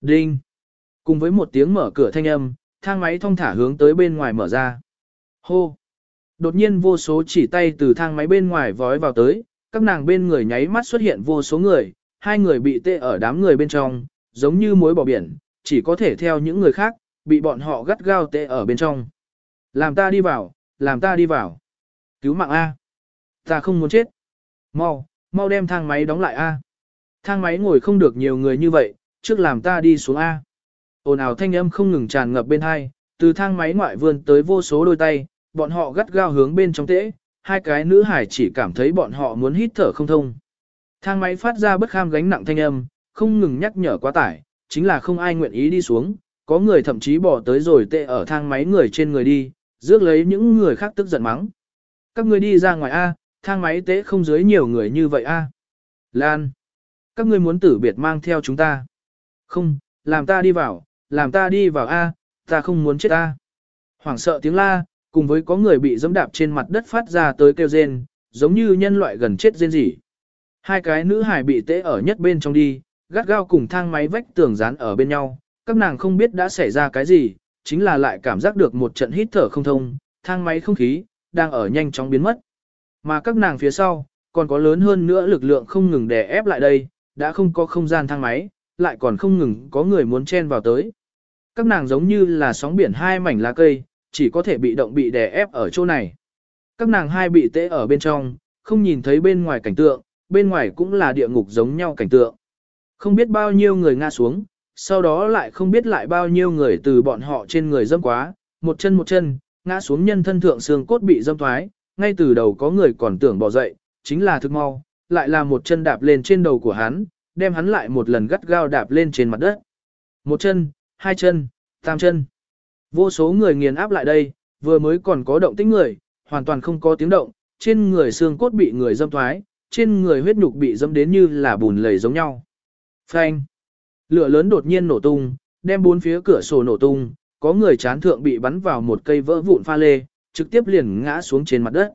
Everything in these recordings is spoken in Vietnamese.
Đinh. Cùng với một tiếng mở cửa thanh âm, thang máy thong thả hướng tới bên ngoài mở ra. Hô. Đột nhiên vô số chỉ tay từ thang máy bên ngoài vói vào tới, các nàng bên người nháy mắt xuất hiện vô số người, hai người bị tê ở đám người bên trong, giống như muối bỏ biển, chỉ có thể theo những người khác, bị bọn họ gắt gao tê ở bên trong. Làm ta đi vào, làm ta đi vào. Cứu mạng A. Ta không muốn chết. Mau, mau đem thang máy đóng lại A. Thang máy ngồi không được nhiều người như vậy, trước làm ta đi xuống A. Ồn ào thanh âm không ngừng tràn ngập bên hai, từ thang máy ngoại vươn tới vô số đôi tay, bọn họ gắt gao hướng bên trong tễ, hai cái nữ hải chỉ cảm thấy bọn họ muốn hít thở không thông. Thang máy phát ra bất kham gánh nặng thanh âm, không ngừng nhắc nhở quá tải, chính là không ai nguyện ý đi xuống, có người thậm chí bỏ tới rồi tệ ở thang máy người trên người đi, rước lấy những người khác tức giận mắng. Các người đi ra ngoài A, thang máy tế không dưới nhiều người như vậy A. Lan. Các ngươi muốn tử biệt mang theo chúng ta. Không, làm ta đi vào, làm ta đi vào A, ta không muốn chết A. Hoảng sợ tiếng la, cùng với có người bị dẫm đạp trên mặt đất phát ra tới kêu rên, giống như nhân loại gần chết rên rỉ. Hai cái nữ hải bị tế ở nhất bên trong đi, gắt gao cùng thang máy vách tường dán ở bên nhau, các nàng không biết đã xảy ra cái gì, chính là lại cảm giác được một trận hít thở không thông, thang máy không khí, đang ở nhanh chóng biến mất. Mà các nàng phía sau, còn có lớn hơn nữa lực lượng không ngừng đè ép lại đây, đã không có không gian thang máy, lại còn không ngừng có người muốn chen vào tới. Các nàng giống như là sóng biển hai mảnh lá cây, chỉ có thể bị động bị đè ép ở chỗ này. Các nàng hai bị tễ ở bên trong, không nhìn thấy bên ngoài cảnh tượng, bên ngoài cũng là địa ngục giống nhau cảnh tượng. Không biết bao nhiêu người ngã xuống, sau đó lại không biết lại bao nhiêu người từ bọn họ trên người dâm quá, một chân một chân, ngã xuống nhân thân thượng xương cốt bị dâm thoái, ngay từ đầu có người còn tưởng bỏ dậy, chính là thực mau, lại là một chân đạp lên trên đầu của hắn, đem hắn lại một lần gắt gao đạp lên trên mặt đất. Một chân, hai chân, tam chân. Vô số người nghiền áp lại đây, vừa mới còn có động tĩnh người, hoàn toàn không có tiếng động, trên người xương cốt bị người dâm thoái, trên người huyết nhục bị dâm đến như là bùn lầy giống nhau. Phanh. Lửa lớn đột nhiên nổ tung, đem bốn phía cửa sổ nổ tung, có người chán thượng bị bắn vào một cây vỡ vụn pha lê, trực tiếp liền ngã xuống trên mặt đất.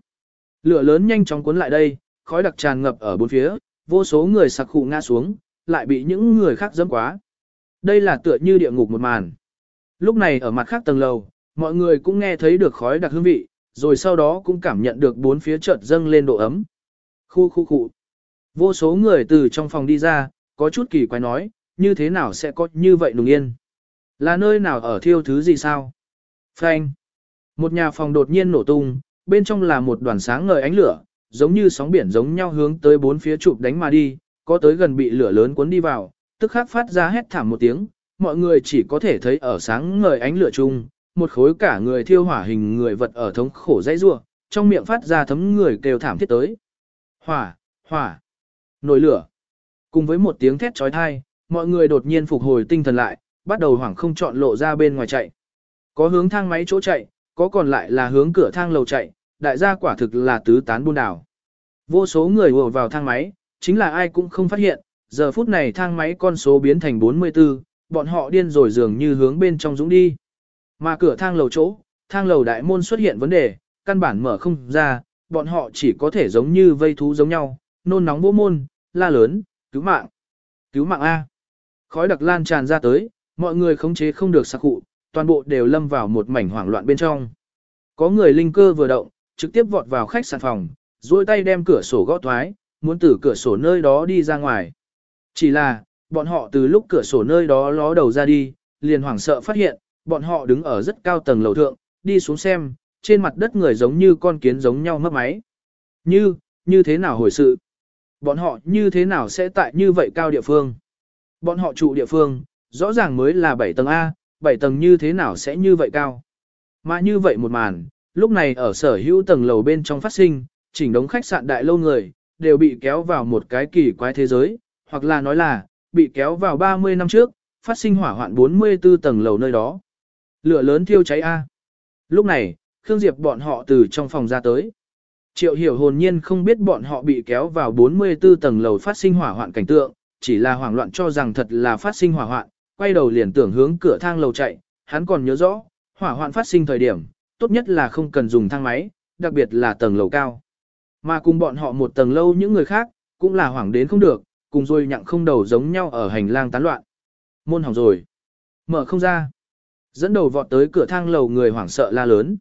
Lửa lớn nhanh chóng cuốn lại đây, khói đặc tràn ngập ở bốn phía, vô số người sặc khụ ngã xuống, lại bị những người khác dẫm quá. Đây là tựa như địa ngục một màn. Lúc này ở mặt khác tầng lầu, mọi người cũng nghe thấy được khói đặc hương vị, rồi sau đó cũng cảm nhận được bốn phía chợt dâng lên độ ấm. Khu khu khu. Vô số người từ trong phòng đi ra, có chút kỳ quái nói, như thế nào sẽ có như vậy nùng yên? Là nơi nào ở thiêu thứ gì sao? Phanh. Một nhà phòng đột nhiên nổ tung, bên trong là một đoàn sáng ngời ánh lửa, giống như sóng biển giống nhau hướng tới bốn phía chụp đánh mà đi, có tới gần bị lửa lớn cuốn đi vào, tức khắc phát ra hét thảm một tiếng, mọi người chỉ có thể thấy ở sáng ngời ánh lửa chung, một khối cả người thiêu hỏa hình người vật ở thống khổ dãy rua, trong miệng phát ra thấm người kêu thảm thiết tới. Hỏa, hỏa, nổi lửa. Cùng với một tiếng thét trói thai, mọi người đột nhiên phục hồi tinh thần lại, bắt đầu hoảng không chọn lộ ra bên ngoài chạy. Có hướng thang máy chỗ chạy, có còn lại là hướng cửa thang lầu chạy, đại gia quả thực là tứ tán buôn đảo. Vô số người ùa vào thang máy, chính là ai cũng không phát hiện, giờ phút này thang máy con số biến thành 44, bọn họ điên rồi dường như hướng bên trong dũng đi. Mà cửa thang lầu chỗ, thang lầu đại môn xuất hiện vấn đề, căn bản mở không ra, bọn họ chỉ có thể giống như vây thú giống nhau, nôn nóng vô môn, la lớn, cứu mạng, cứu mạng A. Khói đặc lan tràn ra tới, mọi người khống chế không được sạc cụ, toàn bộ đều lâm vào một mảnh hoảng loạn bên trong. Có người linh cơ vừa động, trực tiếp vọt vào khách sạn phòng, duỗi tay đem cửa sổ gõ thoái, muốn từ cửa sổ nơi đó đi ra ngoài. Chỉ là, bọn họ từ lúc cửa sổ nơi đó ló đầu ra đi, liền hoảng sợ phát hiện, bọn họ đứng ở rất cao tầng lầu thượng, đi xuống xem, trên mặt đất người giống như con kiến giống nhau mất máy. Như, như thế nào hồi sự? Bọn họ như thế nào sẽ tại như vậy cao địa phương? Bọn họ trụ địa phương, rõ ràng mới là 7 tầng A, 7 tầng như thế nào sẽ như vậy cao? Mà như vậy một màn, lúc này ở sở hữu tầng lầu bên trong phát sinh, chỉnh đống khách sạn đại lâu người, đều bị kéo vào một cái kỳ quái thế giới, hoặc là nói là, bị kéo vào 30 năm trước, phát sinh hỏa hoạn 44 tầng lầu nơi đó. Lửa lớn thiêu cháy A. Lúc này, Khương Diệp bọn họ từ trong phòng ra tới. Triệu hiểu hồn nhiên không biết bọn họ bị kéo vào 44 tầng lầu phát sinh hỏa hoạn cảnh tượng, chỉ là hoảng loạn cho rằng thật là phát sinh hỏa hoạn, quay đầu liền tưởng hướng cửa thang lầu chạy, hắn còn nhớ rõ, hỏa hoạn phát sinh thời điểm, tốt nhất là không cần dùng thang máy, đặc biệt là tầng lầu cao. Mà cùng bọn họ một tầng lâu những người khác, cũng là hoảng đến không được, cùng rồi nhặng không đầu giống nhau ở hành lang tán loạn. Môn hỏng rồi. Mở không ra. Dẫn đầu vọt tới cửa thang lầu người hoảng sợ la lớn.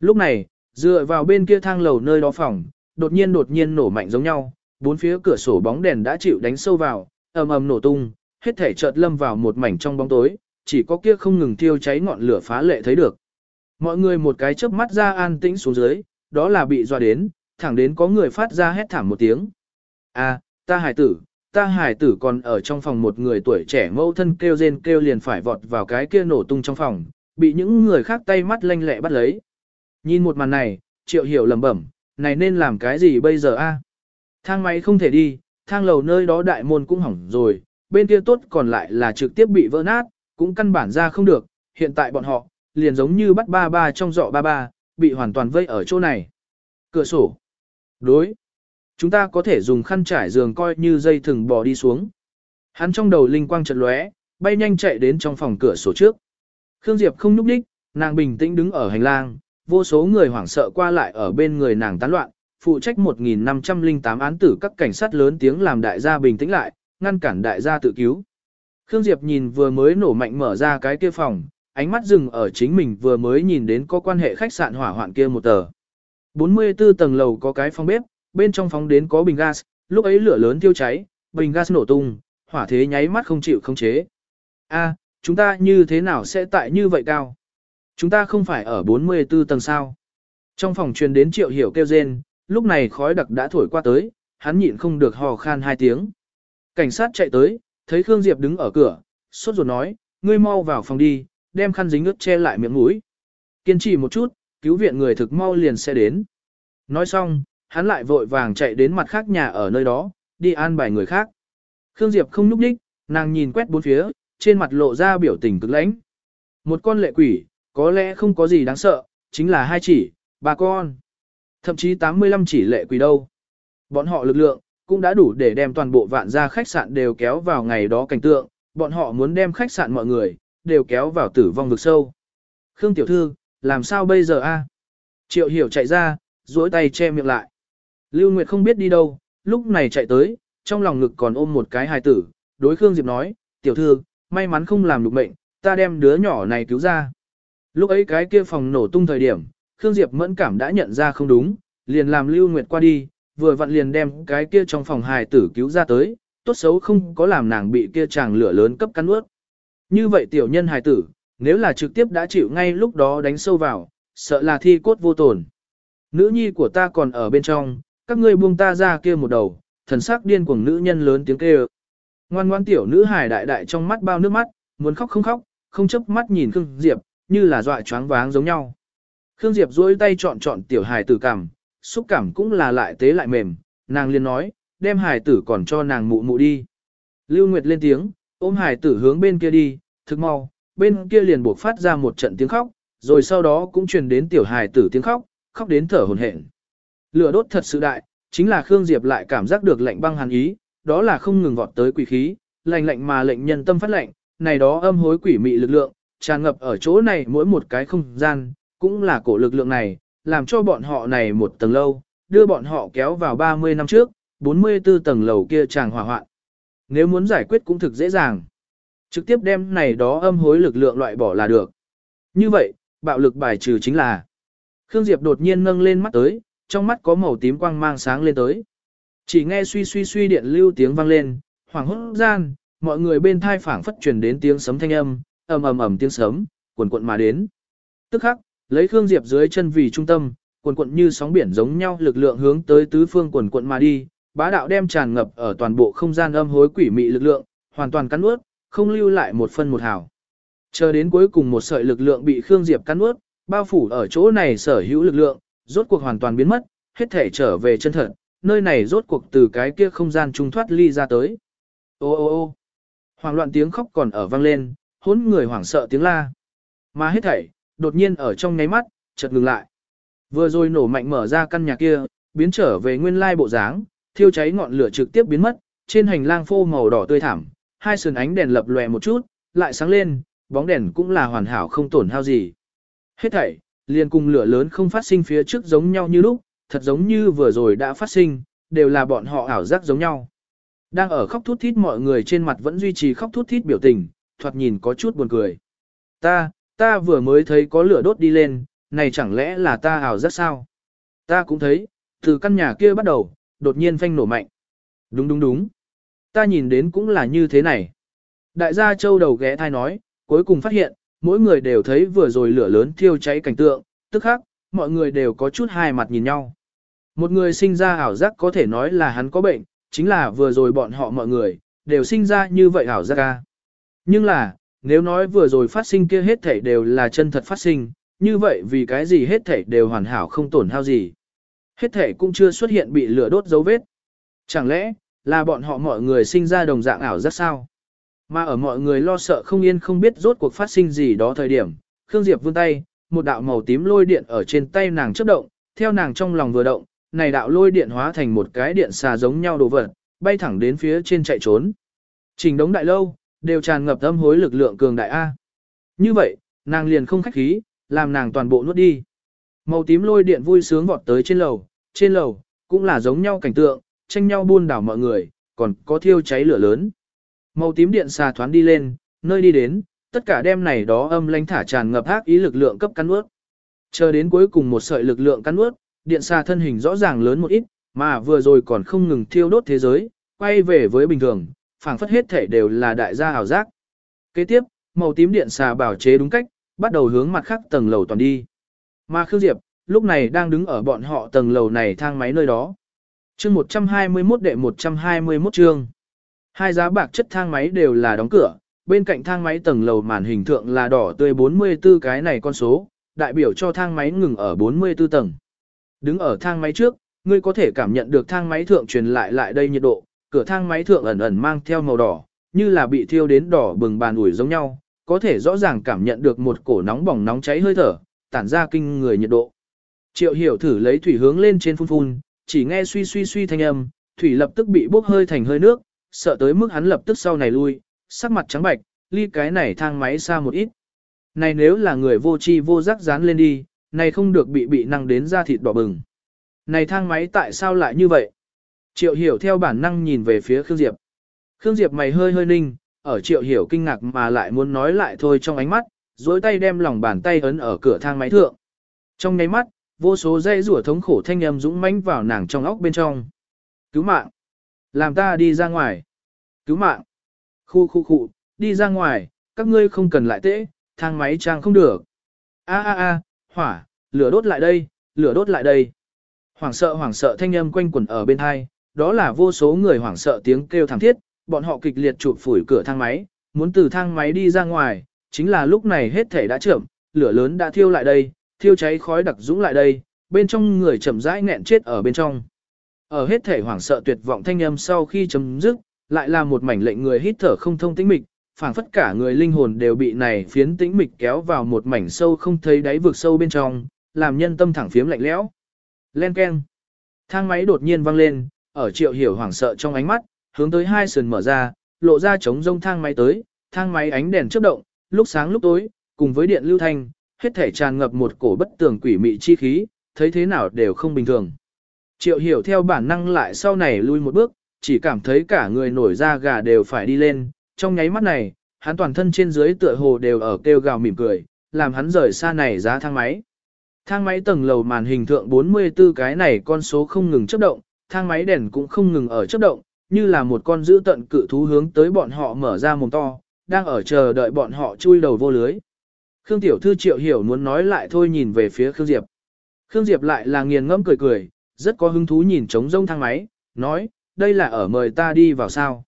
Lúc này, dựa vào bên kia thang lầu nơi đó phòng, đột nhiên đột nhiên nổ mạnh giống nhau, bốn phía cửa sổ bóng đèn đã chịu đánh sâu vào, ầm ầm nổ tung, hết thể chợt lâm vào một mảnh trong bóng tối, chỉ có kia không ngừng thiêu cháy ngọn lửa phá lệ thấy được. Mọi người một cái chớp mắt ra an tĩnh xuống dưới, đó là bị dọa đến, thẳng đến có người phát ra hét thảm một tiếng. À, ta hải tử, ta hải tử còn ở trong phòng một người tuổi trẻ mẫu thân kêu rên kêu liền phải vọt vào cái kia nổ tung trong phòng, bị những người khác tay mắt lanh lẹ bắt lấy. Nhìn một màn này, triệu hiểu lầm bẩm, này nên làm cái gì bây giờ a? Thang máy không thể đi, thang lầu nơi đó đại môn cũng hỏng rồi, bên kia tốt còn lại là trực tiếp bị vỡ nát, cũng căn bản ra không được, hiện tại bọn họ, liền giống như bắt ba ba trong dọ ba ba, bị hoàn toàn vây ở chỗ này. Cửa sổ. Đối. Chúng ta có thể dùng khăn trải giường coi như dây thừng bò đi xuống. Hắn trong đầu linh quang chợt lóe, bay nhanh chạy đến trong phòng cửa sổ trước. Khương Diệp không nhúc đích, nàng bình tĩnh đứng ở hành lang, vô số người hoảng sợ qua lại ở bên người nàng tán loạn, phụ trách 1.508 án tử các cảnh sát lớn tiếng làm đại gia bình tĩnh lại, ngăn cản đại gia tự cứu. Khương Diệp nhìn vừa mới nổ mạnh mở ra cái kia phòng, ánh mắt dừng ở chính mình vừa mới nhìn đến có quan hệ khách sạn hỏa hoạn kia một tờ. 44 tầng lầu có cái phòng bếp, bên trong phòng đến có bình gas, lúc ấy lửa lớn tiêu cháy, bình gas nổ tung, hỏa thế nháy mắt không chịu không chế. A, chúng ta như thế nào sẽ tại như vậy cao? Chúng ta không phải ở 44 tầng sao? Trong phòng truyền đến triệu hiểu kêu rên, lúc này khói đặc đã thổi qua tới, hắn nhịn không được hò khan hai tiếng. Cảnh sát chạy tới, thấy Khương Diệp đứng ở cửa, sốt ruột nói, ngươi mau vào phòng đi, đem khăn dính ướt che lại miệng mũi. Kiên trì một chút, cứu viện người thực mau liền sẽ đến. Nói xong, hắn lại vội vàng chạy đến mặt khác nhà ở nơi đó, đi an bài người khác. Khương Diệp không núp đích, nàng nhìn quét bốn phía, trên mặt lộ ra biểu tình cực lãnh. Một con lệ quỷ, có lẽ không có gì đáng sợ, chính là hai chỉ, ba con. Thậm chí 85 chỉ lệ quỷ đâu. Bọn họ lực lượng, cũng đã đủ để đem toàn bộ vạn gia khách sạn đều kéo vào ngày đó cảnh tượng, bọn họ muốn đem khách sạn mọi người, đều kéo vào tử vong vực sâu. Khương tiểu thư, làm sao bây giờ a? Triệu hiểu chạy ra, duỗi tay che miệng lại. Lưu Nguyệt không biết đi đâu, lúc này chạy tới, trong lòng ngực còn ôm một cái hài tử, đối Khương Diệp nói, tiểu thư, may mắn không làm được mệnh, ta đem đứa nhỏ này cứu ra. Lúc ấy cái kia phòng nổ tung thời điểm, Khương Diệp mẫn cảm đã nhận ra không đúng, liền làm Lưu Nguyệt qua đi, vừa vặn liền đem cái kia trong phòng hài tử cứu ra tới, tốt xấu không có làm nàng bị kia chàng lửa lớn cấp cắn ướt. Như vậy tiểu nhân hài tử, nếu là trực tiếp đã chịu ngay lúc đó đánh sâu vào, sợ là thi cốt vô tổn. Nữ nhi của ta còn ở bên trong, các ngươi buông ta ra kia một đầu, thần sắc điên cuồng nữ nhân lớn tiếng kêu. Ngoan ngoan tiểu nữ hài đại đại trong mắt bao nước mắt, muốn khóc không khóc, không chấp mắt nhìn Khương Diệp, như là dọa choáng váng giống nhau. Khương Diệp duỗi tay chọn chọn tiểu hài tử cảm, xúc cảm cũng là lại tế lại mềm, nàng liền nói, đem hài tử còn cho nàng mụ mụ đi. Lưu Nguyệt lên tiếng, ôm hài tử hướng bên kia đi, thực mau, bên kia liền buộc phát ra một trận tiếng khóc, rồi sau đó cũng truyền đến tiểu hài tử tiếng khóc, khóc đến thở hổn hển. Lửa đốt thật sự đại, chính là Khương Diệp lại cảm giác được lạnh băng hàn ý, đó là không ngừng vọt tới quỷ khí, lạnh lạnh mà lệnh nhân tâm phát lạnh, này đó âm hối quỷ mị lực lượng, tràn ngập ở chỗ này mỗi một cái không gian, cũng là cổ lực lượng này, làm cho bọn họ này một tầng lâu, đưa bọn họ kéo vào 30 năm trước, 44 tầng lầu kia tràng hỏa hoạn. Nếu muốn giải quyết cũng thực dễ dàng. Trực tiếp đem này đó âm hối lực lượng loại bỏ là được. Như vậy, bạo lực bài trừ chính là Khương Diệp đột nhiên nâng lên mắt tới, trong mắt có màu tím quang mang sáng lên tới. Chỉ nghe suy suy suy điện lưu tiếng vang lên, hoàng hốt gian, mọi người bên thai phảng phất truyền đến tiếng sấm thanh âm, ầm ầm ầm tiếng sấm, cuộn cuộn mà đến. Tức khắc, lấy Khương Diệp dưới chân vì trung tâm, cuộn cuộn như sóng biển giống nhau lực lượng hướng tới tứ phương cuộn cuộn mà đi, bá đạo đem tràn ngập ở toàn bộ không gian âm hối quỷ mị lực lượng, hoàn toàn cắn nuốt, không lưu lại một phân một hào. Chờ đến cuối cùng một sợi lực lượng bị Khương Diệp cắn nuốt, bao phủ ở chỗ này sở hữu lực lượng, rốt cuộc hoàn toàn biến mất, hết thể trở về chân thật, nơi này rốt cuộc từ cái kia không gian trung thoát ly ra tới. Ô ô ô hoảng loạn tiếng khóc còn ở vang lên, hỗn người hoảng sợ tiếng la. Mà hết thảy, đột nhiên ở trong ngáy mắt, chợt ngừng lại. Vừa rồi nổ mạnh mở ra căn nhà kia, biến trở về nguyên lai bộ dáng, thiêu cháy ngọn lửa trực tiếp biến mất, trên hành lang phô màu đỏ tươi thảm, hai sườn ánh đèn lập lòe một chút, lại sáng lên, bóng đèn cũng là hoàn hảo không tổn hao gì. Hết thảy, liền cùng lửa lớn không phát sinh phía trước giống nhau như lúc, thật giống như vừa rồi đã phát sinh, đều là bọn họ ảo giác giống nhau. Đang ở khóc thút thít mọi người trên mặt vẫn duy trì khóc thút thít biểu tình, thoạt nhìn có chút buồn cười. Ta, ta vừa mới thấy có lửa đốt đi lên, này chẳng lẽ là ta ảo giác sao? Ta cũng thấy, từ căn nhà kia bắt đầu, đột nhiên phanh nổ mạnh. Đúng đúng đúng. Ta nhìn đến cũng là như thế này. Đại gia châu đầu ghé thai nói, cuối cùng phát hiện, mỗi người đều thấy vừa rồi lửa lớn thiêu cháy cảnh tượng, tức khắc, mọi người đều có chút hai mặt nhìn nhau. Một người sinh ra ảo giác có thể nói là hắn có bệnh, chính là vừa rồi bọn họ mọi người, đều sinh ra như vậy ảo giác ca. Nhưng là, nếu nói vừa rồi phát sinh kia hết thảy đều là chân thật phát sinh, như vậy vì cái gì hết thảy đều hoàn hảo không tổn hao gì. Hết thảy cũng chưa xuất hiện bị lửa đốt dấu vết. Chẳng lẽ, là bọn họ mọi người sinh ra đồng dạng ảo giác sao? Mà ở mọi người lo sợ không yên không biết rốt cuộc phát sinh gì đó thời điểm, Khương Diệp vươn tay, một đạo màu tím lôi điện ở trên tay nàng chớp động, theo nàng trong lòng vừa động, này đạo lôi điện hóa thành một cái điện xà giống nhau đồ vật, bay thẳng đến phía trên chạy trốn. Trình đống đại lâu, đều tràn ngập âm hối lực lượng cường đại A. Như vậy, nàng liền không khách khí, làm nàng toàn bộ nuốt đi. Màu tím lôi điện vui sướng vọt tới trên lầu, trên lầu, cũng là giống nhau cảnh tượng, tranh nhau buôn đảo mọi người, còn có thiêu cháy lửa lớn. Màu tím điện xà thoán đi lên, nơi đi đến, tất cả đêm này đó âm lãnh thả tràn ngập ác ý lực lượng cấp cắn ướt. Chờ đến cuối cùng một sợi lực lượng cắn ướt, điện xà thân hình rõ ràng lớn một ít, mà vừa rồi còn không ngừng thiêu đốt thế giới, quay về với bình thường, phảng phất hết thể đều là đại gia ảo giác. Kế tiếp, màu tím điện xà bảo chế đúng cách, bắt đầu hướng mặt khác tầng lầu toàn đi. Mà Khương Diệp, lúc này đang đứng ở bọn họ tầng lầu này thang máy nơi đó. Chương 121 đệ 121 chương. Hai giá bạc chất thang máy đều là đóng cửa, bên cạnh thang máy tầng lầu màn hình thượng là đỏ tươi 44 cái này con số, đại biểu cho thang máy ngừng ở 44 tầng. Đứng ở thang máy trước, ngươi có thể cảm nhận được thang máy thượng truyền lại lại đây nhiệt độ, cửa thang máy thượng ẩn ẩn mang theo màu đỏ, như là bị thiêu đến đỏ bừng bàn ủi giống nhau, có thể rõ ràng cảm nhận được một cổ nóng bỏng nóng cháy hơi thở, tản ra kinh người nhiệt độ. Triệu hiểu thử lấy thủy hướng lên trên phun phun, chỉ nghe suy suy suy thanh âm, thủy lập tức bị bốc hơi thành hơi nước, sợ tới mức hắn lập tức sau này lui, sắc mặt trắng bạch, ly cái này thang máy xa một ít. Này nếu là người vô chi vô giác dán lên đi, này không được bị bị năng đến da thịt đỏ bừng. Này thang máy tại sao lại như vậy? Triệu hiểu theo bản năng nhìn về phía Khương Diệp. Khương Diệp mày hơi hơi ninh, ở triệu hiểu kinh ngạc mà lại muốn nói lại thôi trong ánh mắt, dối tay đem lòng bàn tay ấn ở cửa thang máy thượng. Trong nháy mắt, vô số dây rủa thống khổ thanh âm dũng mãnh vào nàng trong óc bên trong. Cứu mạng! Làm ta đi ra ngoài! Cứu mạng! Khu khu khu, đi ra ngoài, các ngươi không cần lại tễ, thang máy trang không được. A a a, hỏa, lửa đốt lại đây, lửa đốt lại đây. Hoảng sợ hoảng sợ thanh âm quanh quẩn ở bên hai, đó là vô số người hoảng sợ tiếng kêu thảm thiết, bọn họ kịch liệt chụp phủi cửa thang máy, muốn từ thang máy đi ra ngoài, chính là lúc này hết thể đã trưởng, lửa lớn đã thiêu lại đây, thiêu cháy khói đặc dũng lại đây, bên trong người chậm rãi nghẹn chết ở bên trong. Ở hết thể hoảng sợ tuyệt vọng thanh âm sau khi chấm dứt, lại là một mảnh lệnh người hít thở không thông tĩnh mịch, phảng phất cả người linh hồn đều bị này phiến tĩnh mịch kéo vào một mảnh sâu không thấy đáy vực sâu bên trong, làm nhân tâm thẳng phiếm lạnh lẽo. Len keng. Thang máy đột nhiên vang lên, ở triệu hiểu hoảng sợ trong ánh mắt, hướng tới hai sườn mở ra, lộ ra trống rông thang máy tới, thang máy ánh đèn chớp động, lúc sáng lúc tối, cùng với điện lưu thanh, hết thể tràn ngập một cổ bất tường quỷ mị chi khí, thấy thế nào đều không bình thường. Triệu hiểu theo bản năng lại sau này lui một bước, chỉ cảm thấy cả người nổi da gà đều phải đi lên, trong nháy mắt này, hắn toàn thân trên dưới tựa hồ đều ở kêu gào mỉm cười, làm hắn rời xa này giá thang máy. Thang máy tầng lầu màn hình thượng 44 cái này con số không ngừng chấp động, thang máy đèn cũng không ngừng ở chấp động, như là một con dữ tận cự thú hướng tới bọn họ mở ra mồm to, đang ở chờ đợi bọn họ chui đầu vô lưới. Khương Tiểu Thư triệu hiểu muốn nói lại thôi nhìn về phía Khương Diệp. Khương Diệp lại là nghiền ngẫm cười cười, rất có hứng thú nhìn trống rông thang máy, nói, đây là ở mời ta đi vào sao.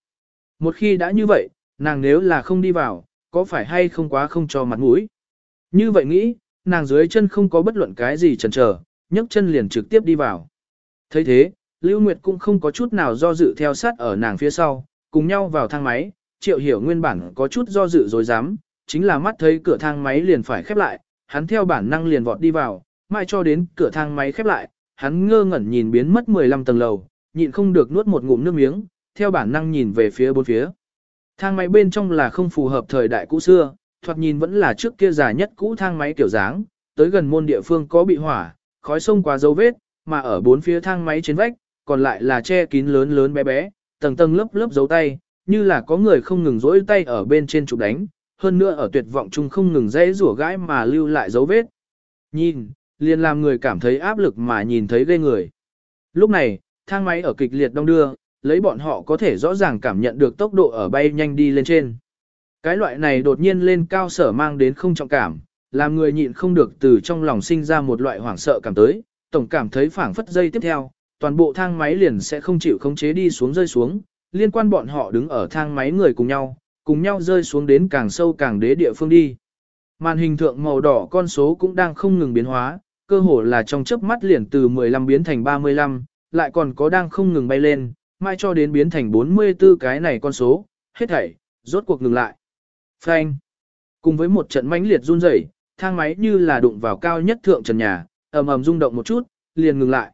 Một khi đã như vậy, nàng nếu là không đi vào, có phải hay không quá không cho mặt mũi. Như vậy nghĩ, nàng dưới chân không có bất luận cái gì chần chờ, nhấc chân liền trực tiếp đi vào. thấy thế, Lưu Nguyệt cũng không có chút nào do dự theo sát ở nàng phía sau, cùng nhau vào thang máy, triệu hiểu nguyên bản có chút do dự rồi dám, chính là mắt thấy cửa thang máy liền phải khép lại, hắn theo bản năng liền vọt đi vào, mai cho đến cửa thang máy khép lại, hắn ngơ ngẩn nhìn biến mất 15 tầng lầu, nhịn không được nuốt một ngụm nước miếng, theo bản năng nhìn về phía bốn phía. Thang máy bên trong là không phù hợp thời đại cũ xưa, thoạt nhìn vẫn là trước kia già nhất cũ thang máy kiểu dáng, tới gần môn địa phương có bị hỏa, khói sông qua dấu vết, mà ở bốn phía thang máy trên vách, còn lại là che kín lớn lớn bé bé, tầng tầng lớp lớp dấu tay, như là có người không ngừng rỗi tay ở bên trên chụp đánh, hơn nữa ở tuyệt vọng chung không ngừng dễ rủa gãi mà lưu lại dấu vết. Nhìn, liền làm người cảm thấy áp lực mà nhìn thấy ghê người. Lúc này, thang máy ở kịch liệt đông đưa, lấy bọn họ có thể rõ ràng cảm nhận được tốc độ ở bay nhanh đi lên trên. Cái loại này đột nhiên lên cao sở mang đến không trọng cảm, làm người nhịn không được từ trong lòng sinh ra một loại hoảng sợ cảm tới, tổng cảm thấy phảng phất dây tiếp theo, toàn bộ thang máy liền sẽ không chịu khống chế đi xuống rơi xuống, liên quan bọn họ đứng ở thang máy người cùng nhau, cùng nhau rơi xuống đến càng sâu càng đế địa phương đi. Màn hình thượng màu đỏ con số cũng đang không ngừng biến hóa, cơ hồ là trong chớp mắt liền từ 15 biến thành 35, lại còn có đang không ngừng bay lên, mai cho đến biến thành 44 cái này con số, hết thảy, rốt cuộc ngừng lại. Phanh. Cùng với một trận mãnh liệt run rẩy, thang máy như là đụng vào cao nhất thượng trần nhà, ầm ầm rung động một chút, liền ngừng lại.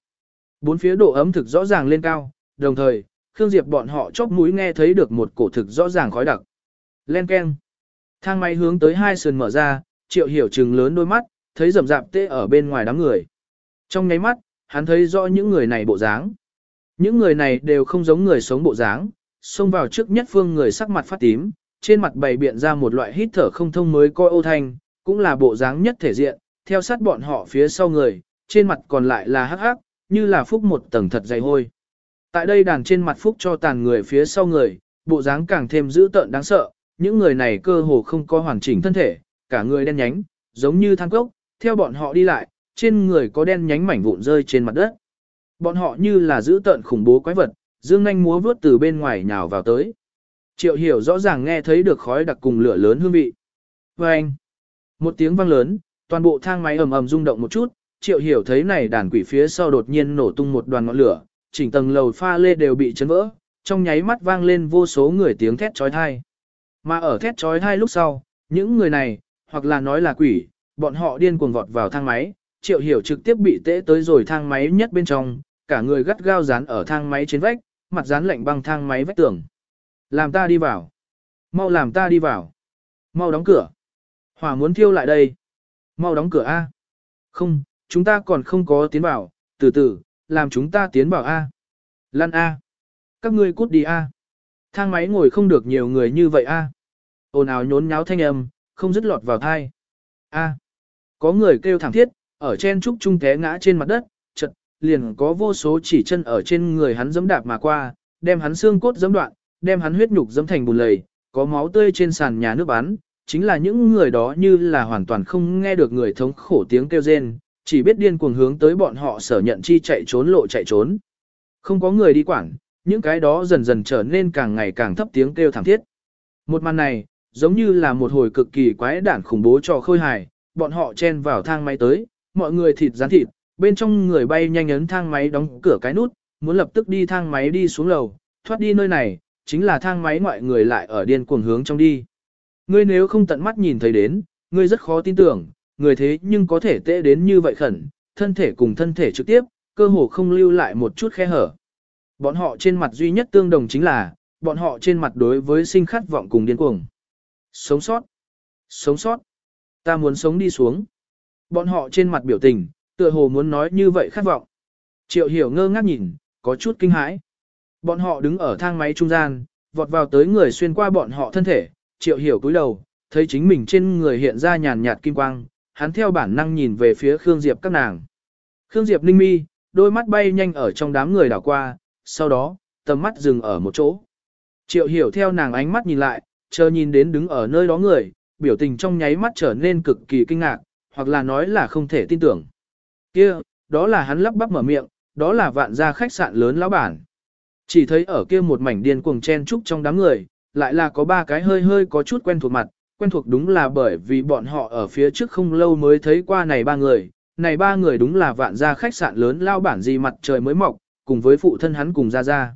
Bốn phía độ ấm thực rõ ràng lên cao, đồng thời, Khương Diệp bọn họ chóp mũi nghe thấy được một cổ thực rõ ràng khói đặc. Len keng. Thang máy hướng tới hai sườn mở ra, triệu hiểu trừng lớn đôi mắt, thấy rầm rạp tê ở bên ngoài đám người. Trong nháy mắt, hắn thấy rõ những người này bộ dáng. Những người này đều không giống người sống bộ dáng, xông vào trước nhất phương người sắc mặt phát tím, trên mặt bày biện ra một loại hít thở không thông mới coi ô thanh, cũng là bộ dáng nhất thể diện, theo sát bọn họ phía sau người, trên mặt còn lại là hắc hắc, như là phúc một tầng thật dày hôi. Tại đây đàn trên mặt phúc cho tàn người phía sau người, bộ dáng càng thêm dữ tợn đáng sợ, những người này cơ hồ không có hoàn chỉnh thân thể, cả người đen nhánh, giống như than cốc, theo bọn họ đi lại, trên người có đen nhánh mảnh vụn rơi trên mặt đất. Bọn họ như là giữ tợn khủng bố quái vật, dương nhanh múa vướt từ bên ngoài nhào vào tới. Triệu hiểu rõ ràng nghe thấy được khói đặc cùng lửa lớn hương vị. Và anh, một tiếng vang lớn, toàn bộ thang máy ầm ầm rung động một chút, triệu hiểu thấy này đàn quỷ phía sau đột nhiên nổ tung một đoàn ngọn lửa, chỉnh tầng lầu pha lê đều bị chấn vỡ, trong nháy mắt vang lên vô số người tiếng thét trói thai. Mà ở thét trói hai lúc sau, những người này, hoặc là nói là quỷ, bọn họ điên cuồng vọt vào thang máy, triệu hiểu trực tiếp bị tễ tới rồi thang máy nhất bên trong, cả người gắt gao dán ở thang máy trên vách, mặt dán lạnh băng thang máy vách tường. Làm ta đi vào. Mau làm ta đi vào. Mau đóng cửa. Hỏa muốn thiêu lại đây. Mau đóng cửa A. Không, chúng ta còn không có tiến vào, từ từ, làm chúng ta tiến vào A. Lăn A. Các ngươi cút đi A. Thang máy ngồi không được nhiều người như vậy A. Ồn ào nhốn nháo thanh âm, không dứt lọt vào thai. A. Có người kêu thẳng thiết, ở trên trúc trung té ngã trên mặt đất, chật, liền có vô số chỉ chân ở trên người hắn giẫm đạp mà qua, đem hắn xương cốt giẫm đoạn, đem hắn huyết nhục giẫm thành bùn lầy, có máu tươi trên sàn nhà nước bắn, chính là những người đó như là hoàn toàn không nghe được người thống khổ tiếng kêu rên, chỉ biết điên cuồng hướng tới bọn họ sở nhận chi chạy trốn lộ chạy trốn. Không có người đi quản, những cái đó dần dần trở nên càng ngày càng thấp tiếng kêu thảm thiết. Một màn này, giống như là một hồi cực kỳ quái đản khủng bố cho khôi hài, bọn họ chen vào thang máy tới, mọi người thịt rán thịt, bên trong người bay nhanh ấn thang máy đóng cửa cái nút, muốn lập tức đi thang máy đi xuống lầu, thoát đi nơi này, chính là thang máy ngoại người lại ở điên cuồng hướng trong đi. Ngươi nếu không tận mắt nhìn thấy đến, ngươi rất khó tin tưởng, người thế nhưng có thể tệ đến như vậy khẩn, thân thể cùng thân thể trực tiếp, cơ hồ không lưu lại một chút khe hở. Bọn họ trên mặt duy nhất tương đồng chính là, bọn họ trên mặt đối với sinh khát vọng cùng điên cuồng. Sống sót. Sống sót. Ta muốn sống đi xuống. Bọn họ trên mặt biểu tình, tựa hồ muốn nói như vậy khát vọng. Triệu hiểu ngơ ngác nhìn, có chút kinh hãi. Bọn họ đứng ở thang máy trung gian, vọt vào tới người xuyên qua bọn họ thân thể, triệu hiểu cúi đầu, thấy chính mình trên người hiện ra nhàn nhạt kim quang, hắn theo bản năng nhìn về phía Khương Diệp các nàng. Khương Diệp ninh mi, đôi mắt bay nhanh ở trong đám người đảo qua, sau đó, tầm mắt dừng ở một chỗ. Triệu hiểu theo nàng ánh mắt nhìn lại, chờ nhìn đến đứng ở nơi đó người, biểu tình trong nháy mắt trở nên cực kỳ kinh ngạc, hoặc là nói là không thể tin tưởng. Kia, đó là hắn lắp bắp mở miệng, đó là vạn gia khách sạn lớn lão bản. Chỉ thấy ở kia một mảnh điên cuồng chen trúc trong đám người, lại là có ba cái hơi hơi có chút quen thuộc mặt, quen thuộc đúng là bởi vì bọn họ ở phía trước không lâu mới thấy qua này ba người, này ba người đúng là vạn gia khách sạn lớn lao bản gì mặt trời mới mọc, cùng với phụ thân hắn cùng ra ra.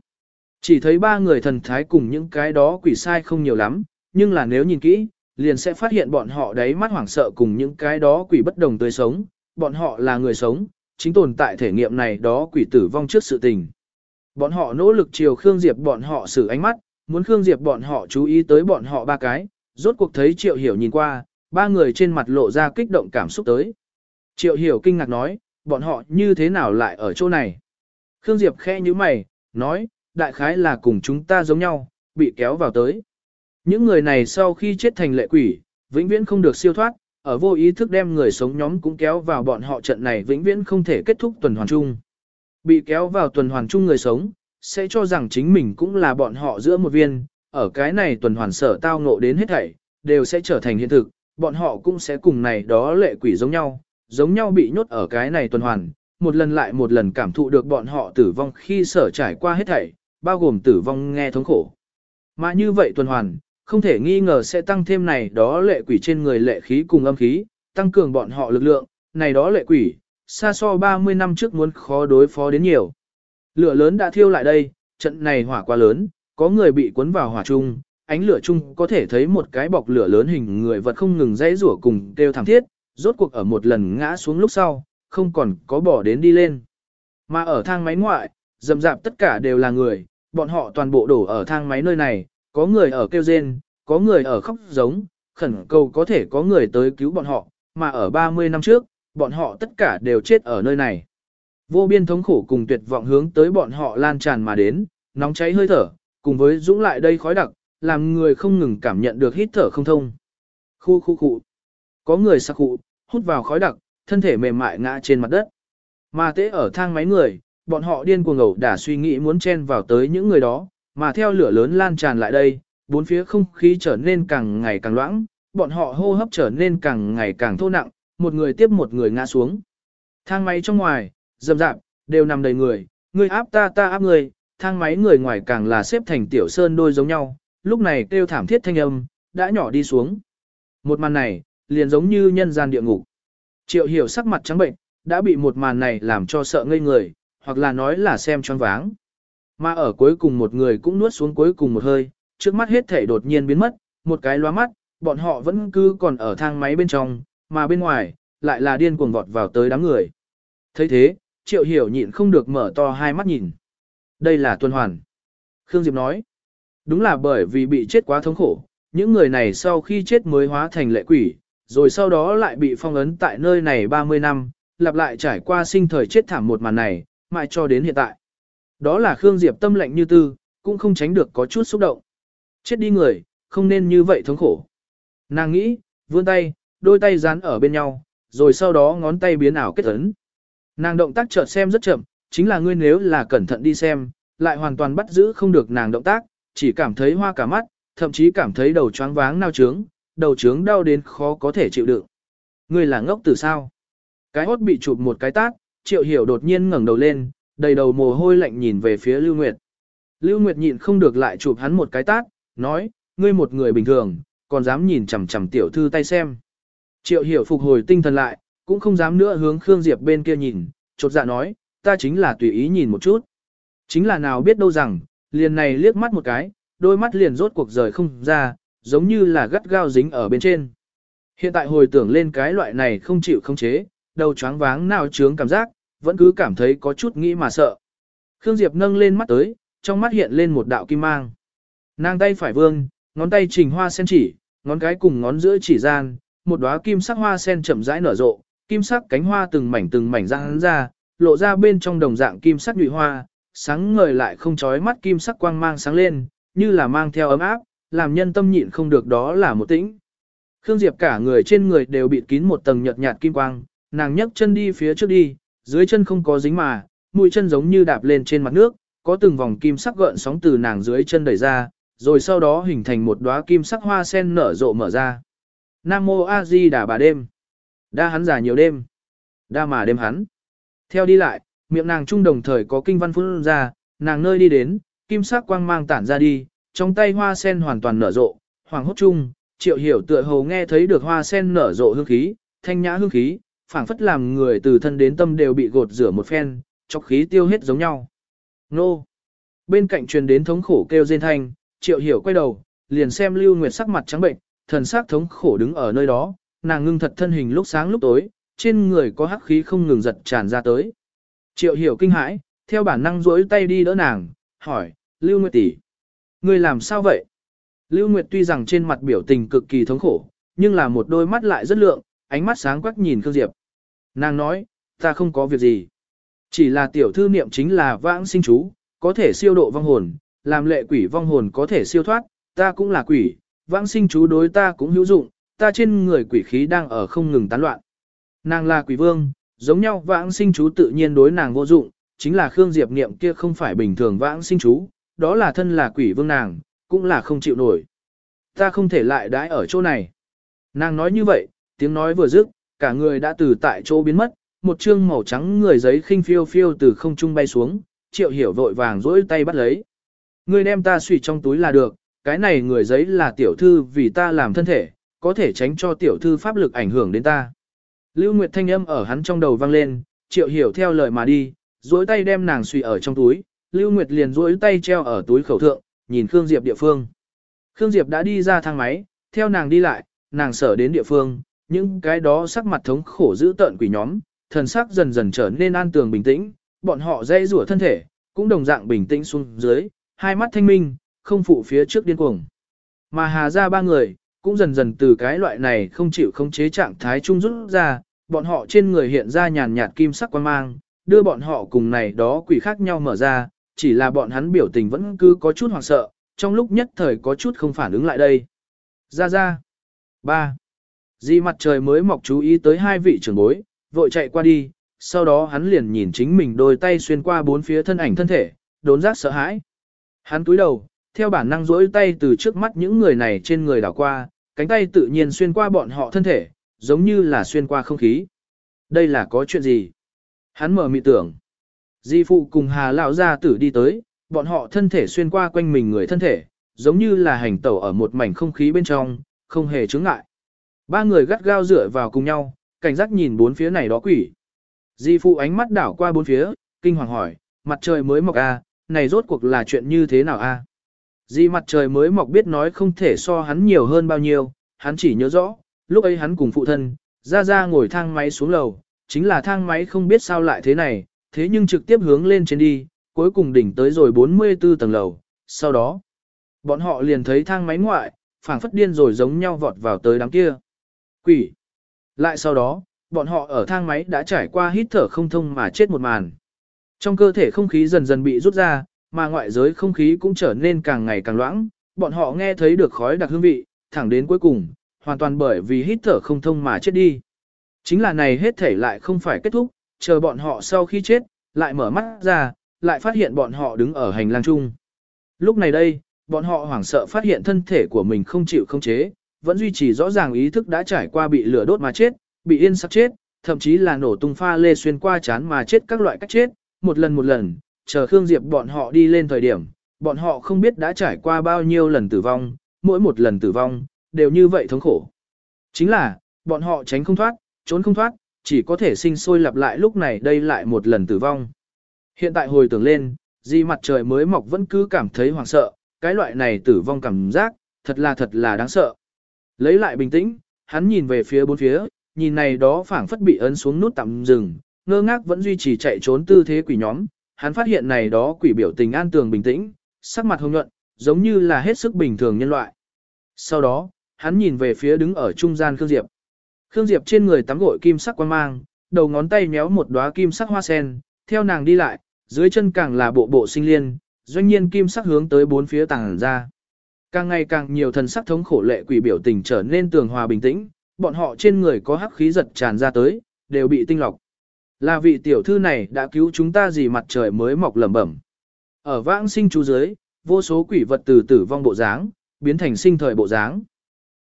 Chỉ thấy ba người thần thái cùng những cái đó quỷ sai không nhiều lắm, nhưng là nếu nhìn kỹ, liền sẽ phát hiện bọn họ đáy mắt hoảng sợ cùng những cái đó quỷ bất đồng tươi sống, bọn họ là người sống, chính tồn tại thể nghiệm này đó quỷ tử vong trước sự tình. Bọn họ nỗ lực chiều Khương Diệp bọn họ xử ánh mắt, muốn Khương Diệp bọn họ chú ý tới bọn họ ba cái, rốt cuộc thấy Triệu Hiểu nhìn qua, ba người trên mặt lộ ra kích động cảm xúc tới. Triệu Hiểu kinh ngạc nói, bọn họ như thế nào lại ở chỗ này? Khương Diệp khẽ như mày, nói, đại khái là cùng chúng ta giống nhau, bị kéo vào tới. Những người này sau khi chết thành lệ quỷ, vĩnh viễn không được siêu thoát, ở vô ý thức đem người sống nhóm cũng kéo vào bọn họ trận này vĩnh viễn không thể kết thúc tuần hoàn chung. Bị kéo vào tuần hoàn chung người sống, sẽ cho rằng chính mình cũng là bọn họ giữa một viên, ở cái này tuần hoàn sở tao ngộ đến hết thảy, đều sẽ trở thành hiện thực, bọn họ cũng sẽ cùng này đó lệ quỷ giống nhau, giống nhau bị nhốt ở cái này tuần hoàn, một lần lại một lần cảm thụ được bọn họ tử vong khi sở trải qua hết thảy, bao gồm tử vong nghe thống khổ. Mà như vậy tuần hoàn, không thể nghi ngờ sẽ tăng thêm này đó lệ quỷ trên người lệ khí cùng âm khí, tăng cường bọn họ lực lượng, này đó lệ quỷ, xa so 30 năm trước muốn khó đối phó đến nhiều. Lửa lớn đã thiêu lại đây, trận này hỏa quá lớn, có người bị cuốn vào hỏa chung, ánh lửa chung có thể thấy một cái bọc lửa lớn hình người vật không ngừng dãy rủa cùng kêu thảm thiết, rốt cuộc ở một lần ngã xuống lúc sau, không còn có bỏ đến đi lên. Mà ở thang máy ngoại, dầm dạp tất cả đều là người, bọn họ toàn bộ đổ ở thang máy nơi này, có người ở kêu rên, có người ở khóc giống, khẩn cầu có thể có người tới cứu bọn họ, mà ở 30 năm trước, bọn họ tất cả đều chết ở nơi này. Vô biên thống khổ cùng tuyệt vọng hướng tới bọn họ lan tràn mà đến, nóng cháy hơi thở, cùng với dũng lại đây khói đặc, làm người không ngừng cảm nhận được hít thở không thông. Khu khu khu. Có người sắc cụ, hút vào khói đặc, thân thể mềm mại ngã trên mặt đất. Mà tế ở thang máy người, bọn họ điên cuồng ẩu đả suy nghĩ muốn chen vào tới những người đó, mà theo lửa lớn lan tràn lại đây, bốn phía không khí trở nên càng ngày càng loãng, bọn họ hô hấp trở nên càng ngày càng thô nặng, một người tiếp một người ngã xuống. Thang máy trong ngoài, rầm rạp đều nằm đầy người, người áp ta ta áp người, thang máy người ngoài càng là xếp thành tiểu sơn đôi giống nhau, lúc này kêu thảm thiết thanh âm, đã nhỏ đi xuống. Một màn này, liền giống như nhân gian địa ngục. Triệu hiểu sắc mặt trắng bệnh, đã bị một màn này làm cho sợ ngây người, hoặc là nói là xem choáng váng. Mà ở cuối cùng một người cũng nuốt xuống cuối cùng một hơi, trước mắt hết thể đột nhiên biến mất, một cái loa mắt, bọn họ vẫn cứ còn ở thang máy bên trong, mà bên ngoài, lại là điên cuồng vọt vào tới đám người. thấy thế, triệu hiểu nhịn không được mở to hai mắt nhìn. Đây là tuần hoàn. Khương Diệp nói, đúng là bởi vì bị chết quá thống khổ, những người này sau khi chết mới hóa thành lệ quỷ, rồi sau đó lại bị phong ấn tại nơi này 30 năm, lặp lại trải qua sinh thời chết thảm một màn này, mãi cho đến hiện tại. Đó là Khương Diệp tâm lệnh như tư, cũng không tránh được có chút xúc động. Chết đi người, không nên như vậy thống khổ. Nàng nghĩ, vươn tay, đôi tay dán ở bên nhau, rồi sau đó ngón tay biến ảo kết ấn. Nàng động tác chợt xem rất chậm, chính là ngươi nếu là cẩn thận đi xem, lại hoàn toàn bắt giữ không được nàng động tác, chỉ cảm thấy hoa cả mắt, thậm chí cảm thấy đầu choáng váng nao trướng, đầu trướng đau đến khó có thể chịu đựng. Ngươi là ngốc từ sao? Cái hốt bị chụp một cái tát, triệu hiểu đột nhiên ngẩng đầu lên, đầy đầu mồ hôi lạnh nhìn về phía Lưu Nguyệt. Lưu Nguyệt nhịn không được lại chụp hắn một cái tát, nói, ngươi một người bình thường, còn dám nhìn chằm chằm tiểu thư tay xem. Triệu hiểu phục hồi tinh thần lại, cũng không dám nữa hướng Khương Diệp bên kia nhìn, chột dạ nói, ta chính là tùy ý nhìn một chút. Chính là nào biết đâu rằng, liền này liếc mắt một cái, đôi mắt liền rốt cuộc rời không ra, giống như là gắt gao dính ở bên trên. Hiện tại hồi tưởng lên cái loại này không chịu không chế, đầu choáng váng nào chướng cảm giác, vẫn cứ cảm thấy có chút nghĩ mà sợ. Khương Diệp nâng lên mắt tới, trong mắt hiện lên một đạo kim mang. Nàng tay phải vương, ngón tay trình hoa sen chỉ, ngón cái cùng ngón giữa chỉ gian, một đóa kim sắc hoa sen chậm rãi nở rộ, kim sắc cánh hoa từng mảnh từng mảnh ra hắn ra, lộ ra bên trong đồng dạng kim sắc nhụy hoa, sáng ngời lại không chói mắt kim sắc quang mang sáng lên, như là mang theo ấm áp, làm nhân tâm nhịn không được đó là một tĩnh. Khương Diệp cả người trên người đều bị kín một tầng nhợt nhạt kim quang, nàng nhấc chân đi phía trước đi, dưới chân không có dính mà, mũi chân giống như đạp lên trên mặt nước, có từng vòng kim sắc gợn sóng từ nàng dưới chân đẩy ra, rồi sau đó hình thành một đóa kim sắc hoa sen nở rộ mở ra. Nam mô A Di Đà bà đêm. Đa hắn giả nhiều đêm. Đa mà đêm hắn. Theo đi lại, miệng nàng trung đồng thời có kinh văn phun ra, nàng nơi đi đến, kim sắc quang mang tản ra đi, trong tay hoa sen hoàn toàn nở rộ, hoàng hốt chung, triệu hiểu tựa hồ nghe thấy được hoa sen nở rộ hương khí, thanh nhã hương khí, phảng phất làm người từ thân đến tâm đều bị gột rửa một phen, chọc khí tiêu hết giống nhau. Nô! Bên cạnh truyền đến thống khổ kêu rên thanh, triệu hiểu quay đầu, liền xem Lưu Nguyệt sắc mặt trắng bệnh, thần sắc thống khổ đứng ở nơi đó, nàng ngưng thật thân hình lúc sáng lúc tối, trên người có hắc khí không ngừng giật tràn ra tới. Triệu hiểu kinh hãi, theo bản năng duỗi tay đi đỡ nàng, hỏi, Lưu Nguyệt tỷ, ngươi làm sao vậy? Lưu Nguyệt tuy rằng trên mặt biểu tình cực kỳ thống khổ, nhưng là một đôi mắt lại rất lượng, ánh mắt sáng quắc nhìn Khương Diệp. Nàng nói, ta không có việc gì. Chỉ là tiểu thư niệm chính là vãng sinh chú, có thể siêu độ vong hồn, làm lệ quỷ vong hồn có thể siêu thoát, ta cũng là quỷ, vãng sinh chú đối ta cũng hữu dụng, ta trên người quỷ khí đang ở không ngừng tán loạn. Nàng là quỷ vương, giống nhau vãng sinh chú tự nhiên đối nàng vô dụng, chính là Khương Diệp niệm kia không phải bình thường vãng sinh chú, đó là thân là quỷ vương nàng, cũng là không chịu nổi. Ta không thể lại đãi ở chỗ này. Nàng nói như vậy, tiếng nói vừa dứt, cả người đã từ tại chỗ biến mất, một chương màu trắng người giấy khinh phiêu phiêu từ không trung bay xuống, triệu hiểu vội vàng rỗi tay bắt lấy. người đem ta suy trong túi là được, cái này người giấy là tiểu thư vì ta làm thân thể, có thể tránh cho tiểu thư pháp lực ảnh hưởng đến ta. Lưu Nguyệt thanh âm ở hắn trong đầu vang lên, triệu hiểu theo lời mà đi, duỗi tay đem nàng suy ở trong túi, Lưu Nguyệt liền duỗi tay treo ở túi khẩu thượng, nhìn Khương Diệp địa phương. Khương Diệp đã đi ra thang máy, theo nàng đi lại, nàng sở đến địa phương, những cái đó sắc mặt thống khổ dữ tợn quỷ nhóm, thần sắc dần dần trở nên an tường bình tĩnh, bọn họ dây rủa thân thể, cũng đồng dạng bình tĩnh xuống dưới, hai mắt thanh minh, không phụ phía trước điên cuồng. Mà hà ra ba người, cũng dần dần từ cái loại này không chịu khống chế trạng thái trung rút ra, bọn họ trên người hiện ra nhàn nhạt kim sắc quan mang, đưa bọn họ cùng này đó quỷ khác nhau mở ra, chỉ là bọn hắn biểu tình vẫn cứ có chút hoảng sợ, trong lúc nhất thời có chút không phản ứng lại đây. Ra ra. ba Di mặt trời mới mọc chú ý tới hai vị trưởng bối, vội chạy qua đi, sau đó hắn liền nhìn chính mình đôi tay xuyên qua bốn phía thân ảnh thân thể, đốn giác sợ hãi. Hắn túi đầu, theo bản năng rỗi tay từ trước mắt những người này trên người đảo qua, cánh tay tự nhiên xuyên qua bọn họ thân thể, giống như là xuyên qua không khí. Đây là có chuyện gì? Hắn mở mị tưởng. Di phụ cùng Hà lão gia tử đi tới, bọn họ thân thể xuyên qua quanh mình người thân thể, giống như là hành tẩu ở một mảnh không khí bên trong, không hề chướng ngại. Ba người gắt gao dựa vào cùng nhau, cảnh giác nhìn bốn phía này đó quỷ. Di phụ ánh mắt đảo qua bốn phía, kinh hoàng hỏi, mặt trời mới mọc a, à, này rốt cuộc là chuyện như thế nào a? À? Di mặt trời mới mọc biết nói không thể so hắn nhiều hơn bao nhiêu, hắn chỉ nhớ rõ, lúc ấy hắn cùng phụ thân, ra ra ngồi thang máy xuống lầu, chính là thang máy không biết sao lại thế này, thế nhưng trực tiếp hướng lên trên đi, cuối cùng đỉnh tới rồi 44 tầng lầu, sau đó, bọn họ liền thấy thang máy ngoại, phảng phất điên rồi giống nhau vọt vào tới đám kia. Quỷ! Lại sau đó, bọn họ ở thang máy đã trải qua hít thở không thông mà chết một màn. Trong cơ thể không khí dần dần bị rút ra, mà ngoại giới không khí cũng trở nên càng ngày càng loãng, bọn họ nghe thấy được khói đặc hương vị, thẳng đến cuối cùng, hoàn toàn bởi vì hít thở không thông mà chết đi. Chính là này hết thể lại không phải kết thúc, chờ bọn họ sau khi chết, lại mở mắt ra, lại phát hiện bọn họ đứng ở hành lang chung. Lúc này đây, bọn họ hoảng sợ phát hiện thân thể của mình không chịu không chế, vẫn duy trì rõ ràng ý thức đã trải qua bị lửa đốt mà chết, bị yên sắc chết, thậm chí là nổ tung pha lê xuyên qua chán mà chết các loại cách chết, một lần một lần, chờ Khương Diệp bọn họ đi lên thời điểm, bọn họ không biết đã trải qua bao nhiêu lần tử vong, mỗi một lần tử vong, đều như vậy thống khổ. Chính là, bọn họ tránh không thoát, trốn không thoát, chỉ có thể sinh sôi lặp lại lúc này đây lại một lần tử vong. Hiện tại hồi tưởng lên, di mặt trời mới mọc vẫn cứ cảm thấy hoảng sợ, cái loại này tử vong cảm giác, thật là thật là đáng sợ. Lấy lại bình tĩnh, hắn nhìn về phía bốn phía, nhìn này đó phảng phất bị ấn xuống nút tạm dừng, ngơ ngác vẫn duy trì chạy trốn tư thế quỷ nhóm, hắn phát hiện này đó quỷ biểu tình an tường bình tĩnh, sắc mặt hồng nhuận, giống như là hết sức bình thường nhân loại. Sau đó, hắn nhìn về phía đứng ở trung gian Khương Diệp. Khương Diệp trên người tắm gội kim sắc quan mang, đầu ngón tay méo một đóa kim sắc hoa sen, theo nàng đi lại, dưới chân càng là bộ bộ sinh liên, doanh nhiên kim sắc hướng tới bốn phía tàng ra. Càng ngày càng nhiều thần sắc thống khổ lệ quỷ biểu tình trở nên tường hòa bình tĩnh, bọn họ trên người có hắc khí giật tràn ra tới, đều bị tinh lọc. Là vị tiểu thư này đã cứu chúng ta gì mặt trời mới mọc lẩm bẩm. Ở vãng sinh chú dưới, vô số quỷ vật từ tử vong bộ dáng, biến thành sinh thời bộ dáng.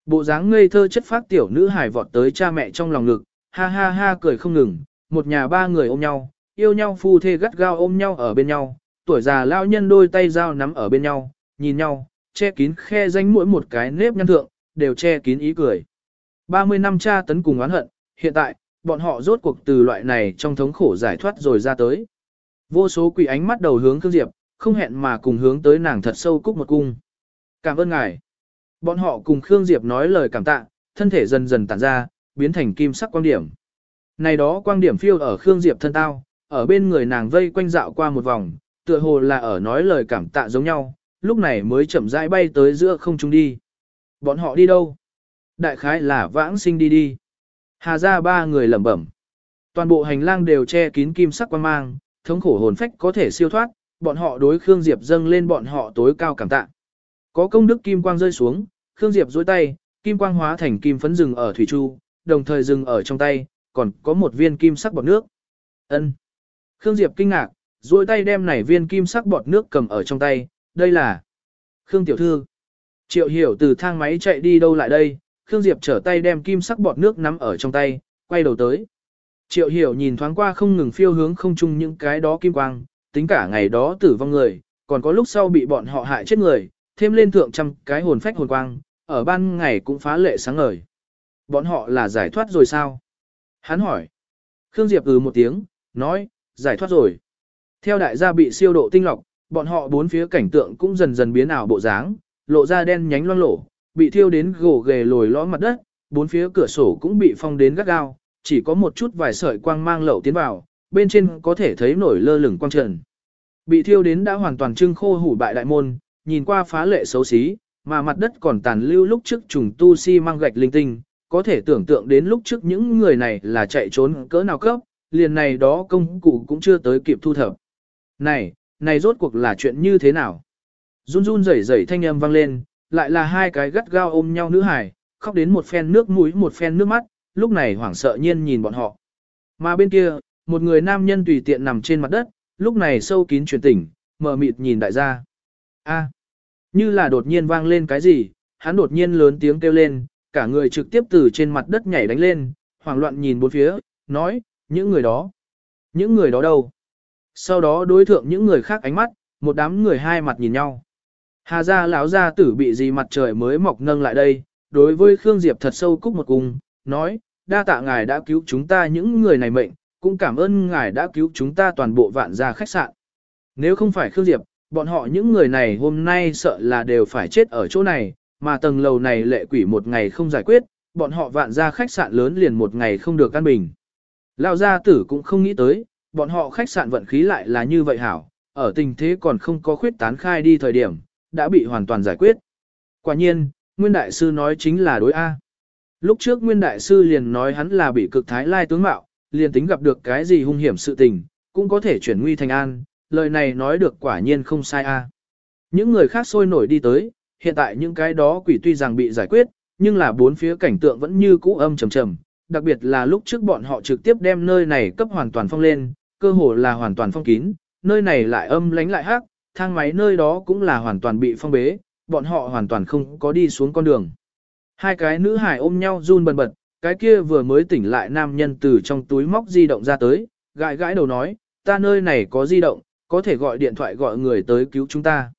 Bộ dáng ngây thơ chất phát tiểu nữ hài vọt tới cha mẹ trong lòng ngực, ha ha ha cười không ngừng, một nhà ba người ôm nhau, yêu nhau phu thê gắt gao ôm nhau ở bên nhau, tuổi già lao nhân đôi tay dao nắm ở bên nhau, nhìn nhau, che kín khe danh mỗi một cái nếp nhăn thượng, đều che kín ý cười. 30 năm cha tấn cùng oán hận, hiện tại, bọn họ rốt cuộc từ loại này trong thống khổ giải thoát rồi ra tới. Vô số quỷ ánh mắt đầu hướng Khương Diệp, không hẹn mà cùng hướng tới nàng thật sâu cúc một cung. Cảm ơn ngài. Bọn họ cùng Khương Diệp nói lời cảm tạ, thân thể dần dần tản ra, biến thành kim sắc quang điểm. Này đó quang điểm phiêu ở Khương Diệp thân tao, ở bên người nàng vây quanh dạo qua một vòng, tựa hồ là ở nói lời cảm tạ giống nhau, lúc này mới chậm rãi bay tới giữa không trung đi. Bọn họ đi đâu? Đại khái là vãng sinh đi đi. Hà ra ba người lẩm bẩm. Toàn bộ hành lang đều che kín kim sắc quang mang, thống khổ hồn phách có thể siêu thoát, bọn họ đối Khương Diệp dâng lên bọn họ tối cao cảm tạ. Có công đức kim quang rơi xuống, Khương Diệp duỗi tay, kim quang hóa thành kim phấn rừng ở thủy chu, đồng thời rừng ở trong tay, còn có một viên kim sắc bọt nước. Ân. Khương Diệp kinh ngạc, duỗi tay đem nảy viên kim sắc bọt nước cầm ở trong tay, đây là Khương tiểu thư. Triệu hiểu từ thang máy chạy đi đâu lại đây, Khương Diệp trở tay đem kim sắc bọt nước nắm ở trong tay, quay đầu tới. Triệu hiểu nhìn thoáng qua không ngừng phiêu hướng không chung những cái đó kim quang, tính cả ngày đó tử vong người, còn có lúc sau bị bọn họ hại chết người, thêm lên thượng trăm cái hồn phách hồn quang, ở ban ngày cũng phá lệ sáng ngời. Bọn họ là giải thoát rồi sao? Hắn hỏi. Khương Diệp ừ một tiếng, nói, giải thoát rồi. Theo đại gia bị siêu độ tinh lọc, bọn họ bốn phía cảnh tượng cũng dần dần biến ảo bộ dáng, lộ ra đen nhánh loang lổ, bị thiêu đến gồ ghề lồi lõm mặt đất, bốn phía cửa sổ cũng bị phong đến gắt gao, chỉ có một chút vài sợi quang mang lậu tiến vào, bên trên có thể thấy nổi lơ lửng quang trần. Bị thiêu đến đã hoàn toàn trưng khô hủ bại đại môn, nhìn qua phá lệ xấu xí, mà mặt đất còn tàn lưu lúc trước trùng tu si mang gạch linh tinh, có thể tưởng tượng đến lúc trước những người này là chạy trốn cỡ nào cấp, liền này đó công cụ cũng chưa tới kịp thu thập. Này, này rốt cuộc là chuyện như thế nào? Run run rẩy rẩy thanh âm vang lên, lại là hai cái gắt gao ôm nhau nữ hải, khóc đến một phen nước mũi một phen nước mắt, lúc này hoảng sợ nhiên nhìn bọn họ. Mà bên kia, một người nam nhân tùy tiện nằm trên mặt đất, lúc này sâu kín truyền tỉnh, mở mịt nhìn đại gia. A, như là đột nhiên vang lên cái gì, hắn đột nhiên lớn tiếng kêu lên, cả người trực tiếp từ trên mặt đất nhảy đánh lên, hoảng loạn nhìn bốn phía, nói, những người đó, những người đó đâu? Sau đó đối thượng những người khác ánh mắt, một đám người hai mặt nhìn nhau. Hà gia lão gia tử bị gì mặt trời mới mọc nâng lại đây, đối với Khương Diệp thật sâu cúc một cung, nói, đa tạ ngài đã cứu chúng ta những người này mệnh, cũng cảm ơn ngài đã cứu chúng ta toàn bộ vạn gia khách sạn. Nếu không phải Khương Diệp, bọn họ những người này hôm nay sợ là đều phải chết ở chỗ này, mà tầng lầu này lệ quỷ một ngày không giải quyết, bọn họ vạn gia khách sạn lớn liền một ngày không được căn bình. Lão gia tử cũng không nghĩ tới, bọn họ khách sạn vận khí lại là như vậy hảo, ở tình thế còn không có khuyết tán khai đi thời điểm, đã bị hoàn toàn giải quyết. Quả nhiên, Nguyên Đại Sư nói chính là đối A. Lúc trước Nguyên Đại Sư liền nói hắn là bị cực thái lai tướng mạo, liền tính gặp được cái gì hung hiểm sự tình, cũng có thể chuyển nguy thành an, lời này nói được quả nhiên không sai A. Những người khác sôi nổi đi tới, hiện tại những cái đó quỷ tuy rằng bị giải quyết, nhưng là bốn phía cảnh tượng vẫn như cũ âm trầm trầm, đặc biệt là lúc trước bọn họ trực tiếp đem nơi này cấp hoàn toàn phong lên, cơ hồ là hoàn toàn phong kín, nơi này lại âm lánh lại hắc, thang máy nơi đó cũng là hoàn toàn bị phong bế, bọn họ hoàn toàn không có đi xuống con đường. Hai cái nữ hải ôm nhau run bần bật, cái kia vừa mới tỉnh lại nam nhân từ trong túi móc di động ra tới, gãi gãi đầu nói, ta nơi này có di động, có thể gọi điện thoại gọi người tới cứu chúng ta.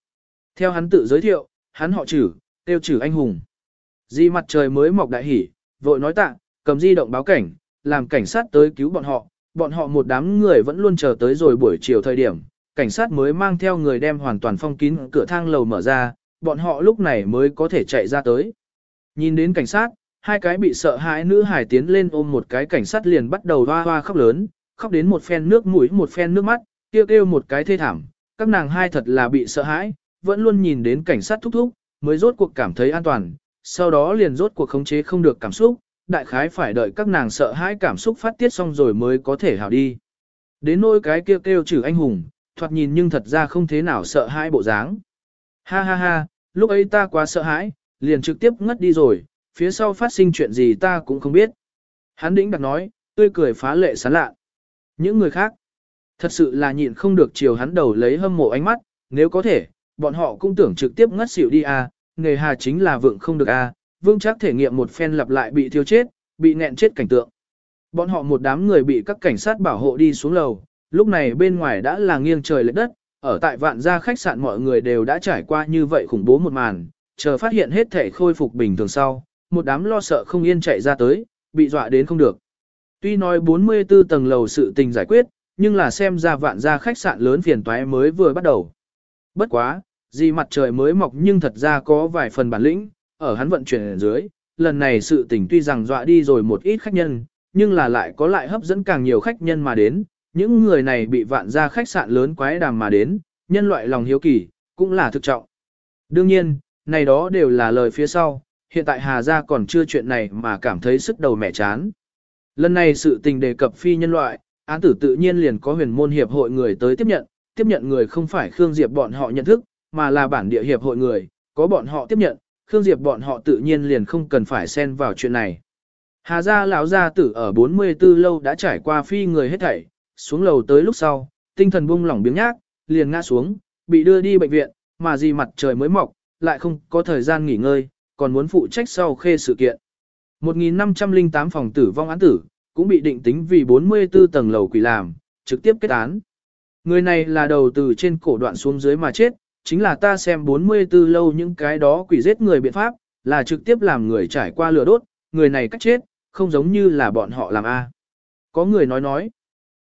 Theo hắn tự giới thiệu, hắn họ chử, tiêu chử anh hùng. Di mặt trời mới mọc đại hỉ, vội nói tạ, cầm di động báo cảnh, làm cảnh sát tới cứu bọn họ, bọn họ một đám người vẫn luôn chờ tới rồi buổi chiều thời điểm, cảnh sát mới mang theo người đem hoàn toàn phong kín cửa thang lầu mở ra, bọn họ lúc này mới có thể chạy ra tới. Nhìn đến cảnh sát, hai cái bị sợ hãi nữ hải tiến lên ôm một cái cảnh sát liền bắt đầu hoa hoa khóc lớn, khóc đến một phen nước mũi một phen nước mắt, kêu kêu một cái thê thảm, các nàng hai thật là bị sợ hãi, vẫn luôn nhìn đến cảnh sát thúc thúc, mới rốt cuộc cảm thấy an toàn, sau đó liền rốt cuộc khống chế không được cảm xúc, đại khái phải đợi các nàng sợ hãi cảm xúc phát tiết xong rồi mới có thể hảo đi. Đến nỗi cái kêu kêu trừ anh hùng, thoạt nhìn nhưng thật ra không thế nào sợ hãi bộ dáng. Ha ha ha, lúc ấy ta quá sợ hãi, liền trực tiếp ngất đi rồi, phía sau phát sinh chuyện gì ta cũng không biết. Hắn đĩnh đặc nói, tươi cười phá lệ sán lạ. Những người khác, thật sự là nhịn không được chiều hắn đầu lấy hâm mộ ánh mắt, nếu có thể, bọn họ cũng tưởng trực tiếp ngất xỉu đi à, nghề hà chính là vượng không được à, vương chắc thể nghiệm một phen lặp lại bị thiêu chết, bị nẹn chết cảnh tượng. Bọn họ một đám người bị các cảnh sát bảo hộ đi xuống lầu, lúc này bên ngoài đã là nghiêng trời lệch đất, ở tại vạn gia khách sạn mọi người đều đã trải qua như vậy khủng bố một màn, chờ phát hiện hết thể khôi phục bình thường sau, một đám lo sợ không yên chạy ra tới, bị dọa đến không được. Tuy nói 44 tầng lầu sự tình giải quyết, nhưng là xem ra vạn gia khách sạn lớn phiền toái mới vừa bắt đầu. Bất quá, gì mặt trời mới mọc nhưng thật ra có vài phần bản lĩnh, ở hắn vận chuyển ở dưới, lần này sự tình tuy rằng dọa đi rồi một ít khách nhân, nhưng là lại có lại hấp dẫn càng nhiều khách nhân mà đến, những người này bị vạn gia khách sạn lớn quái đàm mà đến, nhân loại lòng hiếu kỳ, cũng là thực trọng. Đương nhiên, này đó đều là lời phía sau, hiện tại Hà Gia còn chưa chuyện này mà cảm thấy sức đầu mẹ chán. Lần này sự tình đề cập phi nhân loại, án tử tự nhiên liền có huyền môn hiệp hội người tới tiếp nhận, tiếp nhận người không phải Khương Diệp bọn họ nhận thức, mà là bản địa hiệp hội người, có bọn họ tiếp nhận, Khương Diệp bọn họ tự nhiên liền không cần phải xen vào chuyện này. Hà gia lão gia tử ở 44 lâu đã trải qua phi người hết thảy, xuống lầu tới lúc sau, tinh thần buông lỏng biếng nhác, liền ngã xuống, bị đưa đi bệnh viện, mà gì mặt trời mới mọc, lại không có thời gian nghỉ ngơi, còn muốn phụ trách sau khê sự kiện. 1508 phòng tử vong án tử, cũng bị định tính vì 44 tầng lầu quỷ làm, trực tiếp kết án. Người này là đầu từ trên cổ đoạn xuống dưới mà chết, chính là ta xem 44 lâu những cái đó quỷ giết người biện pháp, là trực tiếp làm người trải qua lửa đốt, người này cách chết, không giống như là bọn họ làm A. Có người nói nói.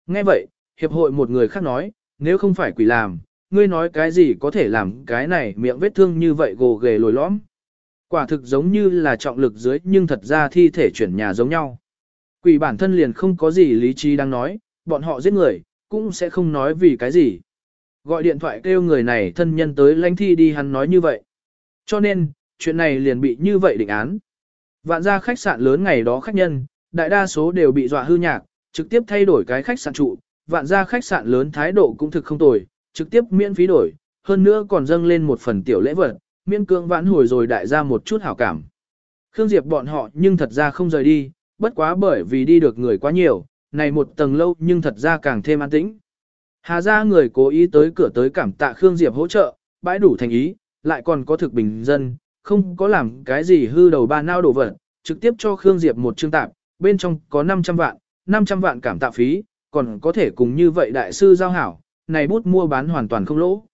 Nghe vậy, hiệp hội một người khác nói, nếu không phải quỷ làm, ngươi nói cái gì có thể làm cái này miệng vết thương như vậy gồ ghề lồi lõm. Quả thực giống như là trọng lực dưới nhưng thật ra thi thể chuyển nhà giống nhau. Quỷ bản thân liền không có gì lý trí đang nói, bọn họ giết người, cũng sẽ không nói vì cái gì. Gọi điện thoại kêu người này thân nhân tới lãnh thi đi hắn nói như vậy. Cho nên, chuyện này liền bị như vậy định án. Vạn ra khách sạn lớn ngày đó khách nhân, đại đa số đều bị dọa hư nhạc, trực tiếp thay đổi cái khách sạn trụ, vạn ra khách sạn lớn thái độ cũng thực không tồi, trực tiếp miễn phí đổi, hơn nữa còn dâng lên một phần tiểu lễ vật, miễn cưỡng vãn hồi rồi đại ra một chút hảo cảm. Khương Diệp bọn họ nhưng thật ra không rời đi, bất quá bởi vì đi được người quá nhiều, này một tầng lâu nhưng thật ra càng thêm an tĩnh. Hà ra người cố ý tới cửa tới cảm tạ Khương Diệp hỗ trợ, bãi đủ thành ý, lại còn có thực bình dân, không có làm cái gì hư đầu ba nao đổ vật, trực tiếp cho Khương Diệp một chương tạp, bên trong có 500 vạn, 500 vạn cảm tạ phí, còn có thể cùng như vậy đại sư giao hảo, này bút mua bán hoàn toàn không lỗ.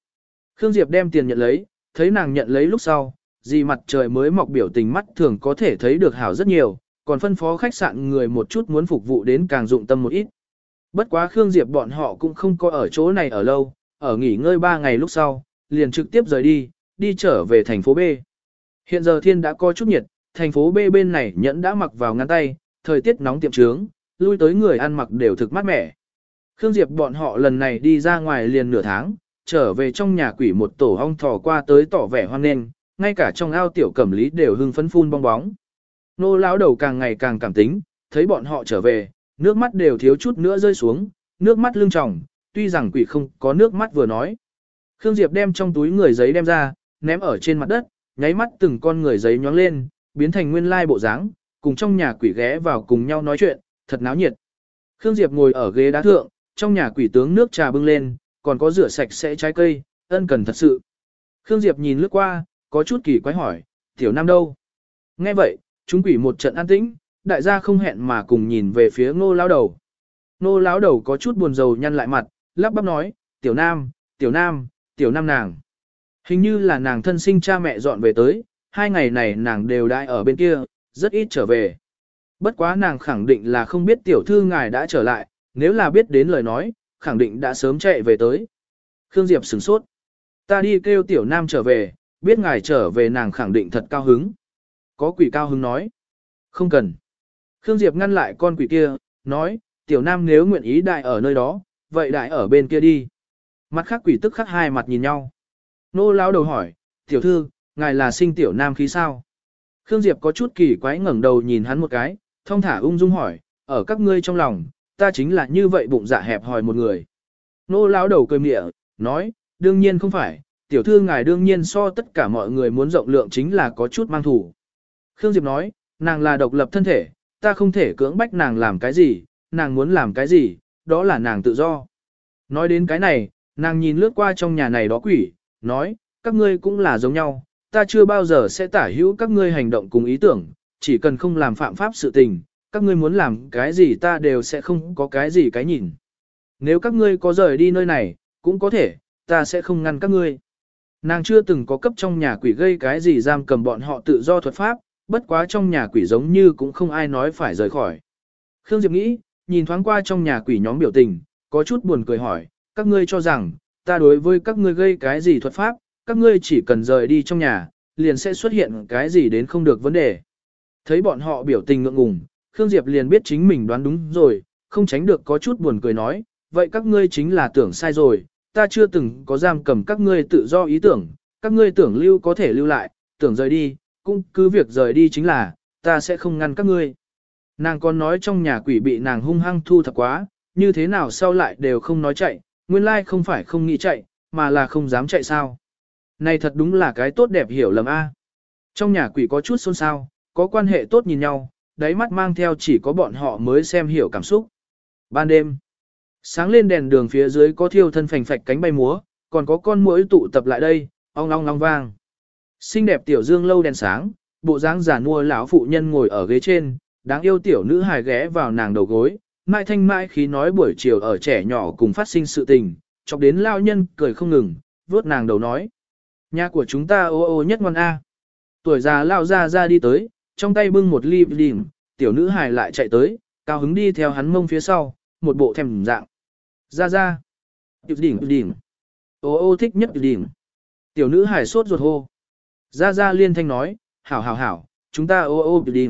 Khương Diệp đem tiền nhận lấy, thấy nàng nhận lấy lúc sau, gì mặt trời mới mọc biểu tình mắt thường có thể thấy được hảo rất nhiều, còn phân phó khách sạn người một chút muốn phục vụ đến càng dụng tâm một ít. Bất quá Khương Diệp bọn họ cũng không có ở chỗ này ở lâu, ở nghỉ ngơi 3 ngày lúc sau, liền trực tiếp rời đi, đi trở về thành phố B. Hiện giờ thiên đã có chút nhiệt, thành phố B bên này nhẫn đã mặc vào ngăn tay, thời tiết nóng tiệm trướng, lui tới người ăn mặc đều thực mát mẻ. Khương Diệp bọn họ lần này đi ra ngoài liền nửa tháng, trở về trong nhà quỷ một tổ ong thò qua tới tỏ vẻ hoan nghênh, ngay cả trong ao tiểu cẩm lý đều hưng phấn phun bong bóng. Nô lão đầu càng ngày càng cảm tính, thấy bọn họ trở về, nước mắt đều thiếu chút nữa rơi xuống, nước mắt lưng tròng, tuy rằng quỷ không có nước mắt vừa nói. Khương Diệp đem trong túi người giấy đem ra, ném ở trên mặt đất, nháy mắt từng con người giấy nhoáng lên, biến thành nguyên lai bộ dáng, cùng trong nhà quỷ ghé vào cùng nhau nói chuyện, thật náo nhiệt. Khương Diệp ngồi ở ghế đá thượng, trong nhà quỷ tướng nước trà bưng lên, còn có rửa sạch sẽ trái cây, ân cần thật sự. Khương Diệp nhìn lướt qua, có chút kỳ quái hỏi, tiểu nam đâu? Nghe vậy, chúng quỷ một trận an tĩnh, đại gia không hẹn mà cùng nhìn về phía ngô lão đầu. Ngô lão đầu có chút buồn rầu nhăn lại mặt, lắp bắp nói, tiểu nam, tiểu nam, tiểu nam nàng. Hình như là nàng thân sinh cha mẹ dọn về tới, hai ngày này nàng đều đại ở bên kia, rất ít trở về. Bất quá nàng khẳng định là không biết tiểu thư ngài đã trở lại, nếu là biết đến lời nói, khẳng định đã sớm chạy về tới. Khương Diệp sửng sốt. Ta đi kêu tiểu nam trở về, biết ngài trở về nàng khẳng định thật cao hứng. Có quỷ cao hứng nói. Không cần. Khương Diệp ngăn lại con quỷ kia, nói, tiểu nam nếu nguyện ý đại ở nơi đó, vậy đại ở bên kia đi. Mặt khác quỷ tức khắc hai mặt nhìn nhau. Nô lão đầu hỏi, tiểu thư, ngài là sinh tiểu nam khí sao? Khương Diệp có chút kỳ quái ngẩng đầu nhìn hắn một cái, thông thả ung dung hỏi, ở các ngươi trong lòng, ta chính là như vậy bụng dạ hẹp hòi một người. Nô lão đầu cười mịa, nói, đương nhiên không phải, tiểu thư ngài đương nhiên so tất cả mọi người muốn rộng lượng chính là có chút mang thủ. Khương Diệp nói, nàng là độc lập thân thể, ta không thể cưỡng bách nàng làm cái gì, nàng muốn làm cái gì, đó là nàng tự do. Nói đến cái này, nàng nhìn lướt qua trong nhà này đó quỷ, nói, các ngươi cũng là giống nhau, ta chưa bao giờ sẽ tả hữu các ngươi hành động cùng ý tưởng, chỉ cần không làm phạm pháp sự tình, các ngươi muốn làm cái gì ta đều sẽ không có cái gì cái nhìn. Nếu các ngươi có rời đi nơi này, cũng có thể, ta sẽ không ngăn các ngươi. Nàng chưa từng có cấp trong nhà quỷ gây cái gì giam cầm bọn họ tự do thuật pháp, bất quá trong nhà quỷ giống như cũng không ai nói phải rời khỏi. Khương Diệp nghĩ, nhìn thoáng qua trong nhà quỷ nhóm biểu tình, có chút buồn cười hỏi, các ngươi cho rằng, ta đối với các ngươi gây cái gì thuật pháp, các ngươi chỉ cần rời đi trong nhà, liền sẽ xuất hiện cái gì đến không được vấn đề. Thấy bọn họ biểu tình ngượng ngùng, Khương Diệp liền biết chính mình đoán đúng rồi, không tránh được có chút buồn cười nói, vậy các ngươi chính là tưởng sai rồi, ta chưa từng có giam cầm các ngươi tự do ý tưởng, các ngươi tưởng lưu có thể lưu lại, tưởng rời đi, cũng cứ việc rời đi chính là, ta sẽ không ngăn các ngươi. Nàng còn nói trong nhà quỷ bị nàng hung hăng thu thập quá, như thế nào sau lại đều không nói chạy, nguyên lai không phải không nghĩ chạy, mà là không dám chạy sao. Này thật đúng là cái tốt đẹp hiểu lầm a. Trong nhà quỷ có chút xôn xao, có quan hệ tốt nhìn nhau, đáy mắt mang theo chỉ có bọn họ mới xem hiểu cảm xúc. Ban đêm, sáng lên đèn đường phía dưới có thiêu thân phành phạch cánh bay múa, còn có con muỗi tụ tập lại đây, ong ong ong vang. Xinh đẹp tiểu dương lâu đèn sáng, bộ dáng giả nua lão phụ nhân ngồi ở ghế trên, đáng yêu tiểu nữ hài ghé vào nàng đầu gối, mai thanh mai khí nói buổi chiều ở trẻ nhỏ cùng phát sinh sự tình, chọc đến lao nhân cười không ngừng, vuốt nàng đầu nói. Nhà của chúng ta ô ô nhất ngoan A. Tuổi già lao ra ra đi tới, trong tay bưng một ly đỉnh, tiểu nữ hài lại chạy tới, cao hứng đi theo hắn mông phía sau, một bộ thèm dạng. Ra ra. Tiểu đỉnh đỉnh. Ô ô thích nhất đỉnh. Tiểu nữ hài sốt ruột hô. Ra ra liên thanh nói, hảo hảo hảo, chúng ta ô ô đi.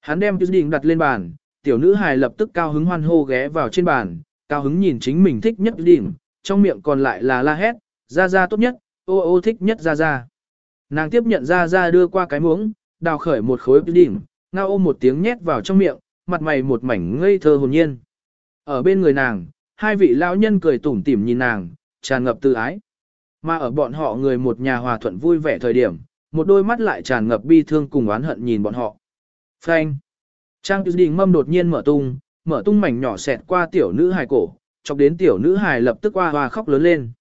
Hắn đem đỉnh đặt lên bàn, tiểu nữ hài lập tức cao hứng hoan hô ghé vào trên bàn, cao hứng nhìn chính mình thích nhất đỉnh, trong miệng còn lại là la hét, ra ra tốt nhất, ô ô thích nhất ra ra. Nàng tiếp nhận ra ra đưa qua cái muỗng, đào khởi một khối đỉnh, ngao ôm một tiếng nhét vào trong miệng, mặt mày một mảnh ngây thơ hồn nhiên. Ở bên người nàng, hai vị lão nhân cười tủm tỉm nhìn nàng, tràn ngập từ ái. Mà ở bọn họ người một nhà hòa thuận vui vẻ thời điểm, một đôi mắt lại tràn ngập bi thương cùng oán hận nhìn bọn họ. Phanh. Trang Tư Đình mâm đột nhiên mở tung, mở tung mảnh nhỏ xẹt qua tiểu nữ hài cổ, chọc đến tiểu nữ hài lập tức hoa hoa khóc lớn lên.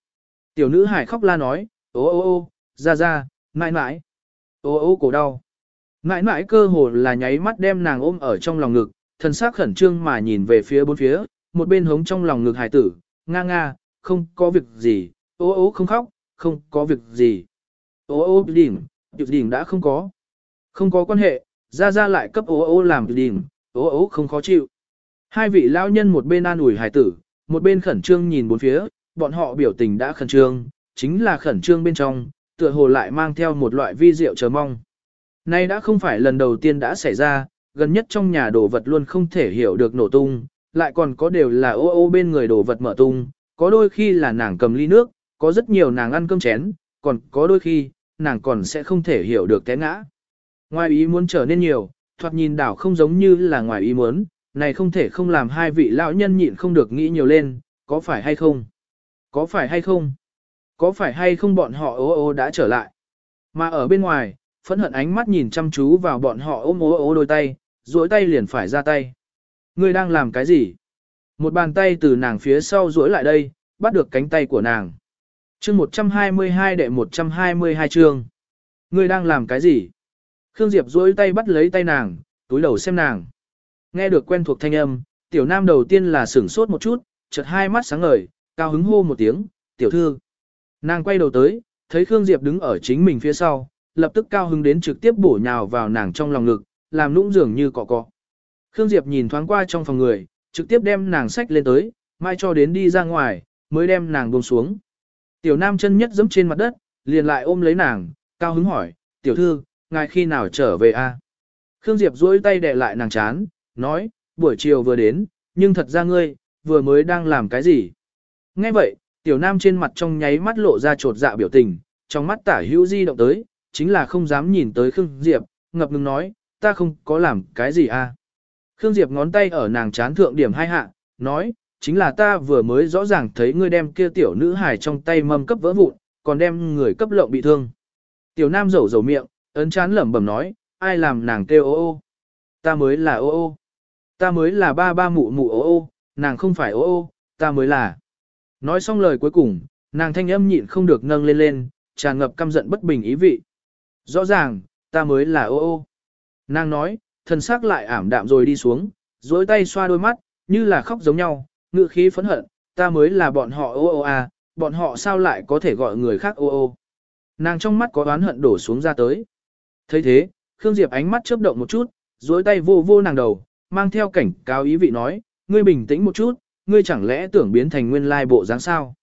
Tiểu nữ hài khóc la nói, ô ô ô, ra ra, mãi mãi, ô ô cổ đau. Mãi mãi cơ hồ là nháy mắt đem nàng ôm ở trong lòng ngực, thân xác khẩn trương mà nhìn về phía bốn phía, một bên hống trong lòng ngực hài tử, nga nga, không có việc gì, ô ô không khóc, không có việc gì. Ô ô đỉnh, đỉnh đã không có. Không có quan hệ, ra ra lại cấp ô ô làm đỉnh, ô ô không khó chịu. Hai vị lão nhân một bên an ủi hải tử, một bên khẩn trương nhìn bốn phía, bọn họ biểu tình đã khẩn trương, chính là khẩn trương bên trong, tựa hồ lại mang theo một loại vi diệu chờ mong. Nay đã không phải lần đầu tiên đã xảy ra, gần nhất trong nhà đồ vật luôn không thể hiểu được nổ tung, lại còn có đều là ô ô bên người đồ vật mở tung, có đôi khi là nàng cầm ly nước, có rất nhiều nàng ăn cơm chén, còn có đôi khi, nàng còn sẽ không thể hiểu được té ngã. Ngoài ý muốn trở nên nhiều, thoạt nhìn đảo không giống như là ngoài ý muốn, này không thể không làm hai vị lão nhân nhịn không được nghĩ nhiều lên, có phải hay không? Có phải hay không? Có phải hay không bọn họ ô ô đã trở lại? Mà ở bên ngoài, phẫn hận ánh mắt nhìn chăm chú vào bọn họ ôm ô ô đôi tay, duỗi tay liền phải ra tay. Ngươi đang làm cái gì? Một bàn tay từ nàng phía sau duỗi lại đây, bắt được cánh tay của nàng. Chương 122 đệ 122 chương. Ngươi đang làm cái gì? Khương Diệp duỗi tay bắt lấy tay nàng, túi đầu xem nàng. Nghe được quen thuộc thanh âm, tiểu nam đầu tiên là sửng sốt một chút, chợt hai mắt sáng ngời, cao hứng hô một tiếng, tiểu thư. Nàng quay đầu tới, thấy Khương Diệp đứng ở chính mình phía sau, lập tức cao hứng đến trực tiếp bổ nhào vào nàng trong lòng ngực, làm nũng dường như cọ cọ. Khương Diệp nhìn thoáng qua trong phòng người, trực tiếp đem nàng sách lên tới, mai cho đến đi ra ngoài, mới đem nàng buông xuống. Tiểu nam chân nhất giẫm trên mặt đất, liền lại ôm lấy nàng, cao hứng hỏi, tiểu thư, ngài khi nào trở về a? Khương Diệp duỗi tay đè lại nàng chán, nói, buổi chiều vừa đến, nhưng thật ra ngươi, vừa mới đang làm cái gì? Nghe vậy, tiểu nam trên mặt trong nháy mắt lộ ra trột dạ biểu tình, trong mắt tả hữu di động tới, chính là không dám nhìn tới Khương Diệp, ngập ngừng nói, ta không có làm cái gì à. Khương Diệp ngón tay ở nàng chán thượng điểm hai hạ, nói, chính là ta vừa mới rõ ràng thấy ngươi đem kia tiểu nữ hài trong tay mâm cấp vỡ vụn, còn đem người cấp lộng bị thương. Tiểu nam rầu rầu miệng, ấn chán lẩm bẩm nói, ai làm nàng kêu ô ô. Ta mới là ô ô. Ta mới là ba ba mụ mụ ô ô, nàng không phải ô ô, ta mới là. Nói xong lời cuối cùng, nàng thanh âm nhịn không được nâng lên lên, tràn ngập căm giận bất bình ý vị. Rõ ràng, ta mới là ô ô. Nàng nói, thần sắc lại ảm đạm rồi đi xuống, duỗi tay xoa đôi mắt, như là khóc giống nhau, ngự khí phẫn hận, ta mới là bọn họ ô ô à, bọn họ sao lại có thể gọi người khác ô ô. Nàng trong mắt có oán hận đổ xuống ra tới. thấy thế, Khương Diệp ánh mắt chớp động một chút, duỗi tay vô vô nàng đầu, mang theo cảnh cáo ý vị nói, ngươi bình tĩnh một chút, ngươi chẳng lẽ tưởng biến thành nguyên lai bộ dáng sao?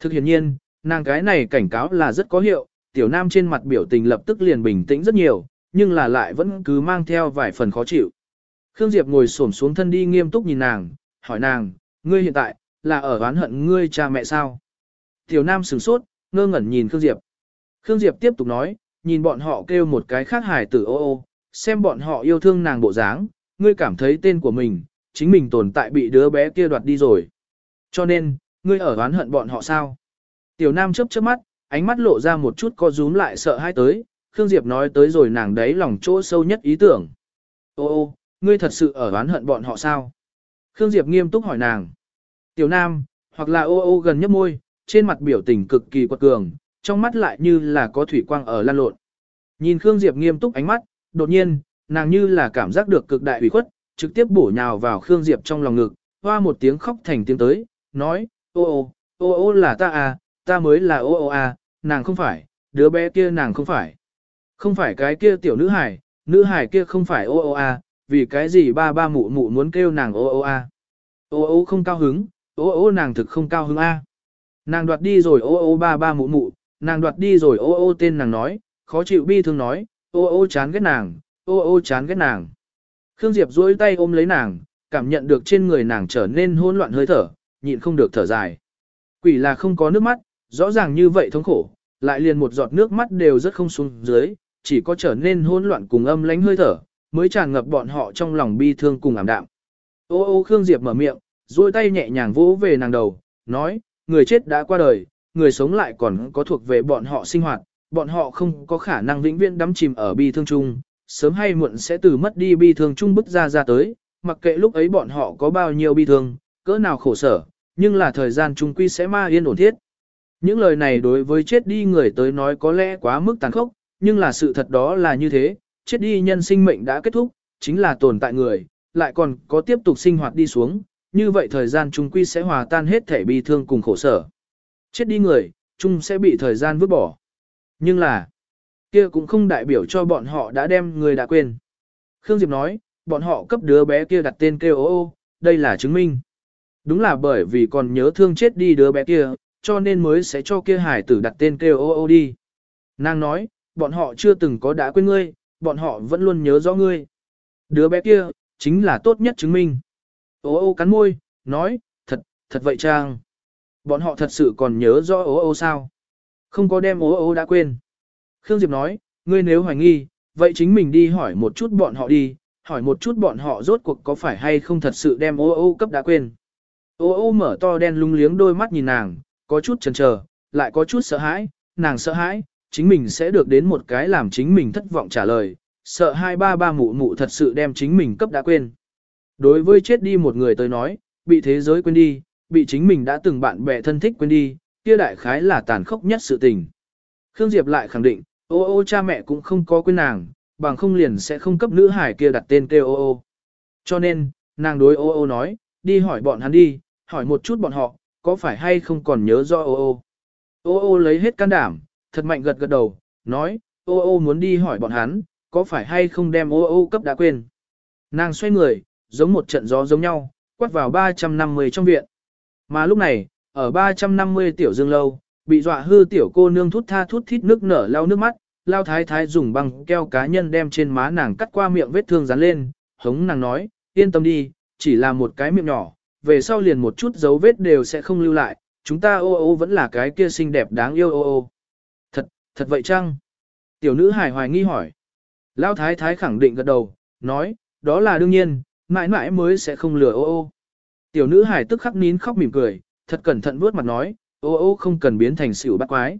Thực hiện nhiên, nàng cái này cảnh cáo là rất có hiệu, tiểu nam trên mặt biểu tình lập tức liền bình tĩnh rất nhiều, nhưng là lại vẫn cứ mang theo vài phần khó chịu. Khương Diệp ngồi xổm xuống thân đi nghiêm túc nhìn nàng, hỏi nàng, ngươi hiện tại, là ở oán hận ngươi cha mẹ sao? Tiểu nam sửng sốt, ngơ ngẩn nhìn Khương Diệp. Khương Diệp tiếp tục nói, nhìn bọn họ kêu một cái khác hài tử ô ô, xem bọn họ yêu thương nàng bộ dáng, ngươi cảm thấy tên của mình, chính mình tồn tại bị đứa bé kia đoạt đi rồi. Cho nên, ngươi ở oán hận bọn họ sao? Tiểu Nam chớp chớp mắt, ánh mắt lộ ra một chút co rúm lại sợ hãi tới, Khương Diệp nói tới rồi nàng đấy lòng chỗ sâu nhất ý tưởng. Ô ô, ngươi thật sự ở oán hận bọn họ sao? Khương Diệp nghiêm túc hỏi nàng. Tiểu Nam, hoặc là ô ô gần nhấp môi, trên mặt biểu tình cực kỳ quật cường, trong mắt lại như là có thủy quang ở lan lộn. Nhìn Khương Diệp nghiêm túc ánh mắt, đột nhiên, nàng như là cảm giác được cực đại ủy khuất, trực tiếp bổ nhào vào Khương Diệp trong lòng ngực, hoa một tiếng khóc thành tiếng tới, nói, ô ô, ô ô là ta à, ta mới là ô ô à, nàng không phải, đứa bé kia nàng không phải. Không phải cái kia tiểu nữ hải, nữ hải kia không phải ô ô à, vì cái gì ba ba mụ mụ muốn kêu nàng ô ô à. Ô ô không cao hứng, ô ô nàng thực không cao hứng a. À. Nàng đoạt đi rồi ô ô ba ba mụ mụ, nàng đoạt đi rồi ô ô tên nàng nói, khó chịu bi thương nói, ô ô chán ghét nàng, ô ô chán ghét nàng. Khương Diệp duỗi tay ôm lấy nàng, cảm nhận được trên người nàng trở nên hỗn loạn hơi thở, nhịn không được thở dài. Quỷ là không có nước mắt, rõ ràng như vậy thống khổ, lại liền một giọt nước mắt đều rất không xuống dưới, chỉ có trở nên hỗn loạn cùng âm lánh hơi thở, mới tràn ngập bọn họ trong lòng bi thương cùng ảm đạm. Ô ô Khương Diệp mở miệng, duỗi tay nhẹ nhàng vỗ về nàng đầu, nói, người chết đã qua đời, người sống lại còn có thuộc về bọn họ sinh hoạt, bọn họ không có khả năng vĩnh viễn đắm chìm ở bi thương chung, sớm hay muộn sẽ từ mất đi bi thương chung bức ra ra tới, mặc kệ lúc ấy bọn họ có bao nhiêu bi thương, cỡ nào khổ sở, nhưng là thời gian chung quy sẽ ma yên ổn thiết. Những lời này đối với chết đi người tới nói có lẽ quá mức tàn khốc, nhưng là sự thật đó là như thế, chết đi nhân sinh mệnh đã kết thúc, chính là tồn tại người, lại còn có tiếp tục sinh hoạt đi xuống, như vậy thời gian chung quy sẽ hòa tan hết thể bi thương cùng khổ sở. Chết đi người, chung sẽ bị thời gian vứt bỏ. Nhưng là, kia cũng không đại biểu cho bọn họ đã đem người đã quên. Khương Diệp nói, bọn họ cấp đứa bé kia đặt tên kêu ô ô, đây là chứng minh. Đúng là bởi vì còn nhớ thương chết đi đứa bé kia, cho nên mới sẽ cho kia hải tử đặt tên kêu ô ô đi. Nàng nói, bọn họ chưa từng có đã quên ngươi, bọn họ vẫn luôn nhớ rõ ngươi. Đứa bé kia, chính là tốt nhất chứng minh. Ô ô cắn môi, nói, thật, thật vậy trang. Bọn họ thật sự còn nhớ rõ ô ô sao? Không có đem ô ô đã quên. Khương Diệp nói, ngươi nếu hoài nghi, vậy chính mình đi hỏi một chút bọn họ đi, hỏi một chút bọn họ rốt cuộc có phải hay không thật sự đem ô ô cấp đã quên. Ô ô mở to đen lung liếng đôi mắt nhìn nàng, có chút chần chờ, lại có chút sợ hãi, nàng sợ hãi, chính mình sẽ được đến một cái làm chính mình thất vọng trả lời, sợ hai ba ba mụ mụ thật sự đem chính mình cấp đã quên. Đối với chết đi một người tới nói, bị thế giới quên đi, bị chính mình đã từng bạn bè thân thích quên đi, kia đại khái là tàn khốc nhất sự tình. Khương Diệp lại khẳng định, ô ô cha mẹ cũng không có quên nàng, bằng không liền sẽ không cấp nữ hải kia đặt tên kêu ô ô. Cho nên, nàng đối ô ô nói, đi hỏi bọn hắn đi, hỏi một chút bọn họ, có phải hay không còn nhớ do ô ô. Ô ô lấy hết can đảm, thật mạnh gật gật đầu, nói, ô ô muốn đi hỏi bọn hắn, có phải hay không đem ô ô cấp đã quên. Nàng xoay người, giống một trận gió giống nhau, quát vào 350 trong viện. Mà lúc này, ở 350 tiểu dương lâu, bị dọa hư tiểu cô nương thút tha thút thít nước nở lau nước mắt, lao thái thái dùng băng keo cá nhân đem trên má nàng cắt qua miệng vết thương dán lên, hống nàng nói, yên tâm đi, chỉ là một cái miệng nhỏ, về sau liền một chút dấu vết đều sẽ không lưu lại, chúng ta ô ô vẫn là cái kia xinh đẹp đáng yêu ô ô. Thật, vậy chăng? Tiểu nữ hài hoài nghi hỏi. Lao thái thái khẳng định gật đầu, nói, đó là đương nhiên, mãi mãi mới sẽ không lừa ô ô. Tiểu nữ hài tức khắc nín khóc mỉm cười, thật cẩn thận vuốt mặt nói, ô ô không cần biến thành xỉu bắt quái.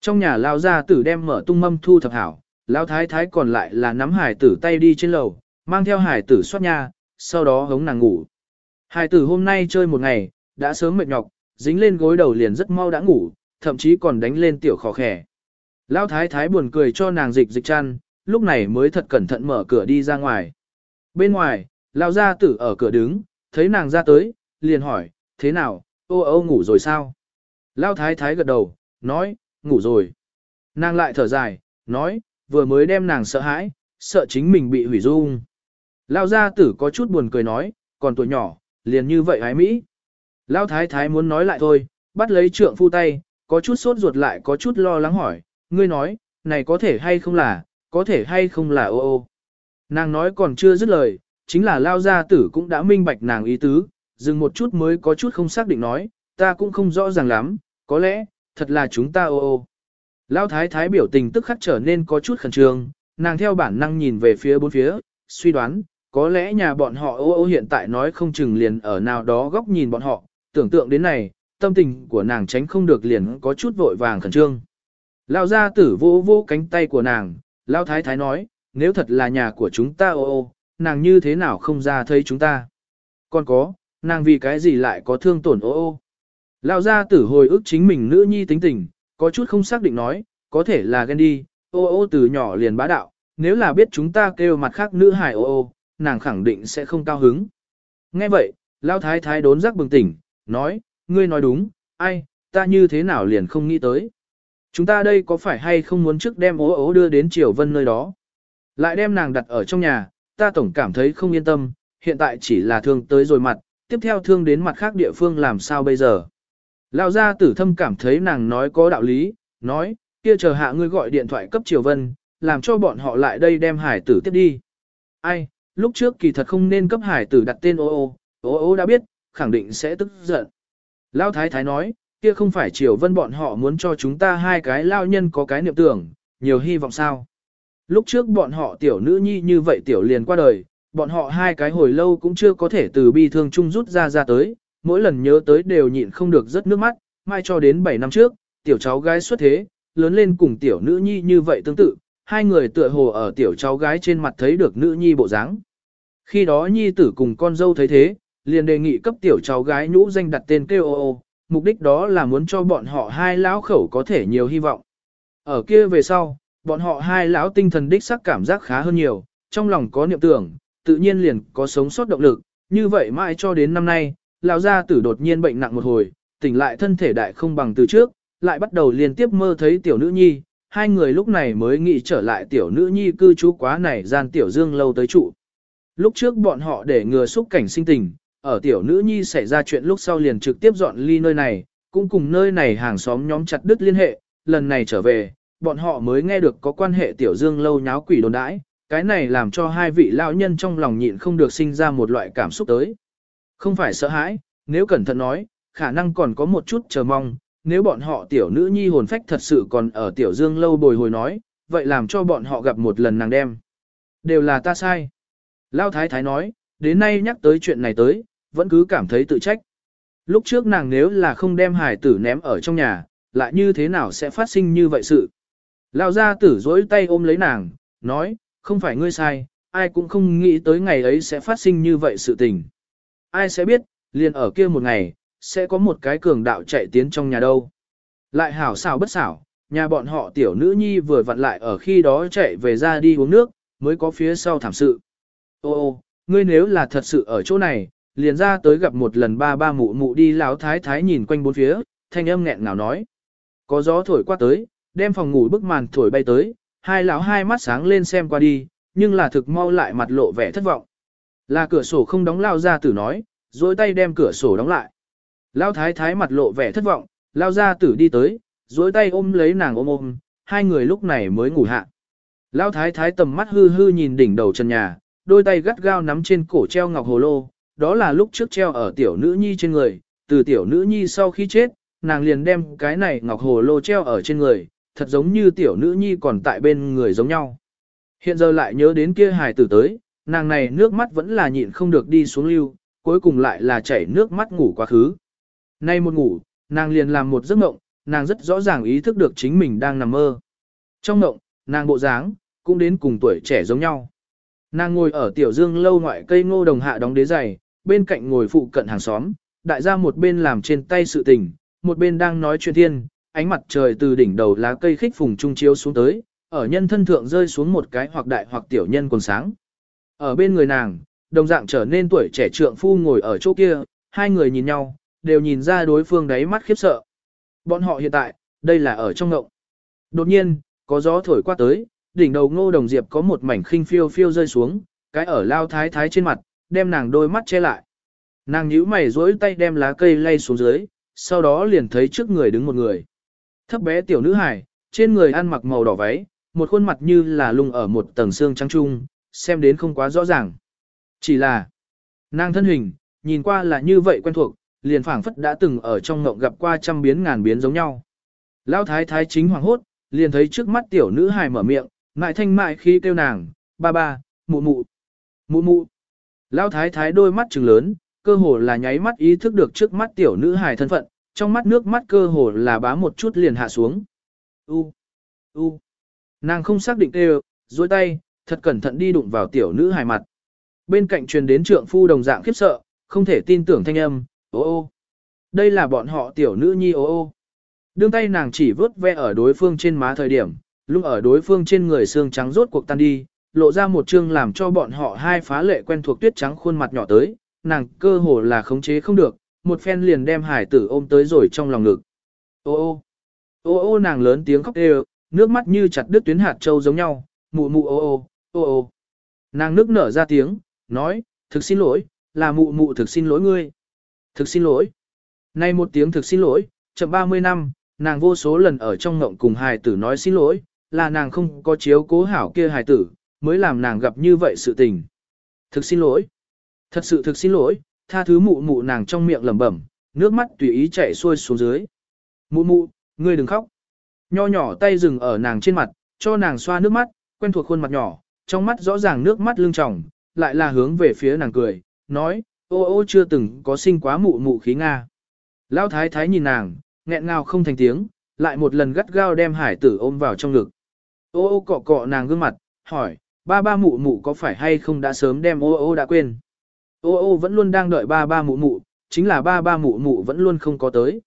Trong nhà lao gia tử đem mở tung mâm thu thập hảo, lao thái thái còn lại là nắm hải tử tay đi trên lầu, mang theo hải tử xoát nha, sau đó hống nàng ngủ. Hải tử hôm nay chơi một ngày, đã sớm mệt nhọc, dính lên gối đầu liền rất mau đã ngủ, thậm chí còn đánh lên tiểu khó khẻ. Lão thái thái buồn cười cho nàng dịch dịch chăn, lúc này mới thật cẩn thận mở cửa đi ra ngoài. Bên ngoài, Lão gia tử ở cửa đứng, thấy nàng ra tới, liền hỏi, thế nào, ô ô ngủ rồi sao? Lão thái thái gật đầu, nói, ngủ rồi. Nàng lại thở dài, nói, vừa mới đem nàng sợ hãi, sợ chính mình bị hủy dung. Lão gia tử có chút buồn cười nói, còn tuổi nhỏ, liền như vậy hái Mỹ. Lão thái thái muốn nói lại thôi, bắt lấy trượng phu tay, có chút sốt ruột lại có chút lo lắng hỏi, ngươi nói, này có thể hay không là, có thể hay không là ô ô. Nàng nói còn chưa dứt lời, chính là Lao gia tử cũng đã minh bạch nàng ý tứ, dừng một chút mới có chút không xác định nói, ta cũng không rõ ràng lắm, có lẽ, thật là chúng ta ô ô. Lao thái thái biểu tình tức khắc trở nên có chút khẩn trương, nàng theo bản năng nhìn về phía bốn phía, suy đoán, có lẽ nhà bọn họ ô ô hiện tại nói không chừng liền ở nào đó góc nhìn bọn họ, tưởng tượng đến này, tâm tình của nàng tránh không được liền có chút vội vàng khẩn trương. Lao gia tử vô vô cánh tay của nàng, Lao thái thái nói, nếu thật là nhà của chúng ta ô ô, nàng như thế nào không ra thấy chúng ta. Còn có, nàng vì cái gì lại có thương tổn ô ô. Lao gia tử hồi ức chính mình nữ nhi tính tình, có chút không xác định nói, có thể là ghen đi, ô ô từ nhỏ liền bá đạo, nếu là biết chúng ta kêu mặt khác nữ hài ô ô, nàng khẳng định sẽ không cao hứng. Nghe vậy, Lao thái thái đốn giác bừng tỉnh, nói, ngươi nói đúng, ai, ta như thế nào liền không nghĩ tới. Chúng ta đây có phải hay không muốn trước đem ố ố đưa đến Triều Vân nơi đó? Lại đem nàng đặt ở trong nhà, ta tổng cảm thấy không yên tâm, hiện tại chỉ là thương tới rồi mặt, tiếp theo thương đến mặt khác địa phương làm sao bây giờ? Lão gia tử thâm cảm thấy nàng nói có đạo lý, nói, kia chờ hạ ngươi gọi điện thoại cấp Triều Vân, làm cho bọn họ lại đây đem hải tử tiếp đi. Ai, lúc trước kỳ thật không nên cấp hải tử đặt tên ô ô, ô ô đã biết, khẳng định sẽ tức giận. Lão thái thái nói, kia không phải Triều Vân bọn họ muốn cho chúng ta hai cái lao nhân có cái niệm tưởng, nhiều hy vọng sao. Lúc trước bọn họ tiểu nữ nhi như vậy tiểu liền qua đời, bọn họ hai cái hồi lâu cũng chưa có thể từ bi thương chung rút ra ra tới, mỗi lần nhớ tới đều nhịn không được rất nước mắt, mai cho đến 7 năm trước, tiểu cháu gái xuất thế, lớn lên cùng tiểu nữ nhi như vậy tương tự, hai người tựa hồ ở tiểu cháu gái trên mặt thấy được nữ nhi bộ dáng. Khi đó nhi tử cùng con dâu thấy thế, liền đề nghị cấp tiểu cháu gái nhũ danh đặt tên kêu ô ô, mục đích đó là muốn cho bọn họ hai lão khẩu có thể nhiều hy vọng. Ở kia về sau, bọn họ hai lão tinh thần đích sắc cảm giác khá hơn nhiều, trong lòng có niệm tưởng, tự nhiên liền có sống sót động lực, như vậy mãi cho đến năm nay, lão gia tử đột nhiên bệnh nặng một hồi, tỉnh lại thân thể đại không bằng từ trước, lại bắt đầu liên tiếp mơ thấy tiểu nữ nhi, hai người lúc này mới nghĩ trở lại tiểu nữ nhi cư trú quá này gian tiểu dương lâu tới trụ. Lúc trước bọn họ để ngừa xúc cảnh sinh tình, ở tiểu nữ nhi xảy ra chuyện lúc sau liền trực tiếp dọn ly nơi này, cũng cùng nơi này hàng xóm nhóm chặt đứt liên hệ, lần này trở về, bọn họ mới nghe được có quan hệ tiểu dương lâu nháo quỷ đồn đãi, cái này làm cho hai vị lão nhân trong lòng nhịn không được sinh ra một loại cảm xúc tới. Không phải sợ hãi, nếu cẩn thận nói, khả năng còn có một chút chờ mong, nếu bọn họ tiểu nữ nhi hồn phách thật sự còn ở tiểu dương lâu bồi hồi nói, vậy làm cho bọn họ gặp một lần nàng đem. Đều là ta sai. Lao thái thái nói, đến nay nhắc tới chuyện này tới, vẫn cứ cảm thấy tự trách. Lúc trước nàng nếu là không đem hải tử ném ở trong nhà, lại như thế nào sẽ phát sinh như vậy sự. Lao gia tử dối tay ôm lấy nàng, nói, không phải ngươi sai, ai cũng không nghĩ tới ngày ấy sẽ phát sinh như vậy sự tình. Ai sẽ biết, liền ở kia một ngày, sẽ có một cái cường đạo chạy tiến trong nhà đâu. Lại hảo xảo bất xảo, nhà bọn họ tiểu nữ nhi vừa vặn lại ở khi đó chạy về ra đi uống nước, mới có phía sau thảm sự. Ô ô, ngươi nếu là thật sự ở chỗ này, liền ra tới gặp một lần ba ba mụ mụ đi lão thái thái nhìn quanh bốn phía, thanh âm nghẹn ngào nói. Có gió thổi qua tới, đem phòng ngủ bức màn thổi bay tới, hai lão hai mắt sáng lên xem qua đi, nhưng là thực mau lại mặt lộ vẻ thất vọng. Là cửa sổ không đóng lao ra tử nói, dối tay đem cửa sổ đóng lại. Lao thái thái mặt lộ vẻ thất vọng, lao ra tử đi tới, dối tay ôm lấy nàng ôm ôm, hai người lúc này mới ngủ hạ. Lao thái thái tầm mắt hư hư nhìn đỉnh đầu trần nhà, đôi tay gắt gao nắm trên cổ treo ngọc hồ lô, đó là lúc trước treo ở tiểu nữ nhi trên người, từ tiểu nữ nhi sau khi chết, nàng liền đem cái này ngọc hồ lô treo ở trên người, thật giống như tiểu nữ nhi còn tại bên người giống nhau. Hiện giờ lại nhớ đến kia hài tử tới, nàng này nước mắt vẫn là nhịn không được đi xuống lưu, cuối cùng lại là chảy nước mắt ngủ quá khứ. Nay một ngủ, nàng liền làm một giấc mộng, nàng rất rõ ràng ý thức được chính mình đang nằm mơ. Trong mộng, nàng bộ dáng, cũng đến cùng tuổi trẻ giống nhau. Nàng ngồi ở tiểu dương lâu ngoại cây ngô đồng hạ đóng đế giày, bên cạnh ngồi phụ cận hàng xóm, đại gia một bên làm trên tay sự tình, một bên đang nói chuyện thiên, ánh mặt trời từ đỉnh đầu lá cây khích phùng trung chiếu xuống tới, ở nhân thân thượng rơi xuống một cái hoặc đại hoặc tiểu nhân còn sáng. Ở bên người nàng, đồng dạng trở nên tuổi trẻ trượng phu ngồi ở chỗ kia, hai người nhìn nhau, đều nhìn ra đối phương đáy mắt khiếp sợ. Bọn họ hiện tại, đây là ở trong ngộng. Đột nhiên, có gió thổi qua tới, đỉnh đầu ngô đồng diệp có một mảnh khinh phiêu phiêu rơi xuống, cái ở lao thái thái trên mặt, đem nàng đôi mắt che lại. Nàng nhíu mày duỗi tay đem lá cây lay xuống dưới, sau đó liền thấy trước người đứng một người. Thấp bé tiểu nữ hải, trên người ăn mặc màu đỏ váy, một khuôn mặt như là lung ở một tầng xương trắng trung, xem đến không quá rõ ràng. Chỉ là, nàng thân hình, nhìn qua là như vậy quen thuộc, liền phảng phất đã từng ở trong ngộng gặp qua trăm biến ngàn biến giống nhau. Lão thái thái chính hoàng hốt, liền thấy trước mắt tiểu nữ hài mở miệng, mại thanh mại khi kêu nàng, ba ba, mụ mụ, mụ mụ. Lão thái thái đôi mắt trừng lớn, cơ hồ là nháy mắt ý thức được trước mắt tiểu nữ hài thân phận, trong mắt nước mắt cơ hồ là bá một chút liền hạ xuống. U, U. Nàng không xác định kêu, dối tay, thật cẩn thận đi đụng vào tiểu nữ hài mặt. Bên cạnh truyền đến trượng phu đồng dạng khiếp sợ, không thể tin tưởng thanh âm, ô ô. Đây là bọn họ tiểu nữ nhi ô ô. Đương tay nàng chỉ vớt ve ở đối phương trên má thời điểm, lúc ở đối phương trên người xương trắng rốt cuộc tan đi, lộ ra một chương làm cho bọn họ hai phá lệ quen thuộc tuyết trắng khuôn mặt nhỏ tới, nàng cơ hồ là khống chế không được, một phen liền đem hải tử ôm tới rồi trong lòng ngực. Ô ô, ô ô nàng lớn tiếng khóc đều, nước mắt như chặt đứt tuyến hạt châu giống nhau, mụ mụ ô ô, ô ô. Nàng nước nở ra tiếng, nói, thực xin lỗi, là mụ mụ thực xin lỗi ngươi. Thực xin lỗi. Nay một tiếng thực xin lỗi, chậm 30 năm, nàng vô số lần ở trong ngộng cùng hài tử nói xin lỗi, là nàng không có chiếu cố hảo kia hài tử, mới làm nàng gặp như vậy sự tình. Thực xin lỗi. Thật sự thực xin lỗi, tha thứ mụ mụ nàng trong miệng lẩm bẩm, nước mắt tùy ý chảy xuôi xuống dưới. Mụ mụ, ngươi đừng khóc. Nho nhỏ tay dừng ở nàng trên mặt, cho nàng xoa nước mắt, quen thuộc khuôn mặt nhỏ, trong mắt rõ ràng nước mắt lưng tròng, lại là hướng về phía nàng cười, nói, ô ô chưa từng có sinh quá mụ mụ khí Nga. Lão thái thái nhìn nàng, nghẹn ngào không thành tiếng, lại một lần gắt gao đem hải tử ôm vào trong ngực. Ô ô cọ cọ nàng gương mặt, hỏi, ba ba mụ mụ có phải hay không đã sớm đem ô ô đã quên. Ô ô vẫn luôn đang đợi ba ba mụ mụ, chính là ba ba mụ mụ vẫn luôn không có tới.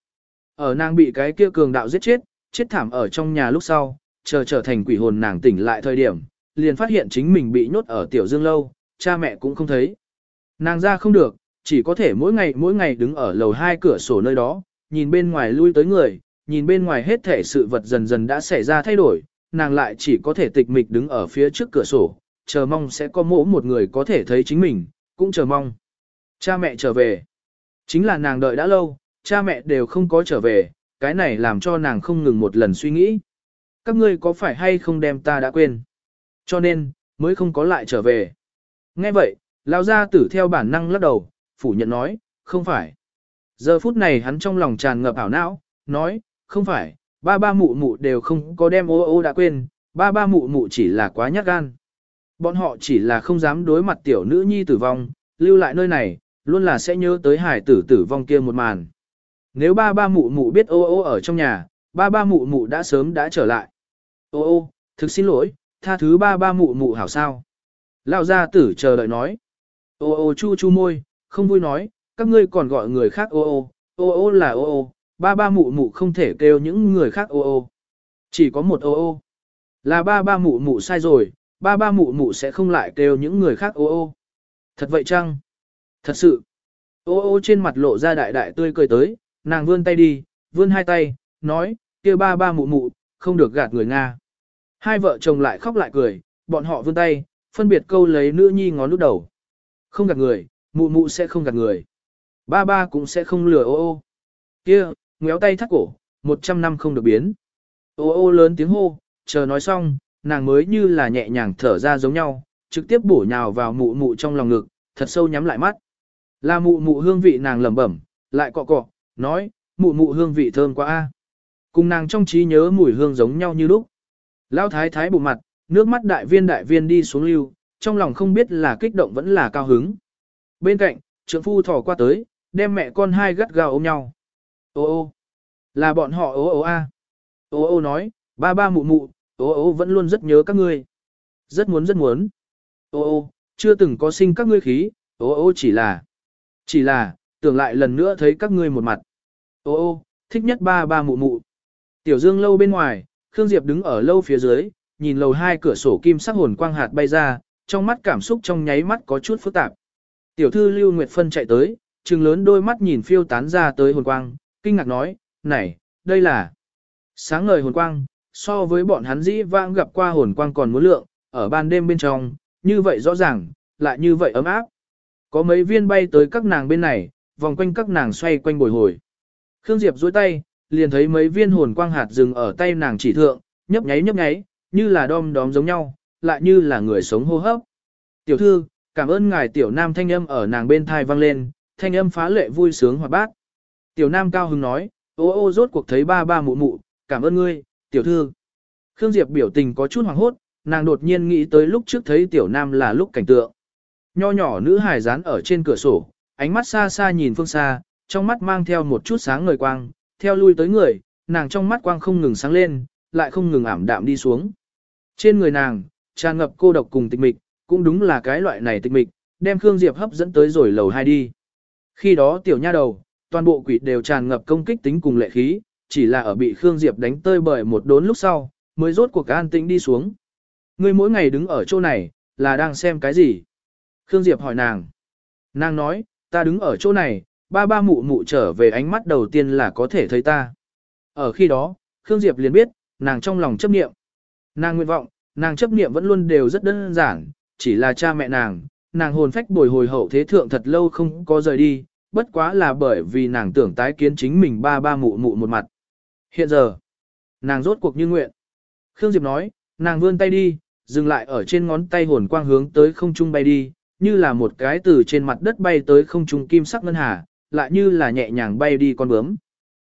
Ở nàng bị cái kia cường đạo giết chết, chết thảm ở trong nhà lúc sau, chờ trở thành quỷ hồn nàng tỉnh lại thời điểm, liền phát hiện chính mình bị nhốt ở tiểu dương lâu, cha mẹ cũng không thấy. Nàng ra không được, chỉ có thể mỗi ngày mỗi ngày đứng ở lầu hai cửa sổ nơi đó, nhìn bên ngoài lui tới người, nhìn bên ngoài hết thể sự vật dần dần đã xảy ra thay đổi, nàng lại chỉ có thể tịch mịch đứng ở phía trước cửa sổ, chờ mong sẽ có mỗ một người có thể thấy chính mình, cũng chờ mong. Cha mẹ trở về. Chính là nàng đợi đã lâu, cha mẹ đều không có trở về, cái này làm cho nàng không ngừng một lần suy nghĩ. Các ngươi có phải hay không đem ta đã quên? Cho nên, mới không có lại trở về. Nghe vậy, lão gia tử theo bản năng lắc đầu, phủ nhận nói, không phải. Giờ phút này hắn trong lòng tràn ngập ảo não, nói, không phải, ba ba mụ mụ đều không có đem ô ô đã quên, ba ba mụ mụ chỉ là quá nhát gan. Bọn họ chỉ là không dám đối mặt tiểu nữ nhi tử vong, lưu lại nơi này, luôn là sẽ nhớ tới hải tử tử vong kia một màn. Nếu ba ba mụ mụ biết ô ô ở trong nhà, ba ba mụ mụ đã sớm đã trở lại. Ô ô, thực xin lỗi, tha thứ ba ba mụ mụ hảo sao. Lão gia tử chờ đợi nói. Ô ô chu chu môi, không vui nói, các ngươi còn gọi người khác ô ô, ô ô là ô ô, ba ba mụ mụ không thể kêu những người khác ô ô. Chỉ có một ô ô. Là ba ba mụ mụ sai rồi, ba ba mụ mụ sẽ không lại kêu những người khác ô ô. Thật vậy chăng? Thật sự. Ô ô trên mặt lộ ra đại đại tươi cười tới, nàng vươn tay đi, vươn hai tay, nói, kêu ba ba mụ mụ, không được gạt người Nga. Hai vợ chồng lại khóc lại cười, bọn họ vươn tay, phân biệt câu lấy nữ nhi ngón lúc đầu. Không gạt người, mụ mụ sẽ không gạt người. Ba ba cũng sẽ không lừa ô ô. Kia, ngéo tay thắt cổ, một trăm năm không được biến. Ô ô lớn tiếng hô, chờ nói xong, nàng mới như là nhẹ nhàng thở ra giống nhau, trực tiếp bổ nhào vào mụ mụ trong lòng ngực, thật sâu nhắm lại mắt. Là mụ mụ hương vị nàng lẩm bẩm, lại cọ cọ, nói, mụ mụ hương vị thơm quá a. Cùng nàng trong trí nhớ mùi hương giống nhau như lúc. Lão thái thái bụng mặt, nước mắt đại viên đại viên đi xuống lưu, trong lòng không biết là kích động vẫn là cao hứng. Bên cạnh, trưởng phu thỏ qua tới, đem mẹ con hai gắt gao ôm nhau. Ô ô, là bọn họ ô ô a. Ô ô nói, ba ba mụ mụ, ô ô vẫn luôn rất nhớ các ngươi. Rất muốn rất muốn. Ô ô, chưa từng có sinh các ngươi khí, ô ô chỉ là, chỉ là, tưởng lại lần nữa thấy các ngươi một mặt. Ô ô, thích nhất ba ba mụ mụ. Tiểu dương lâu bên ngoài, Khương Diệp đứng ở lâu phía dưới, nhìn lầu hai cửa sổ kim sắc hồn quang hạt bay ra, trong mắt cảm xúc trong nháy mắt có chút phức tạp. Tiểu thư Lưu Nguyệt Phân chạy tới, trừng lớn đôi mắt nhìn phiêu tán ra tới hồn quang, kinh ngạc nói, này, đây là sáng ngời hồn quang, so với bọn hắn dĩ vãng gặp qua hồn quang còn muốn lượng, ở ban đêm bên trong, như vậy rõ ràng, lại như vậy ấm áp. Có mấy viên bay tới các nàng bên này, vòng quanh các nàng xoay quanh bồi hồi. Khương Diệp duỗi tay, liền thấy mấy viên hồn quang hạt dừng ở tay nàng chỉ thượng, nhấp nháy nhấp nháy, như là đom đóm giống nhau, lại như là người sống hô hấp. Tiểu thư, cảm ơn ngài tiểu nam thanh âm ở nàng bên thai vang lên, thanh âm phá lệ vui sướng hoạt bát. Tiểu nam cao hứng nói, ô ô rốt cuộc thấy ba ba mụ mụ, cảm ơn ngươi, tiểu thư. Khương Diệp biểu tình có chút hoảng hốt, nàng đột nhiên nghĩ tới lúc trước thấy tiểu nam là lúc cảnh tượng. Nho nhỏ nữ hài dán ở trên cửa sổ, ánh mắt xa xa nhìn phương xa, trong mắt mang theo một chút sáng ngời quang, theo lui tới người, nàng trong mắt quang không ngừng sáng lên, lại không ngừng ảm đạm đi xuống. Trên người nàng, tràn ngập cô độc cùng tịch mịch, cũng đúng là cái loại này tịch mịch, đem Khương Diệp hấp dẫn tới rồi lầu hai đi. Khi đó tiểu nha đầu, toàn bộ quỷ đều tràn ngập công kích tính cùng lệ khí, chỉ là ở bị Khương Diệp đánh tơi bởi một đốn lúc sau, mới rốt cuộc an tĩnh đi xuống. Ngươi mỗi ngày đứng ở chỗ này, là đang xem cái gì? Khương Diệp hỏi nàng. Nàng nói, ta đứng ở chỗ này, ba ba mụ mụ trở về ánh mắt đầu tiên là có thể thấy ta. Ở khi đó, Khương Diệp liền biết, nàng trong lòng chấp niệm. Nàng nguyện vọng, nàng chấp niệm vẫn luôn đều rất đơn giản, chỉ là cha mẹ nàng, nàng hồn phách bồi hồi hậu thế thượng thật lâu không có rời đi, bất quá là bởi vì nàng tưởng tái kiến chính mình ba ba mụ mụ một mặt. Hiện giờ, nàng rốt cuộc như nguyện. Khương Diệp nói, nàng vươn tay đi, dừng lại ở trên ngón tay hồn quang hướng tới không trung bay đi, như là một cái từ trên mặt đất bay tới không trung kim sắc ngân hà, lại như là nhẹ nhàng bay đi con bướm.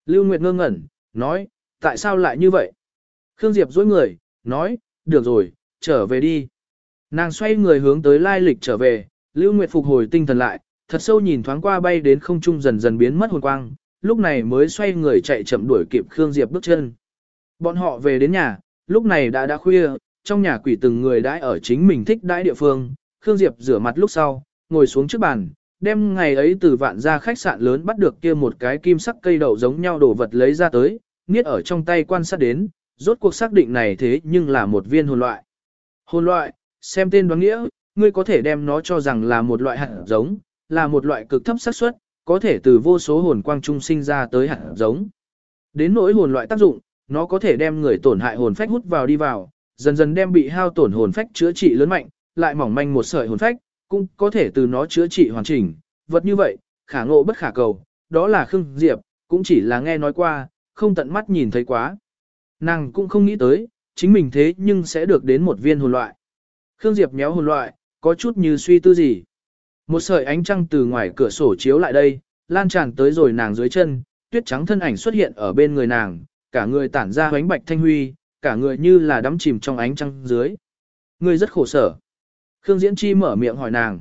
Lưu Nguyệt ngơ ngẩn, nói, tại sao lại như vậy? Khương Diệp dối người, nói, được rồi, trở về đi. Nàng xoay người hướng tới lai lịch trở về, Lưu Nguyệt phục hồi tinh thần lại, thật sâu nhìn thoáng qua bay đến không trung dần dần biến mất hồn quang, lúc này mới xoay người chạy chậm đuổi kịp Khương Diệp bước chân. Bọn họ về đến nhà, lúc này đã đã khuya, trong nhà quỷ từng người đãi ở chính mình thích đãi địa phương, Khương Diệp rửa mặt lúc sau, ngồi xuống trước bàn, đem ngày ấy từ vạn ra khách sạn lớn bắt được kia một cái kim sắc cây đậu giống nhau đồ vật lấy ra tới, niết ở trong tay quan sát đến, rốt cuộc xác định này thế nhưng là một viên hồn loại. Hồn loại, xem tên đoán nghĩa, ngươi có thể đem nó cho rằng là một loại hạt giống, là một loại cực thấp xác suất, có thể từ vô số hồn quang trung sinh ra tới hạt giống. Đến nỗi hồn loại tác dụng, nó có thể đem người tổn hại hồn phách hút vào đi vào, dần dần đem bị hao tổn hồn phách chữa trị lớn mạnh, lại mỏng manh một sợi hồn phách, cũng có thể từ nó chữa trị hoàn chỉnh. Vật như vậy, khả ngộ bất khả cầu, đó là Khương Diệp, cũng chỉ là nghe nói qua, không tận mắt nhìn thấy quá. Nàng cũng không nghĩ tới, chính mình thế nhưng sẽ được đến một viên hồn loại. Khương Diệp méo hồn loại, có chút như suy tư gì. Một sợi ánh trăng từ ngoài cửa sổ chiếu lại đây, lan tràn tới rồi nàng dưới chân, tuyết trắng thân ảnh xuất hiện ở bên người nàng, cả người tản ra ánh bạch thanh huy, cả người như là đắm chìm trong ánh trăng dưới. Người rất khổ sở. Khương Diễn Chi mở miệng hỏi nàng.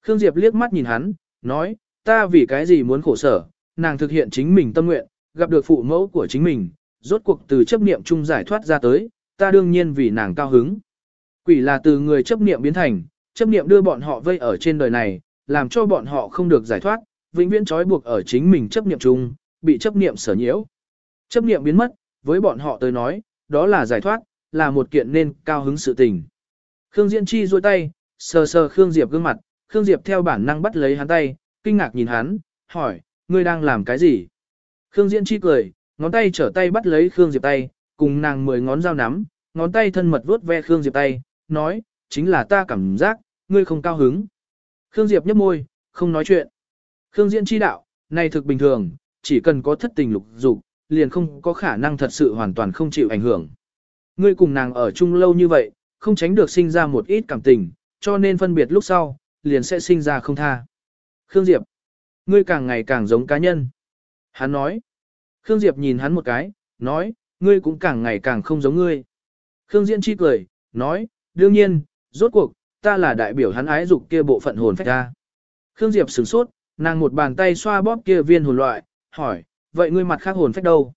Khương Diệp liếc mắt nhìn hắn, nói, ta vì cái gì muốn khổ sở, nàng thực hiện chính mình tâm nguyện, gặp được phụ mẫu của chính mình, rốt cuộc từ chấp niệm chung giải thoát ra tới, ta đương nhiên vì nàng cao hứng. Quỷ là từ người chấp niệm biến thành, chấp niệm đưa bọn họ vây ở trên đời này, làm cho bọn họ không được giải thoát, vĩnh viễn trói buộc ở chính mình chấp niệm chung, bị chấp niệm sở nhiễu. Chấp niệm biến mất, với bọn họ tới nói, đó là giải thoát, là một kiện nên cao hứng sự tình. Khương Diễn Chi duỗi tay, sờ sờ Khương Diệp gương mặt, Khương Diệp theo bản năng bắt lấy hắn tay, kinh ngạc nhìn hắn, hỏi, ngươi đang làm cái gì? Khương Diễn Chi cười, ngón tay trở tay bắt lấy Khương Diệp tay, cùng nàng mười ngón dao nắm, ngón tay thân mật vuốt ve Khương Diệp tay, nói, chính là ta cảm giác, ngươi không cao hứng. Khương Diệp nhấp môi, không nói chuyện. Khương Diễn chi đạo, này thực bình thường, chỉ cần có thất tình lục dục, liền không có khả năng thật sự hoàn toàn không chịu ảnh hưởng. Ngươi cùng nàng ở chung lâu như vậy, không tránh được sinh ra một ít cảm tình, cho nên phân biệt lúc sau, liền sẽ sinh ra không tha. Khương Diệp, ngươi càng ngày càng giống cá nhân. Hắn nói. Khương Diệp nhìn hắn một cái, nói, ngươi cũng càng ngày càng không giống ngươi. Khương Diễn chi cười, nói, đương nhiên, rốt cuộc, ta là đại biểu hắn ái dục kia bộ phận hồn phách ta. Khương Diệp sửng sốt, nàng một bàn tay xoa bóp kia viên hồn loại, hỏi, vậy ngươi mặt khác hồn phách đâu?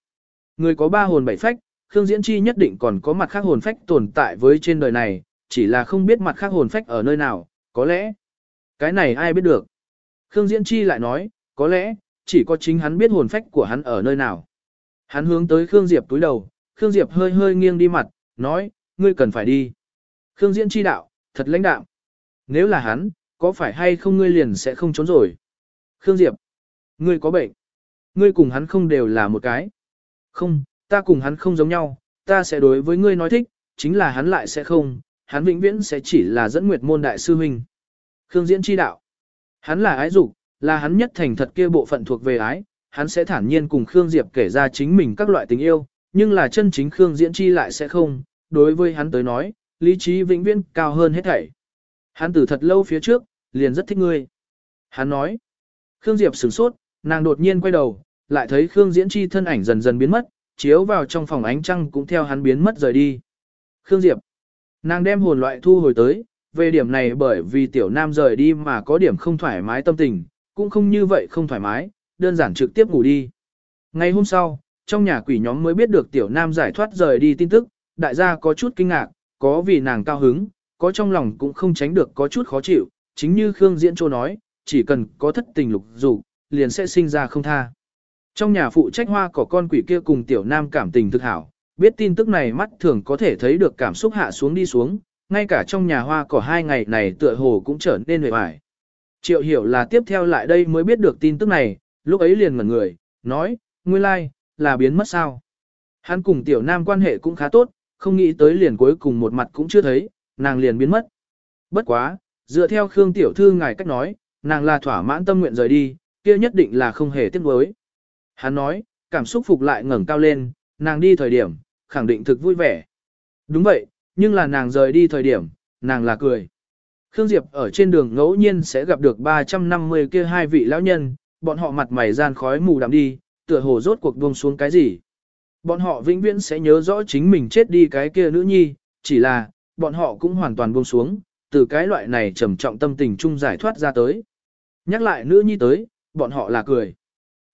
Ngươi có ba hồn bảy phách, Khương Diễn Chi nhất định còn có mặt khác hồn phách tồn tại với trên đời này, chỉ là không biết mặt khác hồn phách ở nơi nào, có lẽ. Cái này ai biết được? Khương Diễn Chi lại nói, có lẽ, chỉ có chính hắn biết hồn phách của hắn ở nơi nào. Hắn hướng tới Khương Diệp túi đầu, Khương Diệp hơi hơi nghiêng đi mặt, nói, ngươi cần phải đi. Khương Diễn chi đạo, thật lãnh đạm. Nếu là hắn, có phải hay không ngươi liền sẽ không trốn rồi. Khương Diệp, ngươi có bệnh. Ngươi cùng hắn không đều là một cái. Không, ta cùng hắn không giống nhau, ta sẽ đối với ngươi nói thích, chính là hắn lại sẽ không, hắn vĩnh viễn sẽ chỉ là dẫn nguyệt môn đại sư huynh. Khương Diễn chi đạo. Hắn là ái dục, là hắn nhất thành thật kia bộ phận thuộc về ái, hắn sẽ thản nhiên cùng Khương Diệp kể ra chính mình các loại tình yêu, nhưng là chân chính Khương Diễn chi lại sẽ không, đối với hắn tới nói, lý trí vĩnh viễn cao hơn hết thảy. Hắn từ thật lâu phía trước, liền rất thích ngươi. Hắn nói. Khương Diệp sửng sốt, nàng đột nhiên quay đầu, lại thấy Khương Diễn Chi thân ảnh dần dần biến mất, chiếu vào trong phòng ánh trăng cũng theo hắn biến mất rời đi. Khương Diệp. Nàng đem hồn loại thu hồi tới, về điểm này bởi vì tiểu nam rời đi mà có điểm không thoải mái tâm tình, cũng không như vậy không thoải mái, đơn giản trực tiếp ngủ đi. Ngày hôm sau, trong nhà quỷ nhóm mới biết được tiểu nam giải thoát rời đi tin tức, đại gia có chút kinh ngạc, có vì nàng cao hứng, có trong lòng cũng không tránh được có chút khó chịu, chính như Khương Diễn Châu nói, chỉ cần có thất tình lục dục, liền sẽ sinh ra không tha. Trong nhà phụ trách hoa cỏ con quỷ kia cùng tiểu nam cảm tình thực hảo, biết tin tức này mắt thường có thể thấy được cảm xúc hạ xuống đi xuống, ngay cả trong nhà hoa cỏ hai ngày này tựa hồ cũng trở nên huệ vải. Triệu hiểu là tiếp theo lại đây mới biết được tin tức này, lúc ấy liền ngẩn người, nói, nguyên lai, like, là biến mất sao. Hắn cùng tiểu nam quan hệ cũng khá tốt, không nghĩ tới liền cuối cùng một mặt cũng chưa thấy, nàng liền biến mất. Bất quá, dựa theo Khương tiểu thư ngài cách nói, nàng là thỏa mãn tâm nguyện rời đi, kia nhất định là không hề tiếc nuối. Hắn nói, cảm xúc phục lại ngẩng cao lên, nàng đi thời điểm, khẳng định thực vui vẻ. Đúng vậy, nhưng là nàng rời đi thời điểm, nàng là cười. Khương Diệp ở trên đường ngẫu nhiên sẽ gặp được 350 kia hai vị lão nhân, bọn họ mặt mày gian khói mù đậm đi, tựa hồ rốt cuộc buông xuống cái gì. Bọn họ vĩnh viễn sẽ nhớ rõ chính mình chết đi cái kia nữ nhi, chỉ là, bọn họ cũng hoàn toàn buông xuống, từ cái loại này trầm trọng tâm tình chung giải thoát ra tới. Nhắc lại nữ nhi tới, bọn họ là cười.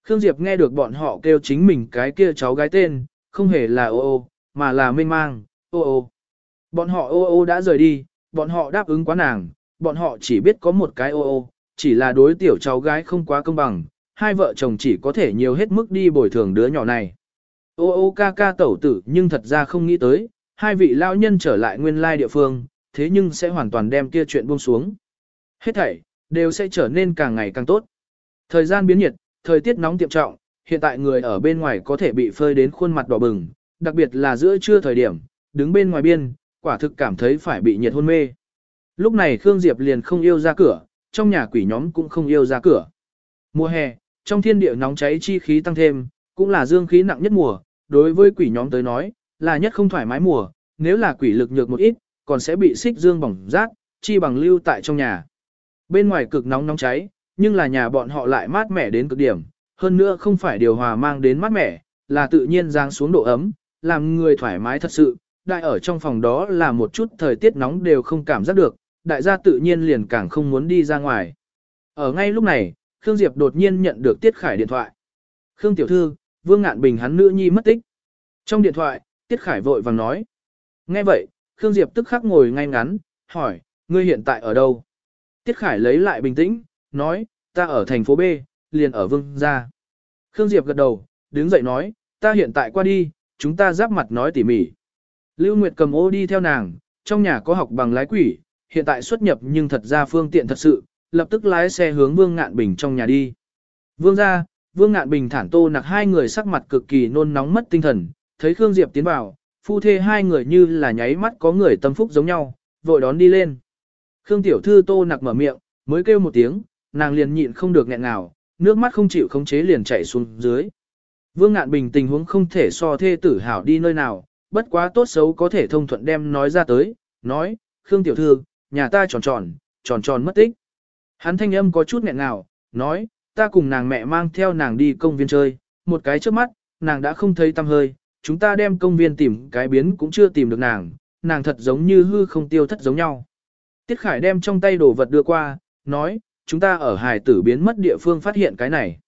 Khương Diệp nghe được bọn họ kêu chính mình cái kia cháu gái tên, không hề là ô ô, mà là mênh mang, ô ô. Bọn họ ô ô đã rời đi, bọn họ đáp ứng quá nàng, bọn họ chỉ biết có một cái ô ô, chỉ là đối tiểu cháu gái không quá công bằng, hai vợ chồng chỉ có thể nhiều hết mức đi bồi thường đứa nhỏ này. Ô ô ca ca tẩu tử nhưng thật ra không nghĩ tới, hai vị lao nhân trở lại nguyên lai địa phương, thế nhưng sẽ hoàn toàn đem kia chuyện buông xuống. Hết thảy, đều sẽ trở nên càng ngày càng tốt. Thời gian biến nhiệt, thời tiết nóng tiệm trọng, hiện tại người ở bên ngoài có thể bị phơi đến khuôn mặt đỏ bừng, đặc biệt là giữa trưa thời điểm, đứng bên ngoài biên, quả thực cảm thấy phải bị nhiệt hôn mê. Lúc này Khương Diệp liền không yêu ra cửa, trong nhà quỷ nhóm cũng không yêu ra cửa. Mùa hè, trong thiên địa nóng cháy chi khí tăng thêm, cũng là dương khí nặng nhất mùa, đối với quỷ nhóm tới nói, là nhất không thoải mái mùa, nếu là quỷ lực nhược một ít, còn sẽ bị xích dương bỏng rát, chi bằng lưu tại trong nhà. Bên ngoài cực nóng nóng cháy, nhưng là nhà bọn họ lại mát mẻ đến cực điểm, hơn nữa không phải điều hòa mang đến mát mẻ, là tự nhiên giáng xuống độ ấm, làm người thoải mái thật sự, đại ở trong phòng đó là một chút thời tiết nóng đều không cảm giác được, đại gia tự nhiên liền càng không muốn đi ra ngoài. Ở ngay lúc này, Khương Diệp đột nhiên nhận được Tiết Khải điện thoại. Khương Tiểu Thư, Vương Ngạn Bình hắn nữ nhi mất tích. Trong điện thoại, Tiết Khải vội vàng nói. Nghe vậy, Khương Diệp tức khắc ngồi ngay ngắn, hỏi, ngươi hiện tại ở đâu? Tiết Khải lấy lại bình tĩnh, nói, ta ở thành phố B, liền ở Vương gia. Khương Diệp gật đầu, đứng dậy nói, ta hiện tại qua đi, chúng ta giáp mặt nói tỉ mỉ. Lưu Nguyệt cầm ô đi theo nàng, trong nhà có học bằng lái quỷ, hiện tại xuất nhập nhưng thật ra phương tiện thật sự, lập tức lái xe hướng Vương Ngạn Bình trong nhà đi. Vương ra, Vương Ngạn Bình thản tô nặc hai người sắc mặt cực kỳ nôn nóng mất tinh thần, thấy Khương Diệp tiến vào, phu thê hai người như là nháy mắt có người tâm phúc giống nhau, vội đón đi lên. Khương Tiểu Thư tô nặc mở miệng, mới kêu một tiếng, nàng liền nhịn không được nghẹn nào, nước mắt không chịu khống chế liền chảy xuống dưới. Vương Ngạn Bình tình huống không thể so thê tử hảo đi nơi nào, bất quá tốt xấu có thể thông thuận đem nói ra tới, nói, Khương Tiểu Thư, nhà ta tròn tròn, tròn tròn mất tích. Hắn thanh âm có chút nghẹn ngào, nói, ta cùng nàng mẹ mang theo nàng đi công viên chơi, một cái trước mắt, nàng đã không thấy tâm hơi, chúng ta đem công viên tìm cái biến cũng chưa tìm được nàng, nàng thật giống như hư không tiêu thất giống nhau. Tiết Khải đem trong tay đồ vật đưa qua, nói, chúng ta ở hài tử biến mất địa phương phát hiện cái này.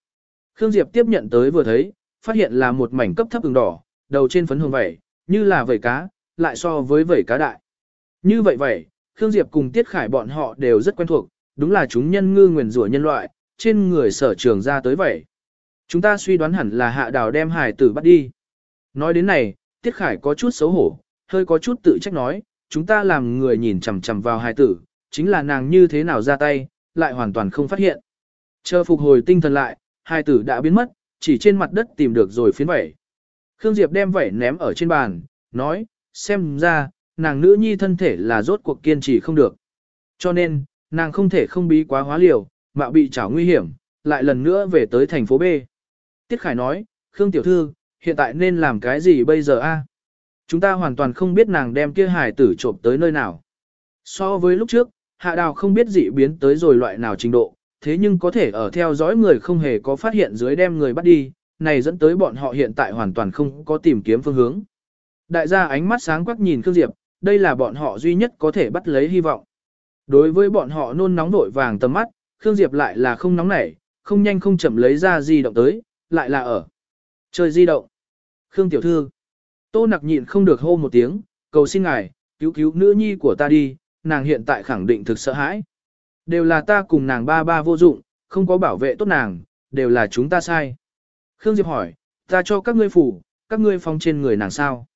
Khương Diệp tiếp nhận tới vừa thấy, phát hiện là một mảnh cấp thấp ứng đỏ, đầu trên phấn hồng vẩy, như là vẩy cá, lại so với vẩy cá đại. Như vậy vậy, Khương Diệp cùng Tiết Khải bọn họ đều rất quen thuộc, đúng là chúng nhân ngư nguyền rủa nhân loại, trên người sở trường ra tới vậy. Chúng ta suy đoán hẳn là hạ đào đem hải tử bắt đi. Nói đến này, Tiết Khải có chút xấu hổ, hơi có chút tự trách nói, chúng ta làm người nhìn chằm chằm vào hải tử, chính là nàng như thế nào ra tay, lại hoàn toàn không phát hiện. Chờ phục hồi tinh thần lại, hải tử đã biến mất, chỉ trên mặt đất tìm được rồi phiến vẩy. Khương Diệp đem vẩy ném ở trên bàn, nói, xem ra, nàng nữ nhi thân thể là rốt cuộc kiên trì không được. Cho nên, nàng không thể không bí quá hóa liều, mạo bị trảo nguy hiểm, lại lần nữa về tới thành phố B. Tiết Khải nói, Khương Tiểu Thư, hiện tại nên làm cái gì bây giờ a? Chúng ta hoàn toàn không biết nàng đem kia hải tử trộm tới nơi nào. So với lúc trước, Hạ Đào không biết dị biến tới rồi loại nào trình độ, thế nhưng có thể ở theo dõi người không hề có phát hiện dưới đem người bắt đi, này dẫn tới bọn họ hiện tại hoàn toàn không có tìm kiếm phương hướng. Đại gia ánh mắt sáng quắc nhìn Khương Diệp, đây là bọn họ duy nhất có thể bắt lấy hy vọng. Đối với bọn họ nôn nóng vội vàng tầm mắt, Khương Diệp lại là không nóng nảy, không nhanh không chậm lấy ra di động tới, lại là ở chơi di động. Khương tiểu thư. Tô nặc nhịn không được hô một tiếng, cầu xin ngài, cứu cứu nữ nhi của ta đi, nàng hiện tại khẳng định thực sợ hãi. Đều là ta cùng nàng ba ba vô dụng, không có bảo vệ tốt nàng, đều là chúng ta sai. Khương Diệp hỏi, ta cho các ngươi phủ, các ngươi phong trên người nàng sao?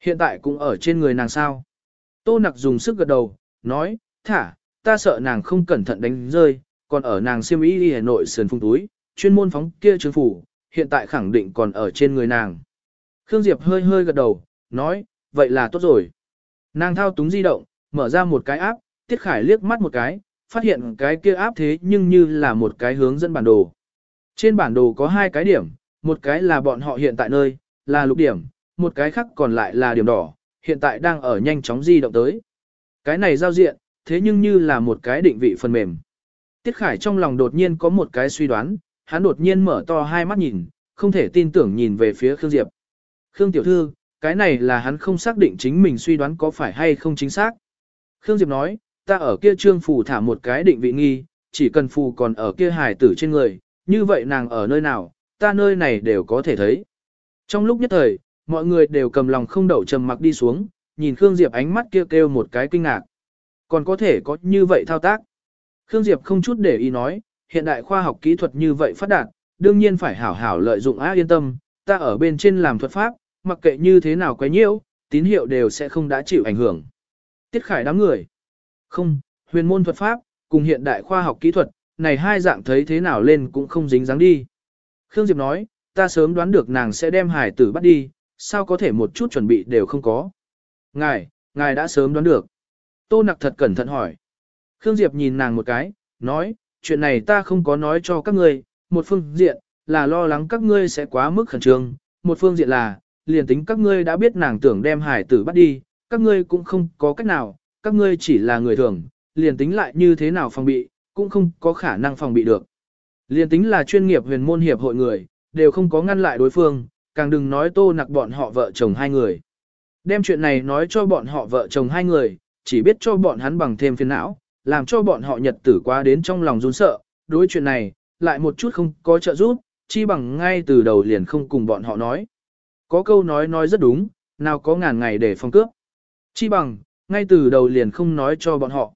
Hiện tại cũng ở trên người nàng sao? Tô nặc dùng sức gật đầu, nói, thả, ta sợ nàng không cẩn thận đánh rơi, còn ở nàng siêm ý đi Hà Nội sườn phung túi, chuyên môn phóng kia trường phủ, hiện tại khẳng định còn ở trên người nàng. Khương Diệp hơi hơi gật đầu, nói, vậy là tốt rồi. Nàng thao túng di động, mở ra một cái áp, Tiết Khải liếc mắt một cái, phát hiện cái kia áp thế nhưng như là một cái hướng dẫn bản đồ. Trên bản đồ có hai cái điểm, một cái là bọn họ hiện tại nơi, là lục điểm, một cái khác còn lại là điểm đỏ, hiện tại đang ở nhanh chóng di động tới. Cái này giao diện, thế nhưng như là một cái định vị phần mềm. Tiết Khải trong lòng đột nhiên có một cái suy đoán, hắn đột nhiên mở to hai mắt nhìn, không thể tin tưởng nhìn về phía Khương Diệp. Khương Tiểu Thư, cái này là hắn không xác định chính mình suy đoán có phải hay không chính xác. Khương Diệp nói, ta ở kia trương phù thả một cái định vị nghi, chỉ cần phù còn ở kia hài tử trên người, như vậy nàng ở nơi nào, ta nơi này đều có thể thấy. Trong lúc nhất thời, mọi người đều cầm lòng không đậu trầm mặc đi xuống, nhìn Khương Diệp ánh mắt kia kêu, kêu một cái kinh ngạc. Còn có thể có như vậy thao tác. Khương Diệp không chút để ý nói, hiện đại khoa học kỹ thuật như vậy phát đạt, đương nhiên phải hảo hảo lợi dụng á yên tâm, ta ở bên trên làm thuật pháp, mặc kệ như thế nào quấy nhiễu, tín hiệu đều sẽ không đã chịu ảnh hưởng. Tiết khải đám người. Không, huyền môn thuật pháp, cùng hiện đại khoa học kỹ thuật, này hai dạng thấy thế nào lên cũng không dính dáng đi. Khương Diệp nói, ta sớm đoán được nàng sẽ đem hải tử bắt đi, sao có thể một chút chuẩn bị đều không có. Ngài, ngài đã sớm đoán được. Tô nặc thật cẩn thận hỏi. Khương Diệp nhìn nàng một cái, nói, chuyện này ta không có nói cho các ngươi, một phương diện, là lo lắng các ngươi sẽ quá mức khẩn trương, một phương diện là, liền tính các ngươi đã biết nàng tưởng đem hải tử bắt đi, các ngươi cũng không có cách nào, các ngươi chỉ là người thường, liền tính lại như thế nào phòng bị, cũng không có khả năng phòng bị được. Liền tính là chuyên nghiệp huyền môn hiệp hội người, đều không có ngăn lại đối phương, càng đừng nói tô nặc bọn họ vợ chồng hai người. Đem chuyện này nói cho bọn họ vợ chồng hai người, chỉ biết cho bọn hắn bằng thêm phiền não, làm cho bọn họ nhật tử quá đến trong lòng run sợ, đối chuyện này, lại một chút không có trợ giúp, chi bằng ngay từ đầu liền không cùng bọn họ nói. Có câu nói nói rất đúng, nào có ngàn ngày để phong cướp. Chi bằng, ngay từ đầu liền không nói cho bọn họ.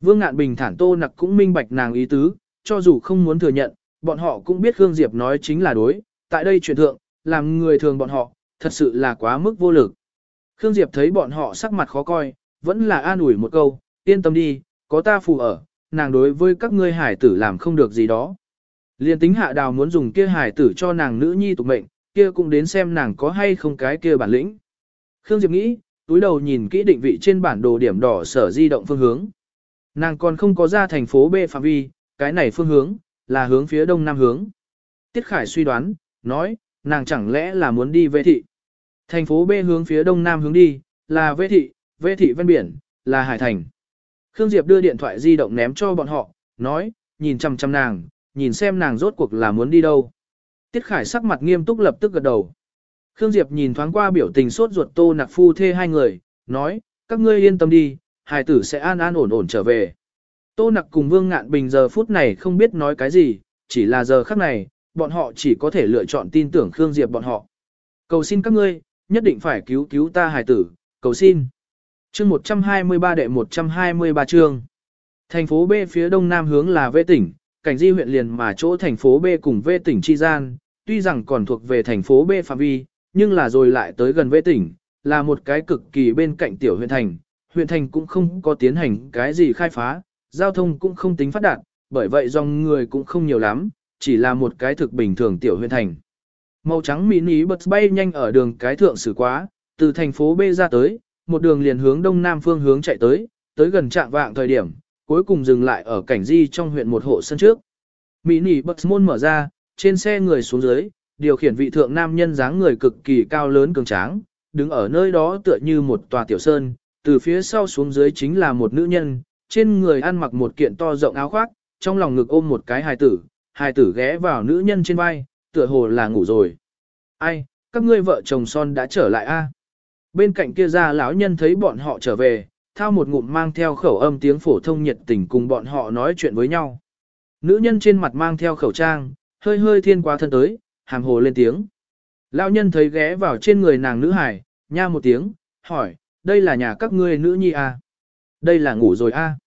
Vương Ngạn Bình thản tô nặc cũng minh bạch nàng ý tứ, cho dù không muốn thừa nhận, bọn họ cũng biết Khương Diệp nói chính là đối, tại đây chuyện thượng, làm người thường bọn họ, thật sự là quá mức vô lực. Khương Diệp thấy bọn họ sắc mặt khó coi, vẫn là an ủi một câu, yên tâm đi, có ta phù ở, nàng đối với các ngươi hải tử làm không được gì đó. Liên tính hạ đào muốn dùng kia hải tử cho nàng nữ nhi tục mệnh, kia cũng đến xem nàng có hay không cái kia bản lĩnh. Khương Diệp nghĩ, túi đầu nhìn kỹ định vị trên bản đồ điểm đỏ sở di động phương hướng. Nàng còn không có ra thành phố B phạm vi, cái này phương hướng, là hướng phía đông nam hướng. Tiết Khải suy đoán, nói, nàng chẳng lẽ là muốn đi vệ thị. Thành phố B hướng phía đông nam hướng đi, là vệ thị, vệ thị ven biển, là hải thành. Khương Diệp đưa điện thoại di động ném cho bọn họ, nói, nhìn chăm chăm nàng, nhìn xem nàng rốt cuộc là muốn đi đâu. Tiết Khải sắc mặt nghiêm túc lập tức gật đầu. Khương Diệp nhìn thoáng qua biểu tình sốt ruột tô nặc phu thê hai người, nói, các ngươi yên tâm đi, hài tử sẽ an an ổn ổn trở về. Tô nặc cùng Vương Ngạn Bình giờ phút này không biết nói cái gì, chỉ là giờ khắc này, bọn họ chỉ có thể lựa chọn tin tưởng Khương Diệp bọn họ. Cầu xin các ngươi, nhất định phải cứu cứu ta hài tử, cầu xin. Chương 123 đệ 123 chương. Thành phố B phía đông nam hướng là Vệ tỉnh, cảnh di huyện liền mà chỗ thành phố B cùng Vệ tỉnh chi gian, tuy rằng còn thuộc về thành phố B phạm vi, nhưng là rồi lại tới gần Vệ tỉnh, là một cái cực kỳ bên cạnh tiểu huyện thành. Huyện thành cũng không có tiến hành cái gì khai phá, giao thông cũng không tính phát đạt, bởi vậy dòng người cũng không nhiều lắm, chỉ là một cái thực bình thường tiểu huyện thành. Màu trắng mini bật bay nhanh ở đường cái thượng xử quá, từ thành phố B ra tới, một đường liền hướng đông nam phương hướng chạy tới, tới gần trạng vạng thời điểm, cuối cùng dừng lại ở cảnh di trong huyện một hộ sân trước. mỹ nỉ bật môn mở ra, trên xe người xuống dưới, điều khiển vị thượng nam nhân dáng người cực kỳ cao lớn cường tráng, đứng ở nơi đó tựa như một tòa tiểu sơn, từ phía sau xuống dưới chính là một nữ nhân, trên người ăn mặc một kiện to rộng áo khoác, trong lòng ngực ôm một cái hài tử, hài tử ghé vào nữ nhân trên vai, tựa hồ là ngủ rồi. Ai, các ngươi vợ chồng son đã trở lại a? Bên cạnh kia ra lão nhân thấy bọn họ trở về, thao một ngụm mang theo khẩu âm tiếng phổ thông nhiệt tình cùng bọn họ nói chuyện với nhau. Nữ nhân trên mặt mang theo khẩu trang, hơi hơi thiên qua thân tới, hàm hồ lên tiếng. Lão nhân thấy ghé vào trên người nàng nữ hải, nha một tiếng, hỏi, đây là nhà các ngươi nữ nhi à? Đây là ngủ rồi à?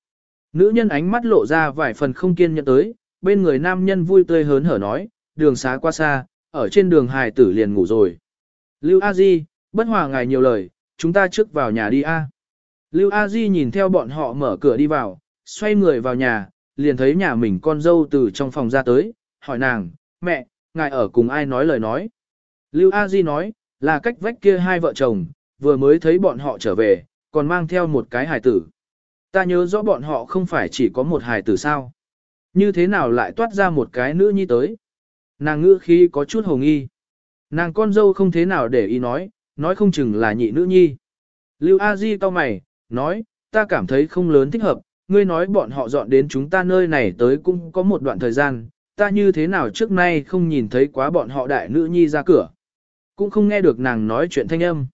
Nữ nhân ánh mắt lộ ra vài phần không kiên nhẫn tới, bên người nam nhân vui tươi hớn hở nói, đường xá qua xa, ở trên đường hài tử liền ngủ rồi. Lưu A Di, bất hòa ngài nhiều lời, chúng ta trước vào nhà đi a. Lưu A Di nhìn theo bọn họ mở cửa đi vào, xoay người vào nhà, liền thấy nhà mình con dâu từ trong phòng ra tới, hỏi nàng, mẹ, ngài ở cùng ai nói lời nói. Lưu A Di nói, là cách vách kia hai vợ chồng, vừa mới thấy bọn họ trở về, còn mang theo một cái hài tử. Ta nhớ rõ bọn họ không phải chỉ có một hài tử sao. Như thế nào lại toát ra một cái nữ nhi tới. Nàng ngữ khí có chút hồng nghi. Nàng con dâu không thế nào để ý nói, nói không chừng là nhị nữ nhi. Lưu A Di cau mày, nói, ta cảm thấy không lớn thích hợp, ngươi nói bọn họ dọn đến chúng ta nơi này tới cũng có một đoạn thời gian, ta như thế nào trước nay không nhìn thấy quá bọn họ đại nữ nhi ra cửa. Cũng không nghe được nàng nói chuyện thanh âm.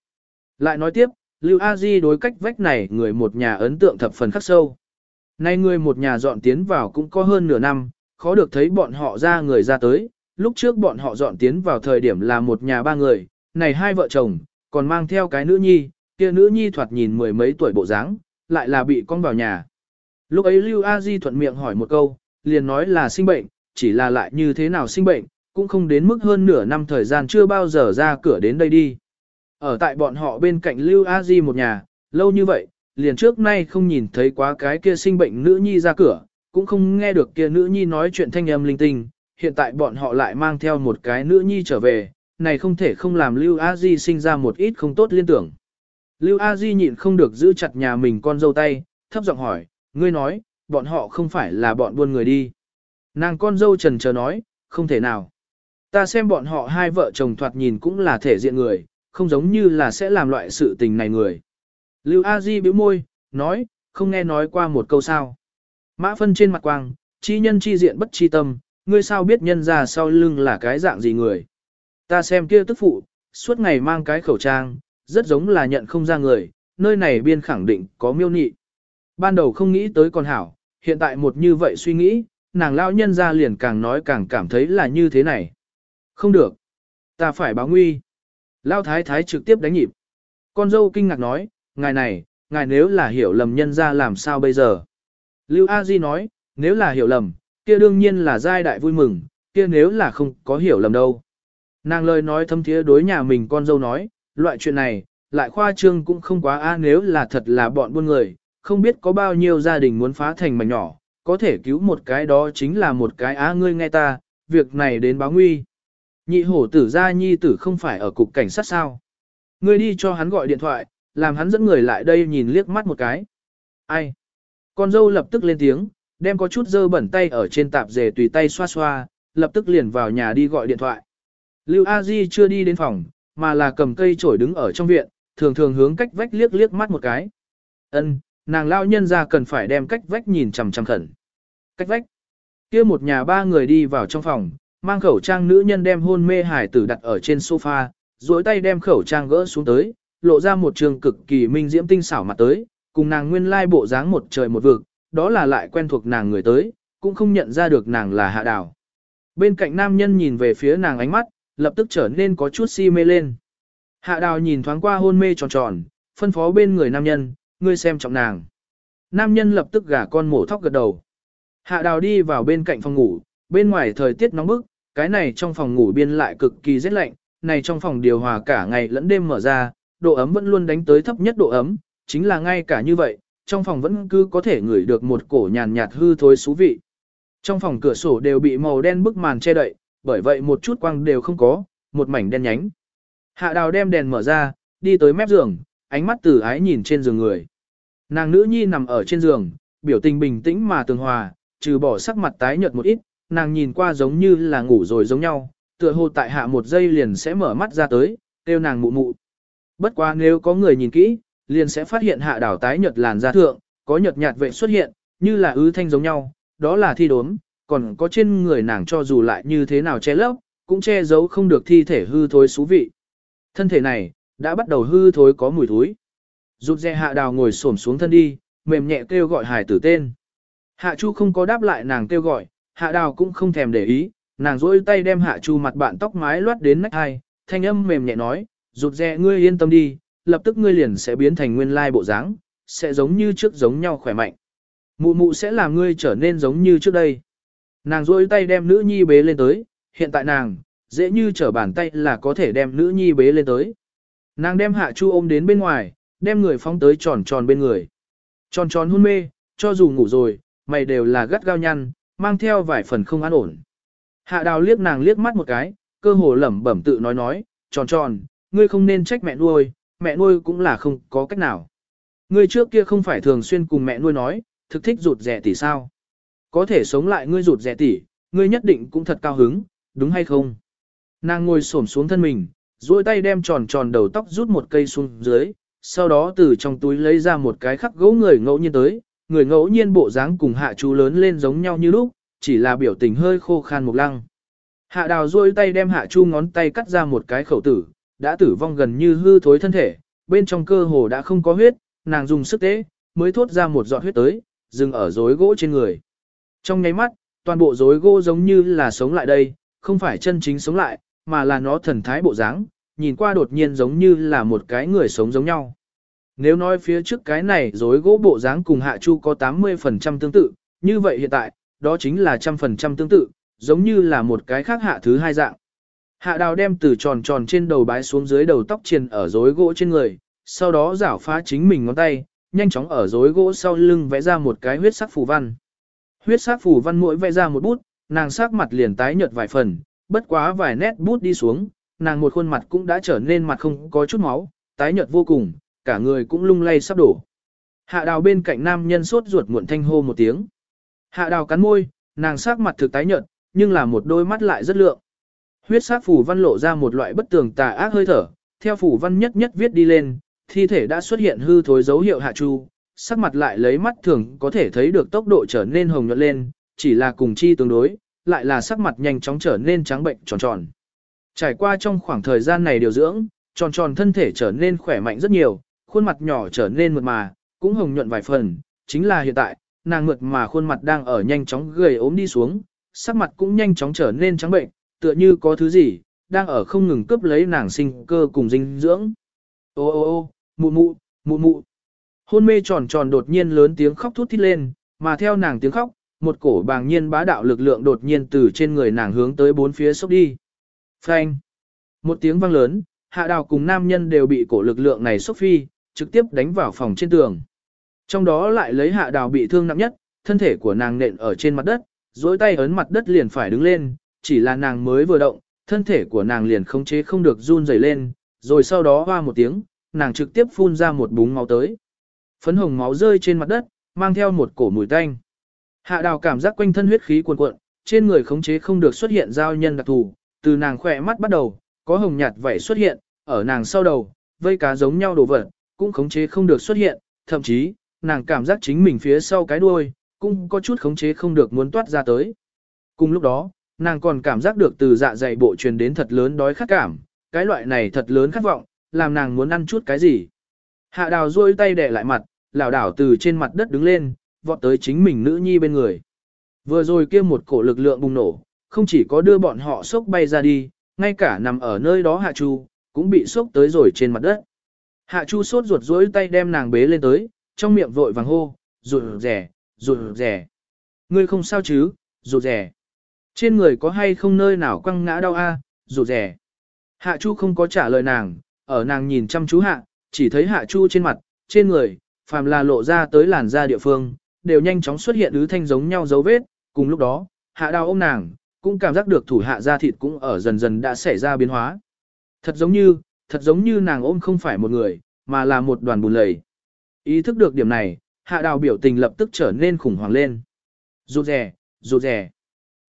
Lại nói tiếp, Lưu A Di đối cách vách này người một nhà ấn tượng thập phần khắc sâu. Nay người một nhà dọn tiến vào cũng có hơn nửa năm, khó được thấy bọn họ ra người ra tới, lúc trước bọn họ dọn tiến vào thời điểm là một nhà ba người, này hai vợ chồng, còn mang theo cái nữ nhi, kia nữ nhi thoạt nhìn mười mấy tuổi bộ dáng, lại là bị con vào nhà. Lúc ấy Lưu A Di thuận miệng hỏi một câu, liền nói là sinh bệnh, chỉ là lại như thế nào sinh bệnh, cũng không đến mức hơn nửa năm thời gian chưa bao giờ ra cửa đến đây đi. Ở tại bọn họ bên cạnh Lưu A Di một nhà, lâu như vậy, liền trước nay không nhìn thấy quá cái kia sinh bệnh nữ nhi ra cửa, cũng không nghe được kia nữ nhi nói chuyện thanh âm linh tinh, hiện tại bọn họ lại mang theo một cái nữ nhi trở về, này không thể không làm Lưu A Di sinh ra một ít không tốt liên tưởng. Lưu A Di nhịn không được giữ chặt nhà mình con dâu tay, thấp giọng hỏi, ngươi nói, bọn họ không phải là bọn buôn người đi. Nàng con dâu trần chờ nói, không thể nào. Ta xem bọn họ hai vợ chồng thoạt nhìn cũng là thể diện người, không giống như là sẽ làm loại sự tình này người. Lưu A Di bĩu môi, nói, không nghe nói qua một câu sao. Mã phân trên mặt quang, chi nhân chi diện bất chi tâm, ngươi sao biết nhân ra sau lưng là cái dạng gì người. Ta xem kia tức phụ, suốt ngày mang cái khẩu trang, rất giống là nhận không ra người, nơi này biên khẳng định có miêu nị. Ban đầu không nghĩ tới con hảo, hiện tại một như vậy suy nghĩ, nàng lao nhân ra liền càng nói càng cảm thấy là như thế này. Không được. Ta phải báo nguy. Lao thái thái trực tiếp đánh nhịp. Con dâu kinh ngạc nói, ngài này, ngài nếu là hiểu lầm nhân ra làm sao bây giờ. Lưu A Di nói, nếu là hiểu lầm, kia đương nhiên là giai đại vui mừng, kia nếu là không có hiểu lầm đâu. Nàng lời nói thâm thiế đối nhà mình con dâu nói, loại chuyện này, lại khoa trương cũng không quá a nếu là thật là bọn buôn người, không biết có bao nhiêu gia đình muốn phá thành mảnh nhỏ, có thể cứu một cái đó chính là một cái á ngươi nghe ta, việc này đến báo nguy. Nhị hổ tử gia nhi tử không phải ở cục cảnh sát sao. Ngươi đi cho hắn gọi điện thoại, làm hắn dẫn người lại đây nhìn liếc mắt một cái. Ai? Con dâu lập tức lên tiếng, đem có chút dơ bẩn tay ở trên tạp dề tùy tay xoa xoa, lập tức liền vào nhà đi gọi điện thoại. Lưu A Di chưa đi đến phòng, mà là cầm cây chổi đứng ở trong viện, thường thường hướng cách vách liếc liếc mắt một cái. Ân, nàng lão nhân ra cần phải đem cách vách nhìn chằm chằm khẩn. Cách vách. Kia một nhà ba người đi vào trong phòng, mang khẩu trang nữ nhân đem hôn mê hải tử đặt ở trên sofa, duỗi tay đem khẩu trang gỡ xuống tới, lộ ra một trường cực kỳ minh diễm tinh xảo mặt tới, cùng nàng nguyên lai bộ dáng một trời một vực, đó là lại quen thuộc nàng người tới, cũng không nhận ra được nàng là hạ đào. Bên cạnh nam nhân nhìn về phía nàng ánh mắt, lập tức trở nên có chút si mê lên. Hạ đào nhìn thoáng qua hôn mê tròn tròn, phân phó bên người nam nhân, ngươi xem trọng nàng. Nam nhân lập tức gả con mổ thóc gật đầu. Hạ đào đi vào bên cạnh phòng ngủ, bên ngoài thời tiết nóng bức, cái này trong phòng ngủ biên lại cực kỳ rét lạnh, này trong phòng điều hòa cả ngày lẫn đêm mở ra, độ ấm vẫn luôn đánh tới thấp nhất độ ấm, chính là ngay cả như vậy, trong phòng vẫn cứ có thể ngửi được một cổ nhàn nhạt hư thối xú vị. Trong phòng cửa sổ đều bị màu đen bức màn che đậy, bởi vậy một chút quang đều không có, một mảnh đen nhánh. Hạ đào đem đèn mở ra, đi tới mép giường, ánh mắt từ ái nhìn trên giường người. Nàng nữ nhi nằm ở trên giường, biểu tình bình tĩnh mà tường hòa, trừ bỏ sắc mặt tái nhợt một ít, nàng nhìn qua giống như là ngủ rồi giống nhau, tựa hồ tại hạ một giây liền sẽ mở mắt ra tới, kêu nàng mụ mụ. Bất quá nếu có người nhìn kỹ, liền sẽ phát hiện hạ đảo tái nhợt làn da thượng, có nhợt nhạt vệ xuất hiện, như là ứ thanh giống nhau, đó là thi đốm, còn có trên người nàng cho dù lại như thế nào che lấp, cũng che giấu không được thi thể hư thối xú vị. Thân thể này, đã bắt đầu hư thối có mùi thối. Rụt rè hạ đào ngồi xổm xuống thân đi, mềm nhẹ kêu gọi hải tử tên. Hạ Chu không có đáp lại nàng kêu gọi, hạ đào cũng không thèm để ý, nàng rỗi tay đem hạ Chu mặt bạn tóc mái loát đến nách hai, thanh âm mềm nhẹ nói, rụt rè ngươi yên tâm đi, lập tức ngươi liền sẽ biến thành nguyên lai bộ dáng, sẽ giống như trước giống nhau khỏe mạnh. Mụ mụ sẽ làm ngươi trở nên giống như trước đây. Nàng rôi tay đem nữ nhi bế lên tới, hiện tại nàng, dễ như trở bàn tay là có thể đem nữ nhi bế lên tới. Nàng đem hạ chu ôm đến bên ngoài, đem người phóng tới tròn tròn bên người. Tròn tròn hôn mê, cho dù ngủ rồi, mày đều là gắt gao nhăn, mang theo vài phần không an ổn. Hạ đào liếc nàng liếc mắt một cái, cơ hồ lẩm bẩm tự nói nói, tròn tròn, ngươi không nên trách mẹ nuôi, mẹ nuôi cũng là không có cách nào. Ngươi trước kia không phải thường xuyên cùng mẹ nuôi nói, thực thích rụt rẻ tỷ sao. Có thể sống lại ngươi rụt rẻ tỷ, ngươi nhất định cũng thật cao hứng, đúng hay không? Nàng ngồi xổm xuống thân mình, duỗi tay đem tròn tròn đầu tóc rút một cây xuống dưới, sau đó từ trong túi lấy ra một cái khắc gỗ người ngẫu nhiên tới, người ngẫu nhiên bộ dáng cùng hạ chú lớn lên giống nhau như lúc, chỉ là biểu tình hơi khô khan một lăng. Hạ đào duỗi tay đem hạ chu ngón tay cắt ra một cái khẩu tử, đã tử vong gần như hư thối thân thể, bên trong cơ hồ đã không có huyết, nàng dùng sức tế, mới thốt ra một giọt huyết tới, dừng ở rối gỗ trên người. Trong nháy mắt, toàn bộ rối gỗ giống như là sống lại đây, không phải chân chính sống lại, mà là nó thần thái bộ dáng, nhìn qua đột nhiên giống như là một cái người sống giống nhau. Nếu nói phía trước cái này rối gỗ bộ dáng cùng Hạ Chu có 80% tương tự, như vậy hiện tại, đó chính là trăm phần trăm tương tự, giống như là một cái khác hạ thứ hai dạng. Hạ đào đem từ tròn tròn trên đầu bái xuống dưới đầu tóc triền ở rối gỗ trên người, sau đó giảo phá chính mình ngón tay, nhanh chóng ở rối gỗ sau lưng vẽ ra một cái huyết sắc phù văn. Huyết sắc phù văn mỗi vẽ ra một bút, nàng sắc mặt liền tái nhợt vài phần, bất quá vài nét bút đi xuống, nàng một khuôn mặt cũng đã trở nên mặt không có chút máu, tái nhợt vô cùng, cả người cũng lung lay sắp đổ. Hạ đào bên cạnh nam nhân sốt ruột muộn thanh hô một tiếng. Hạ đào cắn môi, nàng sắc mặt thực tái nhợt, nhưng là một đôi mắt lại rất lượng. Huyết sắc phủ văn lộ ra một loại bất tường tà ác hơi thở, theo phủ văn nhất nhất viết đi lên, thi thể đã xuất hiện hư thối dấu hiệu hạ chu, sắc mặt lại lấy mắt thường có thể thấy được tốc độ trở nên hồng nhuận lên, chỉ là cùng chi tương đối, lại là sắc mặt nhanh chóng trở nên trắng bệnh tròn tròn. Trải qua trong khoảng thời gian này điều dưỡng, tròn tròn thân thể trở nên khỏe mạnh rất nhiều, khuôn mặt nhỏ trở nên mượt mà, cũng hồng nhuận vài phần, chính là hiện tại, nàng mượt mà khuôn mặt đang ở nhanh chóng gầy ốm đi xuống, sắc mặt cũng nhanh chóng trở nên trắng bệnh, tựa như có thứ gì, đang ở không ngừng cướp lấy nàng sinh cơ cùng dinh dưỡng. Ô ô ô, mụ mụ, mụ mụ. Hôn mê tròn tròn đột nhiên lớn tiếng khóc thút thít lên, mà theo nàng tiếng khóc, một cổ bàng nhiên bá đạo lực lượng đột nhiên từ trên người nàng hướng tới bốn phía sốc đi. Phanh. Một tiếng vang lớn, hạ đào cùng nam nhân đều bị cổ lực lượng này sốc phi, trực tiếp đánh vào phòng trên tường. Trong đó lại lấy hạ đào bị thương nặng nhất, thân thể của nàng nện ở trên mặt đất, dối tay ấn mặt đất liền phải đứng lên, chỉ là nàng mới vừa động, thân thể của nàng liền không chế không được run rẩy lên, rồi sau đó hoa một tiếng, nàng trực tiếp phun ra một búng máu tới. Phấn hồng máu rơi trên mặt đất, mang theo một cổ mùi tanh. Hạ đào cảm giác quanh thân huyết khí cuồn cuộn, trên người khống chế không được xuất hiện giao nhân đặc thù, từ nàng khỏe mắt bắt đầu, có hồng nhạt vảy xuất hiện, ở nàng sau đầu, vây cá giống nhau đổ vật, cũng khống chế không được xuất hiện, thậm chí, nàng cảm giác chính mình phía sau cái đuôi, cũng có chút khống chế không được muốn toát ra tới. Cùng lúc đó, nàng còn cảm giác được từ dạ dày bộ truyền đến thật lớn đói khát cảm, cái loại này thật lớn khát vọng, làm nàng muốn ăn chút cái gì. Hạ đào duỗi tay đè lại mặt, lảo đảo từ trên mặt đất đứng lên, vọt tới chính mình nữ nhi bên người. Vừa rồi kia một cổ lực lượng bùng nổ, không chỉ có đưa bọn họ sốc bay ra đi, ngay cả nằm ở nơi đó Hạ Chu, cũng bị sốc tới rồi trên mặt đất. Hạ Chu sốt ruột duỗi tay đem nàng bế lên tới, trong miệng vội vàng hô, rụt rẻ, rụt rẻ. Ngươi không sao chứ, rụt rẻ. Trên người có hay không nơi nào quăng ngã đau a, à? rụt rẻ. Hạ Chu không có trả lời nàng, ở nàng nhìn chăm chú hạ, chỉ thấy Hạ Chu trên mặt, trên người, phàm là lộ ra tới làn da địa phương, đều nhanh chóng xuất hiện ứ thanh giống nhau dấu vết, cùng lúc đó, Hạ Đào ôm nàng, cũng cảm giác được thủ hạ da thịt cũng ở dần dần đã xảy ra biến hóa. Thật giống như, thật giống như nàng ôm không phải một người, mà là một đoàn bùn lầy. Ý thức được điểm này, hạ đào biểu tình lập tức trở nên khủng hoảng lên. Rụt rè, rụt rè.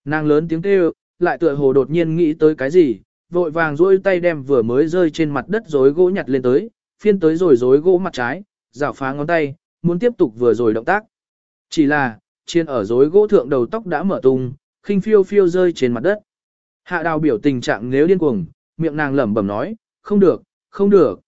Nàng lớn tiếng kêu, lại tựa hồ đột nhiên nghĩ tới cái gì, vội vàng duỗi tay đem vừa mới rơi trên mặt đất rối gỗ nhặt lên tới, phiên tới rồi rối gỗ mặt trái, rảo phá ngón tay, muốn tiếp tục vừa rồi động tác. Chỉ là, trên ở rối gỗ thượng đầu tóc đã mở tung, khinh phiêu phiêu rơi trên mặt đất. Hạ đào biểu tình trạng nếu điên cuồng, miệng nàng lẩm bẩm nói, không được, không được.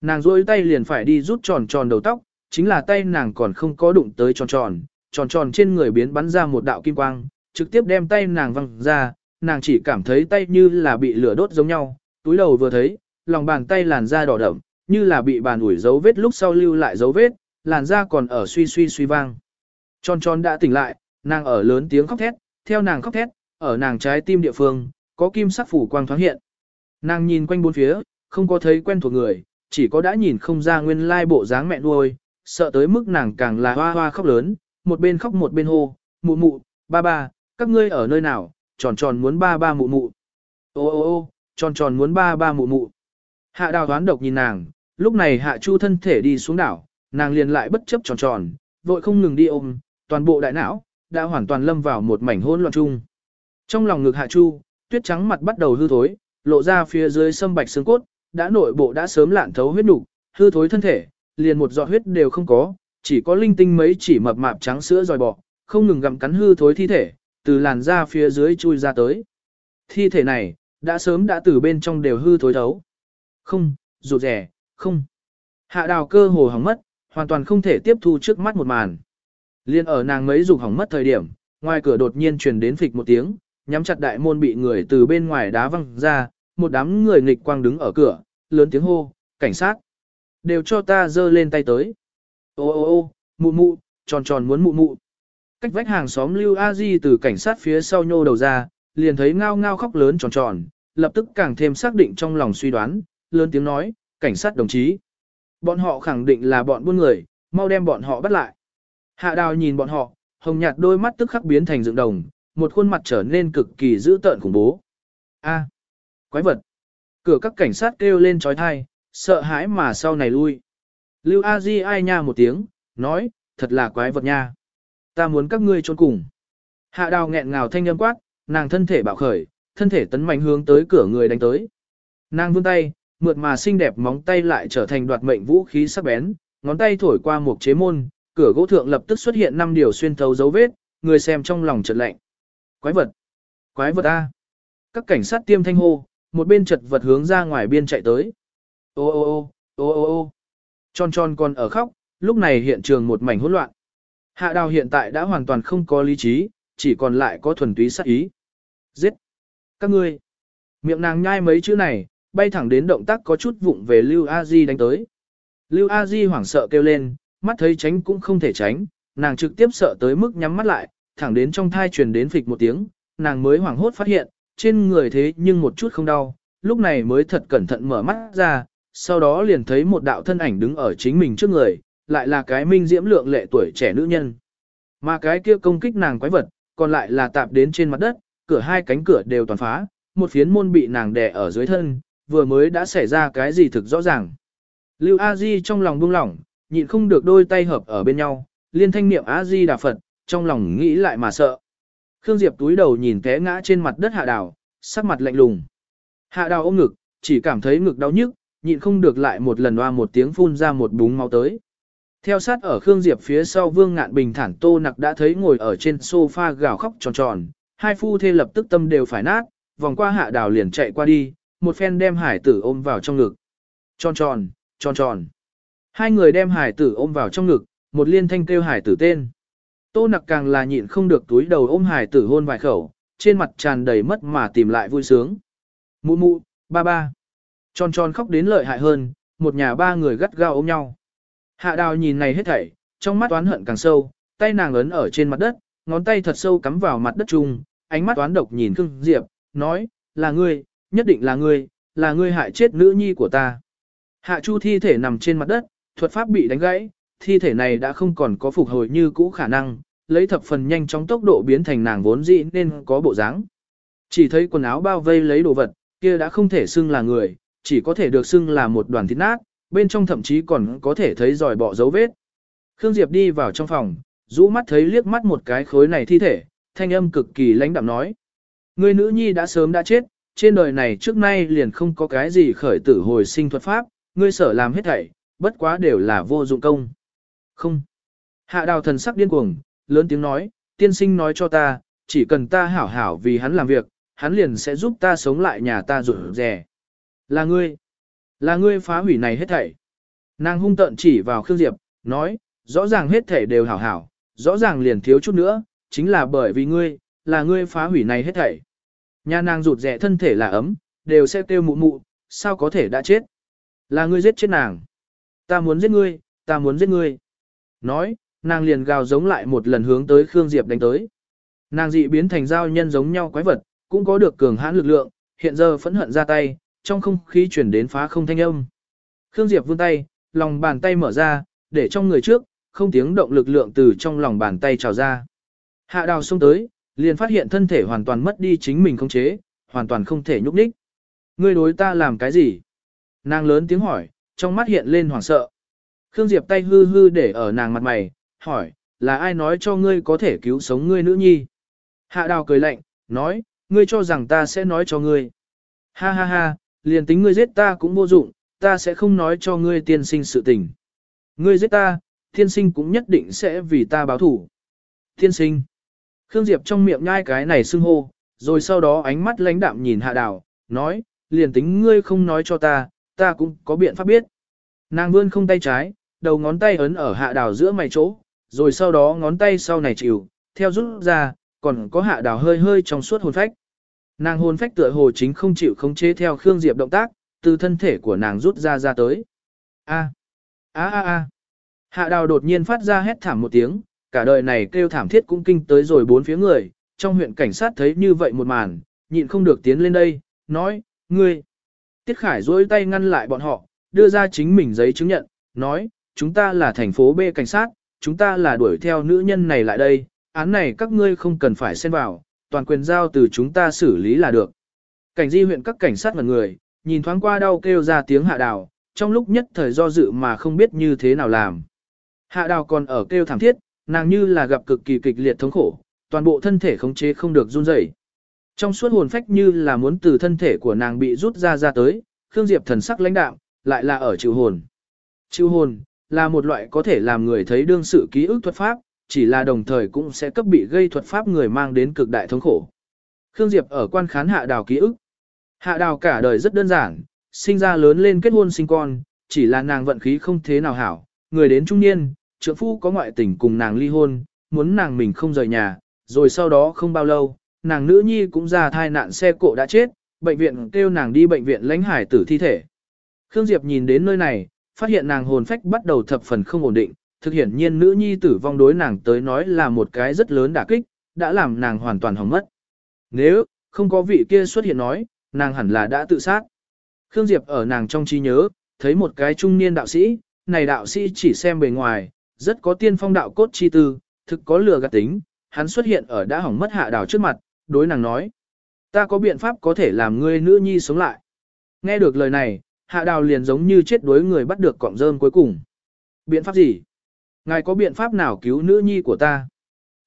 Nàng rối tay liền phải đi rút tròn tròn đầu tóc, chính là tay nàng còn không có đụng tới tròn tròn, tròn tròn trên người biến bắn ra một đạo kim quang, trực tiếp đem tay nàng văng ra, nàng chỉ cảm thấy tay như là bị lửa đốt giống nhau, túi đầu vừa thấy, lòng bàn tay làn da đỏ đậm, như là bị bàn ủi dấu vết lúc sau lưu lại dấu vết, làn da còn ở suy suy suy vang. Tròn tròn đã tỉnh lại, nàng ở lớn tiếng khóc thét, theo nàng khóc thét, ở nàng trái tim địa phương, có kim sắc phủ quang thoáng hiện. Nàng nhìn quanh bốn phía, không có thấy quen thuộc người, chỉ có đã nhìn không ra nguyên lai bộ dáng mẹ nuôi, sợ tới mức nàng càng là hoa hoa khóc lớn, một bên khóc một bên hô, mụ mụ, ba ba, các ngươi ở nơi nào, tròn tròn muốn ba ba mụ mụ. Ô ô ô, tròn tròn muốn ba ba mụ mụ. Hạ đào đoán độc nhìn nàng, lúc này hạ chu thân thể đi xuống đảo, nàng liền lại bất chấp tròn tròn, vội không ngừng đi ôm, toàn bộ đại não, đã hoàn toàn lâm vào một mảnh hỗn loạn chung. Trong lòng ngực hạ chu, tuyết trắng mặt bắt đầu hư thối, lộ ra phía dưới sâm bạch xương cốt, đã nội bộ đã sớm lạn thấu huyết đủ, hư thối thân thể, liền một giọt huyết đều không có, chỉ có linh tinh mấy chỉ mập mạp trắng sữa dòi bọ, không ngừng gặm cắn hư thối thi thể, từ làn da phía dưới chui ra tới. Thi thể này, đã sớm đã từ bên trong đều hư thối thấu. Không, rụt rẻ, không. Hạ đào cơ hồ hỏng mất, hoàn toàn không thể tiếp thu trước mắt một màn. Liên ở nàng mấy dục hỏng mất thời điểm, ngoài cửa đột nhiên truyền đến phịch một tiếng, nhắm chặt đại môn bị người từ bên ngoài đá văng ra, một đám người nghịch quang đứng ở cửa, lớn tiếng hô, cảnh sát. Đều cho ta dơ lên tay tới. Ô ô ô, mụ mụ, tròn tròn muốn mụ mụ. Cách vách hàng xóm Lưu A Di từ cảnh sát phía sau nhô đầu ra, liền thấy ngao ngao khóc lớn tròn tròn, lập tức càng thêm xác định trong lòng suy đoán, lớn tiếng nói, cảnh sát đồng chí. Bọn họ khẳng định là bọn buôn người, mau đem bọn họ bắt lại. Hạ đào nhìn bọn họ, hồng nhạt đôi mắt tức khắc biến thành dựng đồng, một khuôn mặt trở nên cực kỳ dữ tợn khủng bố. A, quái vật. Cửa các cảnh sát kêu lên trói thai, sợ hãi mà sau này lui. Lưu A Di ai nha một tiếng, nói, thật là quái vật nha. Ta muốn các ngươi trốn cùng. Hạ đào nghẹn ngào thanh âm quát, nàng thân thể bạo khởi, thân thể tấn mạnh hướng tới cửa người đánh tới. Nàng vươn tay, mượt mà xinh đẹp móng tay lại trở thành đoạt mệnh vũ khí sắc bén, ngón tay thổi qua một chế môn, cửa gỗ thượng lập tức xuất hiện năm điều xuyên thấu dấu vết, người xem trong lòng chợt lạnh. Quái vật! Quái vật A! Các cảnh sát tiêm thanh hô, một bên chật vật hướng ra ngoài biên chạy tới. Ô ô ô, ô ô ô. Tròn tròn còn ở khóc, lúc này hiện trường một mảnh hỗn loạn. Hạ đào hiện tại đã hoàn toàn không có lý trí, chỉ còn lại có thuần túy sát ý. Giết! Các ngươi! Miệng nàng nhai mấy chữ này, bay thẳng đến động tác có chút vụng về Lưu A Di đánh tới. Lưu A Di hoảng sợ kêu lên, mắt thấy tránh cũng không thể tránh, nàng trực tiếp sợ tới mức nhắm mắt lại, thẳng đến trong thai truyền đến phịch một tiếng, nàng mới hoảng hốt phát hiện, trên người thế nhưng một chút không đau, lúc này mới thật cẩn thận mở mắt ra, sau đó liền thấy một đạo thân ảnh đứng ở chính mình trước người, lại là cái minh diễm lượng lệ tuổi trẻ nữ nhân. Mà cái kia công kích nàng quái vật, còn lại là tạp đến trên mặt đất, cửa hai cánh cửa đều toàn phá, một phiến môn bị nàng đè ở dưới thân, vừa mới đã xảy ra cái gì thực rõ ràng. Lưu A Di trong lòng buông lỏng, nhịn không được đôi tay hợp ở bên nhau, liên thanh niệm A Di Đà Phật, trong lòng nghĩ lại mà sợ. Khương Diệp túi đầu nhìn té ngã trên mặt đất hạ đào, sắc mặt lạnh lùng. Hạ đào ôm ngực, chỉ cảm thấy ngực đau nhức, nhịn không được lại một lần hoa một tiếng phun ra một búng máu tới. Theo sát ở Khương Diệp phía sau Vương Ngạn Bình thản Tô Nặc đã thấy ngồi ở trên sofa gào khóc tròn tròn, hai phu thê lập tức tâm đều phải nát, vòng qua hạ đào liền chạy qua đi, một phen đem hải tử ôm vào trong ngực. Tròn tròn, tròn tròn. Hai người đem hải tử ôm vào trong ngực, một liên thanh kêu hải tử tên. Tô nặc càng là nhịn không được túi đầu ôm hải tử hôn vài khẩu, trên mặt tràn đầy mất mà tìm lại vui sướng. Mụ mụ, ba ba. Tròn tròn khóc đến lợi hại hơn, một nhà ba người gắt gao ôm nhau. Hạ đào nhìn này hết thảy, trong mắt oán hận càng sâu, tay nàng ấn ở trên mặt đất, ngón tay thật sâu cắm vào mặt đất chung, ánh mắt oán độc nhìn Khương Diệp, nói, là ngươi, nhất định là ngươi, là ngươi hại chết nữ nhi của ta. Hạ Chu thi thể nằm trên mặt đất, thuật pháp bị đánh gãy, thi thể này đã không còn có phục hồi như cũ khả năng, lấy thập phần nhanh chóng tốc độ biến thành nàng vốn dị nên có bộ dáng. Chỉ thấy quần áo bao vây lấy đồ vật, kia đã không thể xưng là người, chỉ có thể được xưng là một đoàn thịt nát, bên trong thậm chí còn có thể thấy giỏi bọ dấu vết. Khương Diệp đi vào trong phòng, rũ mắt thấy liếc mắt một cái khối này thi thể, thanh âm cực kỳ lãnh đạm nói. Người nữ nhi đã sớm đã chết, trên đời này trước nay liền không có cái gì khởi tử hồi sinh thuật pháp, ngươi sở làm hết thảy, bất quá đều là vô dụng công. Không. Hạ đào thần sắc điên cuồng, lớn tiếng nói, tiên sinh nói cho ta, chỉ cần ta hảo hảo vì hắn làm việc, hắn liền sẽ giúp ta sống lại nhà ta rủ rẻ. Là ngươi. Là ngươi phá hủy này hết thảy. Nàng hung tợn chỉ vào Khương Diệp, nói, rõ ràng hết thảy đều hảo hảo, rõ ràng liền thiếu chút nữa, chính là bởi vì ngươi, là ngươi phá hủy này hết thảy. Nhà nàng rụt rẻ thân thể là ấm, đều sẽ tiêu mụ mụ, sao có thể đã chết? Là ngươi giết chết nàng. Ta muốn giết ngươi, ta muốn giết ngươi. Nói, nàng liền gào giống lại một lần hướng tới Khương Diệp đánh tới. Nàng dị biến thành giao nhân giống nhau quái vật, cũng có được cường hãn lực lượng, hiện giờ phẫn hận ra tay, trong không khí chuyển đến phá không thanh âm. Khương Diệp vươn tay, lòng bàn tay mở ra, để trong người trước, không tiếng động lực lượng từ trong lòng bàn tay trào ra. Hạ đào xông tới, liền phát hiện thân thể hoàn toàn mất đi chính mình không chế, hoàn toàn không thể nhúc nhích. Ngươi đối ta làm cái gì? Nàng lớn tiếng hỏi, trong mắt hiện lên hoảng sợ. Khương Diệp tay hư hư để ở nàng mặt mày, hỏi, là ai nói cho ngươi có thể cứu sống ngươi nữ nhi? Hạ đào cười lạnh, nói, ngươi cho rằng ta sẽ nói cho ngươi. Ha ha ha, liền tính ngươi giết ta cũng vô dụng, ta sẽ không nói cho ngươi tiên sinh sự tình. Ngươi giết ta, tiên sinh cũng nhất định sẽ vì ta báo thủ. Tiên sinh. Khương Diệp trong miệng nhai cái này xưng hô, rồi sau đó ánh mắt lãnh đạm nhìn hạ đào, nói, liền tính ngươi không nói cho ta, ta cũng có biện pháp biết. Nàng vươn không tay trái, đầu ngón tay ấn ở hạ đào giữa mày chỗ, rồi sau đó ngón tay sau này chịu, theo rút ra, còn có hạ đào hơi hơi trong suốt hồn phách. Nàng hồn phách tựa hồ chính không chịu khống chế theo Khương Diệp động tác, từ thân thể của nàng rút ra ra tới. A, a a a. Hạ đào đột nhiên phát ra hét thảm một tiếng, cả đời này kêu thảm thiết cũng kinh tới rồi bốn phía người, trong huyện cảnh sát thấy như vậy một màn, nhịn không được tiến lên đây, nói, ngươi. Tiết Khải duỗi tay ngăn lại bọn họ, đưa ra chính mình giấy chứng nhận, nói, chúng ta là thành phố B cảnh sát, chúng ta là đuổi theo nữ nhân này lại đây, án này các ngươi không cần phải xen vào, toàn quyền giao từ chúng ta xử lý là được. Cảnh di huyện các cảnh sát và người, nhìn thoáng qua đau kêu ra tiếng hạ đào, trong lúc nhất thời do dự mà không biết như thế nào làm. Hạ đào còn ở kêu thảm thiết, nàng như là gặp cực kỳ kịch liệt thống khổ, toàn bộ thân thể khống chế không được run rẩy. Trong suốt hồn phách như là muốn từ thân thể của nàng bị rút ra ra tới, Khương Diệp thần sắc lãnh đạm, lại là ở chịu hồn. Chịu hồn là một loại có thể làm người thấy đương sự ký ức thuật pháp, chỉ là đồng thời cũng sẽ cấp bị gây thuật pháp người mang đến cực đại thống khổ. Khương Diệp ở quan khán hạ đào ký ức. Hạ đào cả đời rất đơn giản, sinh ra lớn lên kết hôn sinh con, chỉ là nàng vận khí không thế nào hảo, người đến trung niên, trượng phu có ngoại tình cùng nàng ly hôn, muốn nàng mình không rời nhà, rồi sau đó không bao lâu, nàng nữ nhi cũng ra thai nạn xe cộ đã chết, bệnh viện kêu nàng đi bệnh viện lãnh hải tử thi thể. Khương Diệp nhìn đến nơi này, phát hiện nàng hồn phách bắt đầu thập phần không ổn định, thực hiện nhiên nữ nhi tử vong đối nàng tới nói là một cái rất lớn đả kích, đã làm nàng hoàn toàn hỏng mất. Nếu, không có vị kia xuất hiện nói, nàng hẳn là đã tự sát. Khương Diệp ở nàng trong trí nhớ, thấy một cái trung niên đạo sĩ, này đạo sĩ chỉ xem bề ngoài, rất có tiên phong đạo cốt chi tư, thực có lừa gạt tính, hắn xuất hiện ở đã hỏng mất hạ đảo trước mặt, đối nàng nói. Ta có biện pháp có thể làm ngươi nữ nhi sống lại. Nghe được lời này, hạ đào liền giống như chết đuối người bắt được cọng rơm cuối cùng. Biện pháp gì? Ngài có biện pháp nào cứu nữ nhi của ta?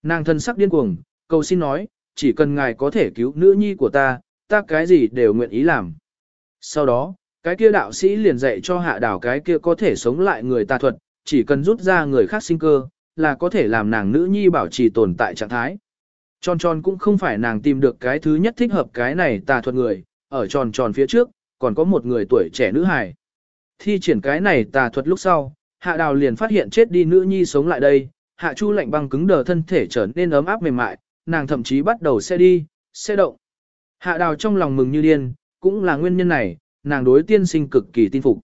Nàng thân sắc điên cuồng, cầu xin nói, chỉ cần ngài có thể cứu nữ nhi của ta, ta cái gì đều nguyện ý làm. Sau đó, cái kia đạo sĩ liền dạy cho hạ đảo cái kia có thể sống lại người ta thuật, chỉ cần rút ra người khác sinh cơ, là có thể làm nàng nữ nhi bảo trì tồn tại trạng thái. Tròn tròn cũng không phải nàng tìm được cái thứ nhất thích hợp cái này tà thuật người, ở tròn tròn phía trước, còn có một người tuổi trẻ nữ hài. Thi triển cái này tà thuật lúc sau, hạ đào liền phát hiện chết đi nữ nhi sống lại đây, hạ chu lạnh băng cứng đờ thân thể trở nên ấm áp mềm mại, nàng thậm chí bắt đầu xe đi, xe động. Hạ đào trong lòng mừng như điên, cũng là nguyên nhân này, nàng đối tiên sinh cực kỳ tin phục.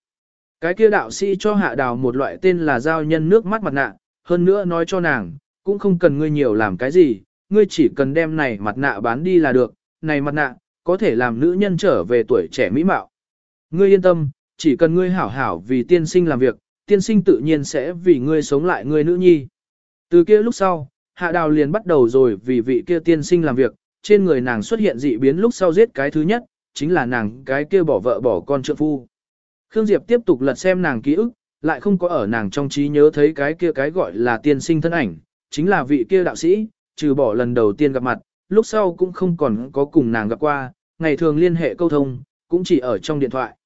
Cái kia đạo sĩ cho hạ đào một loại tên là giao nhân nước mắt mặt nạ, hơn nữa nói cho nàng, cũng không cần ngươi nhiều làm cái gì, ngươi chỉ cần đem này mặt nạ bán đi là được, này mặt nạ, có thể làm nữ nhân trở về tuổi trẻ mỹ mạo. Ngươi yên tâm, chỉ cần ngươi hảo hảo vì tiên sinh làm việc, tiên sinh tự nhiên sẽ vì ngươi sống lại ngươi nữ nhi. Từ kia lúc sau, hạ đào liền bắt đầu rồi vì vị kia tiên sinh làm việc, trên người nàng xuất hiện dị biến lúc sau giết cái thứ nhất, chính là nàng cái kia bỏ vợ bỏ con trượng phu. Khương Diệp tiếp tục lật xem nàng ký ức, lại không có ở nàng trong trí nhớ thấy cái kia cái gọi là tiên sinh thân ảnh, chính là vị kia đạo sĩ, trừ bỏ lần đầu tiên gặp mặt, lúc sau cũng không còn có cùng nàng gặp qua, ngày thường liên hệ câu thông, cũng chỉ ở trong điện thoại.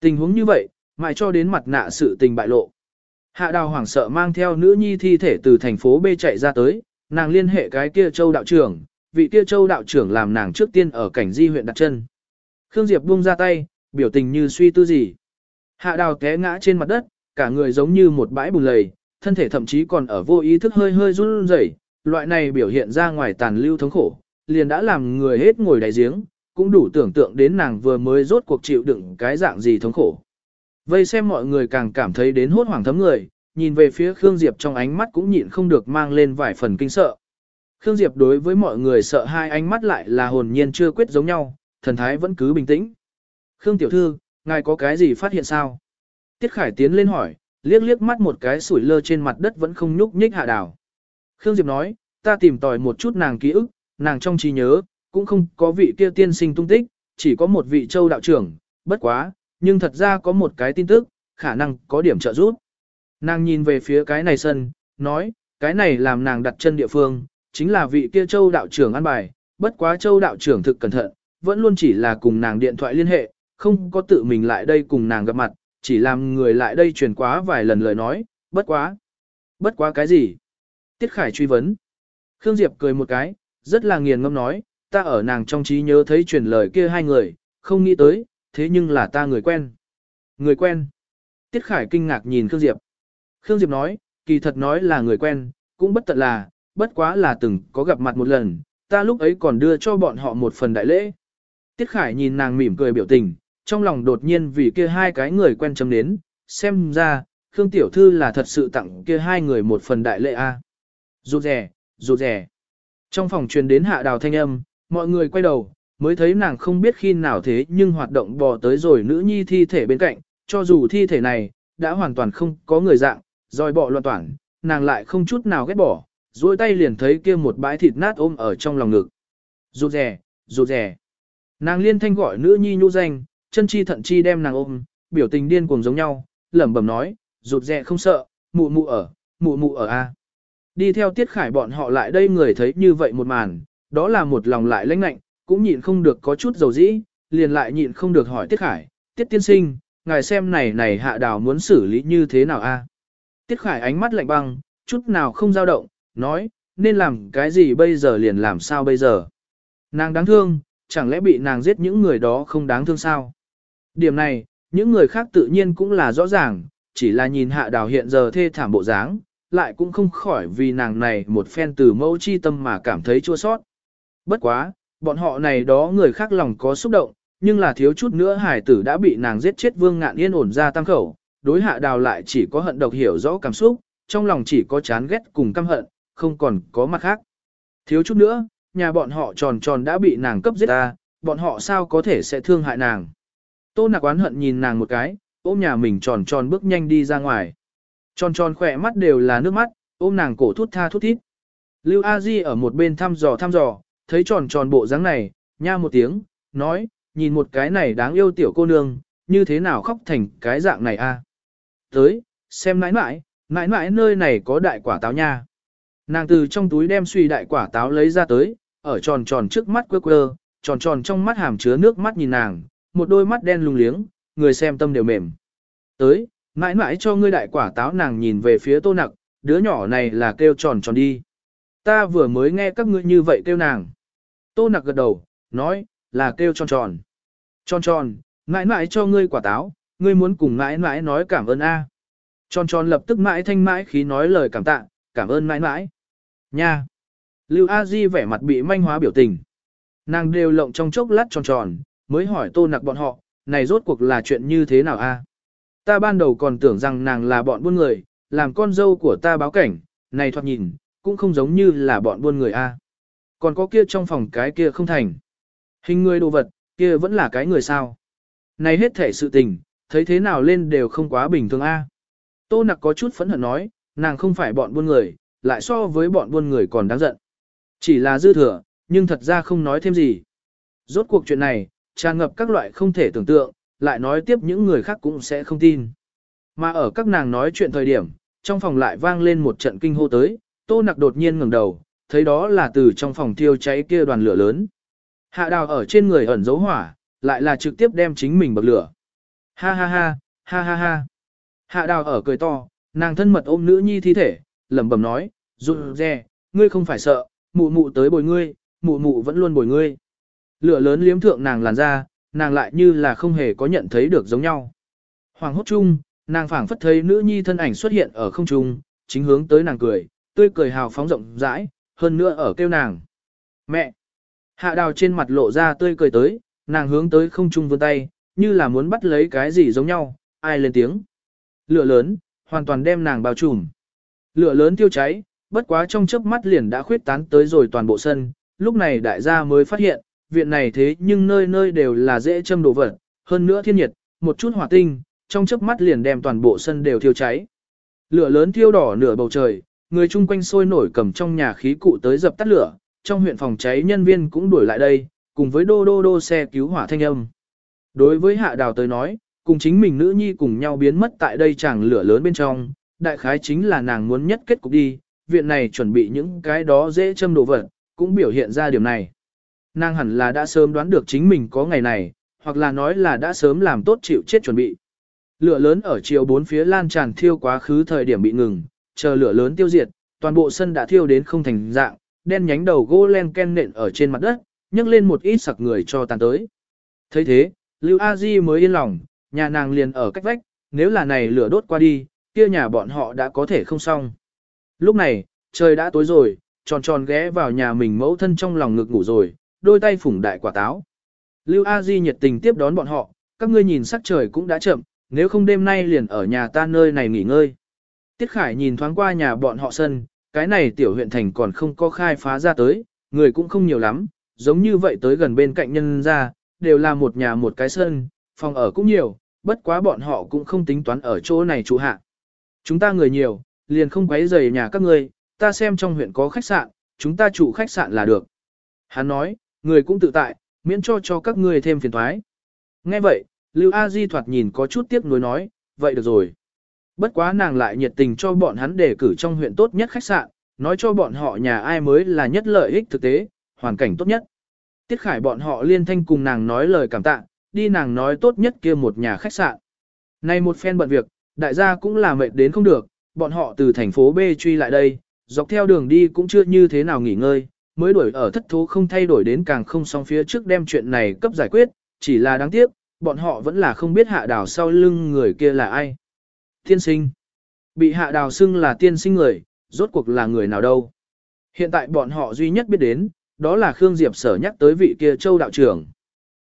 Tình huống như vậy, mãi cho đến mặt nạ sự tình bại lộ. Hạ đào hoảng sợ mang theo nữ nhi thi thể từ thành phố B chạy ra tới, nàng liên hệ cái kia châu đạo trưởng, vị kia châu đạo trưởng làm nàng trước tiên ở cảnh di huyện đặt chân. Khương Diệp buông ra tay, biểu tình như suy tư gì. Hạ đào té ngã trên mặt đất, cả người giống như một bãi bùn lầy, thân thể thậm chí còn ở vô ý thức hơi hơi run rẩy. loại này biểu hiện ra ngoài tàn lưu thống khổ, liền đã làm người hết ngồi đáy giếng, cũng đủ tưởng tượng đến nàng vừa mới rốt cuộc chịu đựng cái dạng gì thống khổ. Vây xem mọi người càng cảm thấy đến hốt hoảng thấm người, nhìn về phía Khương Diệp trong ánh mắt cũng nhịn không được mang lên vài phần kinh sợ. Khương Diệp đối với mọi người sợ hai ánh mắt lại là hồn nhiên chưa quyết giống nhau, thần thái vẫn cứ bình tĩnh. Khương Tiểu Thư, ngài có cái gì phát hiện sao? Tiết Khải tiến lên hỏi, liếc liếc mắt một cái sủi lơ trên mặt đất vẫn không nhúc nhích hạ đảo. Khương Diệp nói, ta tìm tòi một chút nàng ký ức, nàng trong trí nhớ, cũng không có vị kia tiên sinh tung tích, chỉ có một vị châu đạo trưởng, bất quá, nhưng thật ra có một cái tin tức, khả năng có điểm trợ giúp. Nàng nhìn về phía cái này sân, nói, cái này làm nàng đặt chân địa phương, chính là vị kia châu đạo trưởng ăn bài, bất quá châu đạo trưởng thực cẩn thận, vẫn luôn chỉ là cùng nàng điện thoại liên hệ, không có tự mình lại đây cùng nàng gặp mặt, chỉ làm người lại đây truyền quá vài lần lời nói, bất quá. Bất quá cái gì? Tiết Khải truy vấn. Khương Diệp cười một cái, rất là nghiền ngâm nói, ta ở nàng trong trí nhớ thấy truyền lời kia hai người, không nghĩ tới, thế nhưng là ta người quen. Người quen. Tiết Khải kinh ngạc nhìn Khương Diệp. Khương Diệp nói, kỳ thật nói là người quen, cũng bất tận là, bất quá là từng có gặp mặt một lần, ta lúc ấy còn đưa cho bọn họ một phần đại lễ. Tiết Khải nhìn nàng mỉm cười biểu tình, trong lòng đột nhiên vì kia hai cái người quen chấm đến, xem ra, Khương Tiểu Thư là thật sự tặng kia hai người một phần đại lệ a. Rụt rẻ, rụt rẻ. Trong phòng truyền đến hạ đào thanh âm, mọi người quay đầu, mới thấy nàng không biết khi nào thế nhưng hoạt động bò tới rồi nữ nhi thi thể bên cạnh, cho dù thi thể này, đã hoàn toàn không có người dạng, rồi bọ loạn toàn, nàng lại không chút nào ghét bỏ, duỗi tay liền thấy kia một bãi thịt nát ôm ở trong lòng ngực. Rụt rẻ, rụt rẻ. Nàng liên thanh gọi nữ nhi nhũ danh, chân chi thận chi đem nàng ôm, biểu tình điên cuồng giống nhau, lẩm bẩm nói, rụt rè không sợ, mụ mụ ở, mụ mụ ở a. Đi theo tiết khải bọn họ lại đây người thấy như vậy một màn, đó là một lòng lại lãnh lạnh, cũng nhịn không được có chút dầu dĩ, liền lại nhịn không được hỏi tiết khải, tiết tiên sinh, ngài xem này này hạ đào muốn xử lý như thế nào a? Tiết khải ánh mắt lạnh băng, chút nào không dao động, nói, nên làm cái gì bây giờ liền làm sao bây giờ. Nàng đáng thương, chẳng lẽ bị nàng giết những người đó không đáng thương sao? Điểm này, những người khác tự nhiên cũng là rõ ràng, chỉ là nhìn hạ đào hiện giờ thê thảm bộ dáng, lại cũng không khỏi vì nàng này một phen từ mẫu chi tâm mà cảm thấy chua sót. Bất quá, bọn họ này đó người khác lòng có xúc động, nhưng là thiếu chút nữa hải tử đã bị nàng giết chết vương ngạn yên ổn ra tăng khẩu, đối hạ đào lại chỉ có hận độc hiểu rõ cảm xúc, trong lòng chỉ có chán ghét cùng căm hận, không còn có mặt khác. Thiếu chút nữa, nhà bọn họ tròn tròn đã bị nàng cấp giết ta, bọn họ sao có thể sẽ thương hại nàng. Tô nặc oán hận nhìn nàng một cái, ôm nhà mình tròn tròn bước nhanh đi ra ngoài. Tròn tròn khỏe mắt đều là nước mắt, ôm nàng cổ thút tha thút thít. Lưu A Di ở một bên thăm dò thăm dò, thấy tròn tròn bộ dáng này, nha một tiếng, nói, nhìn một cái này đáng yêu tiểu cô nương, như thế nào khóc thành cái dạng này a? Tới, xem nãi nãi, nãi nãi nơi này có đại quả táo nha. Nàng từ trong túi đem suy đại quả táo lấy ra tới, ở tròn tròn trước mắt quơ quơ, tròn tròn trong mắt hàm chứa nước mắt nhìn nàng, một đôi mắt đen lùng liếng, người xem tâm đều mềm. Tới, mãi mãi cho ngươi đại quả táo nàng nhìn về phía tô nặc, đứa nhỏ này là kêu tròn tròn đi. Ta vừa mới nghe các ngươi như vậy kêu nàng. Tô nặc gật đầu, nói, là kêu tròn tròn. Tròn tròn, mãi mãi cho ngươi quả táo, ngươi muốn cùng mãi mãi nói cảm ơn a. Tròn tròn lập tức mãi thanh mãi khí nói lời cảm tạ, cảm ơn mãi mãi. Nha! Lưu A Di vẻ mặt bị manh hóa biểu tình. Nàng đều lộng trong chốc lát tròn tròn, mới hỏi tô nặc bọn họ, này rốt cuộc là chuyện như thế nào a? Ta ban đầu còn tưởng rằng nàng là bọn buôn người, làm con dâu của ta báo cảnh, này thoạt nhìn, cũng không giống như là bọn buôn người a. Còn có kia trong phòng cái kia không thành. Hình người đồ vật, kia vẫn là cái người sao. Này hết thể sự tình, thấy thế nào lên đều không quá bình thường a. Tô nặc có chút phẫn hận nói, nàng không phải bọn buôn người, lại so với bọn buôn người còn đáng giận. Chỉ là dư thừa, nhưng thật ra không nói thêm gì. Rốt cuộc chuyện này, tràn ngập các loại không thể tưởng tượng, lại nói tiếp những người khác cũng sẽ không tin. Mà ở các nàng nói chuyện thời điểm, trong phòng lại vang lên một trận kinh hô tới, tô nặc đột nhiên ngẩng đầu, thấy đó là từ trong phòng thiêu cháy kia đoàn lửa lớn. Hạ đào ở trên người ẩn dấu hỏa, lại là trực tiếp đem chính mình bậc lửa. Ha ha ha, ha ha ha. Hạ đào ở cười to, nàng thân mật ôm nữ nhi thi thể, lẩm bẩm nói, rụt rè, ngươi không phải sợ, mụ mụ tới bồi ngươi, mụ mụ vẫn luôn bồi ngươi. Lửa lớn liếm thượng nàng làn ra, nàng lại như là không hề có nhận thấy được giống nhau. Hoàng hốt chung, nàng phảng phất thấy nữ nhi thân ảnh xuất hiện ở không trung, chính hướng tới nàng cười, tươi cười hào phóng rộng rãi, hơn nữa ở kêu nàng. Mẹ! Hạ đào trên mặt lộ ra tươi cười tới, nàng hướng tới không trung vươn tay, như là muốn bắt lấy cái gì giống nhau, ai lên tiếng. Lửa lớn, hoàn toàn đem nàng bao trùm. Lửa lớn tiêu cháy, bất quá trong chớp mắt liền đã khuyết tán tới rồi toàn bộ sân, lúc này đại gia mới phát hiện, viện này thế nhưng nơi nơi đều là dễ châm đồ vật, hơn nữa thiên nhiệt, một chút hỏa tinh, trong chớp mắt liền đem toàn bộ sân đều thiêu cháy. Lửa lớn thiêu đỏ nửa bầu trời, người chung quanh sôi nổi cầm trong nhà khí cụ tới dập tắt lửa, trong huyện phòng cháy nhân viên cũng đuổi lại đây, cùng với đô đô đô xe cứu hỏa thanh âm. Đối với hạ đào tới nói, cùng chính mình nữ nhi cùng nhau biến mất tại đây chẳng lửa lớn bên trong, đại khái chính là nàng muốn nhất kết cục đi, viện này chuẩn bị những cái đó dễ châm đồ vật, cũng biểu hiện ra điểm này. Nàng hẳn là đã sớm đoán được chính mình có ngày này, hoặc là nói là đã sớm làm tốt chịu chết chuẩn bị. Lửa lớn ở chiều bốn phía lan tràn thiêu quá khứ thời điểm bị ngừng, chờ lửa lớn tiêu diệt, toàn bộ sân đã thiêu đến không thành dạng, đen nhánh đầu gỗ len ken nện ở trên mặt đất, nhấc lên một ít sặc người cho tàn tới. thấy thế, Lưu A Di mới yên lòng, nhà nàng liền ở cách vách, nếu là này lửa đốt qua đi, kia nhà bọn họ đã có thể không xong. Lúc này, trời đã tối rồi, tròn tròn ghé vào nhà mình mẫu thân trong lòng ngực ngủ rồi, đôi tay phủng đại quả táo. Lưu A Di nhiệt tình tiếp đón bọn họ, các ngươi nhìn sắc trời cũng đã chậm, nếu không đêm nay liền ở nhà ta nơi này nghỉ ngơi. Tiết Khải nhìn thoáng qua nhà bọn họ sân, cái này tiểu huyện thành còn không có khai phá ra tới, người cũng không nhiều lắm, giống như vậy tới gần bên cạnh nhân ra, đều là một nhà một cái sân, phòng ở cũng nhiều, bất quá bọn họ cũng không tính toán ở chỗ này trụ hạ. Chúng ta người nhiều, liền không quấy rầy nhà các ngươi, ta xem trong huyện có khách sạn, chúng ta trụ khách sạn là được. Hắn nói, người cũng tự tại, miễn cho cho các ngươi thêm phiền thoái. Nghe vậy, Lưu A Di thoạt nhìn có chút tiếc nuối nói, vậy được rồi. Bất quá nàng lại nhiệt tình cho bọn hắn đề cử trong huyện tốt nhất khách sạn, nói cho bọn họ nhà ai mới là nhất lợi ích thực tế, hoàn cảnh tốt nhất. Tiết Khải bọn họ liên thanh cùng nàng nói lời cảm tạ, đi nàng nói tốt nhất kia một nhà khách sạn. Nay một phen bận việc, đại gia cũng là mệt đến không được, bọn họ từ thành phố B truy lại đây, dọc theo đường đi cũng chưa như thế nào nghỉ ngơi, mới đuổi ở thất thố không thay đổi đến càng không xong phía trước đem chuyện này cấp giải quyết, chỉ là đáng tiếc, bọn họ vẫn là không biết hạ đào sau lưng người kia là ai. Tiên sinh. Bị hạ đào xưng là tiên sinh người, rốt cuộc là người nào đâu. Hiện tại bọn họ duy nhất biết đến, đó là Khương Diệp sở nhắc tới vị kia châu đạo trưởng.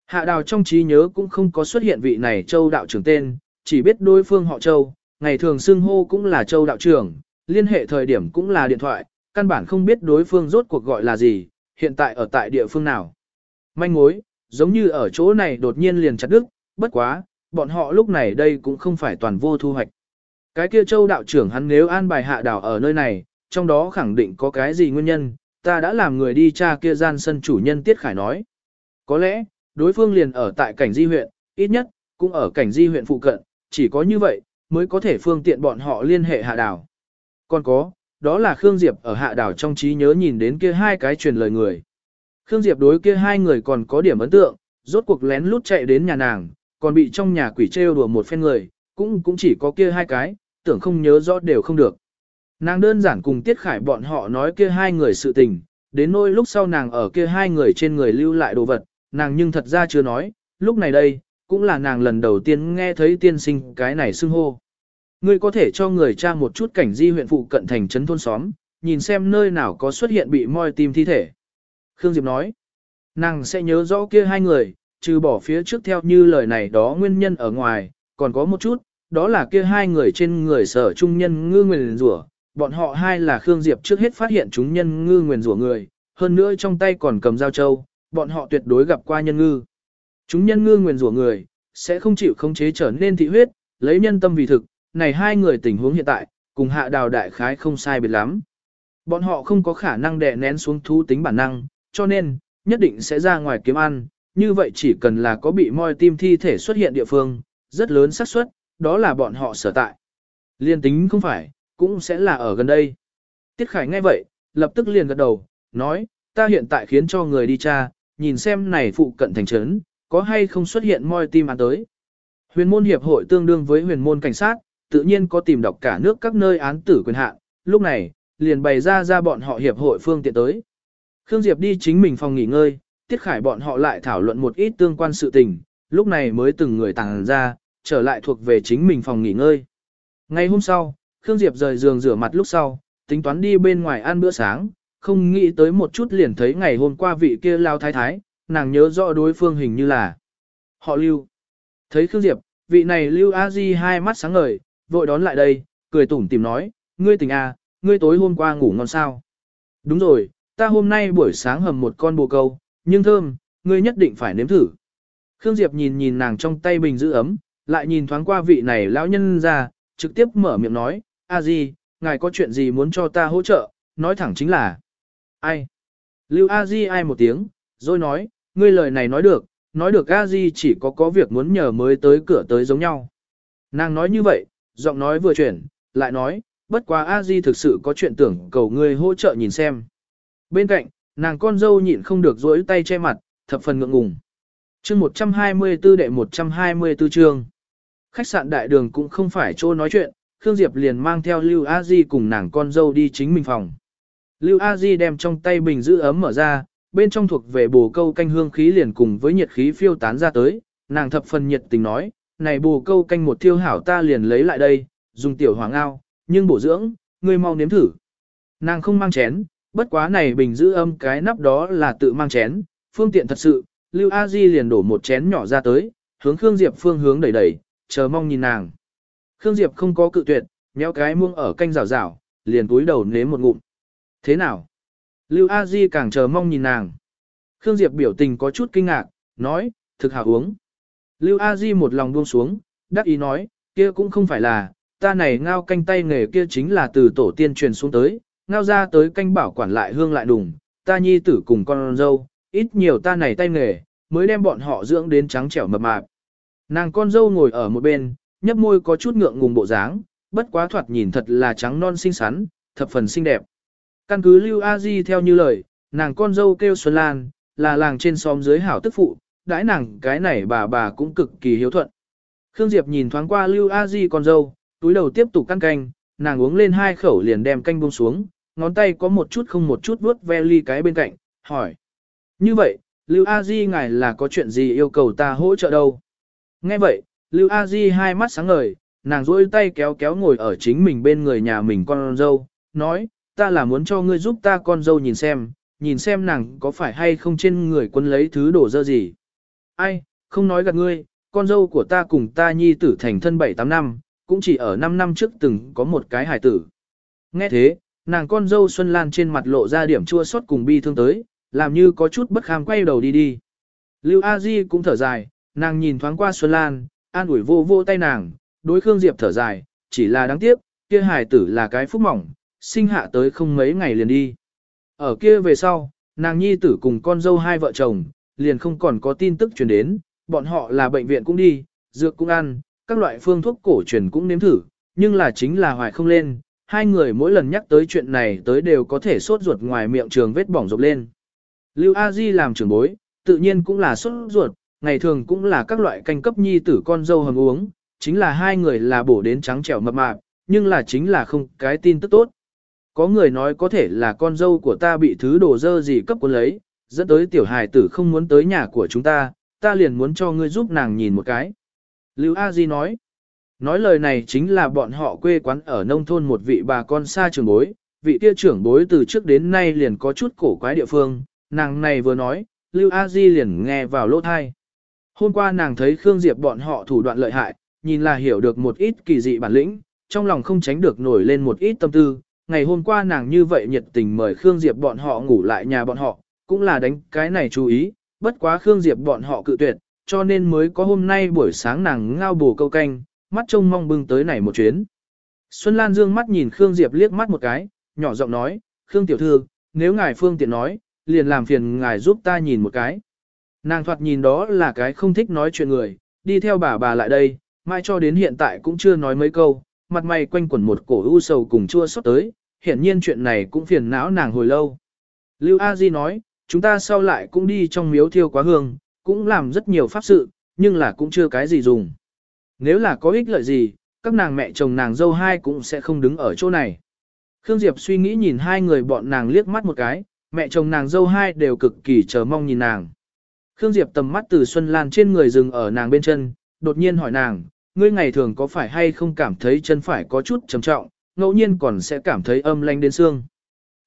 Hạ đào trong trí nhớ cũng không có xuất hiện vị này châu đạo trưởng tên, chỉ biết đối phương họ châu, ngày thường xưng hô cũng là châu đạo trưởng, liên hệ thời điểm cũng là điện thoại, căn bản không biết đối phương rốt cuộc gọi là gì, hiện tại ở tại địa phương nào. Manh mối, giống như ở chỗ này đột nhiên liền chặt đứt, bất quá, bọn họ lúc này đây cũng không phải toàn vô thu hoạch. Cái kia châu đạo trưởng hắn nếu an bài hạ đảo ở nơi này, trong đó khẳng định có cái gì nguyên nhân, ta đã làm người đi tra kia gian sân chủ nhân Tiết Khải nói. Có lẽ, đối phương liền ở tại cảnh di huyện, ít nhất, cũng ở cảnh di huyện phụ cận, chỉ có như vậy, mới có thể phương tiện bọn họ liên hệ hạ đảo. Còn có, đó là Khương Diệp ở hạ đảo trong trí nhớ nhìn đến kia hai cái truyền lời người. Khương Diệp đối kia hai người còn có điểm ấn tượng, rốt cuộc lén lút chạy đến nhà nàng, còn bị trong nhà quỷ trêu đùa một phen người, cũng cũng chỉ có kia hai cái, tưởng không nhớ rõ đều không được. Nàng đơn giản cùng Tiết Khải bọn họ nói kia hai người sự tình, đến nỗi lúc sau nàng ở kia hai người trên người lưu lại đồ vật, nàng nhưng thật ra chưa nói, lúc này đây, cũng là nàng lần đầu tiên nghe thấy tiên sinh cái này xưng hô. Ngươi có thể cho người tra một chút cảnh di huyện phụ cận thành trấn thôn xóm, nhìn xem nơi nào có xuất hiện bị moi tim thi thể. Khương Diệp nói, nàng sẽ nhớ rõ kia hai người, trừ bỏ phía trước theo như lời này đó nguyên nhân ở ngoài, còn có một chút, đó là kia hai người trên người sở trung nhân ngư nguyền rủa bọn họ hai là Khương Diệp trước hết phát hiện chúng nhân ngư nguyền rủa người, hơn nữa trong tay còn cầm dao châu, bọn họ tuyệt đối gặp qua nhân ngư. Chúng nhân ngư nguyền rủa người, sẽ không chịu khống chế trở nên thị huyết, lấy nhân tâm vì thực, này hai người tình huống hiện tại, cùng hạ đào đại khái không sai biệt lắm. Bọn họ không có khả năng đè nén xuống thú tính bản năng, cho nên, nhất định sẽ ra ngoài kiếm ăn, như vậy chỉ cần là có bị moi tim thi thể xuất hiện địa phương, rất lớn xác suất, đó là bọn họ sở tại. Liên tính không phải, cũng sẽ là ở gần đây. Tiết Khải nghe vậy, lập tức liền gật đầu, nói, ta hiện tại khiến cho người đi tra, nhìn xem này phụ cận thành trấn, có hay không xuất hiện moi tim ăn tới. Huyền môn hiệp hội tương đương với huyền môn cảnh sát, tự nhiên có tìm đọc cả nước các nơi án tử quyền hạn, lúc này, liền bày ra ra bọn họ hiệp hội phương tiện tới. Khương Diệp đi chính mình phòng nghỉ ngơi, Tiết Khải bọn họ lại thảo luận một ít tương quan sự tình, lúc này mới từng người tàng ra, trở lại thuộc về chính mình phòng nghỉ ngơi. Ngày hôm sau, Khương Diệp rời giường rửa mặt lúc sau, tính toán đi bên ngoài ăn bữa sáng, không nghĩ tới một chút liền thấy ngày hôm qua vị kia lao thái thái, nàng nhớ rõ đối phương hình như là họ Lưu. Thấy Khương Diệp, vị này Lưu A Di hai mắt sáng ngời, vội đón lại đây, cười tủm tìm nói, ngươi tỉnh à, ngươi tối hôm qua ngủ ngon sao? Đúng rồi, ta hôm nay buổi sáng hầm một con bồ câu, nhưng thơm, ngươi nhất định phải nếm thử. Khương Diệp nhìn nhìn nàng trong tay bình giữ ấm, lại nhìn thoáng qua vị này lão nhân ra, trực tiếp mở miệng nói, a di, ngài có chuyện gì muốn cho ta hỗ trợ, nói thẳng chính là, ai? Lưu a di ai một tiếng, rồi nói, ngươi lời này nói được, nói được a di chỉ có có việc muốn nhờ mới tới cửa tới giống nhau. Nàng nói như vậy, giọng nói vừa chuyển, lại nói, bất quá a di thực sự có chuyện tưởng cầu ngươi hỗ trợ nhìn xem. Bên cạnh, nàng con dâu nhịn không được rỗi tay che mặt, thập phần ngượng ngùng. chương 124 đệ 124 chương. Khách sạn đại đường cũng không phải chỗ nói chuyện, Khương Diệp liền mang theo Lưu A Di cùng nàng con dâu đi chính mình phòng. Lưu A Di đem trong tay bình giữ ấm mở ra, bên trong thuộc về bồ câu canh hương khí liền cùng với nhiệt khí phiêu tán ra tới, nàng thập phần nhiệt tình nói, này bồ câu canh một thiêu hảo ta liền lấy lại đây, dùng tiểu hoàng ao, nhưng bổ dưỡng, ngươi mau nếm thử. Nàng không mang chén, bất quá này bình giữ âm cái nắp đó là tự mang chén, phương tiện thật sự, Lưu A Di liền đổ một chén nhỏ ra tới, hướng Khương Diệp phương hướng đẩy đẩy, chờ mong nhìn nàng. Khương Diệp không có cự tuyệt, nhéo cái muông ở canh rào rào, liền túi đầu nếm một ngụm. Thế nào? Lưu A Di càng chờ mong nhìn nàng. Khương Diệp biểu tình có chút kinh ngạc, nói, thực hảo uống. Lưu A Di một lòng buông xuống, đắc ý nói, kia cũng không phải là, ta này ngao canh tay nghề kia chính là từ tổ tiên truyền xuống tới, ngao ra tới canh bảo quản lại hương lại đùng, ta nhi tử cùng con dâu, ít nhiều ta này tay nghề, mới đem bọn họ dưỡng đến trắng trẻo mập mạp. Nàng con dâu ngồi ở một bên, nhấp môi có chút ngượng ngùng bộ dáng, bất quá thoạt nhìn thật là trắng non xinh xắn, thập phần xinh đẹp. Căn cứ Lưu A Di theo như lời, nàng con dâu kêu Xuân Lan, là làng trên xóm dưới hảo tức phụ, đãi nàng cái này bà bà cũng cực kỳ hiếu thuận. Khương Diệp nhìn thoáng qua Lưu A Di con dâu, túi đầu tiếp tục căn canh, nàng uống lên hai khẩu liền đem canh buông xuống, ngón tay có một chút không một chút vuốt ve ly cái bên cạnh, hỏi. Như vậy, Lưu A Di ngài là có chuyện gì yêu cầu ta hỗ trợ đâu? Nghe vậy, Lưu A Di hai mắt sáng ngời, nàng duỗi tay kéo kéo ngồi ở chính mình bên người nhà mình con dâu, nói, ta là muốn cho ngươi giúp ta con dâu nhìn xem, nhìn xem nàng có phải hay không trên người quân lấy thứ đổ dơ gì. Ai, không nói gạt ngươi, con dâu của ta cùng ta nhi tử thành thân 7-8 năm, cũng chỉ ở 5 năm trước từng có một cái hải tử. Nghe thế, nàng con dâu Xuân Lan trên mặt lộ ra điểm chua xót cùng bi thương tới, làm như có chút bất kham quay đầu đi đi. Lưu A Di cũng thở dài, nàng nhìn thoáng qua Xuân Lan, an ủi vô vô tay nàng, đối Khương Diệp thở dài, chỉ là đáng tiếc, kia hải tử là cái phúc mỏng, sinh hạ tới không mấy ngày liền đi. Ở kia về sau, nàng nhi tử cùng con dâu hai vợ chồng, liền không còn có tin tức truyền đến, bọn họ là bệnh viện cũng đi, dược cũng ăn, các loại phương thuốc cổ truyền cũng nếm thử, nhưng là chính là hoài không lên, hai người mỗi lần nhắc tới chuyện này tới đều có thể sốt ruột ngoài miệng trường vết bỏng rộp lên. Lưu A Di làm trưởng bối, tự nhiên cũng là sốt ruột, ngày thường cũng là các loại canh cấp nhi tử con dâu hầm uống, chính là hai người là bổ đến trắng trẻo mập mạp, nhưng là chính là không cái tin tức tốt. Có người nói có thể là con dâu của ta bị thứ đồ dơ gì cấp cuốn lấy, dẫn tới tiểu hài tử không muốn tới nhà của chúng ta, ta liền muốn cho ngươi giúp nàng nhìn một cái. Lưu A Di nói, nói lời này chính là bọn họ quê quán ở nông thôn một vị bà con xa trưởng bối, vị kia trưởng bối từ trước đến nay liền có chút cổ quái địa phương, nàng này vừa nói, Lưu A Di liền nghe vào lỗ thai. Hôm qua nàng thấy Khương Diệp bọn họ thủ đoạn lợi hại, nhìn là hiểu được một ít kỳ dị bản lĩnh, trong lòng không tránh được nổi lên một ít tâm tư. Ngày hôm qua nàng như vậy nhiệt tình mời Khương Diệp bọn họ ngủ lại nhà bọn họ, cũng là đánh cái này chú ý, bất quá Khương Diệp bọn họ cự tuyệt, cho nên mới có hôm nay buổi sáng nàng ngao bù câu canh, mắt trông mong bưng tới này một chuyến. Xuân Lan dương mắt nhìn Khương Diệp liếc mắt một cái, nhỏ giọng nói, Khương Tiểu Thư, nếu ngài phương tiện nói, liền làm phiền ngài giúp ta nhìn một cái. Nàng thoạt nhìn đó là cái không thích nói chuyện người, đi theo bà bà lại đây, mai cho đến hiện tại cũng chưa nói mấy câu, mặt mày quanh quẩn một cổ u sầu cùng chua xót tới, hiển nhiên chuyện này cũng phiền não nàng hồi lâu. Lưu A Di nói, chúng ta sau lại cũng đi trong miếu thiêu quá hương, cũng làm rất nhiều pháp sự, nhưng là cũng chưa cái gì dùng. Nếu là có ích lợi gì, các nàng mẹ chồng nàng dâu hai cũng sẽ không đứng ở chỗ này. Khương Diệp suy nghĩ nhìn hai người bọn nàng liếc mắt một cái, mẹ chồng nàng dâu hai đều cực kỳ chờ mong nhìn nàng. Khương Diệp tầm mắt từ Xuân Lan trên người dừng ở nàng bên chân, đột nhiên hỏi nàng, ngươi ngày thường có phải hay không cảm thấy chân phải có chút trầm trọng, ngẫu nhiên còn sẽ cảm thấy âm lanh đến xương.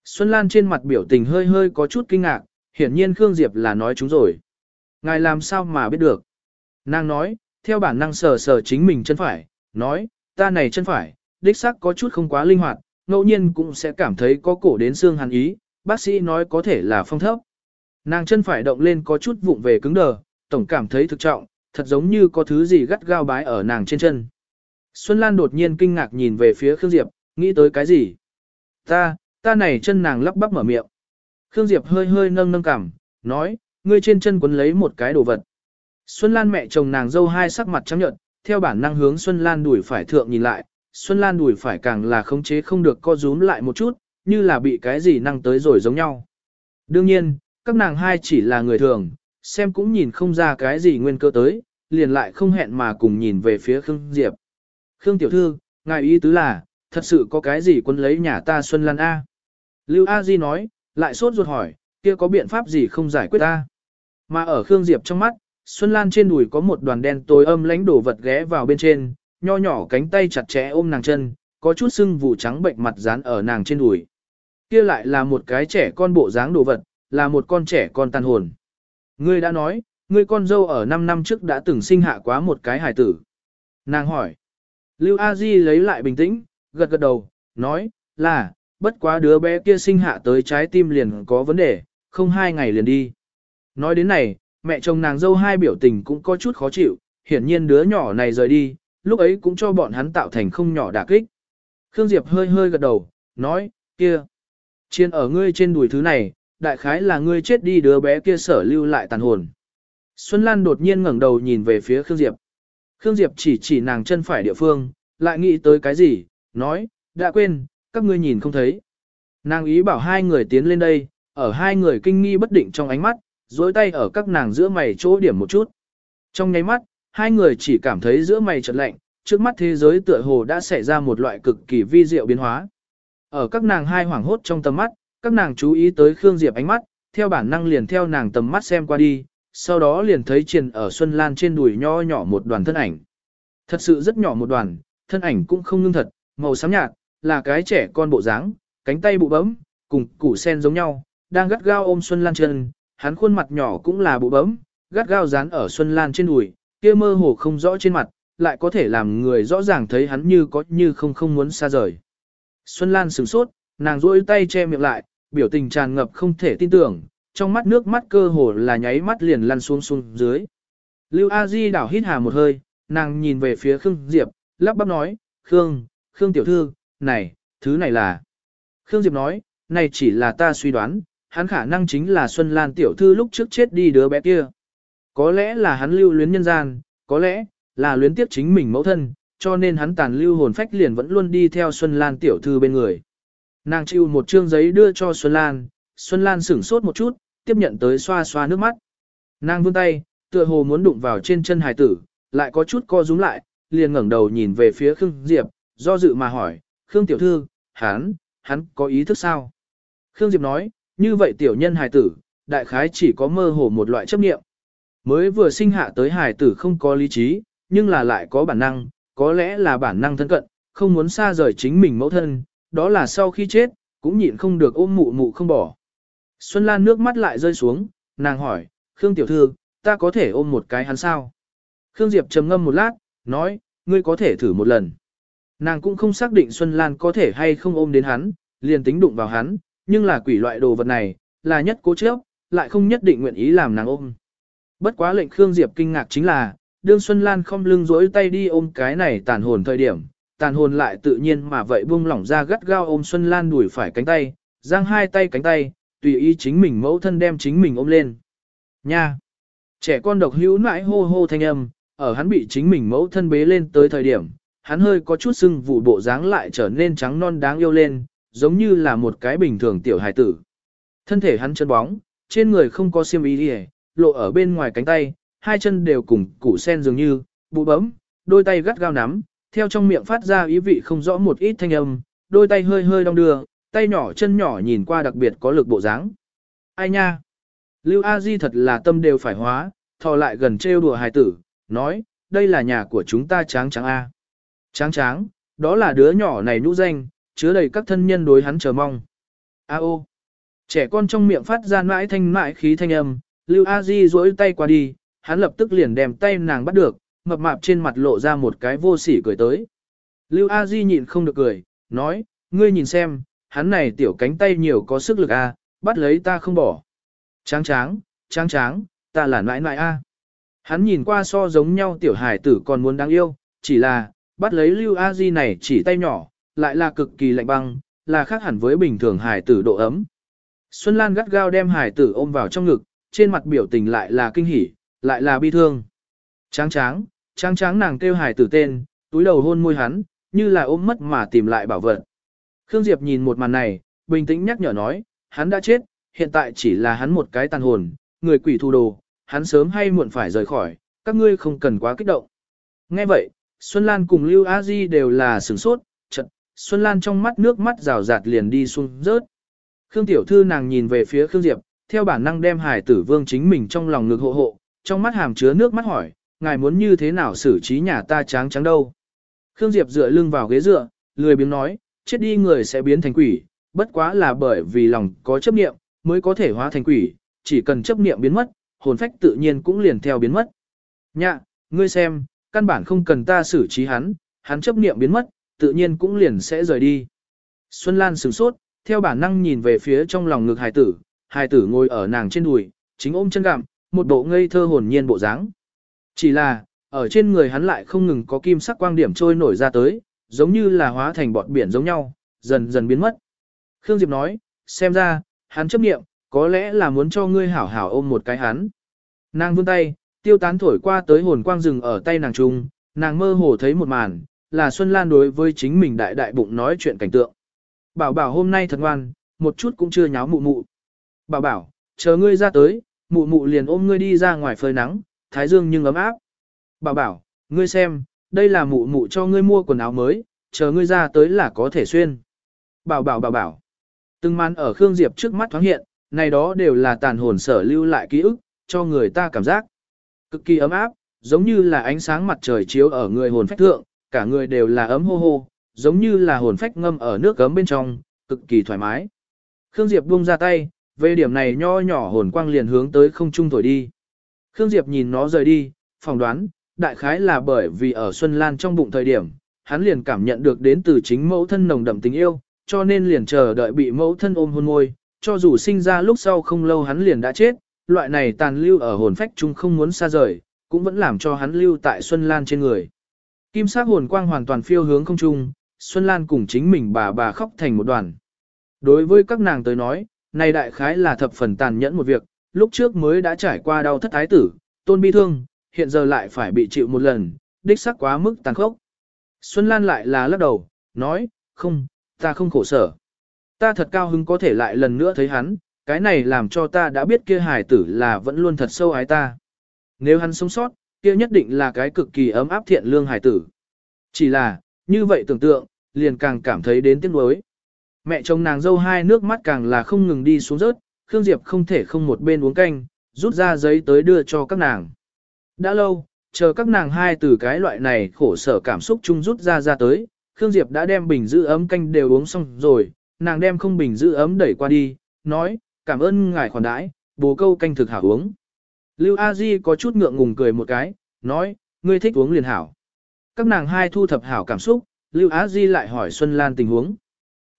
Xuân Lan trên mặt biểu tình hơi hơi có chút kinh ngạc, hiển nhiên Khương Diệp là nói chúng rồi. Ngài làm sao mà biết được? Nàng nói, theo bản năng sờ sờ chính mình chân phải, nói, ta này chân phải, đích xác có chút không quá linh hoạt, ngẫu nhiên cũng sẽ cảm thấy có cổ đến xương hàn ý, bác sĩ nói có thể là phong thấp. Nàng chân phải động lên có chút vụng về cứng đờ, tổng cảm thấy thực trọng, thật giống như có thứ gì gắt gao bái ở nàng trên chân. Xuân Lan đột nhiên kinh ngạc nhìn về phía Khương Diệp, nghĩ tới cái gì? Ta, ta này chân nàng lắp bắp mở miệng. Khương Diệp hơi hơi nâng nâng cảm, nói, ngươi trên chân quấn lấy một cái đồ vật. Xuân Lan mẹ chồng nàng dâu hai sắc mặt trắng nhợt, theo bản năng hướng Xuân Lan đuổi phải thượng nhìn lại, Xuân Lan đuổi phải càng là khống chế không được co rúm lại một chút, như là bị cái gì năng tới rồi giống nhau. Đương nhiên, các nàng hai chỉ là người thường, xem cũng nhìn không ra cái gì nguyên cơ tới, liền lại không hẹn mà cùng nhìn về phía Khương Diệp. Khương Tiểu Thư, ngài ý tứ là, thật sự có cái gì quân lấy nhà ta Xuân Lan A. Lưu A Di nói, lại sốt ruột hỏi, kia có biện pháp gì không giải quyết ta. Mà ở Khương Diệp trong mắt, Xuân Lan trên đùi có một đoàn đen tối âm lánh đổ vật ghé vào bên trên, nho nhỏ cánh tay chặt chẽ ôm nàng chân, có chút sưng vụ trắng bệnh mặt dán ở nàng trên đùi. Kia lại là một cái trẻ con bộ dáng đồ vật, là một con trẻ con tàn hồn. Ngươi đã nói, ngươi con dâu ở 5 năm trước đã từng sinh hạ quá một cái hài tử. Nàng hỏi. Lưu A Di lấy lại bình tĩnh, gật gật đầu, nói, là, bất quá đứa bé kia sinh hạ tới trái tim liền có vấn đề, không hai ngày liền đi. Nói đến này, mẹ chồng nàng dâu hai biểu tình cũng có chút khó chịu, hiển nhiên đứa nhỏ này rời đi, lúc ấy cũng cho bọn hắn tạo thành không nhỏ đả kích. Khương Diệp hơi hơi gật đầu, nói, kia, chiên ở ngươi trên đùi thứ này, đại khái là ngươi chết đi đứa bé kia sở lưu lại tàn hồn. Xuân Lan đột nhiên ngẩng đầu nhìn về phía Khương Diệp. Khương Diệp chỉ chỉ nàng chân phải địa phương, lại nghĩ tới cái gì, nói, đã quên, các ngươi nhìn không thấy. Nàng ý bảo hai người tiến lên đây, ở hai người kinh nghi bất định trong ánh mắt, dối tay ở các nàng giữa mày chỗ điểm một chút. Trong nháy mắt, hai người chỉ cảm thấy giữa mày chợt lạnh, trước mắt thế giới tựa hồ đã xảy ra một loại cực kỳ vi diệu biến hóa. Ở các nàng hai hoảng hốt trong tầm mắt, các nàng chú ý tới Khương Diệp ánh mắt, theo bản năng liền theo nàng tầm mắt xem qua đi, sau đó liền thấy triền ở Xuân Lan trên đùi nho nhỏ một đoàn thân ảnh. Thật sự rất nhỏ một đoàn, thân ảnh cũng không ngưng thật, màu xám nhạt, là cái trẻ con bộ dáng, cánh tay bụ bấm, cùng củ sen giống nhau, đang gắt gao ôm Xuân Lan chân, hắn khuôn mặt nhỏ cũng là bụ bấm, gắt gao dán ở Xuân Lan trên đùi, kia mơ hồ không rõ trên mặt, lại có thể làm người rõ ràng thấy hắn như có như không không muốn xa rời. Xuân Lan sửng sốt, nàng duỗi tay che miệng lại, biểu tình tràn ngập không thể tin tưởng, trong mắt nước mắt cơ hồ là nháy mắt liền lăn xuống xuống dưới. Lưu A Di đảo hít hà một hơi, nàng nhìn về phía Khương Diệp, lắp bắp nói, Khương, Khương tiểu thư, này, thứ này là. Khương Diệp nói, này chỉ là ta suy đoán, hắn khả năng chính là Xuân Lan tiểu thư lúc trước chết đi đứa bé kia. Có lẽ là hắn lưu luyến nhân gian, có lẽ là luyến tiếp chính mình mẫu thân, cho nên hắn tàn lưu hồn phách liền vẫn luôn đi theo Xuân Lan tiểu thư bên người. Nàng chịu một trương giấy đưa cho Xuân Lan, Xuân Lan sửng sốt một chút, tiếp nhận tới xoa xoa nước mắt. Nàng vươn tay, tựa hồ muốn đụng vào trên chân hài tử, lại có chút co rúm lại, liền ngẩng đầu nhìn về phía Khương Diệp, do dự mà hỏi, Khương tiểu thư, hắn, hắn có ý thức sao? Khương Diệp nói, như vậy tiểu nhân hài tử, đại khái chỉ có mơ hồ một loại chấp niệm. Mới vừa sinh hạ tới hài tử không có lý trí, nhưng là lại có bản năng, có lẽ là bản năng thân cận, không muốn xa rời chính mình mẫu thân, đó là sau khi chết, cũng nhịn không được ôm mụ mụ không bỏ. Xuân Lan nước mắt lại rơi xuống, nàng hỏi, Khương tiểu thư, ta có thể ôm một cái hắn sao? Khương Diệp trầm ngâm một lát, nói, ngươi có thể thử một lần. Nàng cũng không xác định Xuân Lan có thể hay không ôm đến hắn, liền tính đụng vào hắn, nhưng là quỷ loại đồ vật này, là nhất cố chấp, lại không nhất định nguyện ý làm nàng ôm. Bất quá lệnh Khương Diệp kinh ngạc chính là, đương Xuân Lan không lưng dối tay đi ôm cái này tàn hồn thời điểm, tàn hồn lại tự nhiên mà vậy buông lỏng ra gắt gao ôm Xuân Lan đuổi phải cánh tay, giang hai tay cánh tay, tùy ý chính mình mẫu thân đem chính mình ôm lên. Nha! Trẻ con độc hữu nãi hô hô thanh âm, ở hắn bị chính mình mẫu thân bế lên tới thời điểm, hắn hơi có chút sưng vụ bộ dáng lại trở nên trắng non đáng yêu lên, giống như là một cái bình thường tiểu hài tử. Thân thể hắn chân bóng, trên người không có xiêm y gì, lộ ở bên ngoài cánh tay, hai chân đều cùng củ sen dường như, bụ bấm, đôi tay gắt gao nắm, theo trong miệng phát ra ý vị không rõ một ít thanh âm, đôi tay hơi hơi đong đưa, tay nhỏ chân nhỏ nhìn qua đặc biệt có lực bộ dáng. Ai nha? Lưu A Di thật là tâm đều phải hóa, thò lại gần trêu đùa hài tử, nói, đây là nhà của chúng ta tráng tráng A. Tráng tráng, đó là đứa nhỏ này nhũ danh, chứa đầy các thân nhân đối hắn chờ mong. A ô. Trẻ con trong miệng phát ra mãi thanh mãi khí thanh âm, Lưu A Di duỗi tay qua đi, hắn lập tức liền đem tay nàng bắt được, mập mạp trên mặt lộ ra một cái vô sỉ cười tới. Lưu A Di nhịn không được cười, nói, ngươi nhìn xem, hắn này tiểu cánh tay nhiều có sức lực a, bắt lấy ta không bỏ. Tráng tráng, tráng tráng, ta là nãi nãi a. Hắn nhìn qua so giống nhau tiểu hải tử còn muốn đáng yêu, chỉ là, bắt lấy Lưu A Di này chỉ tay nhỏ, lại là cực kỳ lạnh băng, là khác hẳn với bình thường hải tử độ ấm. Xuân Lan gắt gao đem hải tử ôm vào trong ngực, trên mặt biểu tình lại là kinh hỉ, lại là bi thương. Tráng tráng, tráng tráng nàng kêu hải tử tên, túi đầu hôn môi hắn, như là ôm mất mà tìm lại bảo vật. Khương Diệp nhìn một màn này, bình tĩnh nhắc nhở nói, hắn đã chết, hiện tại chỉ là hắn một cái tàn hồn, người quỷ thu đồ, hắn sớm hay muộn phải rời khỏi, các ngươi không cần quá kích động. Nghe vậy, Xuân Lan cùng Lưu A Di đều là sửng sốt, chật, Xuân Lan trong mắt nước mắt rào rạt liền đi xuống rớt. Khương Tiểu Thư nàng nhìn về phía Khương Diệp, theo bản năng đem hải tử vương chính mình trong lòng ngực hộ hộ, trong mắt hàm chứa nước mắt hỏi, ngài muốn như thế nào xử trí nhà ta tráng trắng đâu. Khương Diệp dựa lưng vào ghế dựa, lười biếng nói, chết đi người sẽ biến thành quỷ, bất quá là bởi vì lòng có chấp niệm, mới có thể hóa thành quỷ, chỉ cần chấp niệm biến mất, hồn phách tự nhiên cũng liền theo biến mất. Nhạ, ngươi xem, căn bản không cần ta xử trí hắn, hắn chấp niệm biến mất, tự nhiên cũng liền sẽ rời đi. Xuân Lan sửng sốt, theo bản năng nhìn về phía trong lòng ngực hài tử, hài tử ngồi ở nàng trên đùi, chính ôm chân gặm, một bộ ngây thơ hồn nhiên bộ dáng. Chỉ là, ở trên người hắn lại không ngừng có kim sắc quang điểm trôi nổi ra tới, giống như là hóa thành bọt biển giống nhau, dần dần biến mất. Khương Diệp nói, xem ra, hắn chấp niệm, có lẽ là muốn cho ngươi hảo hảo ôm một cái hắn. Nàng vươn tay, tiêu tán thổi qua tới hồn quang rừng ở tay nàng trung, nàng mơ hồ thấy một màn, là Xuân Lan đối với chính mình đại đại bụng nói chuyện cảnh tượng. Bảo bảo hôm nay thật ngoan, một chút cũng chưa nháo mụ mụ. Bảo bảo, chờ ngươi ra tới, mụ mụ liền ôm ngươi đi ra ngoài phơi nắng, thái dương nhưng ấm áp. Bảo bảo, ngươi xem, đây là mụ mụ cho ngươi mua quần áo mới, chờ ngươi ra tới là có thể xuyên. Bảo bảo bảo bảo. Từng màn ở Khương Diệp trước mắt thoáng hiện, này đó đều là tàn hồn sở lưu lại ký ức, cho người ta cảm giác cực kỳ ấm áp, giống như là ánh sáng mặt trời chiếu ở người hồn phách thượng, cả người đều là ấm hô hô, giống như là hồn phách ngâm ở nước gấm bên trong, cực kỳ thoải mái. Khương Diệp buông ra tay, về điểm này nho nhỏ hồn quang liền hướng tới không trung thổi đi. Khương Diệp nhìn nó rời đi, phỏng đoán, đại khái là bởi vì ở Xuân Lan trong bụng thời điểm, hắn liền cảm nhận được đến từ chính mẫu thân nồng đậm tình yêu, cho nên liền chờ đợi bị mẫu thân ôm hôn môi, cho dù sinh ra lúc sau không lâu hắn liền đã chết, loại này tàn lưu ở hồn phách chung không muốn xa rời, cũng vẫn làm cho hắn lưu tại Xuân Lan trên người. Kim sắc hồn quang hoàn toàn phiêu hướng không trung, Xuân Lan cùng chính mình bà bà khóc thành một đoàn. Đối với các nàng tới nói, này đại khái là thập phần tàn nhẫn một việc, lúc trước mới đã trải qua đau thất thái tử, tôn bi thương, hiện giờ lại phải bị chịu một lần, đích xác quá mức tàn khốc. Xuân Lan lại là lắc đầu, nói, không, ta không khổ sở. Ta thật cao hứng có thể lại lần nữa thấy hắn, cái này làm cho ta đã biết kia hài tử là vẫn luôn thật sâu ái ta. Nếu hắn sống sót, kia nhất định là cái cực kỳ ấm áp thiện lương hài tử. Chỉ là, như vậy tưởng tượng, liền càng cảm thấy đến tiếc nuối. Mẹ chồng nàng dâu hai nước mắt càng là không ngừng đi xuống rớt, Khương Diệp không thể không một bên uống canh, rút ra giấy tới đưa cho các nàng. Đã lâu, chờ các nàng hai từ cái loại này khổ sở cảm xúc chung rút ra ra tới, Khương Diệp đã đem bình giữ ấm canh đều uống xong rồi, nàng đem không bình giữ ấm đẩy qua đi, nói, cảm ơn ngài khoản đãi, bồ câu canh thực hảo uống. Lưu A Di có chút ngượng ngùng cười một cái, nói, ngươi thích uống liền hảo. Các nàng hai thu thập hảo cảm xúc, Lưu A Di lại hỏi Xuân Lan tình huống.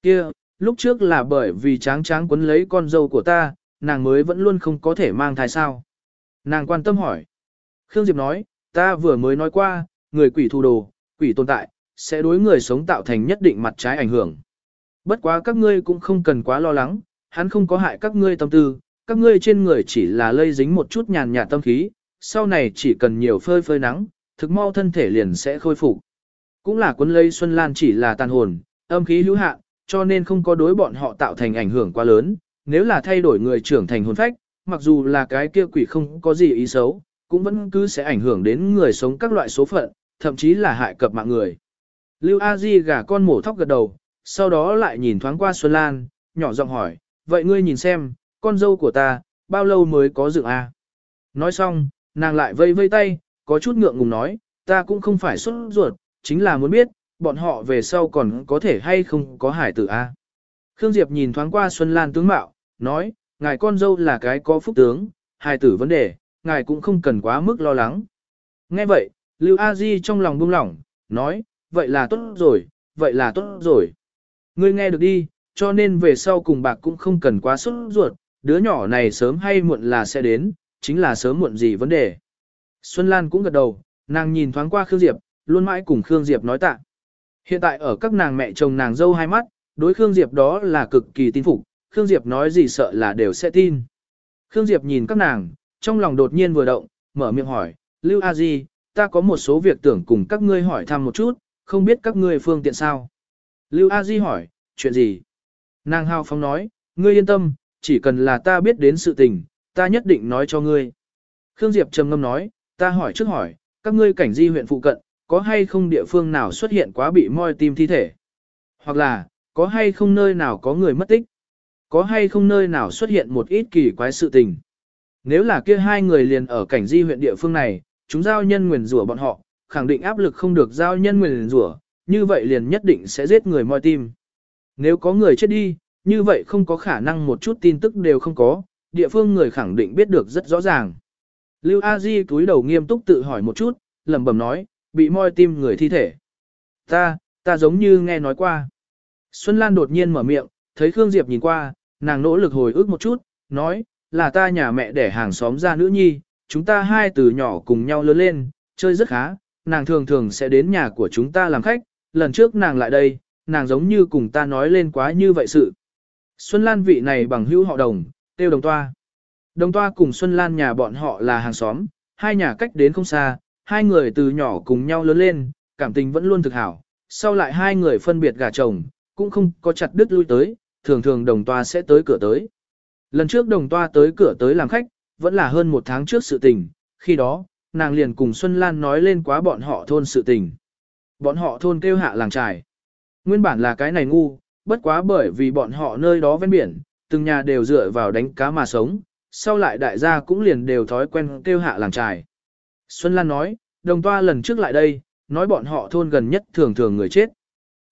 Kia, lúc trước là bởi vì tráng tráng quấn lấy con dâu của ta, nàng mới vẫn luôn không có thể mang thai sao. Nàng quan tâm hỏi. Khương Diệp nói, ta vừa mới nói qua, người quỷ thu đồ, quỷ tồn tại, sẽ đối người sống tạo thành nhất định mặt trái ảnh hưởng. Bất quá các ngươi cũng không cần quá lo lắng, hắn không có hại các ngươi tâm tư, các ngươi trên người chỉ là lây dính một chút nhàn nhạt tâm khí, sau này chỉ cần nhiều phơi phơi nắng, thực mau thân thể liền sẽ khôi phục. Cũng là quân lây Xuân Lan chỉ là tàn hồn, âm khí hữu hạn, cho nên không có đối bọn họ tạo thành ảnh hưởng quá lớn, nếu là thay đổi người trưởng thành hồn phách, mặc dù là cái kia quỷ không có gì ý xấu, cũng vẫn cứ sẽ ảnh hưởng đến người sống các loại số phận, thậm chí là hại cập mạng người. Lưu A Di gả con mổ thóc gật đầu, sau đó lại nhìn thoáng qua Xuân Lan, nhỏ giọng hỏi, vậy ngươi nhìn xem, con dâu của ta, bao lâu mới có dựng a? Nói xong, nàng lại vây vây tay, có chút ngượng ngùng nói, ta cũng không phải xuất ruột, chính là muốn biết, bọn họ về sau còn có thể hay không có hải tử a. Khương Diệp nhìn thoáng qua Xuân Lan tướng mạo, nói, ngài con dâu là cái có phúc tướng, hải tử vấn đề, ngài cũng không cần quá mức lo lắng. Nghe vậy, Lưu A Di trong lòng buông lỏng, nói, vậy là tốt rồi, vậy là tốt rồi. Ngươi nghe được đi, cho nên về sau cùng bạc cũng không cần quá sốt ruột, đứa nhỏ này sớm hay muộn là sẽ đến, chính là sớm muộn gì vấn đề. Xuân Lan cũng gật đầu, nàng nhìn thoáng qua Khương Diệp, luôn mãi cùng Khương Diệp nói tạ. Hiện tại ở các nàng mẹ chồng nàng dâu hai mắt, đối Khương Diệp đó là cực kỳ tin phục, Khương Diệp nói gì sợ là đều sẽ tin. Khương Diệp nhìn các nàng, trong lòng đột nhiên vừa động, mở miệng hỏi, Lưu A Di, ta có một số việc tưởng cùng các ngươi hỏi thăm một chút, không biết các ngươi phương tiện sao. Lưu A Di hỏi, chuyện gì? Nàng hào phóng nói, ngươi yên tâm, chỉ cần là ta biết đến sự tình, ta nhất định nói cho ngươi. Khương Diệp trầm ngâm nói, ta hỏi trước hỏi, các ngươi cảnh di huyện phụ cận, có hay không địa phương nào xuất hiện quá bị moi tim thi thể? Hoặc là, có hay không nơi nào có người mất tích? Có hay không nơi nào xuất hiện một ít kỳ quái sự tình? Nếu là kia hai người liền ở cảnh di huyện địa phương này, chúng giao nhân nguyền rủa bọn họ, khẳng định áp lực không được giao nhân nguyền rủa, như vậy liền nhất định sẽ giết người moi tim. Nếu có người chết đi, như vậy không có khả năng một chút tin tức đều không có, địa phương người khẳng định biết được rất rõ ràng. Lưu A Di cúi đầu nghiêm túc tự hỏi một chút, lẩm bẩm nói, bị moi tim người thi thể. Ta, ta giống như nghe nói qua. Xuân Lan đột nhiên mở miệng, thấy Khương Diệp nhìn qua, nàng nỗ lực hồi ức một chút, nói, là ta nhà mẹ để hàng xóm ra nữ nhi, chúng ta hai từ nhỏ cùng nhau lớn lên, chơi rất khá, nàng thường thường sẽ đến nhà của chúng ta làm khách, lần trước nàng lại đây, nàng giống như cùng ta nói lên quá như vậy sự. Xuân Lan vị này bằng hữu họ đồng, tiêu đồng toa. Đồng toa cùng Xuân Lan nhà bọn họ là hàng xóm, hai nhà cách đến không xa, hai người từ nhỏ cùng nhau lớn lên, cảm tình vẫn luôn thực hảo. Sau lại hai người phân biệt gả chồng, cũng không có chặt đứt lui tới, thường thường đồng toa sẽ tới cửa tới. Lần trước đồng toa tới cửa tới làm khách, vẫn là hơn một tháng trước sự tình, khi đó, nàng liền cùng Xuân Lan nói lên quá bọn họ thôn sự tình. Bọn họ thôn kêu hạ làng trài. Nguyên bản là cái này ngu, bất quá bởi vì bọn họ nơi đó ven biển, từng nhà đều dựa vào đánh cá mà sống, sau lại đại gia cũng liền đều thói quen kêu hạ làng trài. Xuân Lan nói, đồng toa lần trước lại đây, nói bọn họ thôn gần nhất thường thường người chết.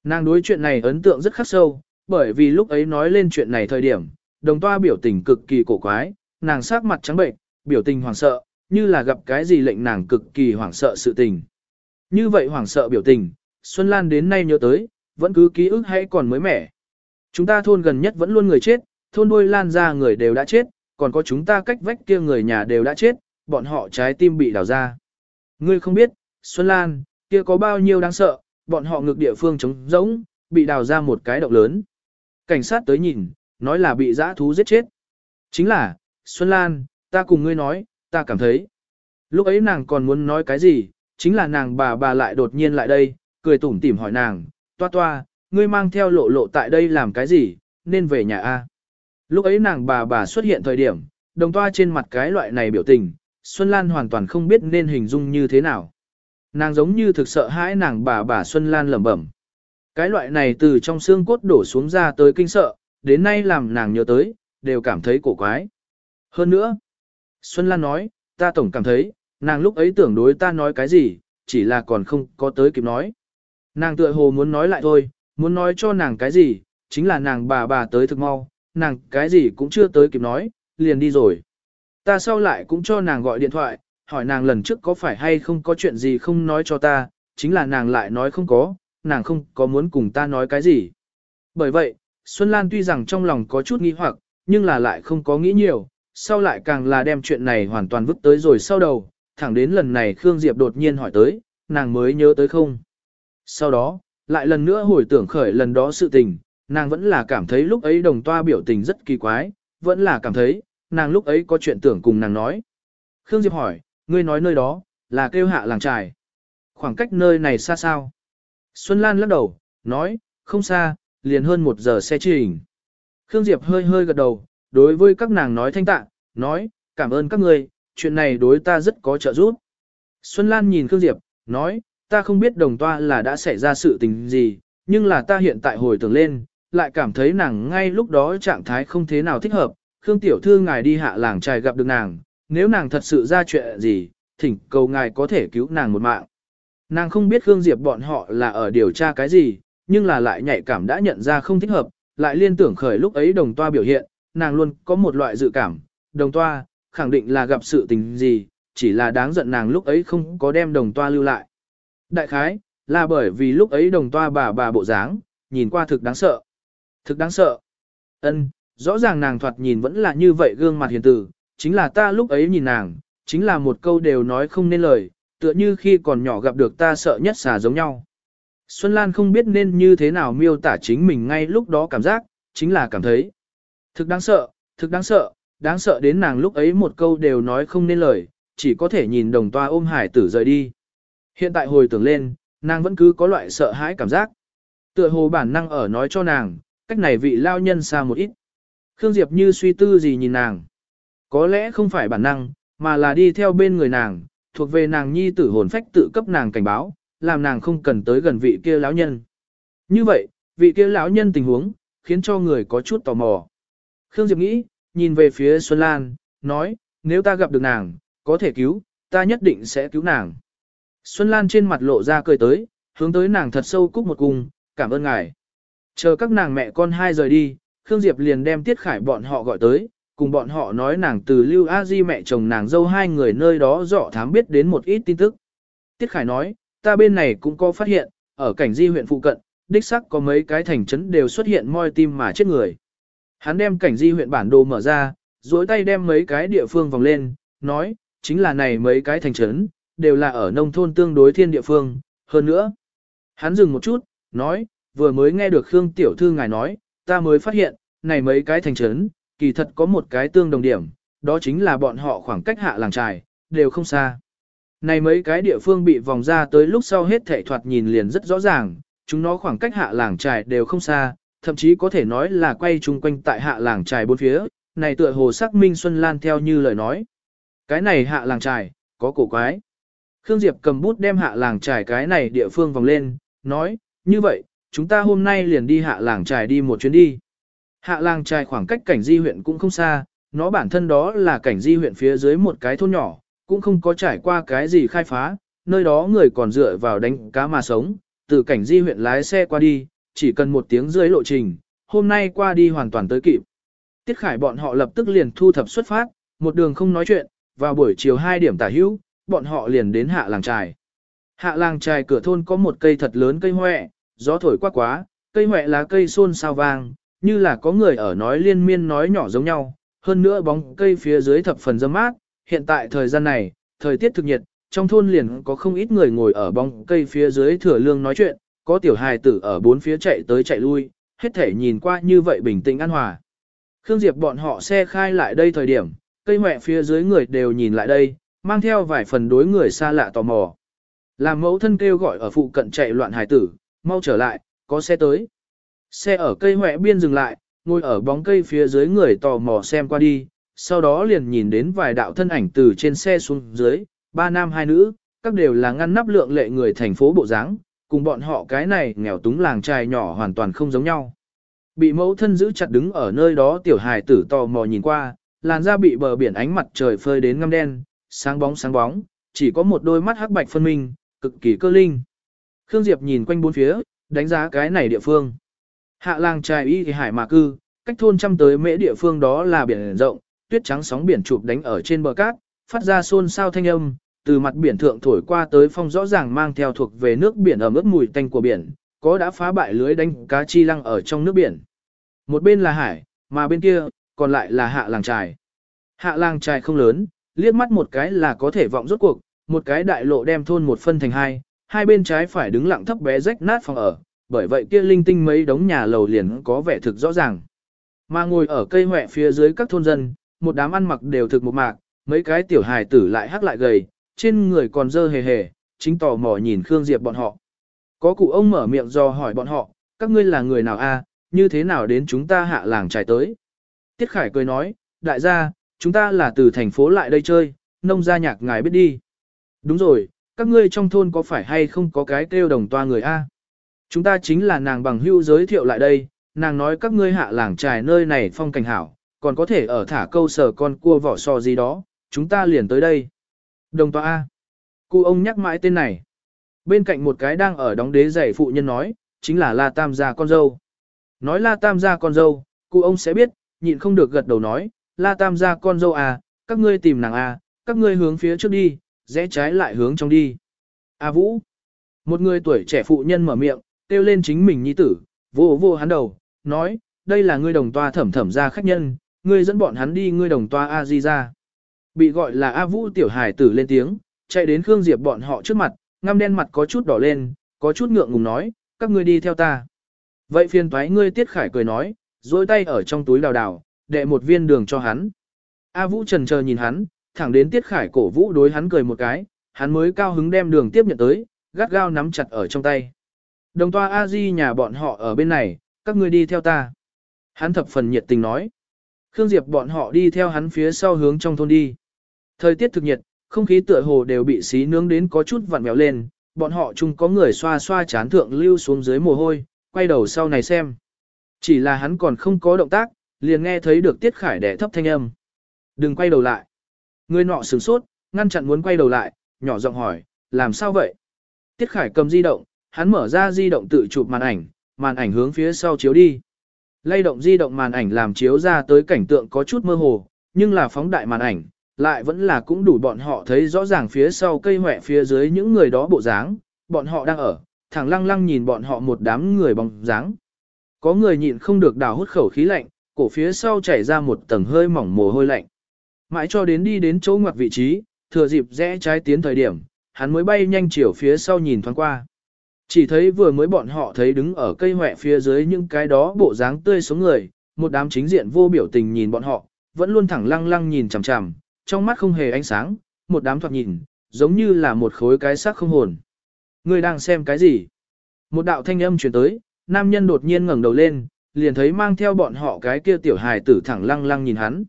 Nàng đối chuyện này ấn tượng rất khắc sâu, bởi vì lúc ấy nói lên chuyện này thời điểm, đồng toa biểu tình cực kỳ cổ quái, nàng sắc mặt trắng bệnh, biểu tình hoảng sợ, như là gặp cái gì lệnh nàng cực kỳ hoảng sợ sự tình. Như vậy hoảng sợ biểu tình, Xuân Lan đến nay nhớ tới, vẫn cứ ký ức hay còn mới mẻ. Chúng ta thôn gần nhất vẫn luôn người chết, thôn đuôi lan ra người đều đã chết, còn có chúng ta cách vách kia người nhà đều đã chết, bọn họ trái tim bị đào ra. Ngươi không biết, Xuân Lan, kia có bao nhiêu đáng sợ, bọn họ ngược địa phương trống rỗng, bị đào ra một cái động lớn. Cảnh sát tới nhìn, nói là bị dã thú giết chết. Chính là, Xuân Lan, ta cùng ngươi nói, ta cảm thấy. Lúc ấy nàng còn muốn nói cái gì, chính là nàng bà bà lại đột nhiên lại đây, cười tủm tỉm hỏi nàng, toa toa, ngươi mang theo lộ lộ tại đây làm cái gì, nên về nhà A. Lúc ấy nàng bà bà xuất hiện thời điểm, đồng toa trên mặt cái loại này biểu tình, Xuân Lan hoàn toàn không biết nên hình dung như thế nào. Nàng giống như thực sợ hãi nàng bà bà Xuân Lan lẩm bẩm. Cái loại này từ trong xương cốt đổ xuống ra tới kinh sợ, đến nay làm nàng nhớ tới, đều cảm thấy cổ quái. Hơn nữa, Xuân Lan nói, ta tổng cảm thấy, nàng lúc ấy tưởng đối ta nói cái gì, chỉ là còn không có tới kịp nói. Nàng tựa hồ muốn nói lại thôi, muốn nói cho nàng cái gì, chính là nàng bà bà tới thực mau, nàng cái gì cũng chưa tới kịp nói, liền đi rồi. Ta sau lại cũng cho nàng gọi điện thoại, hỏi nàng lần trước có phải hay không có chuyện gì không nói cho ta, chính là nàng lại nói không có, nàng không có muốn cùng ta nói cái gì. Bởi vậy, Xuân Lan tuy rằng trong lòng có chút nghi hoặc, nhưng là lại không có nghĩ nhiều, sau lại càng là đem chuyện này hoàn toàn vứt tới rồi sau đầu, thẳng đến lần này Khương Diệp đột nhiên hỏi tới, nàng mới nhớ tới không. Sau đó, lại lần nữa hồi tưởng khởi lần đó sự tình, nàng vẫn là cảm thấy lúc ấy đồng toa biểu tình rất kỳ quái, vẫn là cảm thấy, nàng lúc ấy có chuyện tưởng cùng nàng nói. Khương Diệp hỏi, ngươi nói nơi đó, là kêu hạ làng trài. Khoảng cách nơi này xa sao? Xuân Lan lắc đầu, nói, không xa, liền hơn một giờ xe trình. Khương Diệp hơi hơi gật đầu, đối với các nàng nói thanh tạ, nói, cảm ơn các ngươi, chuyện này đối ta rất có trợ giúp. Xuân Lan nhìn Khương Diệp, nói, ta không biết đồng toa là đã xảy ra sự tình gì, nhưng là ta hiện tại hồi tưởng lên, lại cảm thấy nàng ngay lúc đó trạng thái không thế nào thích hợp, Khương Tiểu Thư ngài đi hạ làng trài gặp được nàng, nếu nàng thật sự ra chuyện gì, thỉnh cầu ngài có thể cứu nàng một mạng. Nàng không biết Khương Diệp bọn họ là ở điều tra cái gì, nhưng là lại nhạy cảm đã nhận ra không thích hợp, lại liên tưởng khởi lúc ấy đồng toa biểu hiện, nàng luôn có một loại dự cảm, đồng toa, khẳng định là gặp sự tình gì, chỉ là đáng giận nàng lúc ấy không có đem đồng toa lưu lại. Đại khái, là bởi vì lúc ấy đồng toa bà bà bộ dáng, nhìn qua thực đáng sợ. Thực đáng sợ. Ân, rõ ràng nàng thoạt nhìn vẫn là như vậy gương mặt hiền tử, chính là ta lúc ấy nhìn nàng, chính là một câu đều nói không nên lời, tựa như khi còn nhỏ gặp được ta sợ nhất xà giống nhau. Xuân Lan không biết nên như thế nào miêu tả chính mình ngay lúc đó cảm giác, chính là cảm thấy. Thực đáng sợ, thực đáng sợ, đáng sợ đến nàng lúc ấy một câu đều nói không nên lời, chỉ có thể nhìn đồng toa ôm hải tử rời đi. Hiện tại hồi tưởng lên, nàng vẫn cứ có loại sợ hãi cảm giác. Tựa hồ bản năng ở nói cho nàng, cách này vị lao nhân xa một ít. Khương Diệp như suy tư gì nhìn nàng. Có lẽ không phải bản năng, mà là đi theo bên người nàng, thuộc về nàng nhi tử hồn phách tự cấp nàng cảnh báo, làm nàng không cần tới gần vị kia lão nhân. Như vậy, vị kia lão nhân tình huống, khiến cho người có chút tò mò. Khương Diệp nghĩ, nhìn về phía Xuân Lan, nói, nếu ta gặp được nàng, có thể cứu, ta nhất định sẽ cứu nàng. Xuân Lan trên mặt lộ ra cười tới, hướng tới nàng thật sâu cúc một cung, cảm ơn ngài. Chờ các nàng mẹ con hai rời đi, Khương Diệp liền đem Tiết Khải bọn họ gọi tới, cùng bọn họ nói nàng từ Lưu A Di mẹ chồng nàng dâu hai người nơi đó dọ thám biết đến một ít tin tức. Tiết Khải nói, ta bên này cũng có phát hiện, ở cảnh di huyện phụ cận, đích sắc có mấy cái thành trấn đều xuất hiện moi tim mà chết người. Hắn đem cảnh di huyện bản đồ mở ra, duỗi tay đem mấy cái địa phương vòng lên, nói, chính là này mấy cái thành trấn, đều là ở nông thôn tương đối thiên địa phương, hơn nữa. Hắn dừng một chút, nói, vừa mới nghe được Khương Tiểu Thư ngài nói, ta mới phát hiện, này mấy cái thành trấn, kỳ thật có một cái tương đồng điểm, đó chính là bọn họ khoảng cách hạ làng trài, đều không xa. Này mấy cái địa phương bị vòng ra tới lúc sau hết thể thoạt nhìn liền rất rõ ràng, chúng nó khoảng cách hạ làng trài đều không xa, thậm chí có thể nói là quay chung quanh tại hạ làng trài bốn phía, này tựa hồ sắc minh Xuân Lan theo như lời nói. Cái này hạ làng trài, có cổ quái. Khương Diệp cầm bút đem hạ làng trài cái này địa phương vòng lên, nói, như vậy, chúng ta hôm nay liền đi hạ làng trài đi một chuyến đi. Hạ làng trài khoảng cách cảnh di huyện cũng không xa, nó bản thân đó là cảnh di huyện phía dưới một cái thôn nhỏ, cũng không có trải qua cái gì khai phá, nơi đó người còn dựa vào đánh cá mà sống, từ cảnh di huyện lái xe qua đi, chỉ cần một tiếng dưới lộ trình, hôm nay qua đi hoàn toàn tới kịp. Tiết Khải bọn họ lập tức liền thu thập xuất phát, một đường không nói chuyện, vào buổi chiều 2 điểm tả hữu, bọn họ liền đến hạ làng trài. Hạ làng trài cửa thôn có một cây thật lớn cây hoẹ, gió thổi quá quá, cây hoẹ lá cây xôn sao vang, như là có người ở nói liên miên nói nhỏ giống nhau, hơn nữa bóng cây phía dưới thập phần dâm mát, hiện tại thời gian này, thời tiết thực nhiệt, trong thôn liền có không ít người ngồi ở bóng cây phía dưới thừa lương nói chuyện, có tiểu hài tử ở bốn phía chạy tới chạy lui, hết thể nhìn qua như vậy bình tĩnh an hòa. Khương Diệp bọn họ xe khai lại đây thời điểm, cây mẹ phía dưới người đều nhìn lại đây, mang theo vài phần đối người xa lạ tò mò. Làm mẫu thân kêu gọi ở phụ cận chạy loạn hải tử, mau trở lại, có xe tới. Xe ở cây hỏe biên dừng lại, ngồi ở bóng cây phía dưới người tò mò xem qua đi, sau đó liền nhìn đến vài đạo thân ảnh từ trên xe xuống dưới, ba nam hai nữ, các đều là ngăn nắp lượng lệ người thành phố bộ dáng, cùng bọn họ cái này nghèo túng làng trai nhỏ hoàn toàn không giống nhau. Bị mẫu thân giữ chặt đứng ở nơi đó tiểu hài tử tò mò nhìn qua, làn da bị bờ biển ánh mặt trời phơi đến ngăm đen, sáng bóng sáng bóng, chỉ có một đôi mắt hắc bạch phân minh, cực kỳ cơ linh. Khương Diệp nhìn quanh bốn phía, đánh giá cái này địa phương. Hạ làng trai y thì hải mà cư, cách thôn trăm tới mễ địa phương đó là biển rộng, tuyết trắng sóng biển chụp đánh ở trên bờ cát, phát ra xôn xao thanh âm, từ mặt biển thượng thổi qua tới phong rõ ràng mang theo thuộc về nước biển ở ướt mùi tanh của biển, có đã phá bại lưới đánh cá chi lăng ở trong nước biển. Một bên là hải, mà bên kia, còn lại là hạ làng trài. Hạ làng trài không lớn, liếc mắt một cái là có thể vọng rốt cuộc, một cái đại lộ đem thôn một phân thành hai, hai bên trái phải đứng lặng thấp bé rách nát phòng ở, bởi vậy kia linh tinh mấy đống nhà lầu liền có vẻ thực rõ ràng. Mà ngồi ở cây hoẹ phía dưới các thôn dân, một đám ăn mặc đều thực một mạc, mấy cái tiểu hài tử lại hắc lại gầy, trên người còn dơ hề hề, chính tò mò nhìn Khương Diệp bọn họ. Có cụ ông mở miệng do hỏi bọn họ, các ngươi là người nào a? như thế nào đến chúng ta hạ làng trải tới. Tiết Khải cười nói, đại gia, chúng ta là từ thành phố lại đây chơi, nông gia nhạc ngài biết đi. Đúng rồi, các ngươi trong thôn có phải hay không có cái kêu đồng toa người a? Chúng ta chính là nàng bằng hưu giới thiệu lại đây, nàng nói các ngươi hạ làng trài nơi này phong cảnh hảo, còn có thể ở thả câu sở con cua vỏ sò gì đó, chúng ta liền tới đây. Đồng toa A. Cụ ông nhắc mãi tên này. Bên cạnh một cái đang ở đóng đế giày phụ nhân nói, chính là La Tam gia con dâu. Nói La Tam gia con dâu, cụ ông sẽ biết, nhịn không được gật đầu nói, La Tam gia con dâu à, các ngươi tìm nàng à? các ngươi hướng phía trước đi, rẽ trái lại hướng trong đi. A Vũ. Một người tuổi trẻ phụ nhân mở miệng, kêu lên chính mình nhi tử, vô vô hắn đầu, nói, đây là ngươi đồng toa thẩm thẩm ra khách nhân, ngươi dẫn bọn hắn đi ngươi đồng toa A Di ra. Bị gọi là A Vũ tiểu hài tử lên tiếng, chạy đến Khương Diệp bọn họ trước mặt, ngăm đen mặt có chút đỏ lên, có chút ngượng ngùng nói, các ngươi đi theo ta. Vậy phiền toái ngươi Tiết Khải cười nói, dối tay ở trong túi đào đào, đệ một viên đường cho hắn. A Vũ trần chờ nhìn hắn, thẳng đến Tiết Khải cổ Vũ đối hắn cười một cái, hắn mới cao hứng đem đường tiếp nhận tới, gắt gao nắm chặt ở trong tay. Đồng toa A Di nhà bọn họ ở bên này, các ngươi đi theo ta. Hắn thập phần nhiệt tình nói. Khương Diệp bọn họ đi theo hắn phía sau hướng trong thôn đi. Thời tiết thực nhiệt, không khí tựa hồ đều bị xí nướng đến có chút vặn mèo lên, bọn họ chung có người xoa xoa chán thượng lưu xuống dưới mồ hôi, quay đầu sau này xem. Chỉ là hắn còn không có động tác, liền nghe thấy được Tiết Khải đẻ thấp thanh âm. Đừng quay đầu lại. Người nọ sửng sốt, ngăn chặn muốn quay đầu lại, nhỏ giọng hỏi, làm sao vậy? Tiết Khải cầm di động, hắn mở ra di động tự chụp màn ảnh, màn ảnh hướng phía sau chiếu đi. Lay động di động màn ảnh làm chiếu ra tới cảnh tượng có chút mơ hồ, nhưng là phóng đại màn ảnh, lại vẫn là cũng đủ bọn họ thấy rõ ràng phía sau cây hỏe phía dưới những người đó bộ dáng, bọn họ đang ở, thẳng lăng lăng nhìn bọn họ một đám người bóng dáng. Có người nhịn không được đào hút khẩu khí lạnh, cổ phía sau chảy ra một tầng hơi mỏng mồ hôi lạnh. Mãi cho đến đi đến chỗ ngoặt vị trí, thừa dịp rẽ trái tiến thời điểm, hắn mới bay nhanh chiều phía sau nhìn thoáng qua. Chỉ thấy vừa mới bọn họ thấy đứng ở cây hỏe phía dưới những cái đó bộ dáng tươi sống người, một đám chính diện vô biểu tình nhìn bọn họ, vẫn luôn thẳng lăng lăng nhìn chằm chằm, trong mắt không hề ánh sáng, một đám thoạt nhìn, giống như là một khối cái xác không hồn. Người đang xem cái gì? Một đạo thanh âm truyền tới, nam nhân đột nhiên ngẩng đầu lên, liền thấy mang theo bọn họ cái kia tiểu hài tử thẳng lăng lăng nhìn hắn.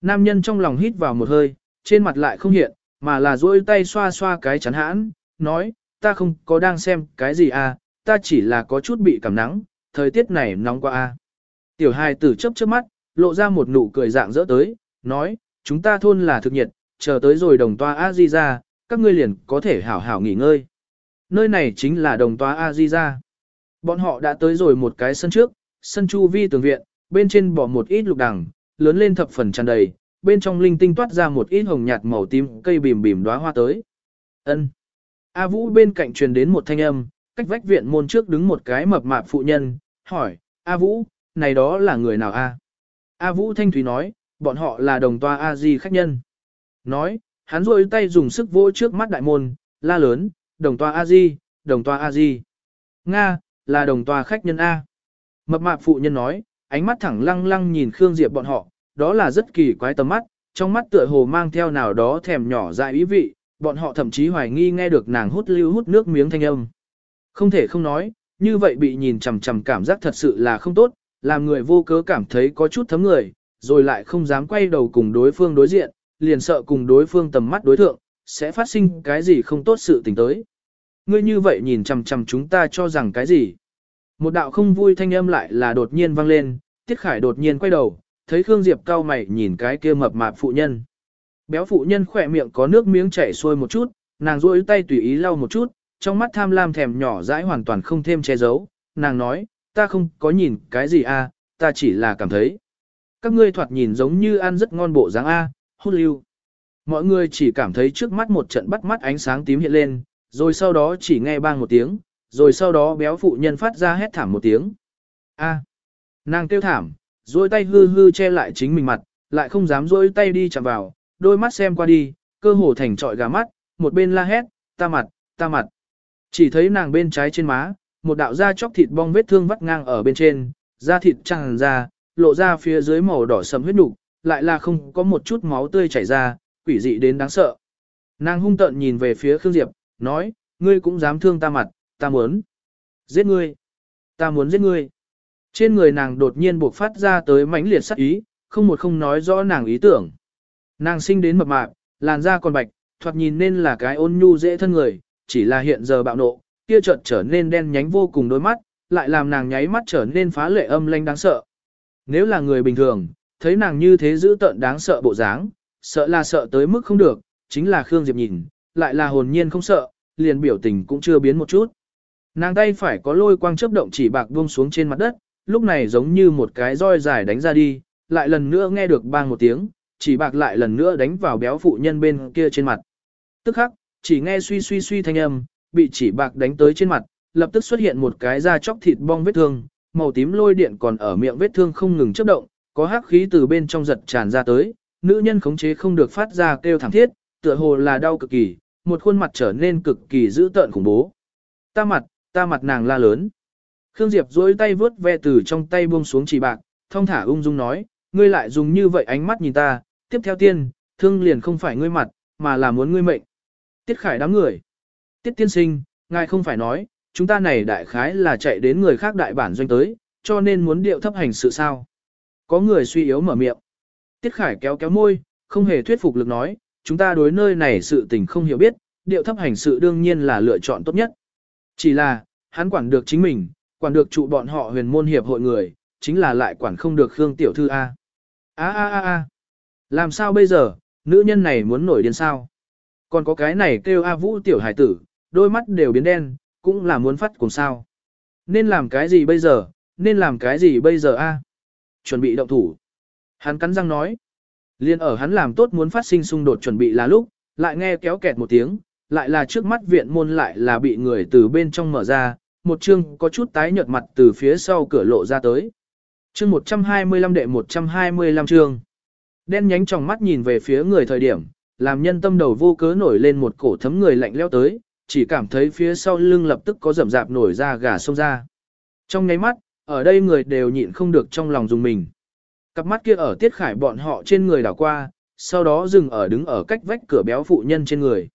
Nam nhân trong lòng hít vào một hơi, trên mặt lại không hiện, mà là duỗi tay xoa xoa cái chắn hãn, nói, ta không có đang xem cái gì à, ta chỉ là có chút bị cảm nắng, thời tiết này nóng quá à. Tiểu hài tử chớp chớp mắt, lộ ra một nụ cười dạng dỡ tới, nói, chúng ta thôn là thực nhiệt, chờ tới rồi đồng toa a di ra, các ngươi liền có thể hảo hảo nghỉ ngơi. Nơi này chính là đồng toa a di ra. Bọn họ đã tới rồi một cái sân trước, sân chu vi tường viện, bên trên bỏ một ít lục đằng, lớn lên thập phần tràn đầy, bên trong linh tinh toát ra một ít hồng nhạt màu tím cây bìm bìm đóa hoa tới. Ân. A Vũ bên cạnh truyền đến một thanh âm, cách vách viện môn trước đứng một cái mập mạp phụ nhân, hỏi, A Vũ, này đó là người nào a? A Vũ thanh thúy nói, bọn họ là đồng toa A Di khách nhân. Nói, hắn rôi tay dùng sức vỗ trước mắt đại môn, la lớn, đồng toa A Di, đồng toa A Di. Nga, là đồng toa khách nhân A. Mập mạp phụ nhân nói, ánh mắt thẳng lăng lăng nhìn Khương Diệp bọn họ, đó là rất kỳ quái tầm mắt, trong mắt tựa hồ mang theo nào đó thèm nhỏ dại ý vị, bọn họ thậm chí hoài nghi nghe được nàng hút lưu hút nước miếng thanh âm. Không thể không nói, như vậy bị nhìn chằm chằm cảm giác thật sự là không tốt, làm người vô cớ cảm thấy có chút thấm người, rồi lại không dám quay đầu cùng đối phương đối diện, liền sợ cùng đối phương tầm mắt đối thượng, sẽ phát sinh cái gì không tốt sự tình tới. Ngươi như vậy nhìn chằm chằm chúng ta cho rằng cái gì? Một đạo không vui thanh âm lại là đột nhiên vang lên, Tiết Khải đột nhiên quay đầu, thấy Khương Diệp cao mày nhìn cái kia mập mạp phụ nhân. Béo phụ nhân khỏe miệng có nước miếng chảy xuôi một chút, nàng duỗi tay tùy ý lau một chút, trong mắt tham lam thèm nhỏ dãi hoàn toàn không thêm che giấu, nàng nói, ta không có nhìn cái gì a, ta chỉ là cảm thấy. Các ngươi thoạt nhìn giống như ăn rất ngon bộ dáng a, hút lưu. Mọi người chỉ cảm thấy trước mắt một trận bắt mắt ánh sáng tím hiện lên, rồi sau đó chỉ nghe bang một tiếng, rồi sau đó béo phụ nhân phát ra hét thảm một tiếng. A. Nàng kêu thảm, duỗi tay hư hư che lại chính mình mặt, lại không dám duỗi tay đi chạm vào, đôi mắt xem qua đi, cơ hồ thành trọi gà mắt, một bên la hét, ta mặt, ta mặt. Chỉ thấy nàng bên trái trên má, một đạo da chóc thịt bong vết thương vắt ngang ở bên trên, da thịt tràn ra, lộ ra phía dưới màu đỏ sầm huyết nục, lại là không có một chút máu tươi chảy ra, quỷ dị đến đáng sợ. Nàng hung tợn nhìn về phía Khương Diệp, nói, ngươi cũng dám thương ta mặt, ta muốn giết ngươi, ta muốn giết ngươi. Trên người nàng đột nhiên buộc phát ra tới mãnh liệt sắc ý, không một không nói rõ nàng ý tưởng. Nàng sinh đến mập mạp, làn da còn bạch, thoạt nhìn nên là cái ôn nhu dễ thân người, chỉ là hiện giờ bạo nộ, kia chợt trở nên đen nhánh vô cùng đôi mắt, lại làm nàng nháy mắt trở nên phá lệ âm lanh đáng sợ. Nếu là người bình thường, thấy nàng như thế giữ tợn đáng sợ bộ dáng, sợ là sợ tới mức không được, chính là Khương Diệp nhìn, lại là hồn nhiên không sợ, liền biểu tình cũng chưa biến một chút. Nàng tay phải có lôi quang chớp động chỉ bạc buông xuống trên mặt đất, lúc này giống như một cái roi dài đánh ra đi, lại lần nữa nghe được bang một tiếng, chỉ bạc lại lần nữa đánh vào béo phụ nhân bên kia trên mặt. Tức khắc, chỉ nghe suy suy suy thanh âm, bị chỉ bạc đánh tới trên mặt, lập tức xuất hiện một cái da chóc thịt bong vết thương, màu tím lôi điện còn ở miệng vết thương không ngừng chớp động, có hắc khí từ bên trong giật tràn ra tới, nữ nhân khống chế không được phát ra kêu thảm thiết, tựa hồ là đau cực kỳ, một khuôn mặt trở nên cực kỳ dữ tợn khủng bố. Ta mặt, ta mặt nàng la lớn. Khương Diệp duỗi tay vướt ve từ trong tay buông xuống chỉ bạc, thông thả ung dung nói, ngươi lại dùng như vậy ánh mắt nhìn ta, tiếp theo tiên, thương liền không phải ngươi mặt, mà là muốn ngươi mệnh. Tiết khải đám người. Tiết tiên sinh, ngài không phải nói, chúng ta này đại khái là chạy đến người khác đại bản doanh tới, cho nên muốn điệu thấp hành sự sao. Có người suy yếu mở miệng. Tiết khải kéo kéo môi, không hề thuyết phục lực nói, chúng ta đối nơi này sự tình không hiểu biết, điệu thấp hành sự đương nhiên là lựa chọn tốt nhất. Chỉ là, hắn quản được chính mình, quản được trụ bọn họ huyền môn hiệp hội người, chính là lại quản không được Khương Tiểu Thư A. A a a a. Làm sao bây giờ, nữ nhân này muốn nổi điên sao? Còn có cái này kêu A Vũ Tiểu Hải tử, đôi mắt đều biến đen, cũng là muốn phát cùng sao. Nên làm cái gì bây giờ, nên làm cái gì bây giờ a? Chuẩn bị động thủ. Hắn cắn răng nói. Liên ở hắn làm tốt muốn phát sinh xung đột chuẩn bị là lúc, lại nghe kéo kẹt một tiếng, lại là trước mắt viện môn lại là bị người từ bên trong mở ra, một chương có chút tái nhợt mặt từ phía sau cửa lộ ra tới. Chương 125 đệ 125 chương. Đen nhánh trong mắt nhìn về phía người thời điểm, làm nhân tâm đầu vô cớ nổi lên một cổ thấm người lạnh leo tới, chỉ cảm thấy phía sau lưng lập tức có rầm rạp nổi ra gà sông ra. Trong nháy mắt, ở đây người đều nhịn không được trong lòng dùng mình. Cặp mắt kia ở tiết khải bọn họ trên người đảo qua, sau đó dừng ở đứng ở cách vách cửa béo phụ nhân trên người.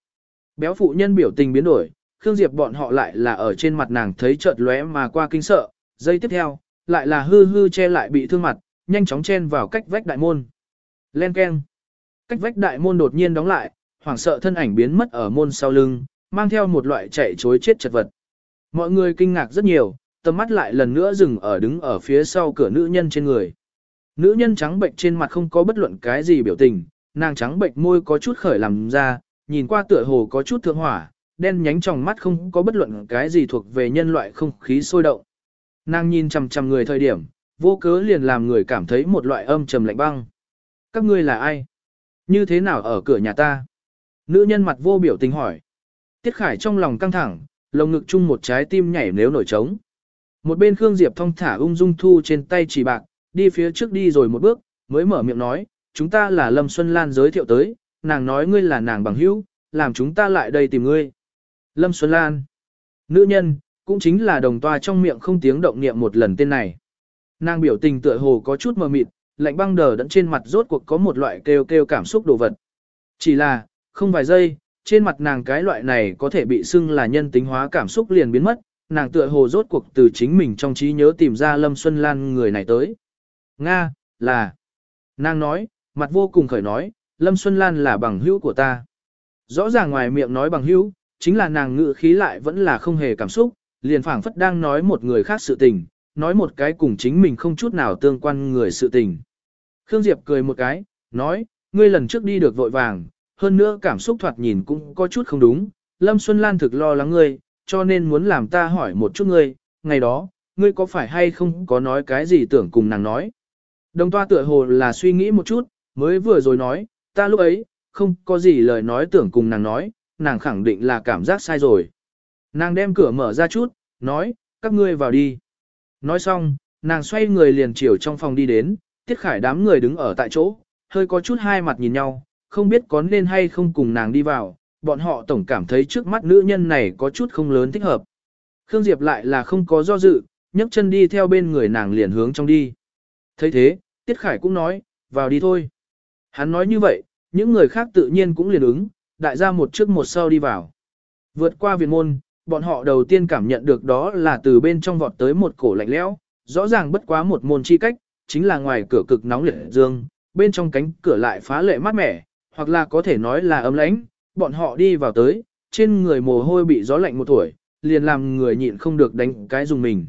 Béo phụ nhân biểu tình biến đổi, Khương Diệp bọn họ lại là ở trên mặt nàng thấy chợt lóe mà qua kinh sợ, giây tiếp theo, lại là hư hư che lại bị thương mặt, nhanh chóng chen vào cách vách đại môn. Len keng. Cách vách đại môn đột nhiên đóng lại, hoảng sợ thân ảnh biến mất ở môn sau lưng, mang theo một loại chạy chối chết chật vật. Mọi người kinh ngạc rất nhiều, tầm mắt lại lần nữa dừng ở đứng ở phía sau cửa nữ nhân trên người. Nữ nhân trắng bệnh trên mặt không có bất luận cái gì biểu tình, nàng trắng bệnh môi có chút khởi làm ra, nhìn qua tựa hồ có chút thượng hỏa, đen nhánh trong mắt không có bất luận cái gì thuộc về nhân loại không khí sôi động. Nàng nhìn chằm chằm người thời điểm, vô cớ liền làm người cảm thấy một loại âm trầm lạnh băng. Các ngươi là ai? Như thế nào ở cửa nhà ta? Nữ nhân mặt vô biểu tình hỏi. Tiết Khải trong lòng căng thẳng, lồng ngực chung một trái tim nhảy nếu nổi trống. Một bên Khương Diệp thong thả ung dung thu trên tay chỉ bạc, đi phía trước đi rồi một bước, mới mở miệng nói, chúng ta là Lâm Xuân Lan giới thiệu tới, nàng nói ngươi là nàng bằng hữu, làm chúng ta lại đây tìm ngươi. Lâm Xuân Lan, nữ nhân, cũng chính là đồng toa trong miệng không tiếng động niệm một lần tên này. Nàng biểu tình tựa hồ có chút mờ mịt, lạnh băng đờ đẫn trên mặt rốt cuộc có một loại kêu kêu cảm xúc đồ vật. Chỉ là, không vài giây, trên mặt nàng cái loại này có thể bị xưng là nhân tính hóa cảm xúc liền biến mất, nàng tựa hồ rốt cuộc từ chính mình trong trí nhớ tìm ra Lâm Xuân Lan người này tới. Nga, là. Nàng nói, mặt vô cùng khởi nói, Lâm Xuân Lan là bằng hữu của ta. Rõ ràng ngoài miệng nói bằng hữu, chính là nàng ngự khí lại vẫn là không hề cảm xúc, liền phảng phất đang nói một người khác sự tình, nói một cái cùng chính mình không chút nào tương quan người sự tình. Khương Diệp cười một cái, nói, ngươi lần trước đi được vội vàng, hơn nữa cảm xúc thoạt nhìn cũng có chút không đúng, Lâm Xuân Lan thực lo lắng ngươi, cho nên muốn làm ta hỏi một chút ngươi, ngày đó, ngươi có phải hay không có nói cái gì tưởng cùng nàng nói. Đồng toa tựa hồ là suy nghĩ một chút, mới vừa rồi nói, ta lúc ấy, không có gì lời nói tưởng cùng nàng nói, nàng khẳng định là cảm giác sai rồi. Nàng đem cửa mở ra chút, nói, các ngươi vào đi. Nói xong, nàng xoay người liền chiều trong phòng đi đến, tiết khải đám người đứng ở tại chỗ, hơi có chút hai mặt nhìn nhau, không biết có nên hay không cùng nàng đi vào, bọn họ tổng cảm thấy trước mắt nữ nhân này có chút không lớn thích hợp. Khương Diệp lại là không có do dự, nhấc chân đi theo bên người nàng liền hướng trong đi. thấy thế, Tiết Khải cũng nói, vào đi thôi. Hắn nói như vậy, những người khác tự nhiên cũng liền ứng, đại gia một trước một sau đi vào. Vượt qua viện môn, bọn họ đầu tiên cảm nhận được đó là từ bên trong vọt tới một cổ lạnh lẽo, rõ ràng bất quá một môn chi cách, chính là ngoài cửa cực nóng liệt dương, bên trong cánh cửa lại phá lệ mát mẻ, hoặc là có thể nói là ấm lãnh, bọn họ đi vào tới, trên người mồ hôi bị gió lạnh một tuổi, liền làm người nhịn không được đánh cái dùng mình.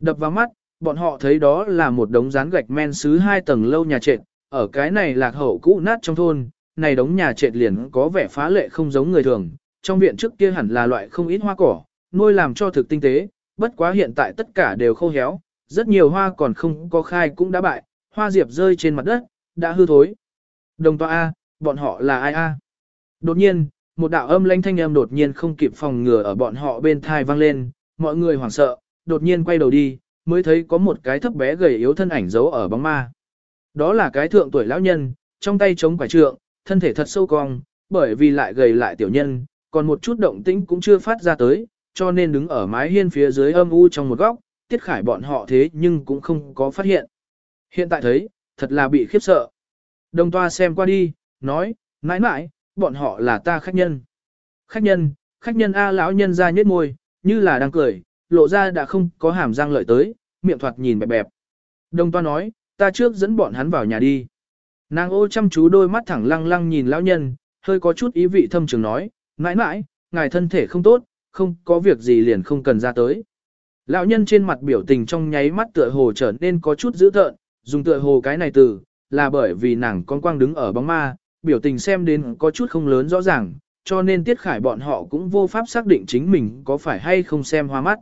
Đập vào mắt, bọn họ thấy đó là một đống rán gạch men xứ hai tầng lâu nhà trệt, ở cái này lạc hậu cũ nát trong thôn, này đống nhà trệt liền có vẻ phá lệ không giống người thường, trong viện trước kia hẳn là loại không ít hoa cỏ, nuôi làm cho thực tinh tế, bất quá hiện tại tất cả đều khô héo, rất nhiều hoa còn không có khai cũng đã bại, hoa diệp rơi trên mặt đất, đã hư thối. Đồng tòa A, bọn họ là ai A? Đột nhiên, một đạo âm lãnh thanh âm đột nhiên không kịp phòng ngừa ở bọn họ bên thai vang lên, mọi người hoảng sợ, đột nhiên quay đầu đi, mới thấy có một cái thấp bé gầy yếu thân ảnh giấu ở bóng ma. Đó là cái thượng tuổi lão nhân, trong tay chống quả trượng, thân thể thật sâu cong, bởi vì lại gầy lại tiểu nhân, còn một chút động tĩnh cũng chưa phát ra tới, cho nên đứng ở mái hiên phía dưới âm u trong một góc, tiết khải bọn họ thế nhưng cũng không có phát hiện. Hiện tại thấy, thật là bị khiếp sợ. Đồng toa xem qua đi, nói, mãi mãi, bọn họ là ta khách nhân. Khách nhân, khách nhân A lão nhân ra nhếch môi, như là đang cười, lộ ra đã không có hàm răng lợi tới, miệng thoạt nhìn bẹp bẹp. Đồng toa nói, ta trước dẫn bọn hắn vào nhà đi. Nàng ô chăm chú đôi mắt thẳng lăng lăng nhìn lão nhân, hơi có chút ý vị thâm trường nói, mãi mãi, ngài thân thể không tốt, không có việc gì liền không cần ra tới. Lão nhân trên mặt biểu tình trong nháy mắt tựa hồ trở nên có chút dữ tợn, dùng tựa hồ cái này từ, là bởi vì nàng con quang đứng ở bóng ma, biểu tình xem đến có chút không lớn rõ ràng, cho nên tiết khải bọn họ cũng vô pháp xác định chính mình có phải hay không xem hoa mắt.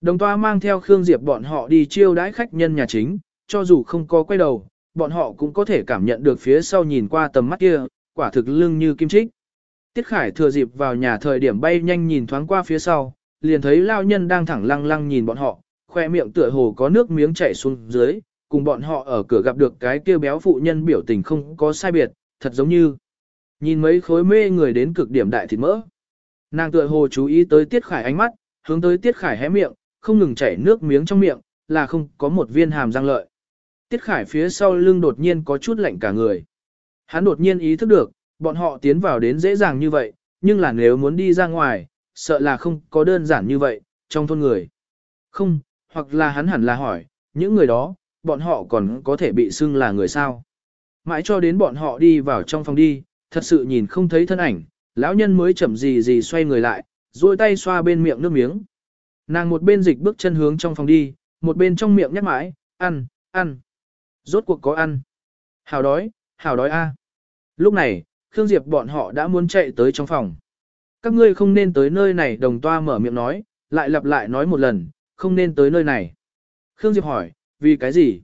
Đồng toa mang theo Khương Diệp bọn họ đi chiêu đãi khách nhân nhà chính, cho dù không có quay đầu, bọn họ cũng có thể cảm nhận được phía sau nhìn qua tầm mắt kia, quả thực lưng như kim trích. Tiết Khải thừa dịp vào nhà thời điểm bay nhanh nhìn thoáng qua phía sau, liền thấy lao nhân đang thẳng lăng lăng nhìn bọn họ, khoe miệng tựa hồ có nước miếng chảy xuống dưới, cùng bọn họ ở cửa gặp được cái kia béo phụ nhân biểu tình không có sai biệt, thật giống như nhìn mấy khối mê người đến cực điểm đại thịt mỡ. Nàng tựa hồ chú ý tới Tiết Khải ánh mắt, hướng tới Tiết Khải hé miệng, không ngừng chảy nước miếng trong miệng, là không có một viên hàm răng lợi. Tiết Khải phía sau lưng đột nhiên có chút lạnh cả người. Hắn đột nhiên ý thức được, bọn họ tiến vào đến dễ dàng như vậy, nhưng là nếu muốn đi ra ngoài, sợ là không có đơn giản như vậy, trong thôn người. Không, hoặc là hắn hẳn là hỏi, những người đó, bọn họ còn có thể bị xưng là người sao. Mãi cho đến bọn họ đi vào trong phòng đi, thật sự nhìn không thấy thân ảnh, lão nhân mới chậm gì gì xoay người lại, duỗi tay xoa bên miệng nước miếng. Nàng một bên dịch bước chân hướng trong phòng đi, một bên trong miệng nhắc mãi, ăn, ăn. Rốt cuộc có ăn. Hào đói, hào đói a. Lúc này, Khương Diệp bọn họ đã muốn chạy tới trong phòng. Các ngươi không nên tới nơi này đồng toa mở miệng nói, lại lặp lại nói một lần, không nên tới nơi này. Khương Diệp hỏi, vì cái gì?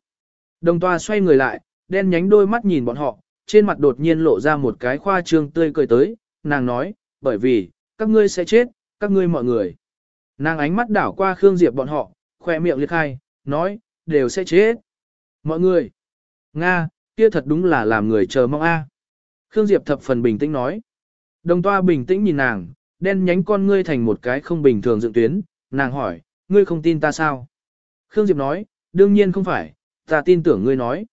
Đồng toa xoay người lại, đen nhánh đôi mắt nhìn bọn họ, trên mặt đột nhiên lộ ra một cái khoa trương tươi cười tới, nàng nói, bởi vì, các ngươi sẽ chết, các ngươi mọi người. Nàng ánh mắt đảo qua Khương Diệp bọn họ, khoe miệng liệt khai, nói, đều sẽ chết. Mọi người, Nga, kia thật đúng là làm người chờ mong a. Khương Diệp thập phần bình tĩnh nói. Đồng toa bình tĩnh nhìn nàng, đen nhánh con ngươi thành một cái không bình thường dựng tuyến, nàng hỏi, ngươi không tin ta sao? Khương Diệp nói, đương nhiên không phải, ta tin tưởng ngươi nói.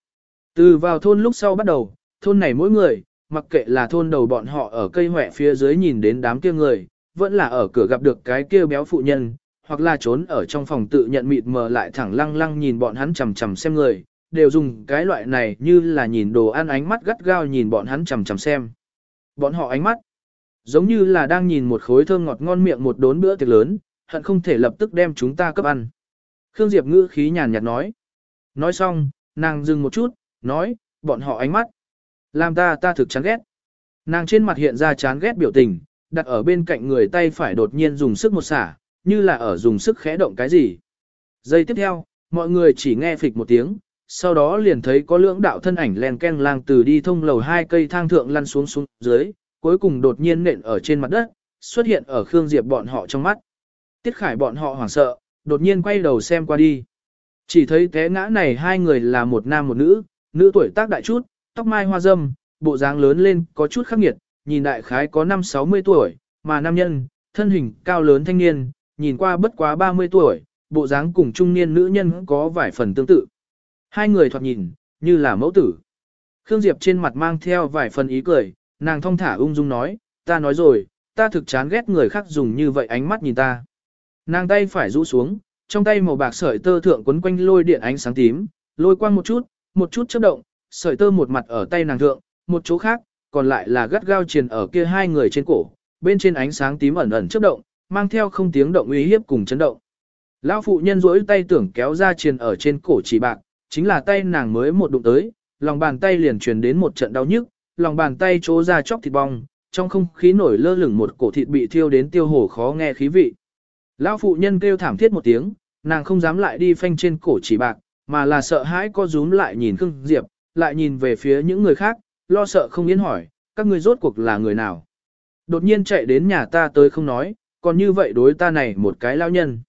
Từ vào thôn lúc sau bắt đầu, thôn này mỗi người, mặc kệ là thôn đầu bọn họ ở cây hỏe phía dưới nhìn đến đám kia người, vẫn là ở cửa gặp được cái kia béo phụ nhân, hoặc là trốn ở trong phòng tự nhận mịt mờ lại thẳng lăng lăng nhìn bọn hắn chầm chầm xem người, đều dùng cái loại này như là nhìn đồ ăn ánh mắt gắt gao nhìn bọn hắn chằm chằm xem. Bọn họ ánh mắt, giống như là đang nhìn một khối thơm ngọt ngon miệng một đốn bữa tiệc lớn, hận không thể lập tức đem chúng ta cấp ăn. Khương Diệp ngữ khí nhàn nhạt nói. Nói xong, nàng dừng một chút, nói, bọn họ ánh mắt. Làm ta ta thực chán ghét. Nàng trên mặt hiện ra chán ghét biểu tình, đặt ở bên cạnh người tay phải đột nhiên dùng sức một xả, như là ở dùng sức khẽ động cái gì. Giây tiếp theo, mọi người chỉ nghe phịch một tiếng, sau đó liền thấy có lưỡng đạo thân ảnh len ken lang từ đi thông lầu hai cây thang thượng lăn xuống xuống dưới, cuối cùng đột nhiên nện ở trên mặt đất, xuất hiện ở Khương Diệp bọn họ trong mắt. Tiết Khải bọn họ hoảng sợ, đột nhiên quay đầu xem qua đi. Chỉ thấy té ngã này hai người là một nam một nữ, nữ tuổi tác đại chút, tóc mai hoa dâm, bộ dáng lớn lên có chút khắc nghiệt, nhìn đại khái có 5-60 tuổi, mà nam nhân, thân hình cao lớn thanh niên, nhìn qua bất quá 30 tuổi, bộ dáng cùng trung niên nữ nhân có vài phần tương tự. Hai người thoạt nhìn, như là mẫu tử. Khương Diệp trên mặt mang theo vài phần ý cười, nàng thong thả ung dung nói, ta nói rồi, ta thực chán ghét người khác dùng như vậy ánh mắt nhìn ta. Nàng tay phải rũ xuống, trong tay màu bạc sợi tơ thượng quấn quanh lôi điện ánh sáng tím, lôi quang một chút, một chút chớp động, sợi tơ một mặt ở tay nàng thượng, một chỗ khác, còn lại là gắt gao triền ở kia hai người trên cổ, bên trên ánh sáng tím ẩn ẩn chớp động, mang theo không tiếng động uy hiếp cùng chấn động. Lão phụ nhân duỗi tay tưởng kéo ra triền ở trên cổ chỉ bạc, chính là tay nàng mới một đụng tới, lòng bàn tay liền truyền đến một trận đau nhức, lòng bàn tay chỗ ra chóc thịt bong, trong không khí nổi lơ lửng một cổ thịt bị thiêu đến tiêu hổ khó nghe khí vị. Lão phụ nhân kêu thảm thiết một tiếng, nàng không dám lại đi phanh trên cổ chỉ bạc, mà là sợ hãi co rúm lại nhìn Khương Diệp, lại nhìn về phía những người khác, lo sợ không yên hỏi, các ngươi rốt cuộc là người nào. Đột nhiên chạy đến nhà ta tới không nói, còn như vậy đối ta này một cái lão nhân.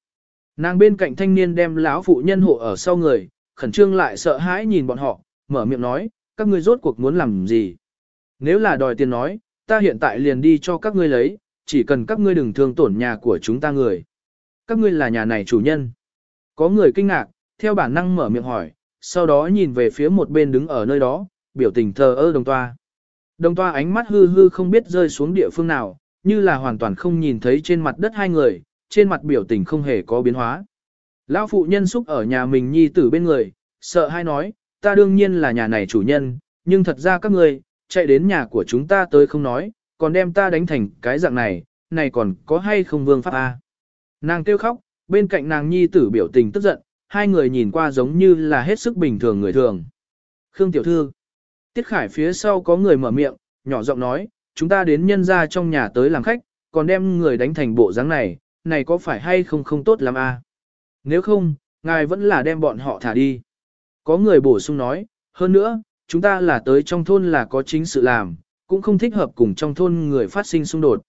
Nàng bên cạnh thanh niên đem lão phụ nhân hộ ở sau người, khẩn trương lại sợ hãi nhìn bọn họ, mở miệng nói, các ngươi rốt cuộc muốn làm gì. Nếu là đòi tiền nói, ta hiện tại liền đi cho các ngươi lấy, chỉ cần các ngươi đừng thương tổn nhà của chúng ta người. Các ngươi là nhà này chủ nhân. Có người kinh ngạc, theo bản năng mở miệng hỏi, sau đó nhìn về phía một bên đứng ở nơi đó, biểu tình thờ ơ đồng toa. Đồng toa ánh mắt hư hư không biết rơi xuống địa phương nào, như là hoàn toàn không nhìn thấy trên mặt đất hai người, trên mặt biểu tình không hề có biến hóa. Lão phụ nhân xúc ở nhà mình nhi tử bên người, sợ hai nói, ta đương nhiên là nhà này chủ nhân, nhưng thật ra các người, chạy đến nhà của chúng ta tới không nói, còn đem ta đánh thành cái dạng này, này còn có hay không vương pháp a? Nàng kêu khóc, bên cạnh nàng nhi tử biểu tình tức giận, hai người nhìn qua giống như là hết sức bình thường người thường. Khương tiểu thư, Tiết Khải phía sau có người mở miệng, nhỏ giọng nói, chúng ta đến nhân ra trong nhà tới làm khách, còn đem người đánh thành bộ dáng này, này có phải hay không không tốt lắm a? Nếu không, ngài vẫn là đem bọn họ thả đi. Có người bổ sung nói, hơn nữa, chúng ta là tới trong thôn là có chính sự làm, cũng không thích hợp cùng trong thôn người phát sinh xung đột.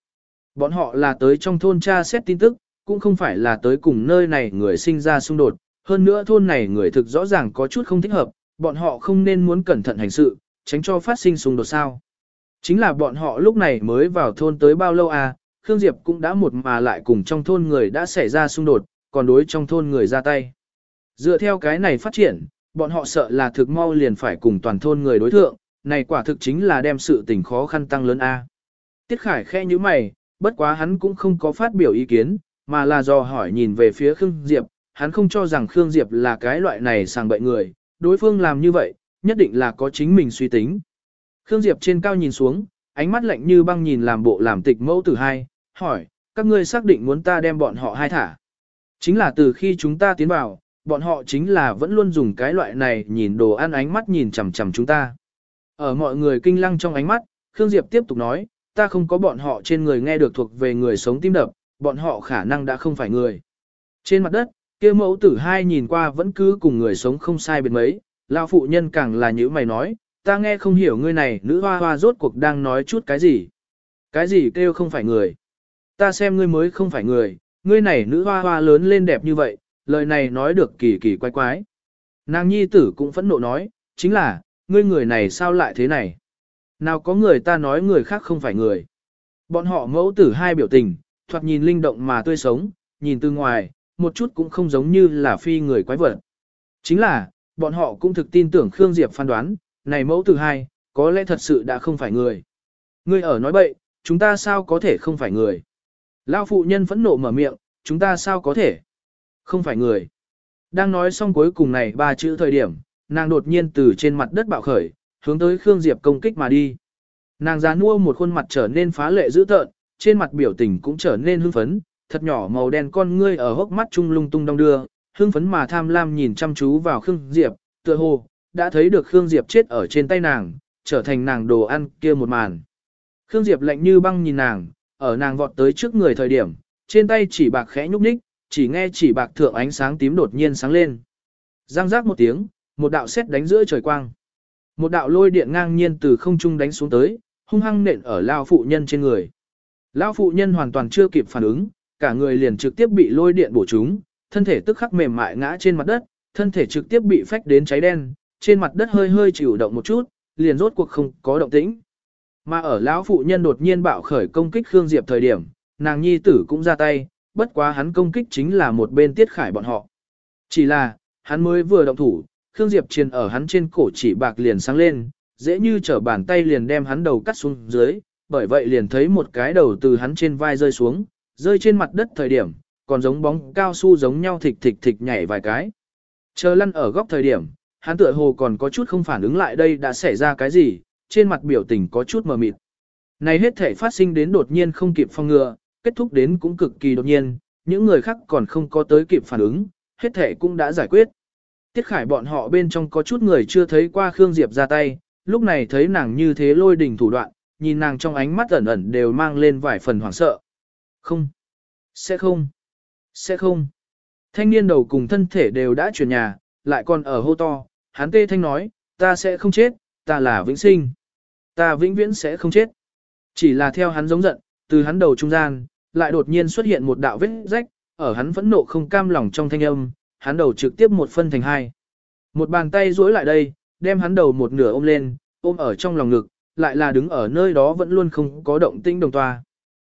Bọn họ là tới trong thôn tra xét tin tức, cũng không phải là tới cùng nơi này người sinh ra xung đột. Hơn nữa thôn này người thực rõ ràng có chút không thích hợp, bọn họ không nên muốn cẩn thận hành sự, tránh cho phát sinh xung đột sao. Chính là bọn họ lúc này mới vào thôn tới bao lâu à, Khương Diệp cũng đã một mà lại cùng trong thôn người đã xảy ra xung đột, còn đối trong thôn người ra tay. Dựa theo cái này phát triển, bọn họ sợ là thực mau liền phải cùng toàn thôn người đối thượng, này quả thực chính là đem sự tình khó khăn tăng lớn A. Tiết Khải khe như mày, bất quá hắn cũng không có phát biểu ý kiến, mà là do hỏi nhìn về phía Khương Diệp, hắn không cho rằng Khương Diệp là cái loại này sàng bậy người, đối phương làm như vậy, nhất định là có chính mình suy tính. Khương Diệp trên cao nhìn xuống, ánh mắt lạnh như băng nhìn làm bộ làm tịch mẫu tử hai, hỏi, các ngươi xác định muốn ta đem bọn họ hai thả. Chính là từ khi chúng ta tiến vào, bọn họ chính là vẫn luôn dùng cái loại này nhìn đồ ăn ánh mắt nhìn chằm chằm chúng ta. Ở mọi người kinh lăng trong ánh mắt, Khương Diệp tiếp tục nói, ta không có bọn họ trên người nghe được thuộc về người sống tim đập, bọn họ khả năng đã không phải người. Trên mặt đất, kia mẫu tử hai nhìn qua vẫn cứ cùng người sống không sai biệt mấy, lão phụ nhân càng là như mày nói, ta nghe không hiểu ngươi này nữ hoa hoa rốt cuộc đang nói chút cái gì. Cái gì kêu không phải người. Ta xem ngươi mới không phải người, ngươi này nữ hoa hoa lớn lên đẹp như vậy, lời này nói được kỳ kỳ quái quái. Nàng nhi tử cũng phẫn nộ nói, chính là, ngươi người này sao lại thế này? Nào có người ta nói người khác không phải người. Bọn họ mẫu tử hai biểu tình, thoạt nhìn linh động mà tươi sống, nhìn từ ngoài, một chút cũng không giống như là phi người quái vật. Chính là, bọn họ cũng thực tin tưởng Khương Diệp phán đoán, này mẫu tử hai, có lẽ thật sự đã không phải người. Ngươi ở nói bậy, chúng ta sao có thể không phải người? Lao phụ nhân phẫn nộ mở miệng, chúng ta sao có thể? Không phải người. Đang nói xong cuối cùng này ba chữ thời điểm, nàng đột nhiên từ trên mặt đất bạo khởi, hướng tới Khương Diệp công kích mà đi. Nàng già nua một khuôn mặt trở nên phá lệ dữ tợn, trên mặt biểu tình cũng trở nên hưng phấn, thật nhỏ màu đen con ngươi ở hốc mắt trung lung tung đong đưa, hưng phấn mà tham lam nhìn chăm chú vào Khương Diệp, tựa hồ đã thấy được Khương Diệp chết ở trên tay nàng, trở thành nàng đồ ăn kia một màn. Khương Diệp lạnh như băng nhìn nàng, ở nàng vọt tới trước người thời điểm, trên tay chỉ bạc khẽ nhúc nhích, chỉ nghe chỉ bạc thượng ánh sáng tím đột nhiên sáng lên. Giang giác một tiếng, một đạo sét đánh giữa trời quang. Một đạo lôi điện ngang nhiên từ không trung đánh xuống tới, hung hăng nện ở lao phụ nhân trên người. Lao phụ nhân hoàn toàn chưa kịp phản ứng, cả người liền trực tiếp bị lôi điện bổ trúng, thân thể tức khắc mềm mại ngã trên mặt đất, thân thể trực tiếp bị phách đến cháy đen, trên mặt đất hơi hơi chịu động một chút, liền rốt cuộc không có động tĩnh. Mà ở lão phụ nhân đột nhiên bạo khởi công kích Khương Diệp thời điểm, nàng nhi tử cũng ra tay, bất quá hắn công kích chính là một bên tiết khải bọn họ. Chỉ là, hắn mới vừa động thủ, Khương Diệp triền ở hắn trên cổ chỉ bạc liền sáng lên, dễ như trở bàn tay liền đem hắn đầu cắt xuống dưới, bởi vậy liền thấy một cái đầu từ hắn trên vai rơi xuống, rơi trên mặt đất thời điểm, còn giống bóng cao su giống nhau thịch thịch thịch nhảy vài cái. Chờ lăn ở góc thời điểm, hắn tựa hồ còn có chút không phản ứng lại đây đã xảy ra cái gì, trên mặt biểu tình có chút mờ mịt. Này hết thể phát sinh đến đột nhiên không kịp phong ngừa, kết thúc đến cũng cực kỳ đột nhiên, những người khác còn không có tới kịp phản ứng, hết thể cũng đã giải quyết. Tiết Khải bọn họ bên trong có chút người chưa thấy qua Khương Diệp ra tay, lúc này thấy nàng như thế lôi đình thủ đoạn, nhìn nàng trong ánh mắt ẩn ẩn đều mang lên vài phần hoảng sợ. Không, sẽ không, sẽ không. Thanh niên đầu cùng thân thể đều đã chuyển nhà, lại còn ở hô to, hắn tê thanh nói, ta sẽ không chết, ta là vĩnh sinh. Ta vĩnh viễn sẽ không chết. Chỉ là theo hắn giống giận, từ hắn đầu trung gian, lại đột nhiên xuất hiện một đạo vết rách, ở hắn phẫn nộ không cam lòng trong thanh âm, hắn đầu trực tiếp một phân thành hai. Một bàn tay duỗi lại đây, đem hắn đầu một nửa ôm lên, ôm ở trong lòng ngực, lại là đứng ở nơi đó vẫn luôn không có động tĩnh đồng toa.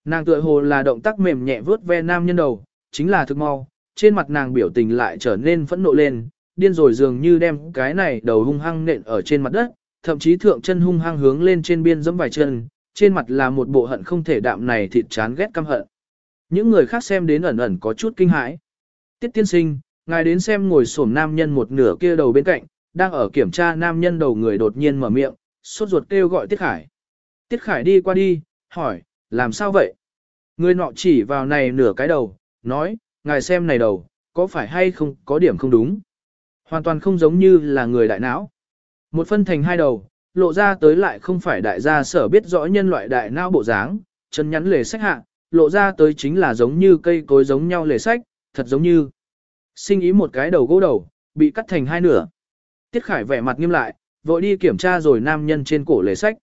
Nàng tựa hồ là động tác mềm nhẹ vớt ve nam nhân đầu, chính là thực mau, trên mặt nàng biểu tình lại trở nên phẫn nộ lên, điên rồi dường như đem cái này đầu hung hăng nện ở trên mặt đất, thậm chí thượng chân hung hăng hướng lên trên biên giẫm vài chân, trên mặt là một bộ hận không thể đạm này thịt chán ghét căm hận. Những người khác xem đến ẩn ẩn có chút kinh hãi. Tiết tiên sinh, ngài đến xem ngồi xổm nam nhân một nửa kia đầu bên cạnh, đang ở kiểm tra nam nhân đầu người đột nhiên mở miệng, sốt ruột kêu gọi Tiết Khải. Tiết Khải đi qua đi, hỏi, làm sao vậy? Người nọ chỉ vào này nửa cái đầu, nói, ngài xem này đầu, có phải hay không có điểm không đúng? Hoàn toàn không giống như là người đại não. Một phân thành hai đầu, lộ ra tới lại không phải đại gia sở biết rõ nhân loại đại não bộ dáng, chân nhắn lề sách hạ, lộ ra tới chính là giống như cây cối giống nhau lề sách, thật giống như sinh ý một cái đầu gỗ đầu, bị cắt thành hai nửa. Tiết Khải vẻ mặt nghiêm lại, vội đi kiểm tra rồi nam nhân trên cổ lề sách.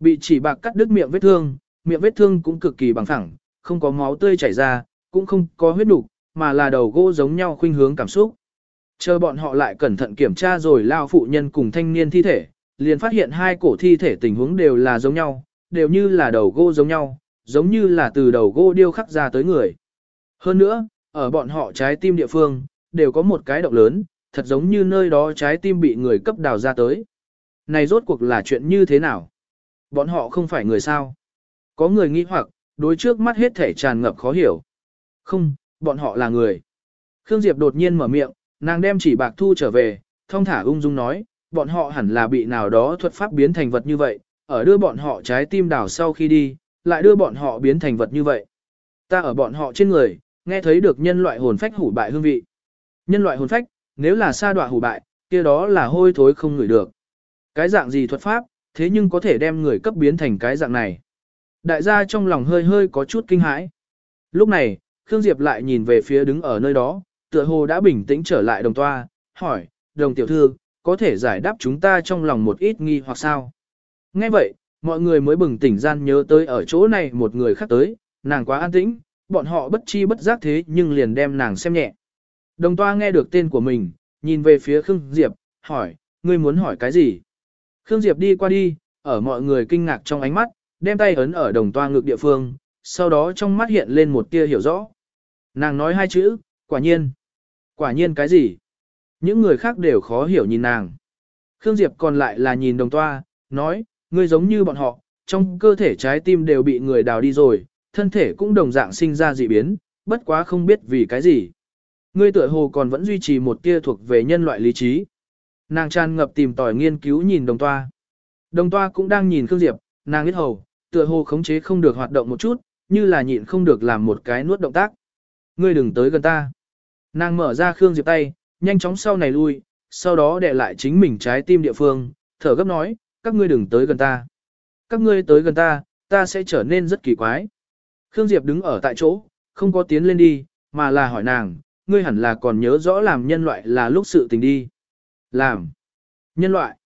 Bị chỉ bạc cắt đứt miệng vết thương, miệng vết thương cũng cực kỳ bằng phẳng, không có máu tươi chảy ra, cũng không có huyết đủ, mà là đầu gỗ giống nhau khuynh hướng cảm xúc. Chờ bọn họ lại cẩn thận kiểm tra rồi lao phụ nhân cùng thanh niên thi thể, liền phát hiện hai cổ thi thể tình huống đều là giống nhau, đều như là đầu gỗ giống nhau, giống như là từ đầu gỗ điêu khắc ra tới người. Hơn nữa, ở bọn họ trái tim địa phương, đều có một cái động lớn, thật giống như nơi đó trái tim bị người cấp đào ra tới. Này rốt cuộc là chuyện như thế nào? Bọn họ không phải người sao? Có người nghi hoặc, đối trước mắt hết thể tràn ngập khó hiểu. Không, bọn họ là người. Khương Diệp đột nhiên mở miệng, nàng đem chỉ bạc thu trở về, thông thả ung dung nói, bọn họ hẳn là bị nào đó thuật pháp biến thành vật như vậy, ở đưa bọn họ trái tim đảo sau khi đi, lại đưa bọn họ biến thành vật như vậy. Ta ở bọn họ trên người, nghe thấy được nhân loại hồn phách hủ bại hương vị. Nhân loại hồn phách, nếu là sa đọa hủ bại, kia đó là hôi thối không ngửi được. Cái dạng gì thuật pháp, thế nhưng có thể đem người cấp biến thành cái dạng này. Đại gia trong lòng hơi hơi có chút kinh hãi. Lúc này, Khương Diệp lại nhìn về phía đứng ở nơi đó, tựa hồ đã bình tĩnh trở lại đồng toa, hỏi, đồng tiểu thư, có thể giải đáp chúng ta trong lòng một ít nghi hoặc sao? Nghe vậy, mọi người mới bừng tỉnh gian nhớ tới ở chỗ này một người khác tới, nàng quá an tĩnh, bọn họ bất chi bất giác thế nhưng liền đem nàng xem nhẹ. Đồng toa nghe được tên của mình, nhìn về phía Khương Diệp, hỏi, ngươi muốn hỏi cái gì? Khương Diệp đi qua đi, ở mọi người kinh ngạc trong ánh mắt, đem tay ấn ở đồng toa ngược địa phương, sau đó trong mắt hiện lên một tia hiểu rõ. Nàng nói hai chữ, quả nhiên. Quả nhiên cái gì? Những người khác đều khó hiểu nhìn nàng. Khương Diệp còn lại là nhìn đồng toa, nói, ngươi giống như bọn họ, trong cơ thể trái tim đều bị người đào đi rồi, thân thể cũng đồng dạng sinh ra dị biến, bất quá không biết vì cái gì. Ngươi tựa hồ còn vẫn duy trì một tia thuộc về nhân loại lý trí. Nàng tràn ngập tìm tòi nghiên cứu nhìn đồng toa. Đồng toa cũng đang nhìn Khương Diệp, nàng biết hầu, tựa hồ khống chế không được hoạt động một chút, như là nhịn không được làm một cái nuốt động tác. Ngươi đừng tới gần ta. Nàng mở ra Khương Diệp tay, nhanh chóng sau này lui, sau đó để lại chính mình trái tim địa phương, thở gấp nói, các ngươi đừng tới gần ta. Các ngươi tới gần ta, ta sẽ trở nên rất kỳ quái. Khương Diệp đứng ở tại chỗ, không có tiến lên đi, mà là hỏi nàng, ngươi hẳn là còn nhớ rõ làm nhân loại là lúc sự tình đi. Làm. Nhân loại.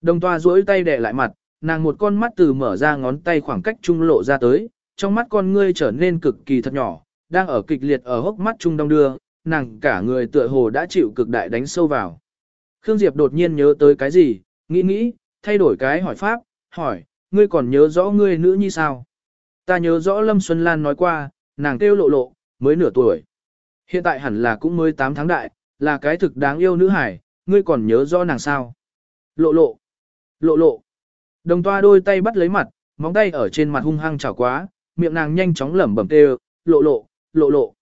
Đồng toa duỗi tay đè lại mặt, nàng một con mắt từ mở ra ngón tay khoảng cách trung lộ ra tới, trong mắt con ngươi trở nên cực kỳ thật nhỏ, đang ở kịch liệt ở hốc mắt trung đông đưa, nàng cả người tựa hồ đã chịu cực đại đánh sâu vào. Khương Diệp đột nhiên nhớ tới cái gì, nghĩ nghĩ, thay đổi cái hỏi pháp, hỏi, ngươi còn nhớ rõ ngươi nữ nhi sao? Ta nhớ rõ Lâm Xuân Lan nói qua, nàng kêu lộ lộ, mới nửa tuổi. Hiện tại hẳn là cũng mới 8 tháng đại, là cái thực đáng yêu nữ hải, ngươi còn nhớ rõ nàng sao? Lộ lộ, lộ lộ. Đồng toa đôi tay bắt lấy mặt, móng tay ở trên mặt hung hăng chảo quá, miệng nàng nhanh chóng lẩm bẩm kêu, lộ lộ, lộ lộ.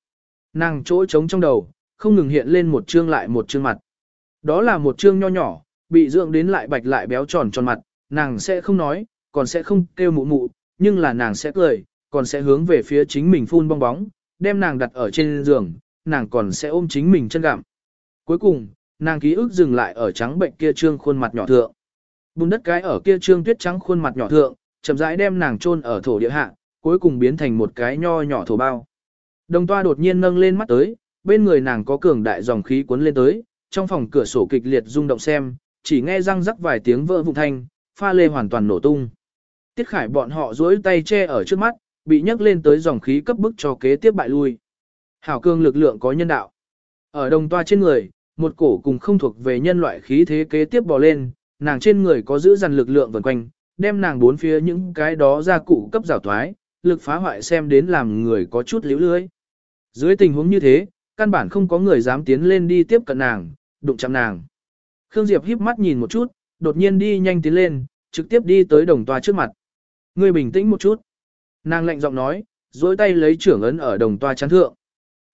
Nàng chỗ trống trong đầu, không ngừng hiện lên một chương lại một chương mặt. Đó là một chương nho nhỏ, bị dưỡng đến lại bạch lại béo tròn tròn mặt, nàng sẽ không nói, còn sẽ không kêu mụ mụ, nhưng là nàng sẽ cười, còn sẽ hướng về phía chính mình phun bong bóng, đem nàng đặt ở trên giường, nàng còn sẽ ôm chính mình chân gặm. Cuối cùng, nàng ký ức dừng lại ở trắng bệnh kia trương khuôn mặt nhỏ thượng. Bùn đất cái ở kia trương tuyết trắng khuôn mặt nhỏ thượng, chậm rãi đem nàng chôn ở thổ địa hạ, cuối cùng biến thành một cái nho nhỏ thổ bao. Đồng toa đột nhiên nâng lên mắt tới, bên người nàng có cường đại dòng khí cuốn lên tới, trong phòng cửa sổ kịch liệt rung động xem, chỉ nghe răng rắc vài tiếng vỡ vụn thanh, pha lê hoàn toàn nổ tung. Tiết Khải bọn họ duỗi tay che ở trước mắt, bị nhấc lên tới dòng khí cấp bức cho kế tiếp bại lui. Hảo cương lực lượng có nhân đạo. Ở đồng toa trên người, một cổ cùng không thuộc về nhân loại khí thế kế tiếp bò lên, nàng trên người có giữ dằn lực lượng vần quanh, đem nàng bốn phía những cái đó ra cụ cấp rào thoái, lực phá hoại xem đến làm người có chút liễu lưới. Dưới tình huống như thế, căn bản không có người dám tiến lên đi tiếp cận nàng, đụng chạm nàng. Khương Diệp híp mắt nhìn một chút, đột nhiên đi nhanh tiến lên, trực tiếp đi tới đồng toa trước mặt. Ngươi bình tĩnh một chút. Nàng lạnh giọng nói, dối tay lấy trưởng ấn ở đồng toa chán thượng.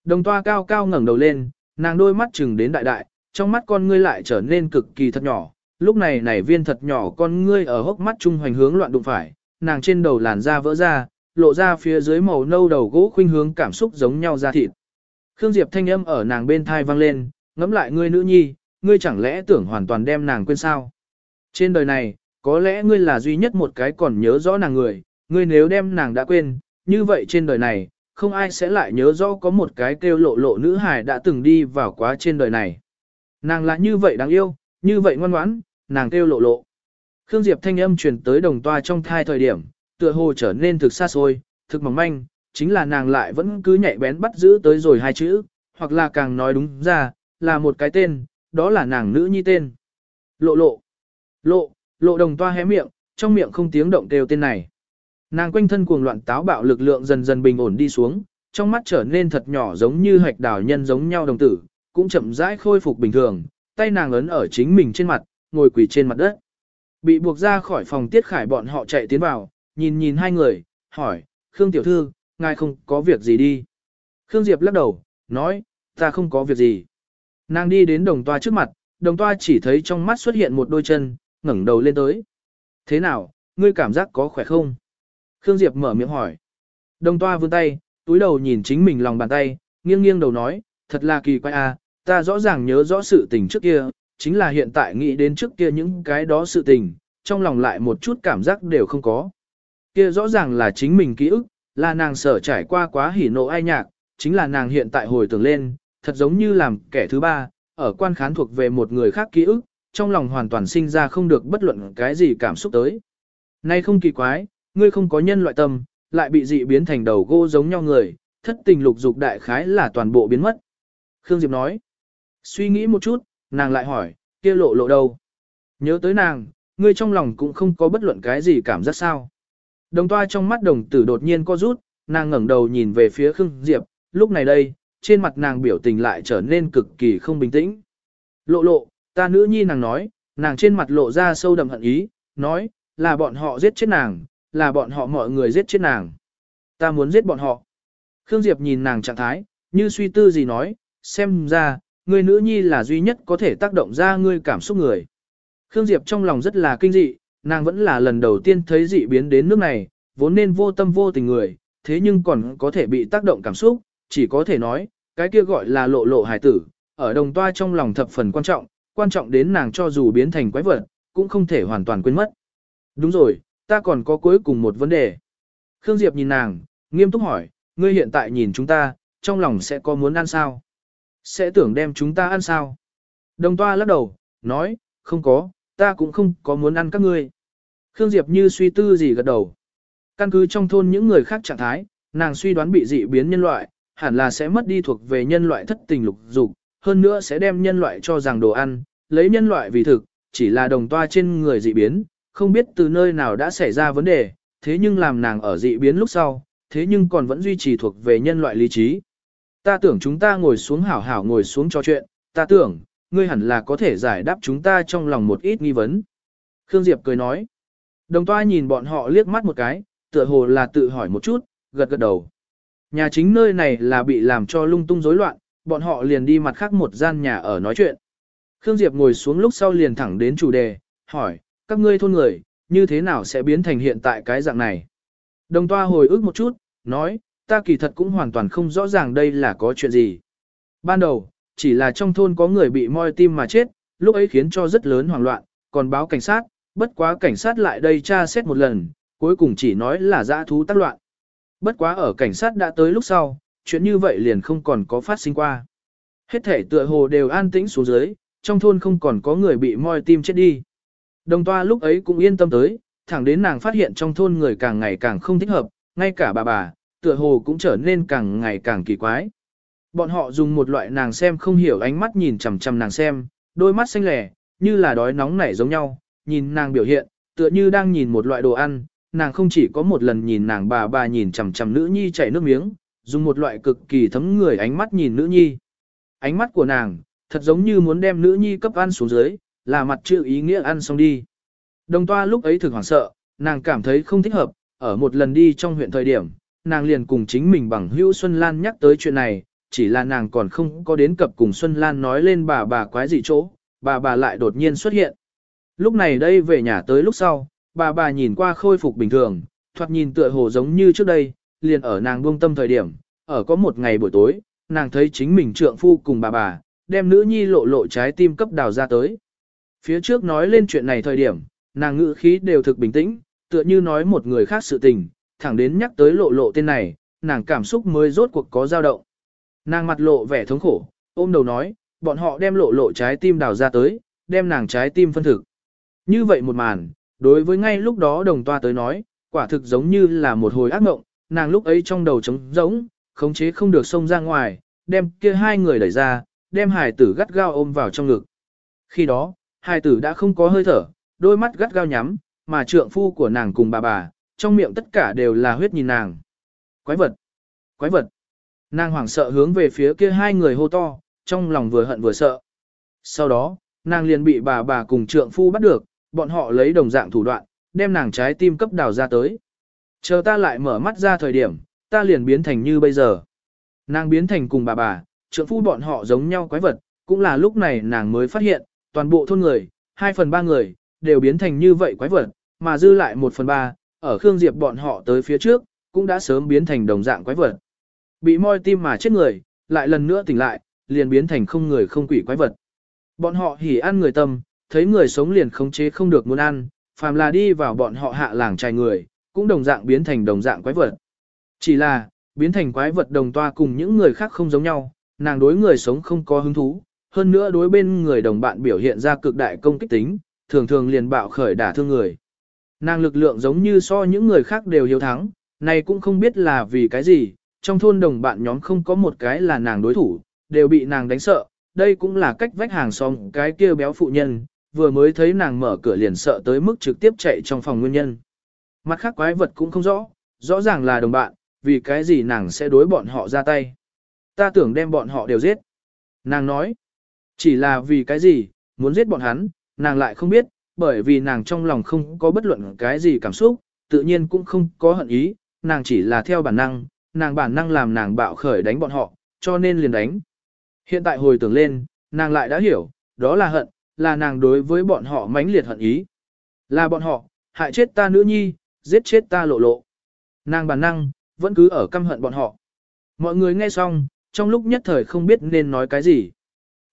Đồng toa cao cao ngẩng đầu lên, nàng đôi mắt chừng đến đại đại, trong mắt con ngươi lại trở nên cực kỳ thật nhỏ. Lúc này này viên thật nhỏ con ngươi ở hốc mắt trung hoành hướng loạn đụng phải, nàng trên đầu làn da vỡ ra, lộ ra phía dưới màu nâu đầu gỗ khuynh hướng cảm xúc giống nhau ra thịt. Khương Diệp thanh âm ở nàng bên thai vang lên, ngẫm lại ngươi nữ nhi, ngươi chẳng lẽ tưởng hoàn toàn đem nàng quên sao? Trên đời này, có lẽ ngươi là duy nhất một cái còn nhớ rõ nàng người, ngươi nếu đem nàng đã quên, như vậy trên đời này, không ai sẽ lại nhớ rõ có một cái kêu lộ lộ nữ hài đã từng đi vào quá trên đời này. Nàng là như vậy đáng yêu, như vậy ngoan ngoãn, nàng kêu lộ lộ. Khương Diệp thanh âm truyền tới đồng toa trong thai thời điểm, tựa hồ trở nên thực xa xôi, thực mỏng manh, chính là nàng lại vẫn cứ nhạy bén bắt giữ tới rồi hai chữ, hoặc là càng nói đúng ra, là một cái tên, đó là nàng nữ nhi tên. Lộ lộ. Lộ, lộ đồng toa hé miệng, trong miệng không tiếng động kêu tên này. Nàng quanh thân cuồng loạn táo bạo lực lượng dần dần bình ổn đi xuống, trong mắt trở nên thật nhỏ giống như hạch đảo nhân giống nhau đồng tử, cũng chậm rãi khôi phục bình thường, tay nàng ấn ở chính mình trên mặt, ngồi quỳ trên mặt đất. Bị buộc ra khỏi phòng tiết khải bọn họ chạy tiến vào, nhìn nhìn hai người, hỏi, Khương tiểu thư, ngài không có việc gì đi. Khương Diệp lắc đầu, nói, ta không có việc gì. Nàng đi đến đồng toa trước mặt, đồng toa chỉ thấy trong mắt xuất hiện một đôi chân, ngẩng đầu lên tới. Thế nào, ngươi cảm giác có khỏe không? Khương Diệp mở miệng hỏi. Đồng toa vươn tay, túi đầu nhìn chính mình lòng bàn tay, nghiêng nghiêng đầu nói, thật là kỳ quái à, ta rõ ràng nhớ rõ sự tình trước kia, chính là hiện tại nghĩ đến trước kia những cái đó sự tình, trong lòng lại một chút cảm giác đều không có. Kia rõ ràng là chính mình ký ức, là nàng sở trải qua quá hỉ nộ ai nhạc, chính là nàng hiện tại hồi tưởng lên, thật giống như làm kẻ thứ ba, ở quan khán thuộc về một người khác ký ức, trong lòng hoàn toàn sinh ra không được bất luận cái gì cảm xúc tới. Nay không kỳ quái, ngươi không có nhân loại tâm, lại bị dị biến thành đầu gỗ giống nhau người, thất tình lục dục đại khái là toàn bộ biến mất. Khương Diệp nói, suy nghĩ một chút, nàng lại hỏi, kia lộ lộ đâu? Nhớ tới nàng, ngươi trong lòng cũng không có bất luận cái gì cảm giác sao. Đồng toa trong mắt đồng tử đột nhiên co rút, nàng ngẩng đầu nhìn về phía Khương Diệp, lúc này đây, trên mặt nàng biểu tình lại trở nên cực kỳ không bình tĩnh. Lộ lộ, ta nữ nhi nàng nói, nàng trên mặt lộ ra sâu đậm hận ý, nói, là bọn họ giết chết nàng, là bọn họ mọi người giết chết nàng. Ta muốn giết bọn họ. Khương Diệp nhìn nàng trạng thái, như suy tư gì nói, xem ra, người nữ nhi là duy nhất có thể tác động ra ngươi cảm xúc người. Khương Diệp trong lòng rất là kinh dị, nàng vẫn là lần đầu tiên thấy dị biến đến nước này, vốn nên vô tâm vô tình người, thế nhưng còn có thể bị tác động cảm xúc, chỉ có thể nói, cái kia gọi là lộ lộ hài tử, ở đồng toa trong lòng thập phần quan trọng, quan trọng đến nàng cho dù biến thành quái vật, cũng không thể hoàn toàn quên mất. Đúng rồi, ta còn có cuối cùng một vấn đề. Khương Diệp nhìn nàng, nghiêm túc hỏi, ngươi hiện tại nhìn chúng ta, trong lòng sẽ có muốn ăn sao? Sẽ tưởng đem chúng ta ăn sao? Đồng toa lắc đầu, nói, không có, ta cũng không có muốn ăn các ngươi. Khương Diệp như suy tư gì gật đầu. Căn cứ trong thôn những người khác trạng thái, nàng suy đoán bị dị biến nhân loại, hẳn là sẽ mất đi thuộc về nhân loại thất tình lục dục, hơn nữa sẽ đem nhân loại cho rằng đồ ăn, lấy nhân loại vì thực, chỉ là đồng toa trên người dị biến, không biết từ nơi nào đã xảy ra vấn đề, thế nhưng làm nàng ở dị biến lúc sau, thế nhưng còn vẫn duy trì thuộc về nhân loại lý trí. Ta tưởng chúng ta ngồi xuống hảo hảo ngồi xuống trò chuyện, ta tưởng, ngươi hẳn là có thể giải đáp chúng ta trong lòng một ít nghi vấn. Khương Diệp cười nói. Đồng toa nhìn bọn họ liếc mắt một cái, tựa hồ là tự hỏi một chút, gật gật đầu. Nhà chính nơi này là bị làm cho lung tung rối loạn, bọn họ liền đi mặt khác một gian nhà ở nói chuyện. Khương Diệp ngồi xuống lúc sau liền thẳng đến chủ đề, hỏi, các ngươi thôn người, như thế nào sẽ biến thành hiện tại cái dạng này? Đồng toa hồi ức một chút, nói, ta kỳ thật cũng hoàn toàn không rõ ràng đây là có chuyện gì. Ban đầu, chỉ là trong thôn có người bị moi tim mà chết, lúc ấy khiến cho rất lớn hoảng loạn, còn báo cảnh sát, bất quá cảnh sát lại đây tra xét một lần, cuối cùng chỉ nói là dã thú tác loạn. Bất quá ở cảnh sát đã tới lúc sau, chuyện như vậy liền không còn có phát sinh qua. Hết thể tựa hồ đều an tĩnh xuống dưới, trong thôn không còn có người bị moi tim chết đi. Đồng toa lúc ấy cũng yên tâm tới, thẳng đến nàng phát hiện trong thôn người càng ngày càng không thích hợp, ngay cả bà bà, tựa hồ cũng trở nên càng ngày càng kỳ quái. Bọn họ dùng một loại nàng xem không hiểu ánh mắt nhìn chằm chằm nàng xem, đôi mắt xanh lẻ, như là đói nóng nảy giống nhau, nhìn nàng biểu hiện, tựa như đang nhìn một loại đồ ăn, nàng không chỉ có một lần nhìn nàng bà bà nhìn chằm chằm nữ nhi chảy nước miếng, dùng một loại cực kỳ thấm người ánh mắt nhìn nữ nhi. Ánh mắt của nàng, thật giống như muốn đem nữ nhi cấp ăn xuống dưới, là mặt chữ ý nghĩa ăn xong đi. Đồng toa lúc ấy thực hoảng sợ, nàng cảm thấy không thích hợp, ở một lần đi trong huyện thời điểm, nàng liền cùng chính mình bằng hữu Xuân Lan nhắc tới chuyện này, chỉ là nàng còn không có đến cập cùng Xuân Lan nói lên bà bà quái gì chỗ, bà bà lại đột nhiên xuất hiện. Lúc này đây về nhà tới lúc sau, bà bà nhìn qua khôi phục bình thường, thoạt nhìn tựa hồ giống như trước đây, liền ở nàng buông tâm thời điểm, ở có một ngày buổi tối, nàng thấy chính mình trượng phu cùng bà bà, đem nữ nhi lộ lộ trái tim cấp đào ra tới. Phía trước nói lên chuyện này thời điểm, nàng ngữ khí đều thực bình tĩnh, tựa như nói một người khác sự tình, thẳng đến nhắc tới lộ lộ tên này, nàng cảm xúc mới rốt cuộc có dao động. Nàng mặt lộ vẻ thống khổ, ôm đầu nói, bọn họ đem lộ lộ trái tim đào ra tới, đem nàng trái tim phân thực. Như vậy một màn, đối với ngay lúc đó đồng toa tới nói, quả thực giống như là một hồi ác mộng, nàng lúc ấy trong đầu trống rỗng, khống chế không được xông ra ngoài, đem kia hai người đẩy ra, đem hải tử gắt gao ôm vào trong ngực. Khi đó, hải tử đã không có hơi thở, đôi mắt gắt gao nhắm, mà trượng phu của nàng cùng bà bà, trong miệng tất cả đều là huyết nhìn nàng. Quái vật! Quái vật! Nàng hoảng sợ hướng về phía kia hai người hô to, trong lòng vừa hận vừa sợ. Sau đó, nàng liền bị bà bà cùng trượng phu bắt được, bọn họ lấy đồng dạng thủ đoạn, đem nàng trái tim cấp đào ra tới. Chờ ta lại mở mắt ra thời điểm, ta liền biến thành như bây giờ. Nàng biến thành cùng bà bà, trượng phu bọn họ giống nhau quái vật, cũng là lúc này nàng mới phát hiện, toàn bộ thôn người, 2 phần 3 người, đều biến thành như vậy quái vật, mà dư lại 1 phần 3, ở Khương Diệp bọn họ tới phía trước, cũng đã sớm biến thành đồng dạng quái vật. Bị moi tim mà chết người, lại lần nữa tỉnh lại, liền biến thành không người không quỷ quái vật. Bọn họ hỉ ăn người tâm, thấy người sống liền khống chế không được muốn ăn, phàm là đi vào bọn họ hạ làng trai người, cũng đồng dạng biến thành đồng dạng quái vật. Chỉ là, biến thành quái vật đồng toa cùng những người khác không giống nhau, nàng đối người sống không có hứng thú, hơn nữa đối bên người đồng bạn biểu hiện ra cực đại công kích tính, thường thường liền bạo khởi đả thương người. Nàng lực lượng giống như so những người khác đều hiếu thắng, này cũng không biết là vì cái gì, trong thôn đồng bạn nhóm không có một cái là nàng đối thủ, đều bị nàng đánh sợ, đây cũng là cách vách hàng xóm cái kia béo phụ nhân, vừa mới thấy nàng mở cửa liền sợ tới mức trực tiếp chạy trong phòng nguyên nhân. Mặt khác quái vật cũng không rõ, rõ ràng là đồng bạn, vì cái gì nàng sẽ đối bọn họ ra tay. Ta tưởng đem bọn họ đều giết. Nàng nói, chỉ là vì cái gì, muốn giết bọn hắn, nàng lại không biết, bởi vì nàng trong lòng không có bất luận cái gì cảm xúc, tự nhiên cũng không có hận ý, nàng chỉ là theo bản năng, nàng bản năng làm nàng bạo khởi đánh bọn họ, cho nên liền đánh. Hiện tại hồi tưởng lên, nàng lại đã hiểu, đó là hận, là nàng đối với bọn họ mãnh liệt hận ý. Là bọn họ, hại chết ta nữ nhi, giết chết ta lộ lộ. Nàng bản năng, vẫn cứ ở căm hận bọn họ. Mọi người nghe xong, trong lúc nhất thời không biết nên nói cái gì.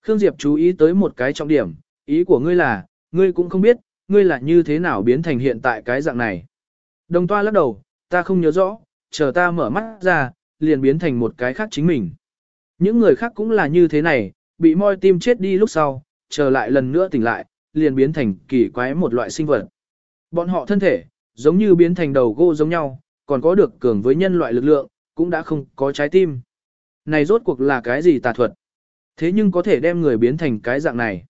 Khương Diệp chú ý tới một cái trọng điểm, ý của ngươi là, ngươi cũng không biết, ngươi là như thế nào biến thành hiện tại cái dạng này. Đồng toa lắc đầu, ta không nhớ rõ, chờ ta mở mắt ra, liền biến thành một cái khác chính mình. Những người khác cũng là như thế này, bị moi tim chết đi lúc sau, chờ lại lần nữa tỉnh lại, liền biến thành kỳ quái một loại sinh vật. Bọn họ thân thể, giống như biến thành đầu gỗ giống nhau, còn có được cường với nhân loại lực lượng, cũng đã không có trái tim. Này rốt cuộc là cái gì tà thuật? Thế nhưng có thể đem người biến thành cái dạng này.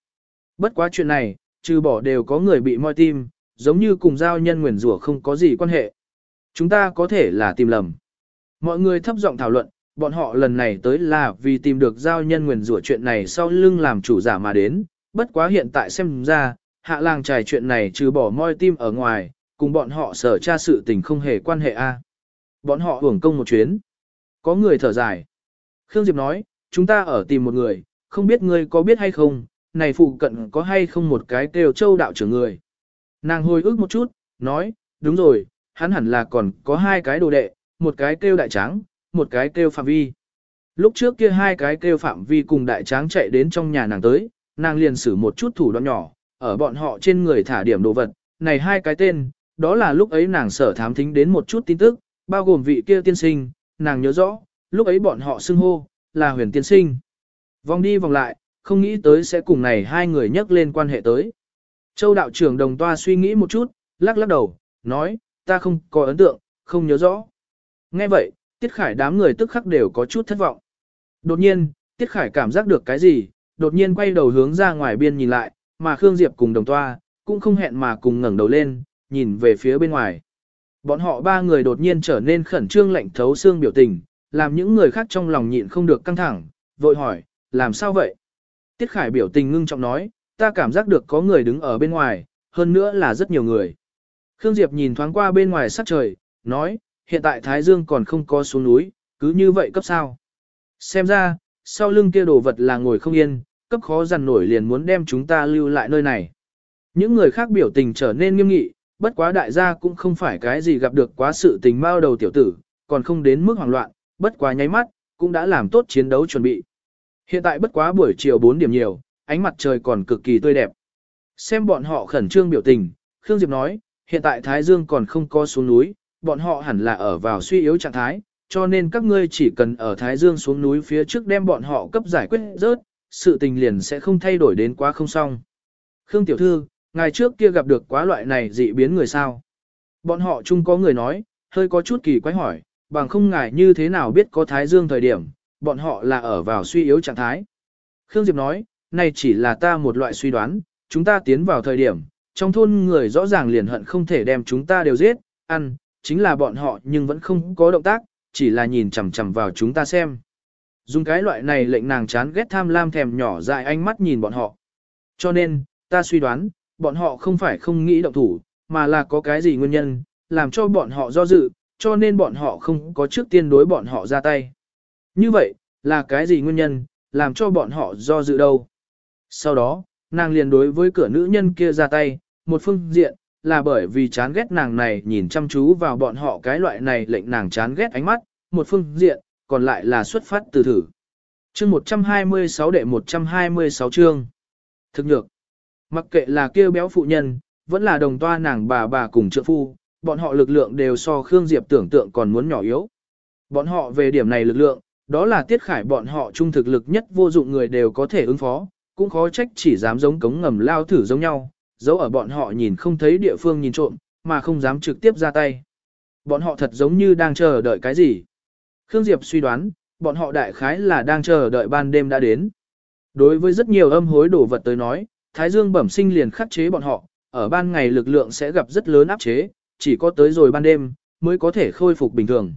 Bất quá chuyện này, trừ bỏ đều có người bị moi tim, giống như cùng giao nhân nguyền rủa không có gì quan hệ. Chúng ta có thể là tìm lầm. Mọi người thấp giọng thảo luận, bọn họ lần này tới là vì tìm được giao nhân nguyền rủa chuyện này sau lưng làm chủ giả mà đến, bất quá hiện tại xem ra, hạ làng trải chuyện này trừ bỏ moi tim ở ngoài, cùng bọn họ sở tra sự tình không hề quan hệ a. Bọn họ hưởng công một chuyến. Có người thở dài. Khương Diệp nói, chúng ta ở tìm một người, không biết ngươi có biết hay không, này phụ cận có hay không một cái kêu châu đạo trưởng người. Nàng hồi ức một chút, nói, đúng rồi, hắn hẳn là còn có hai cái đồ đệ, một cái kêu đại tráng, một cái kêu phạm vi. Lúc trước kia hai cái kêu phạm vi cùng đại tráng chạy đến trong nhà nàng tới, nàng liền xử một chút thủ đoạn nhỏ, ở bọn họ trên người thả điểm đồ vật, này hai cái tên, đó là lúc ấy nàng sở thám thính đến một chút tin tức, bao gồm vị kia tiên sinh, nàng nhớ rõ, lúc ấy bọn họ xưng hô, là huyền tiên sinh. Vòng đi vòng lại, không nghĩ tới sẽ cùng này hai người nhắc lên quan hệ tới. Châu đạo trưởng đồng toa suy nghĩ một chút, lắc lắc đầu, nói, ta không có ấn tượng, không nhớ rõ. Nghe vậy, Tiết Khải đám người tức khắc đều có chút thất vọng. Đột nhiên, Tiết Khải cảm giác được cái gì, đột nhiên quay đầu hướng ra ngoài biên nhìn lại, mà Khương Diệp cùng đồng toa, cũng không hẹn mà cùng ngẩng đầu lên, nhìn về phía bên ngoài. Bọn họ ba người đột nhiên trở nên khẩn trương lạnh thấu xương biểu tình, làm những người khác trong lòng nhịn không được căng thẳng, vội hỏi, làm sao vậy? Tiết Khải biểu tình ngưng trọng nói, ta cảm giác được có người đứng ở bên ngoài, hơn nữa là rất nhiều người. Khương Diệp nhìn thoáng qua bên ngoài sắc trời, nói, hiện tại Thái Dương còn không có xuống núi, cứ như vậy cấp sao. Xem ra, sau lưng kia đồ vật là ngồi không yên, cấp khó dằn nổi liền muốn đem chúng ta lưu lại nơi này. Những người khác biểu tình trở nên nghiêm nghị, bất quá đại gia cũng không phải cái gì gặp được quá sự tình bao đầu tiểu tử, còn không đến mức hoảng loạn, bất quá nháy mắt, cũng đã làm tốt chiến đấu chuẩn bị. Hiện tại bất quá buổi chiều 4 điểm nhiều, ánh mặt trời còn cực kỳ tươi đẹp. Xem bọn họ khẩn trương biểu tình, Khương Diệp nói, hiện tại Thái Dương còn không có xuống núi, bọn họ hẳn là ở vào suy yếu trạng thái, cho nên các ngươi chỉ cần ở Thái Dương xuống núi phía trước đem bọn họ cấp giải quyết rớt, sự tình liền sẽ không thay đổi đến quá không xong. Khương Tiểu Thư, ngày trước kia gặp được quá loại này dị biến người sao? Bọn họ chung có người nói, hơi có chút kỳ quái hỏi, bằng không ngài như thế nào biết có Thái Dương thời điểm, bọn họ là ở vào suy yếu trạng thái. Khương Diệp nói, này chỉ là ta một loại suy đoán, chúng ta tiến vào thời điểm, trong thôn người rõ ràng liền hận không thể đem chúng ta đều giết, ăn, chính là bọn họ nhưng vẫn không có động tác, chỉ là nhìn chằm chằm vào chúng ta xem. Dùng cái loại này lệnh nàng chán ghét tham lam thèm nhỏ dại ánh mắt nhìn bọn họ. Cho nên, ta suy đoán, bọn họ không phải không nghĩ động thủ, mà là có cái gì nguyên nhân, làm cho bọn họ do dự, cho nên bọn họ không có trước tiên đối bọn họ ra tay. Như vậy, là cái gì nguyên nhân, làm cho bọn họ do dự đâu? Sau đó, nàng liền đối với cửa nữ nhân kia ra tay, một phương diện, là bởi vì chán ghét nàng này nhìn chăm chú vào bọn họ cái loại này lệnh nàng chán ghét ánh mắt, một phương diện, còn lại là xuất phát từ thử. Chương 126 đệ 126 chương. Thực nhược. Mặc kệ là kêu béo phụ nhân, vẫn là đồng toa nàng bà bà cùng trợ phu, bọn họ lực lượng đều so Khương Diệp tưởng tượng còn muốn nhỏ yếu. Bọn họ về điểm này lực lượng, đó là tiết khải bọn họ trung thực lực nhất vô dụng người đều có thể ứng phó, cũng khó trách chỉ dám giống cống ngầm lao thử giống nhau, giấu ở bọn họ nhìn không thấy địa phương nhìn trộm, mà không dám trực tiếp ra tay. Bọn họ thật giống như đang chờ đợi cái gì. Khương Diệp suy đoán, bọn họ đại khái là đang chờ đợi ban đêm đã đến. Đối với rất nhiều âm hối đổ vật tới nói, Thái Dương bẩm sinh liền khắc chế bọn họ, ở ban ngày lực lượng sẽ gặp rất lớn áp chế, chỉ có tới rồi ban đêm, mới có thể khôi phục bình thường.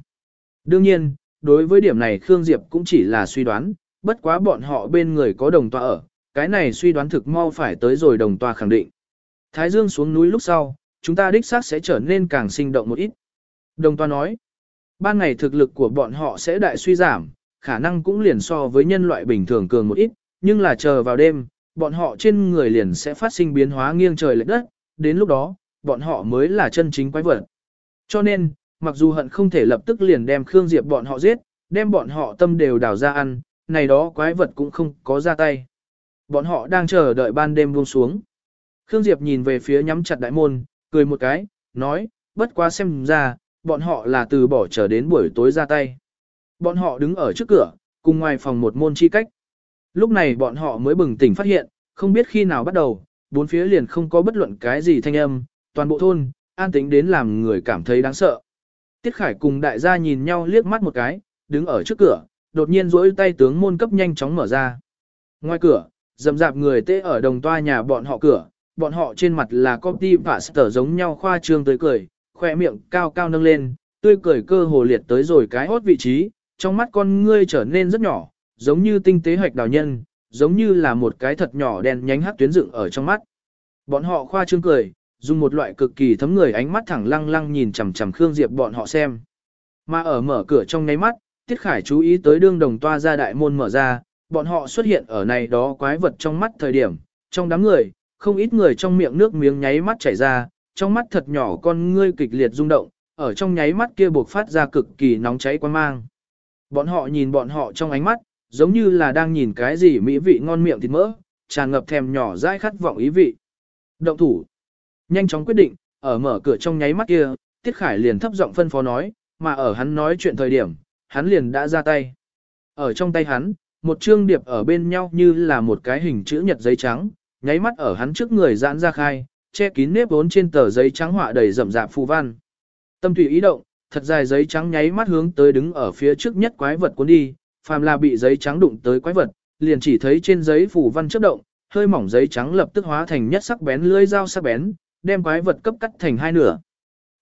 Đương nhiên, đối với điểm này Khương Diệp cũng chỉ là suy đoán, bất quá bọn họ bên người có đồng tòa ở, cái này suy đoán thực mau phải tới rồi đồng tòa khẳng định. Thái Dương xuống núi lúc sau, chúng ta đích xác sẽ trở nên càng sinh động một ít. Đồng Toa nói, ban ngày thực lực của bọn họ sẽ đại suy giảm, khả năng cũng liền so với nhân loại bình thường cường một ít, nhưng là chờ vào đêm, bọn họ trên người liền sẽ phát sinh biến hóa nghiêng trời lệch đất, đến lúc đó, bọn họ mới là chân chính quái vật. Cho nên, mặc dù hận không thể lập tức liền đem Khương Diệp bọn họ giết, đem bọn họ tâm đều đào ra ăn, này đó quái vật cũng không có ra tay. Bọn họ đang chờ đợi ban đêm buông xuống. Khương Diệp nhìn về phía nhắm chặt đại môn, cười một cái, nói, bất quá xem ra, bọn họ là từ bỏ chờ đến buổi tối ra tay. Bọn họ đứng ở trước cửa, cùng ngoài phòng một môn chi cách. Lúc này bọn họ mới bừng tỉnh phát hiện, không biết khi nào bắt đầu, bốn phía liền không có bất luận cái gì thanh âm, toàn bộ thôn, an tĩnh đến làm người cảm thấy đáng sợ. Tiết Khải cùng đại gia nhìn nhau liếc mắt một cái, đứng ở trước cửa, đột nhiên duỗi tay tướng môn cấp nhanh chóng mở ra. Ngoài cửa, dầm dạp người tê ở đồng toa nhà bọn họ cửa, bọn họ trên mặt là copy pastor giống nhau khoa trương tới cười, khoe miệng cao cao nâng lên, tươi cười cơ hồ liệt tới rồi cái hốt vị trí, trong mắt con ngươi trở nên rất nhỏ, giống như tinh tế hoạch đào nhân, giống như là một cái thật nhỏ đen nhánh hắc tuyến dựng ở trong mắt. Bọn họ khoa trương cười, dùng một loại cực kỳ thấm người ánh mắt thẳng lăng lăng nhìn chằm chằm Khương Diệp bọn họ xem. Mà ở mở cửa trong nháy mắt, Tiết Khải chú ý tới đương đồng toa ra đại môn mở ra, bọn họ xuất hiện ở này đó quái vật trong mắt thời điểm, trong đám người, không ít người trong miệng nước miếng nháy mắt chảy ra, trong mắt thật nhỏ con ngươi kịch liệt rung động, ở trong nháy mắt kia buộc phát ra cực kỳ nóng cháy quan mang. Bọn họ nhìn bọn họ trong ánh mắt, giống như là đang nhìn cái gì mỹ vị ngon miệng thịt mỡ, tràn ngập thèm nhỏ dãi khát vọng ý vị. Động thủ. Nhanh chóng quyết định, ở mở cửa trong nháy mắt kia, Tiết Khải liền thấp giọng phân phó nói, mà ở hắn nói chuyện thời điểm, hắn liền đã ra tay. Ở trong tay hắn, một chương điệp ở bên nhau như là một cái hình chữ nhật giấy trắng, nháy mắt ở hắn trước người giãn ra khai, che kín nếp vốn trên tờ giấy trắng họa đầy rậm rạp phù văn. Tâm tùy ý động, thật dài giấy trắng nháy mắt hướng tới đứng ở phía trước nhất quái vật cuốn đi, phàm là bị giấy trắng đụng tới quái vật, liền chỉ thấy trên giấy phù văn chớp động, hơi mỏng giấy trắng lập tức hóa thành nhất sắc bén lưỡi dao sắc bén, đem quái vật cấp cắt thành hai nửa.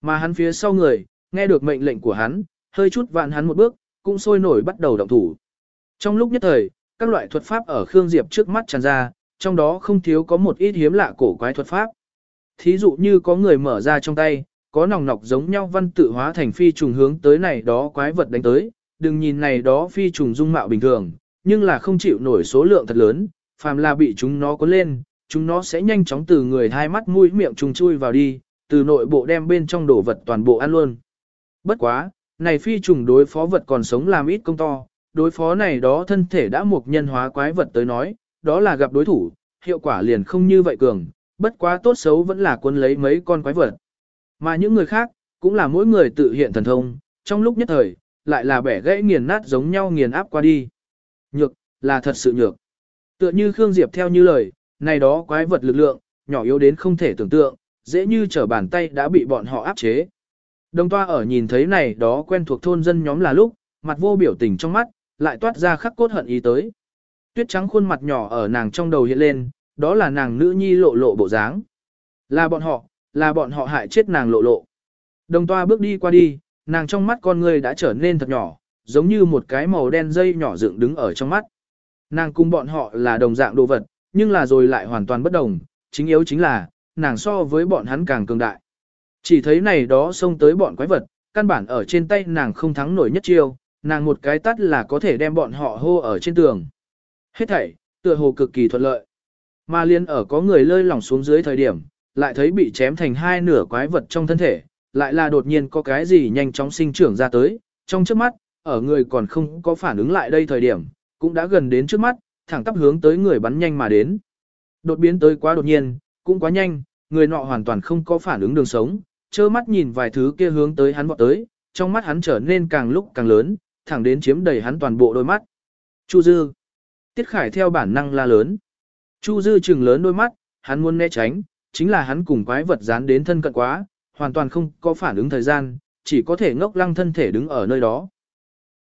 Mà hắn phía sau người, nghe được mệnh lệnh của hắn, hơi chút vạn hắn một bước, cũng sôi nổi bắt đầu động thủ. Trong lúc nhất thời, các loại thuật pháp ở Khương Diệp trước mắt tràn ra, trong đó không thiếu có một ít hiếm lạ cổ quái thuật pháp. Thí dụ như có người mở ra trong tay, có nòng nọc giống nhau văn tự hóa thành phi trùng hướng tới này đó quái vật đánh tới, đừng nhìn này đó phi trùng dung mạo bình thường, nhưng là không chịu nổi số lượng thật lớn, phàm là bị chúng nó cuốn lên, chúng nó sẽ nhanh chóng từ người hai mắt mũi miệng trùng chui vào đi, từ nội bộ đem bên trong đồ vật toàn bộ ăn luôn. Bất quá, này phi trùng đối phó vật còn sống làm ít công to, đối phó này đó thân thể đã mục nhân hóa quái vật tới nói, đó là gặp đối thủ, hiệu quả liền không như vậy cường, bất quá tốt xấu vẫn là quân lấy mấy con quái vật. Mà những người khác, cũng là mỗi người tự hiện thần thông, trong lúc nhất thời, lại là bẻ gãy nghiền nát giống nhau nghiền áp qua đi. Nhược, là thật sự nhược. Tựa như Khương Diệp theo như lời, này đó quái vật lực lượng, nhỏ yếu đến không thể tưởng tượng, dễ như trở bàn tay đã bị bọn họ áp chế. Đồng toa ở nhìn thấy này đó quen thuộc thôn dân nhóm là lúc, mặt vô biểu tình trong mắt, lại toát ra khắc cốt hận ý tới. Tuyết trắng khuôn mặt nhỏ ở nàng trong đầu hiện lên, đó là nàng nữ nhi lộ lộ bộ dáng. Là bọn họ, là bọn họ hại chết nàng lộ lộ. Đồng toa bước đi qua đi, nàng trong mắt con người đã trở nên thật nhỏ, giống như một cái màu đen dây nhỏ dựng đứng ở trong mắt. Nàng cùng bọn họ là đồng dạng đồ vật, nhưng là rồi lại hoàn toàn bất đồng, chính yếu chính là, nàng so với bọn hắn càng cường đại. Chỉ thấy này đó xông tới bọn quái vật, căn bản ở trên tay nàng không thắng nổi nhất chiêu, nàng một cái tắt là có thể đem bọn họ hô ở trên tường. Hết thảy, tựa hồ cực kỳ thuận lợi. Mà liên ở có người lơi lỏng xuống dưới thời điểm, lại thấy bị chém thành hai nửa quái vật trong thân thể, lại là đột nhiên có cái gì nhanh chóng sinh trưởng ra tới, trong trước mắt, ở người còn không có phản ứng lại đây thời điểm, cũng đã gần đến trước mắt, thẳng tắp hướng tới người bắn nhanh mà đến. Đột biến tới quá đột nhiên, cũng quá nhanh, người nọ hoàn toàn không có phản ứng đường sống, trơ mắt nhìn vài thứ kia hướng tới hắn vọt tới, trong mắt hắn trở nên càng lúc càng lớn, thẳng đến chiếm đầy hắn toàn bộ đôi mắt. Chu Dư. Tiết Khải theo bản năng la lớn. Chu Dư chừng lớn đôi mắt, hắn muốn né tránh, chính là hắn cùng quái vật dán đến thân cận quá, hoàn toàn không có phản ứng thời gian, chỉ có thể ngốc lăng thân thể đứng ở nơi đó,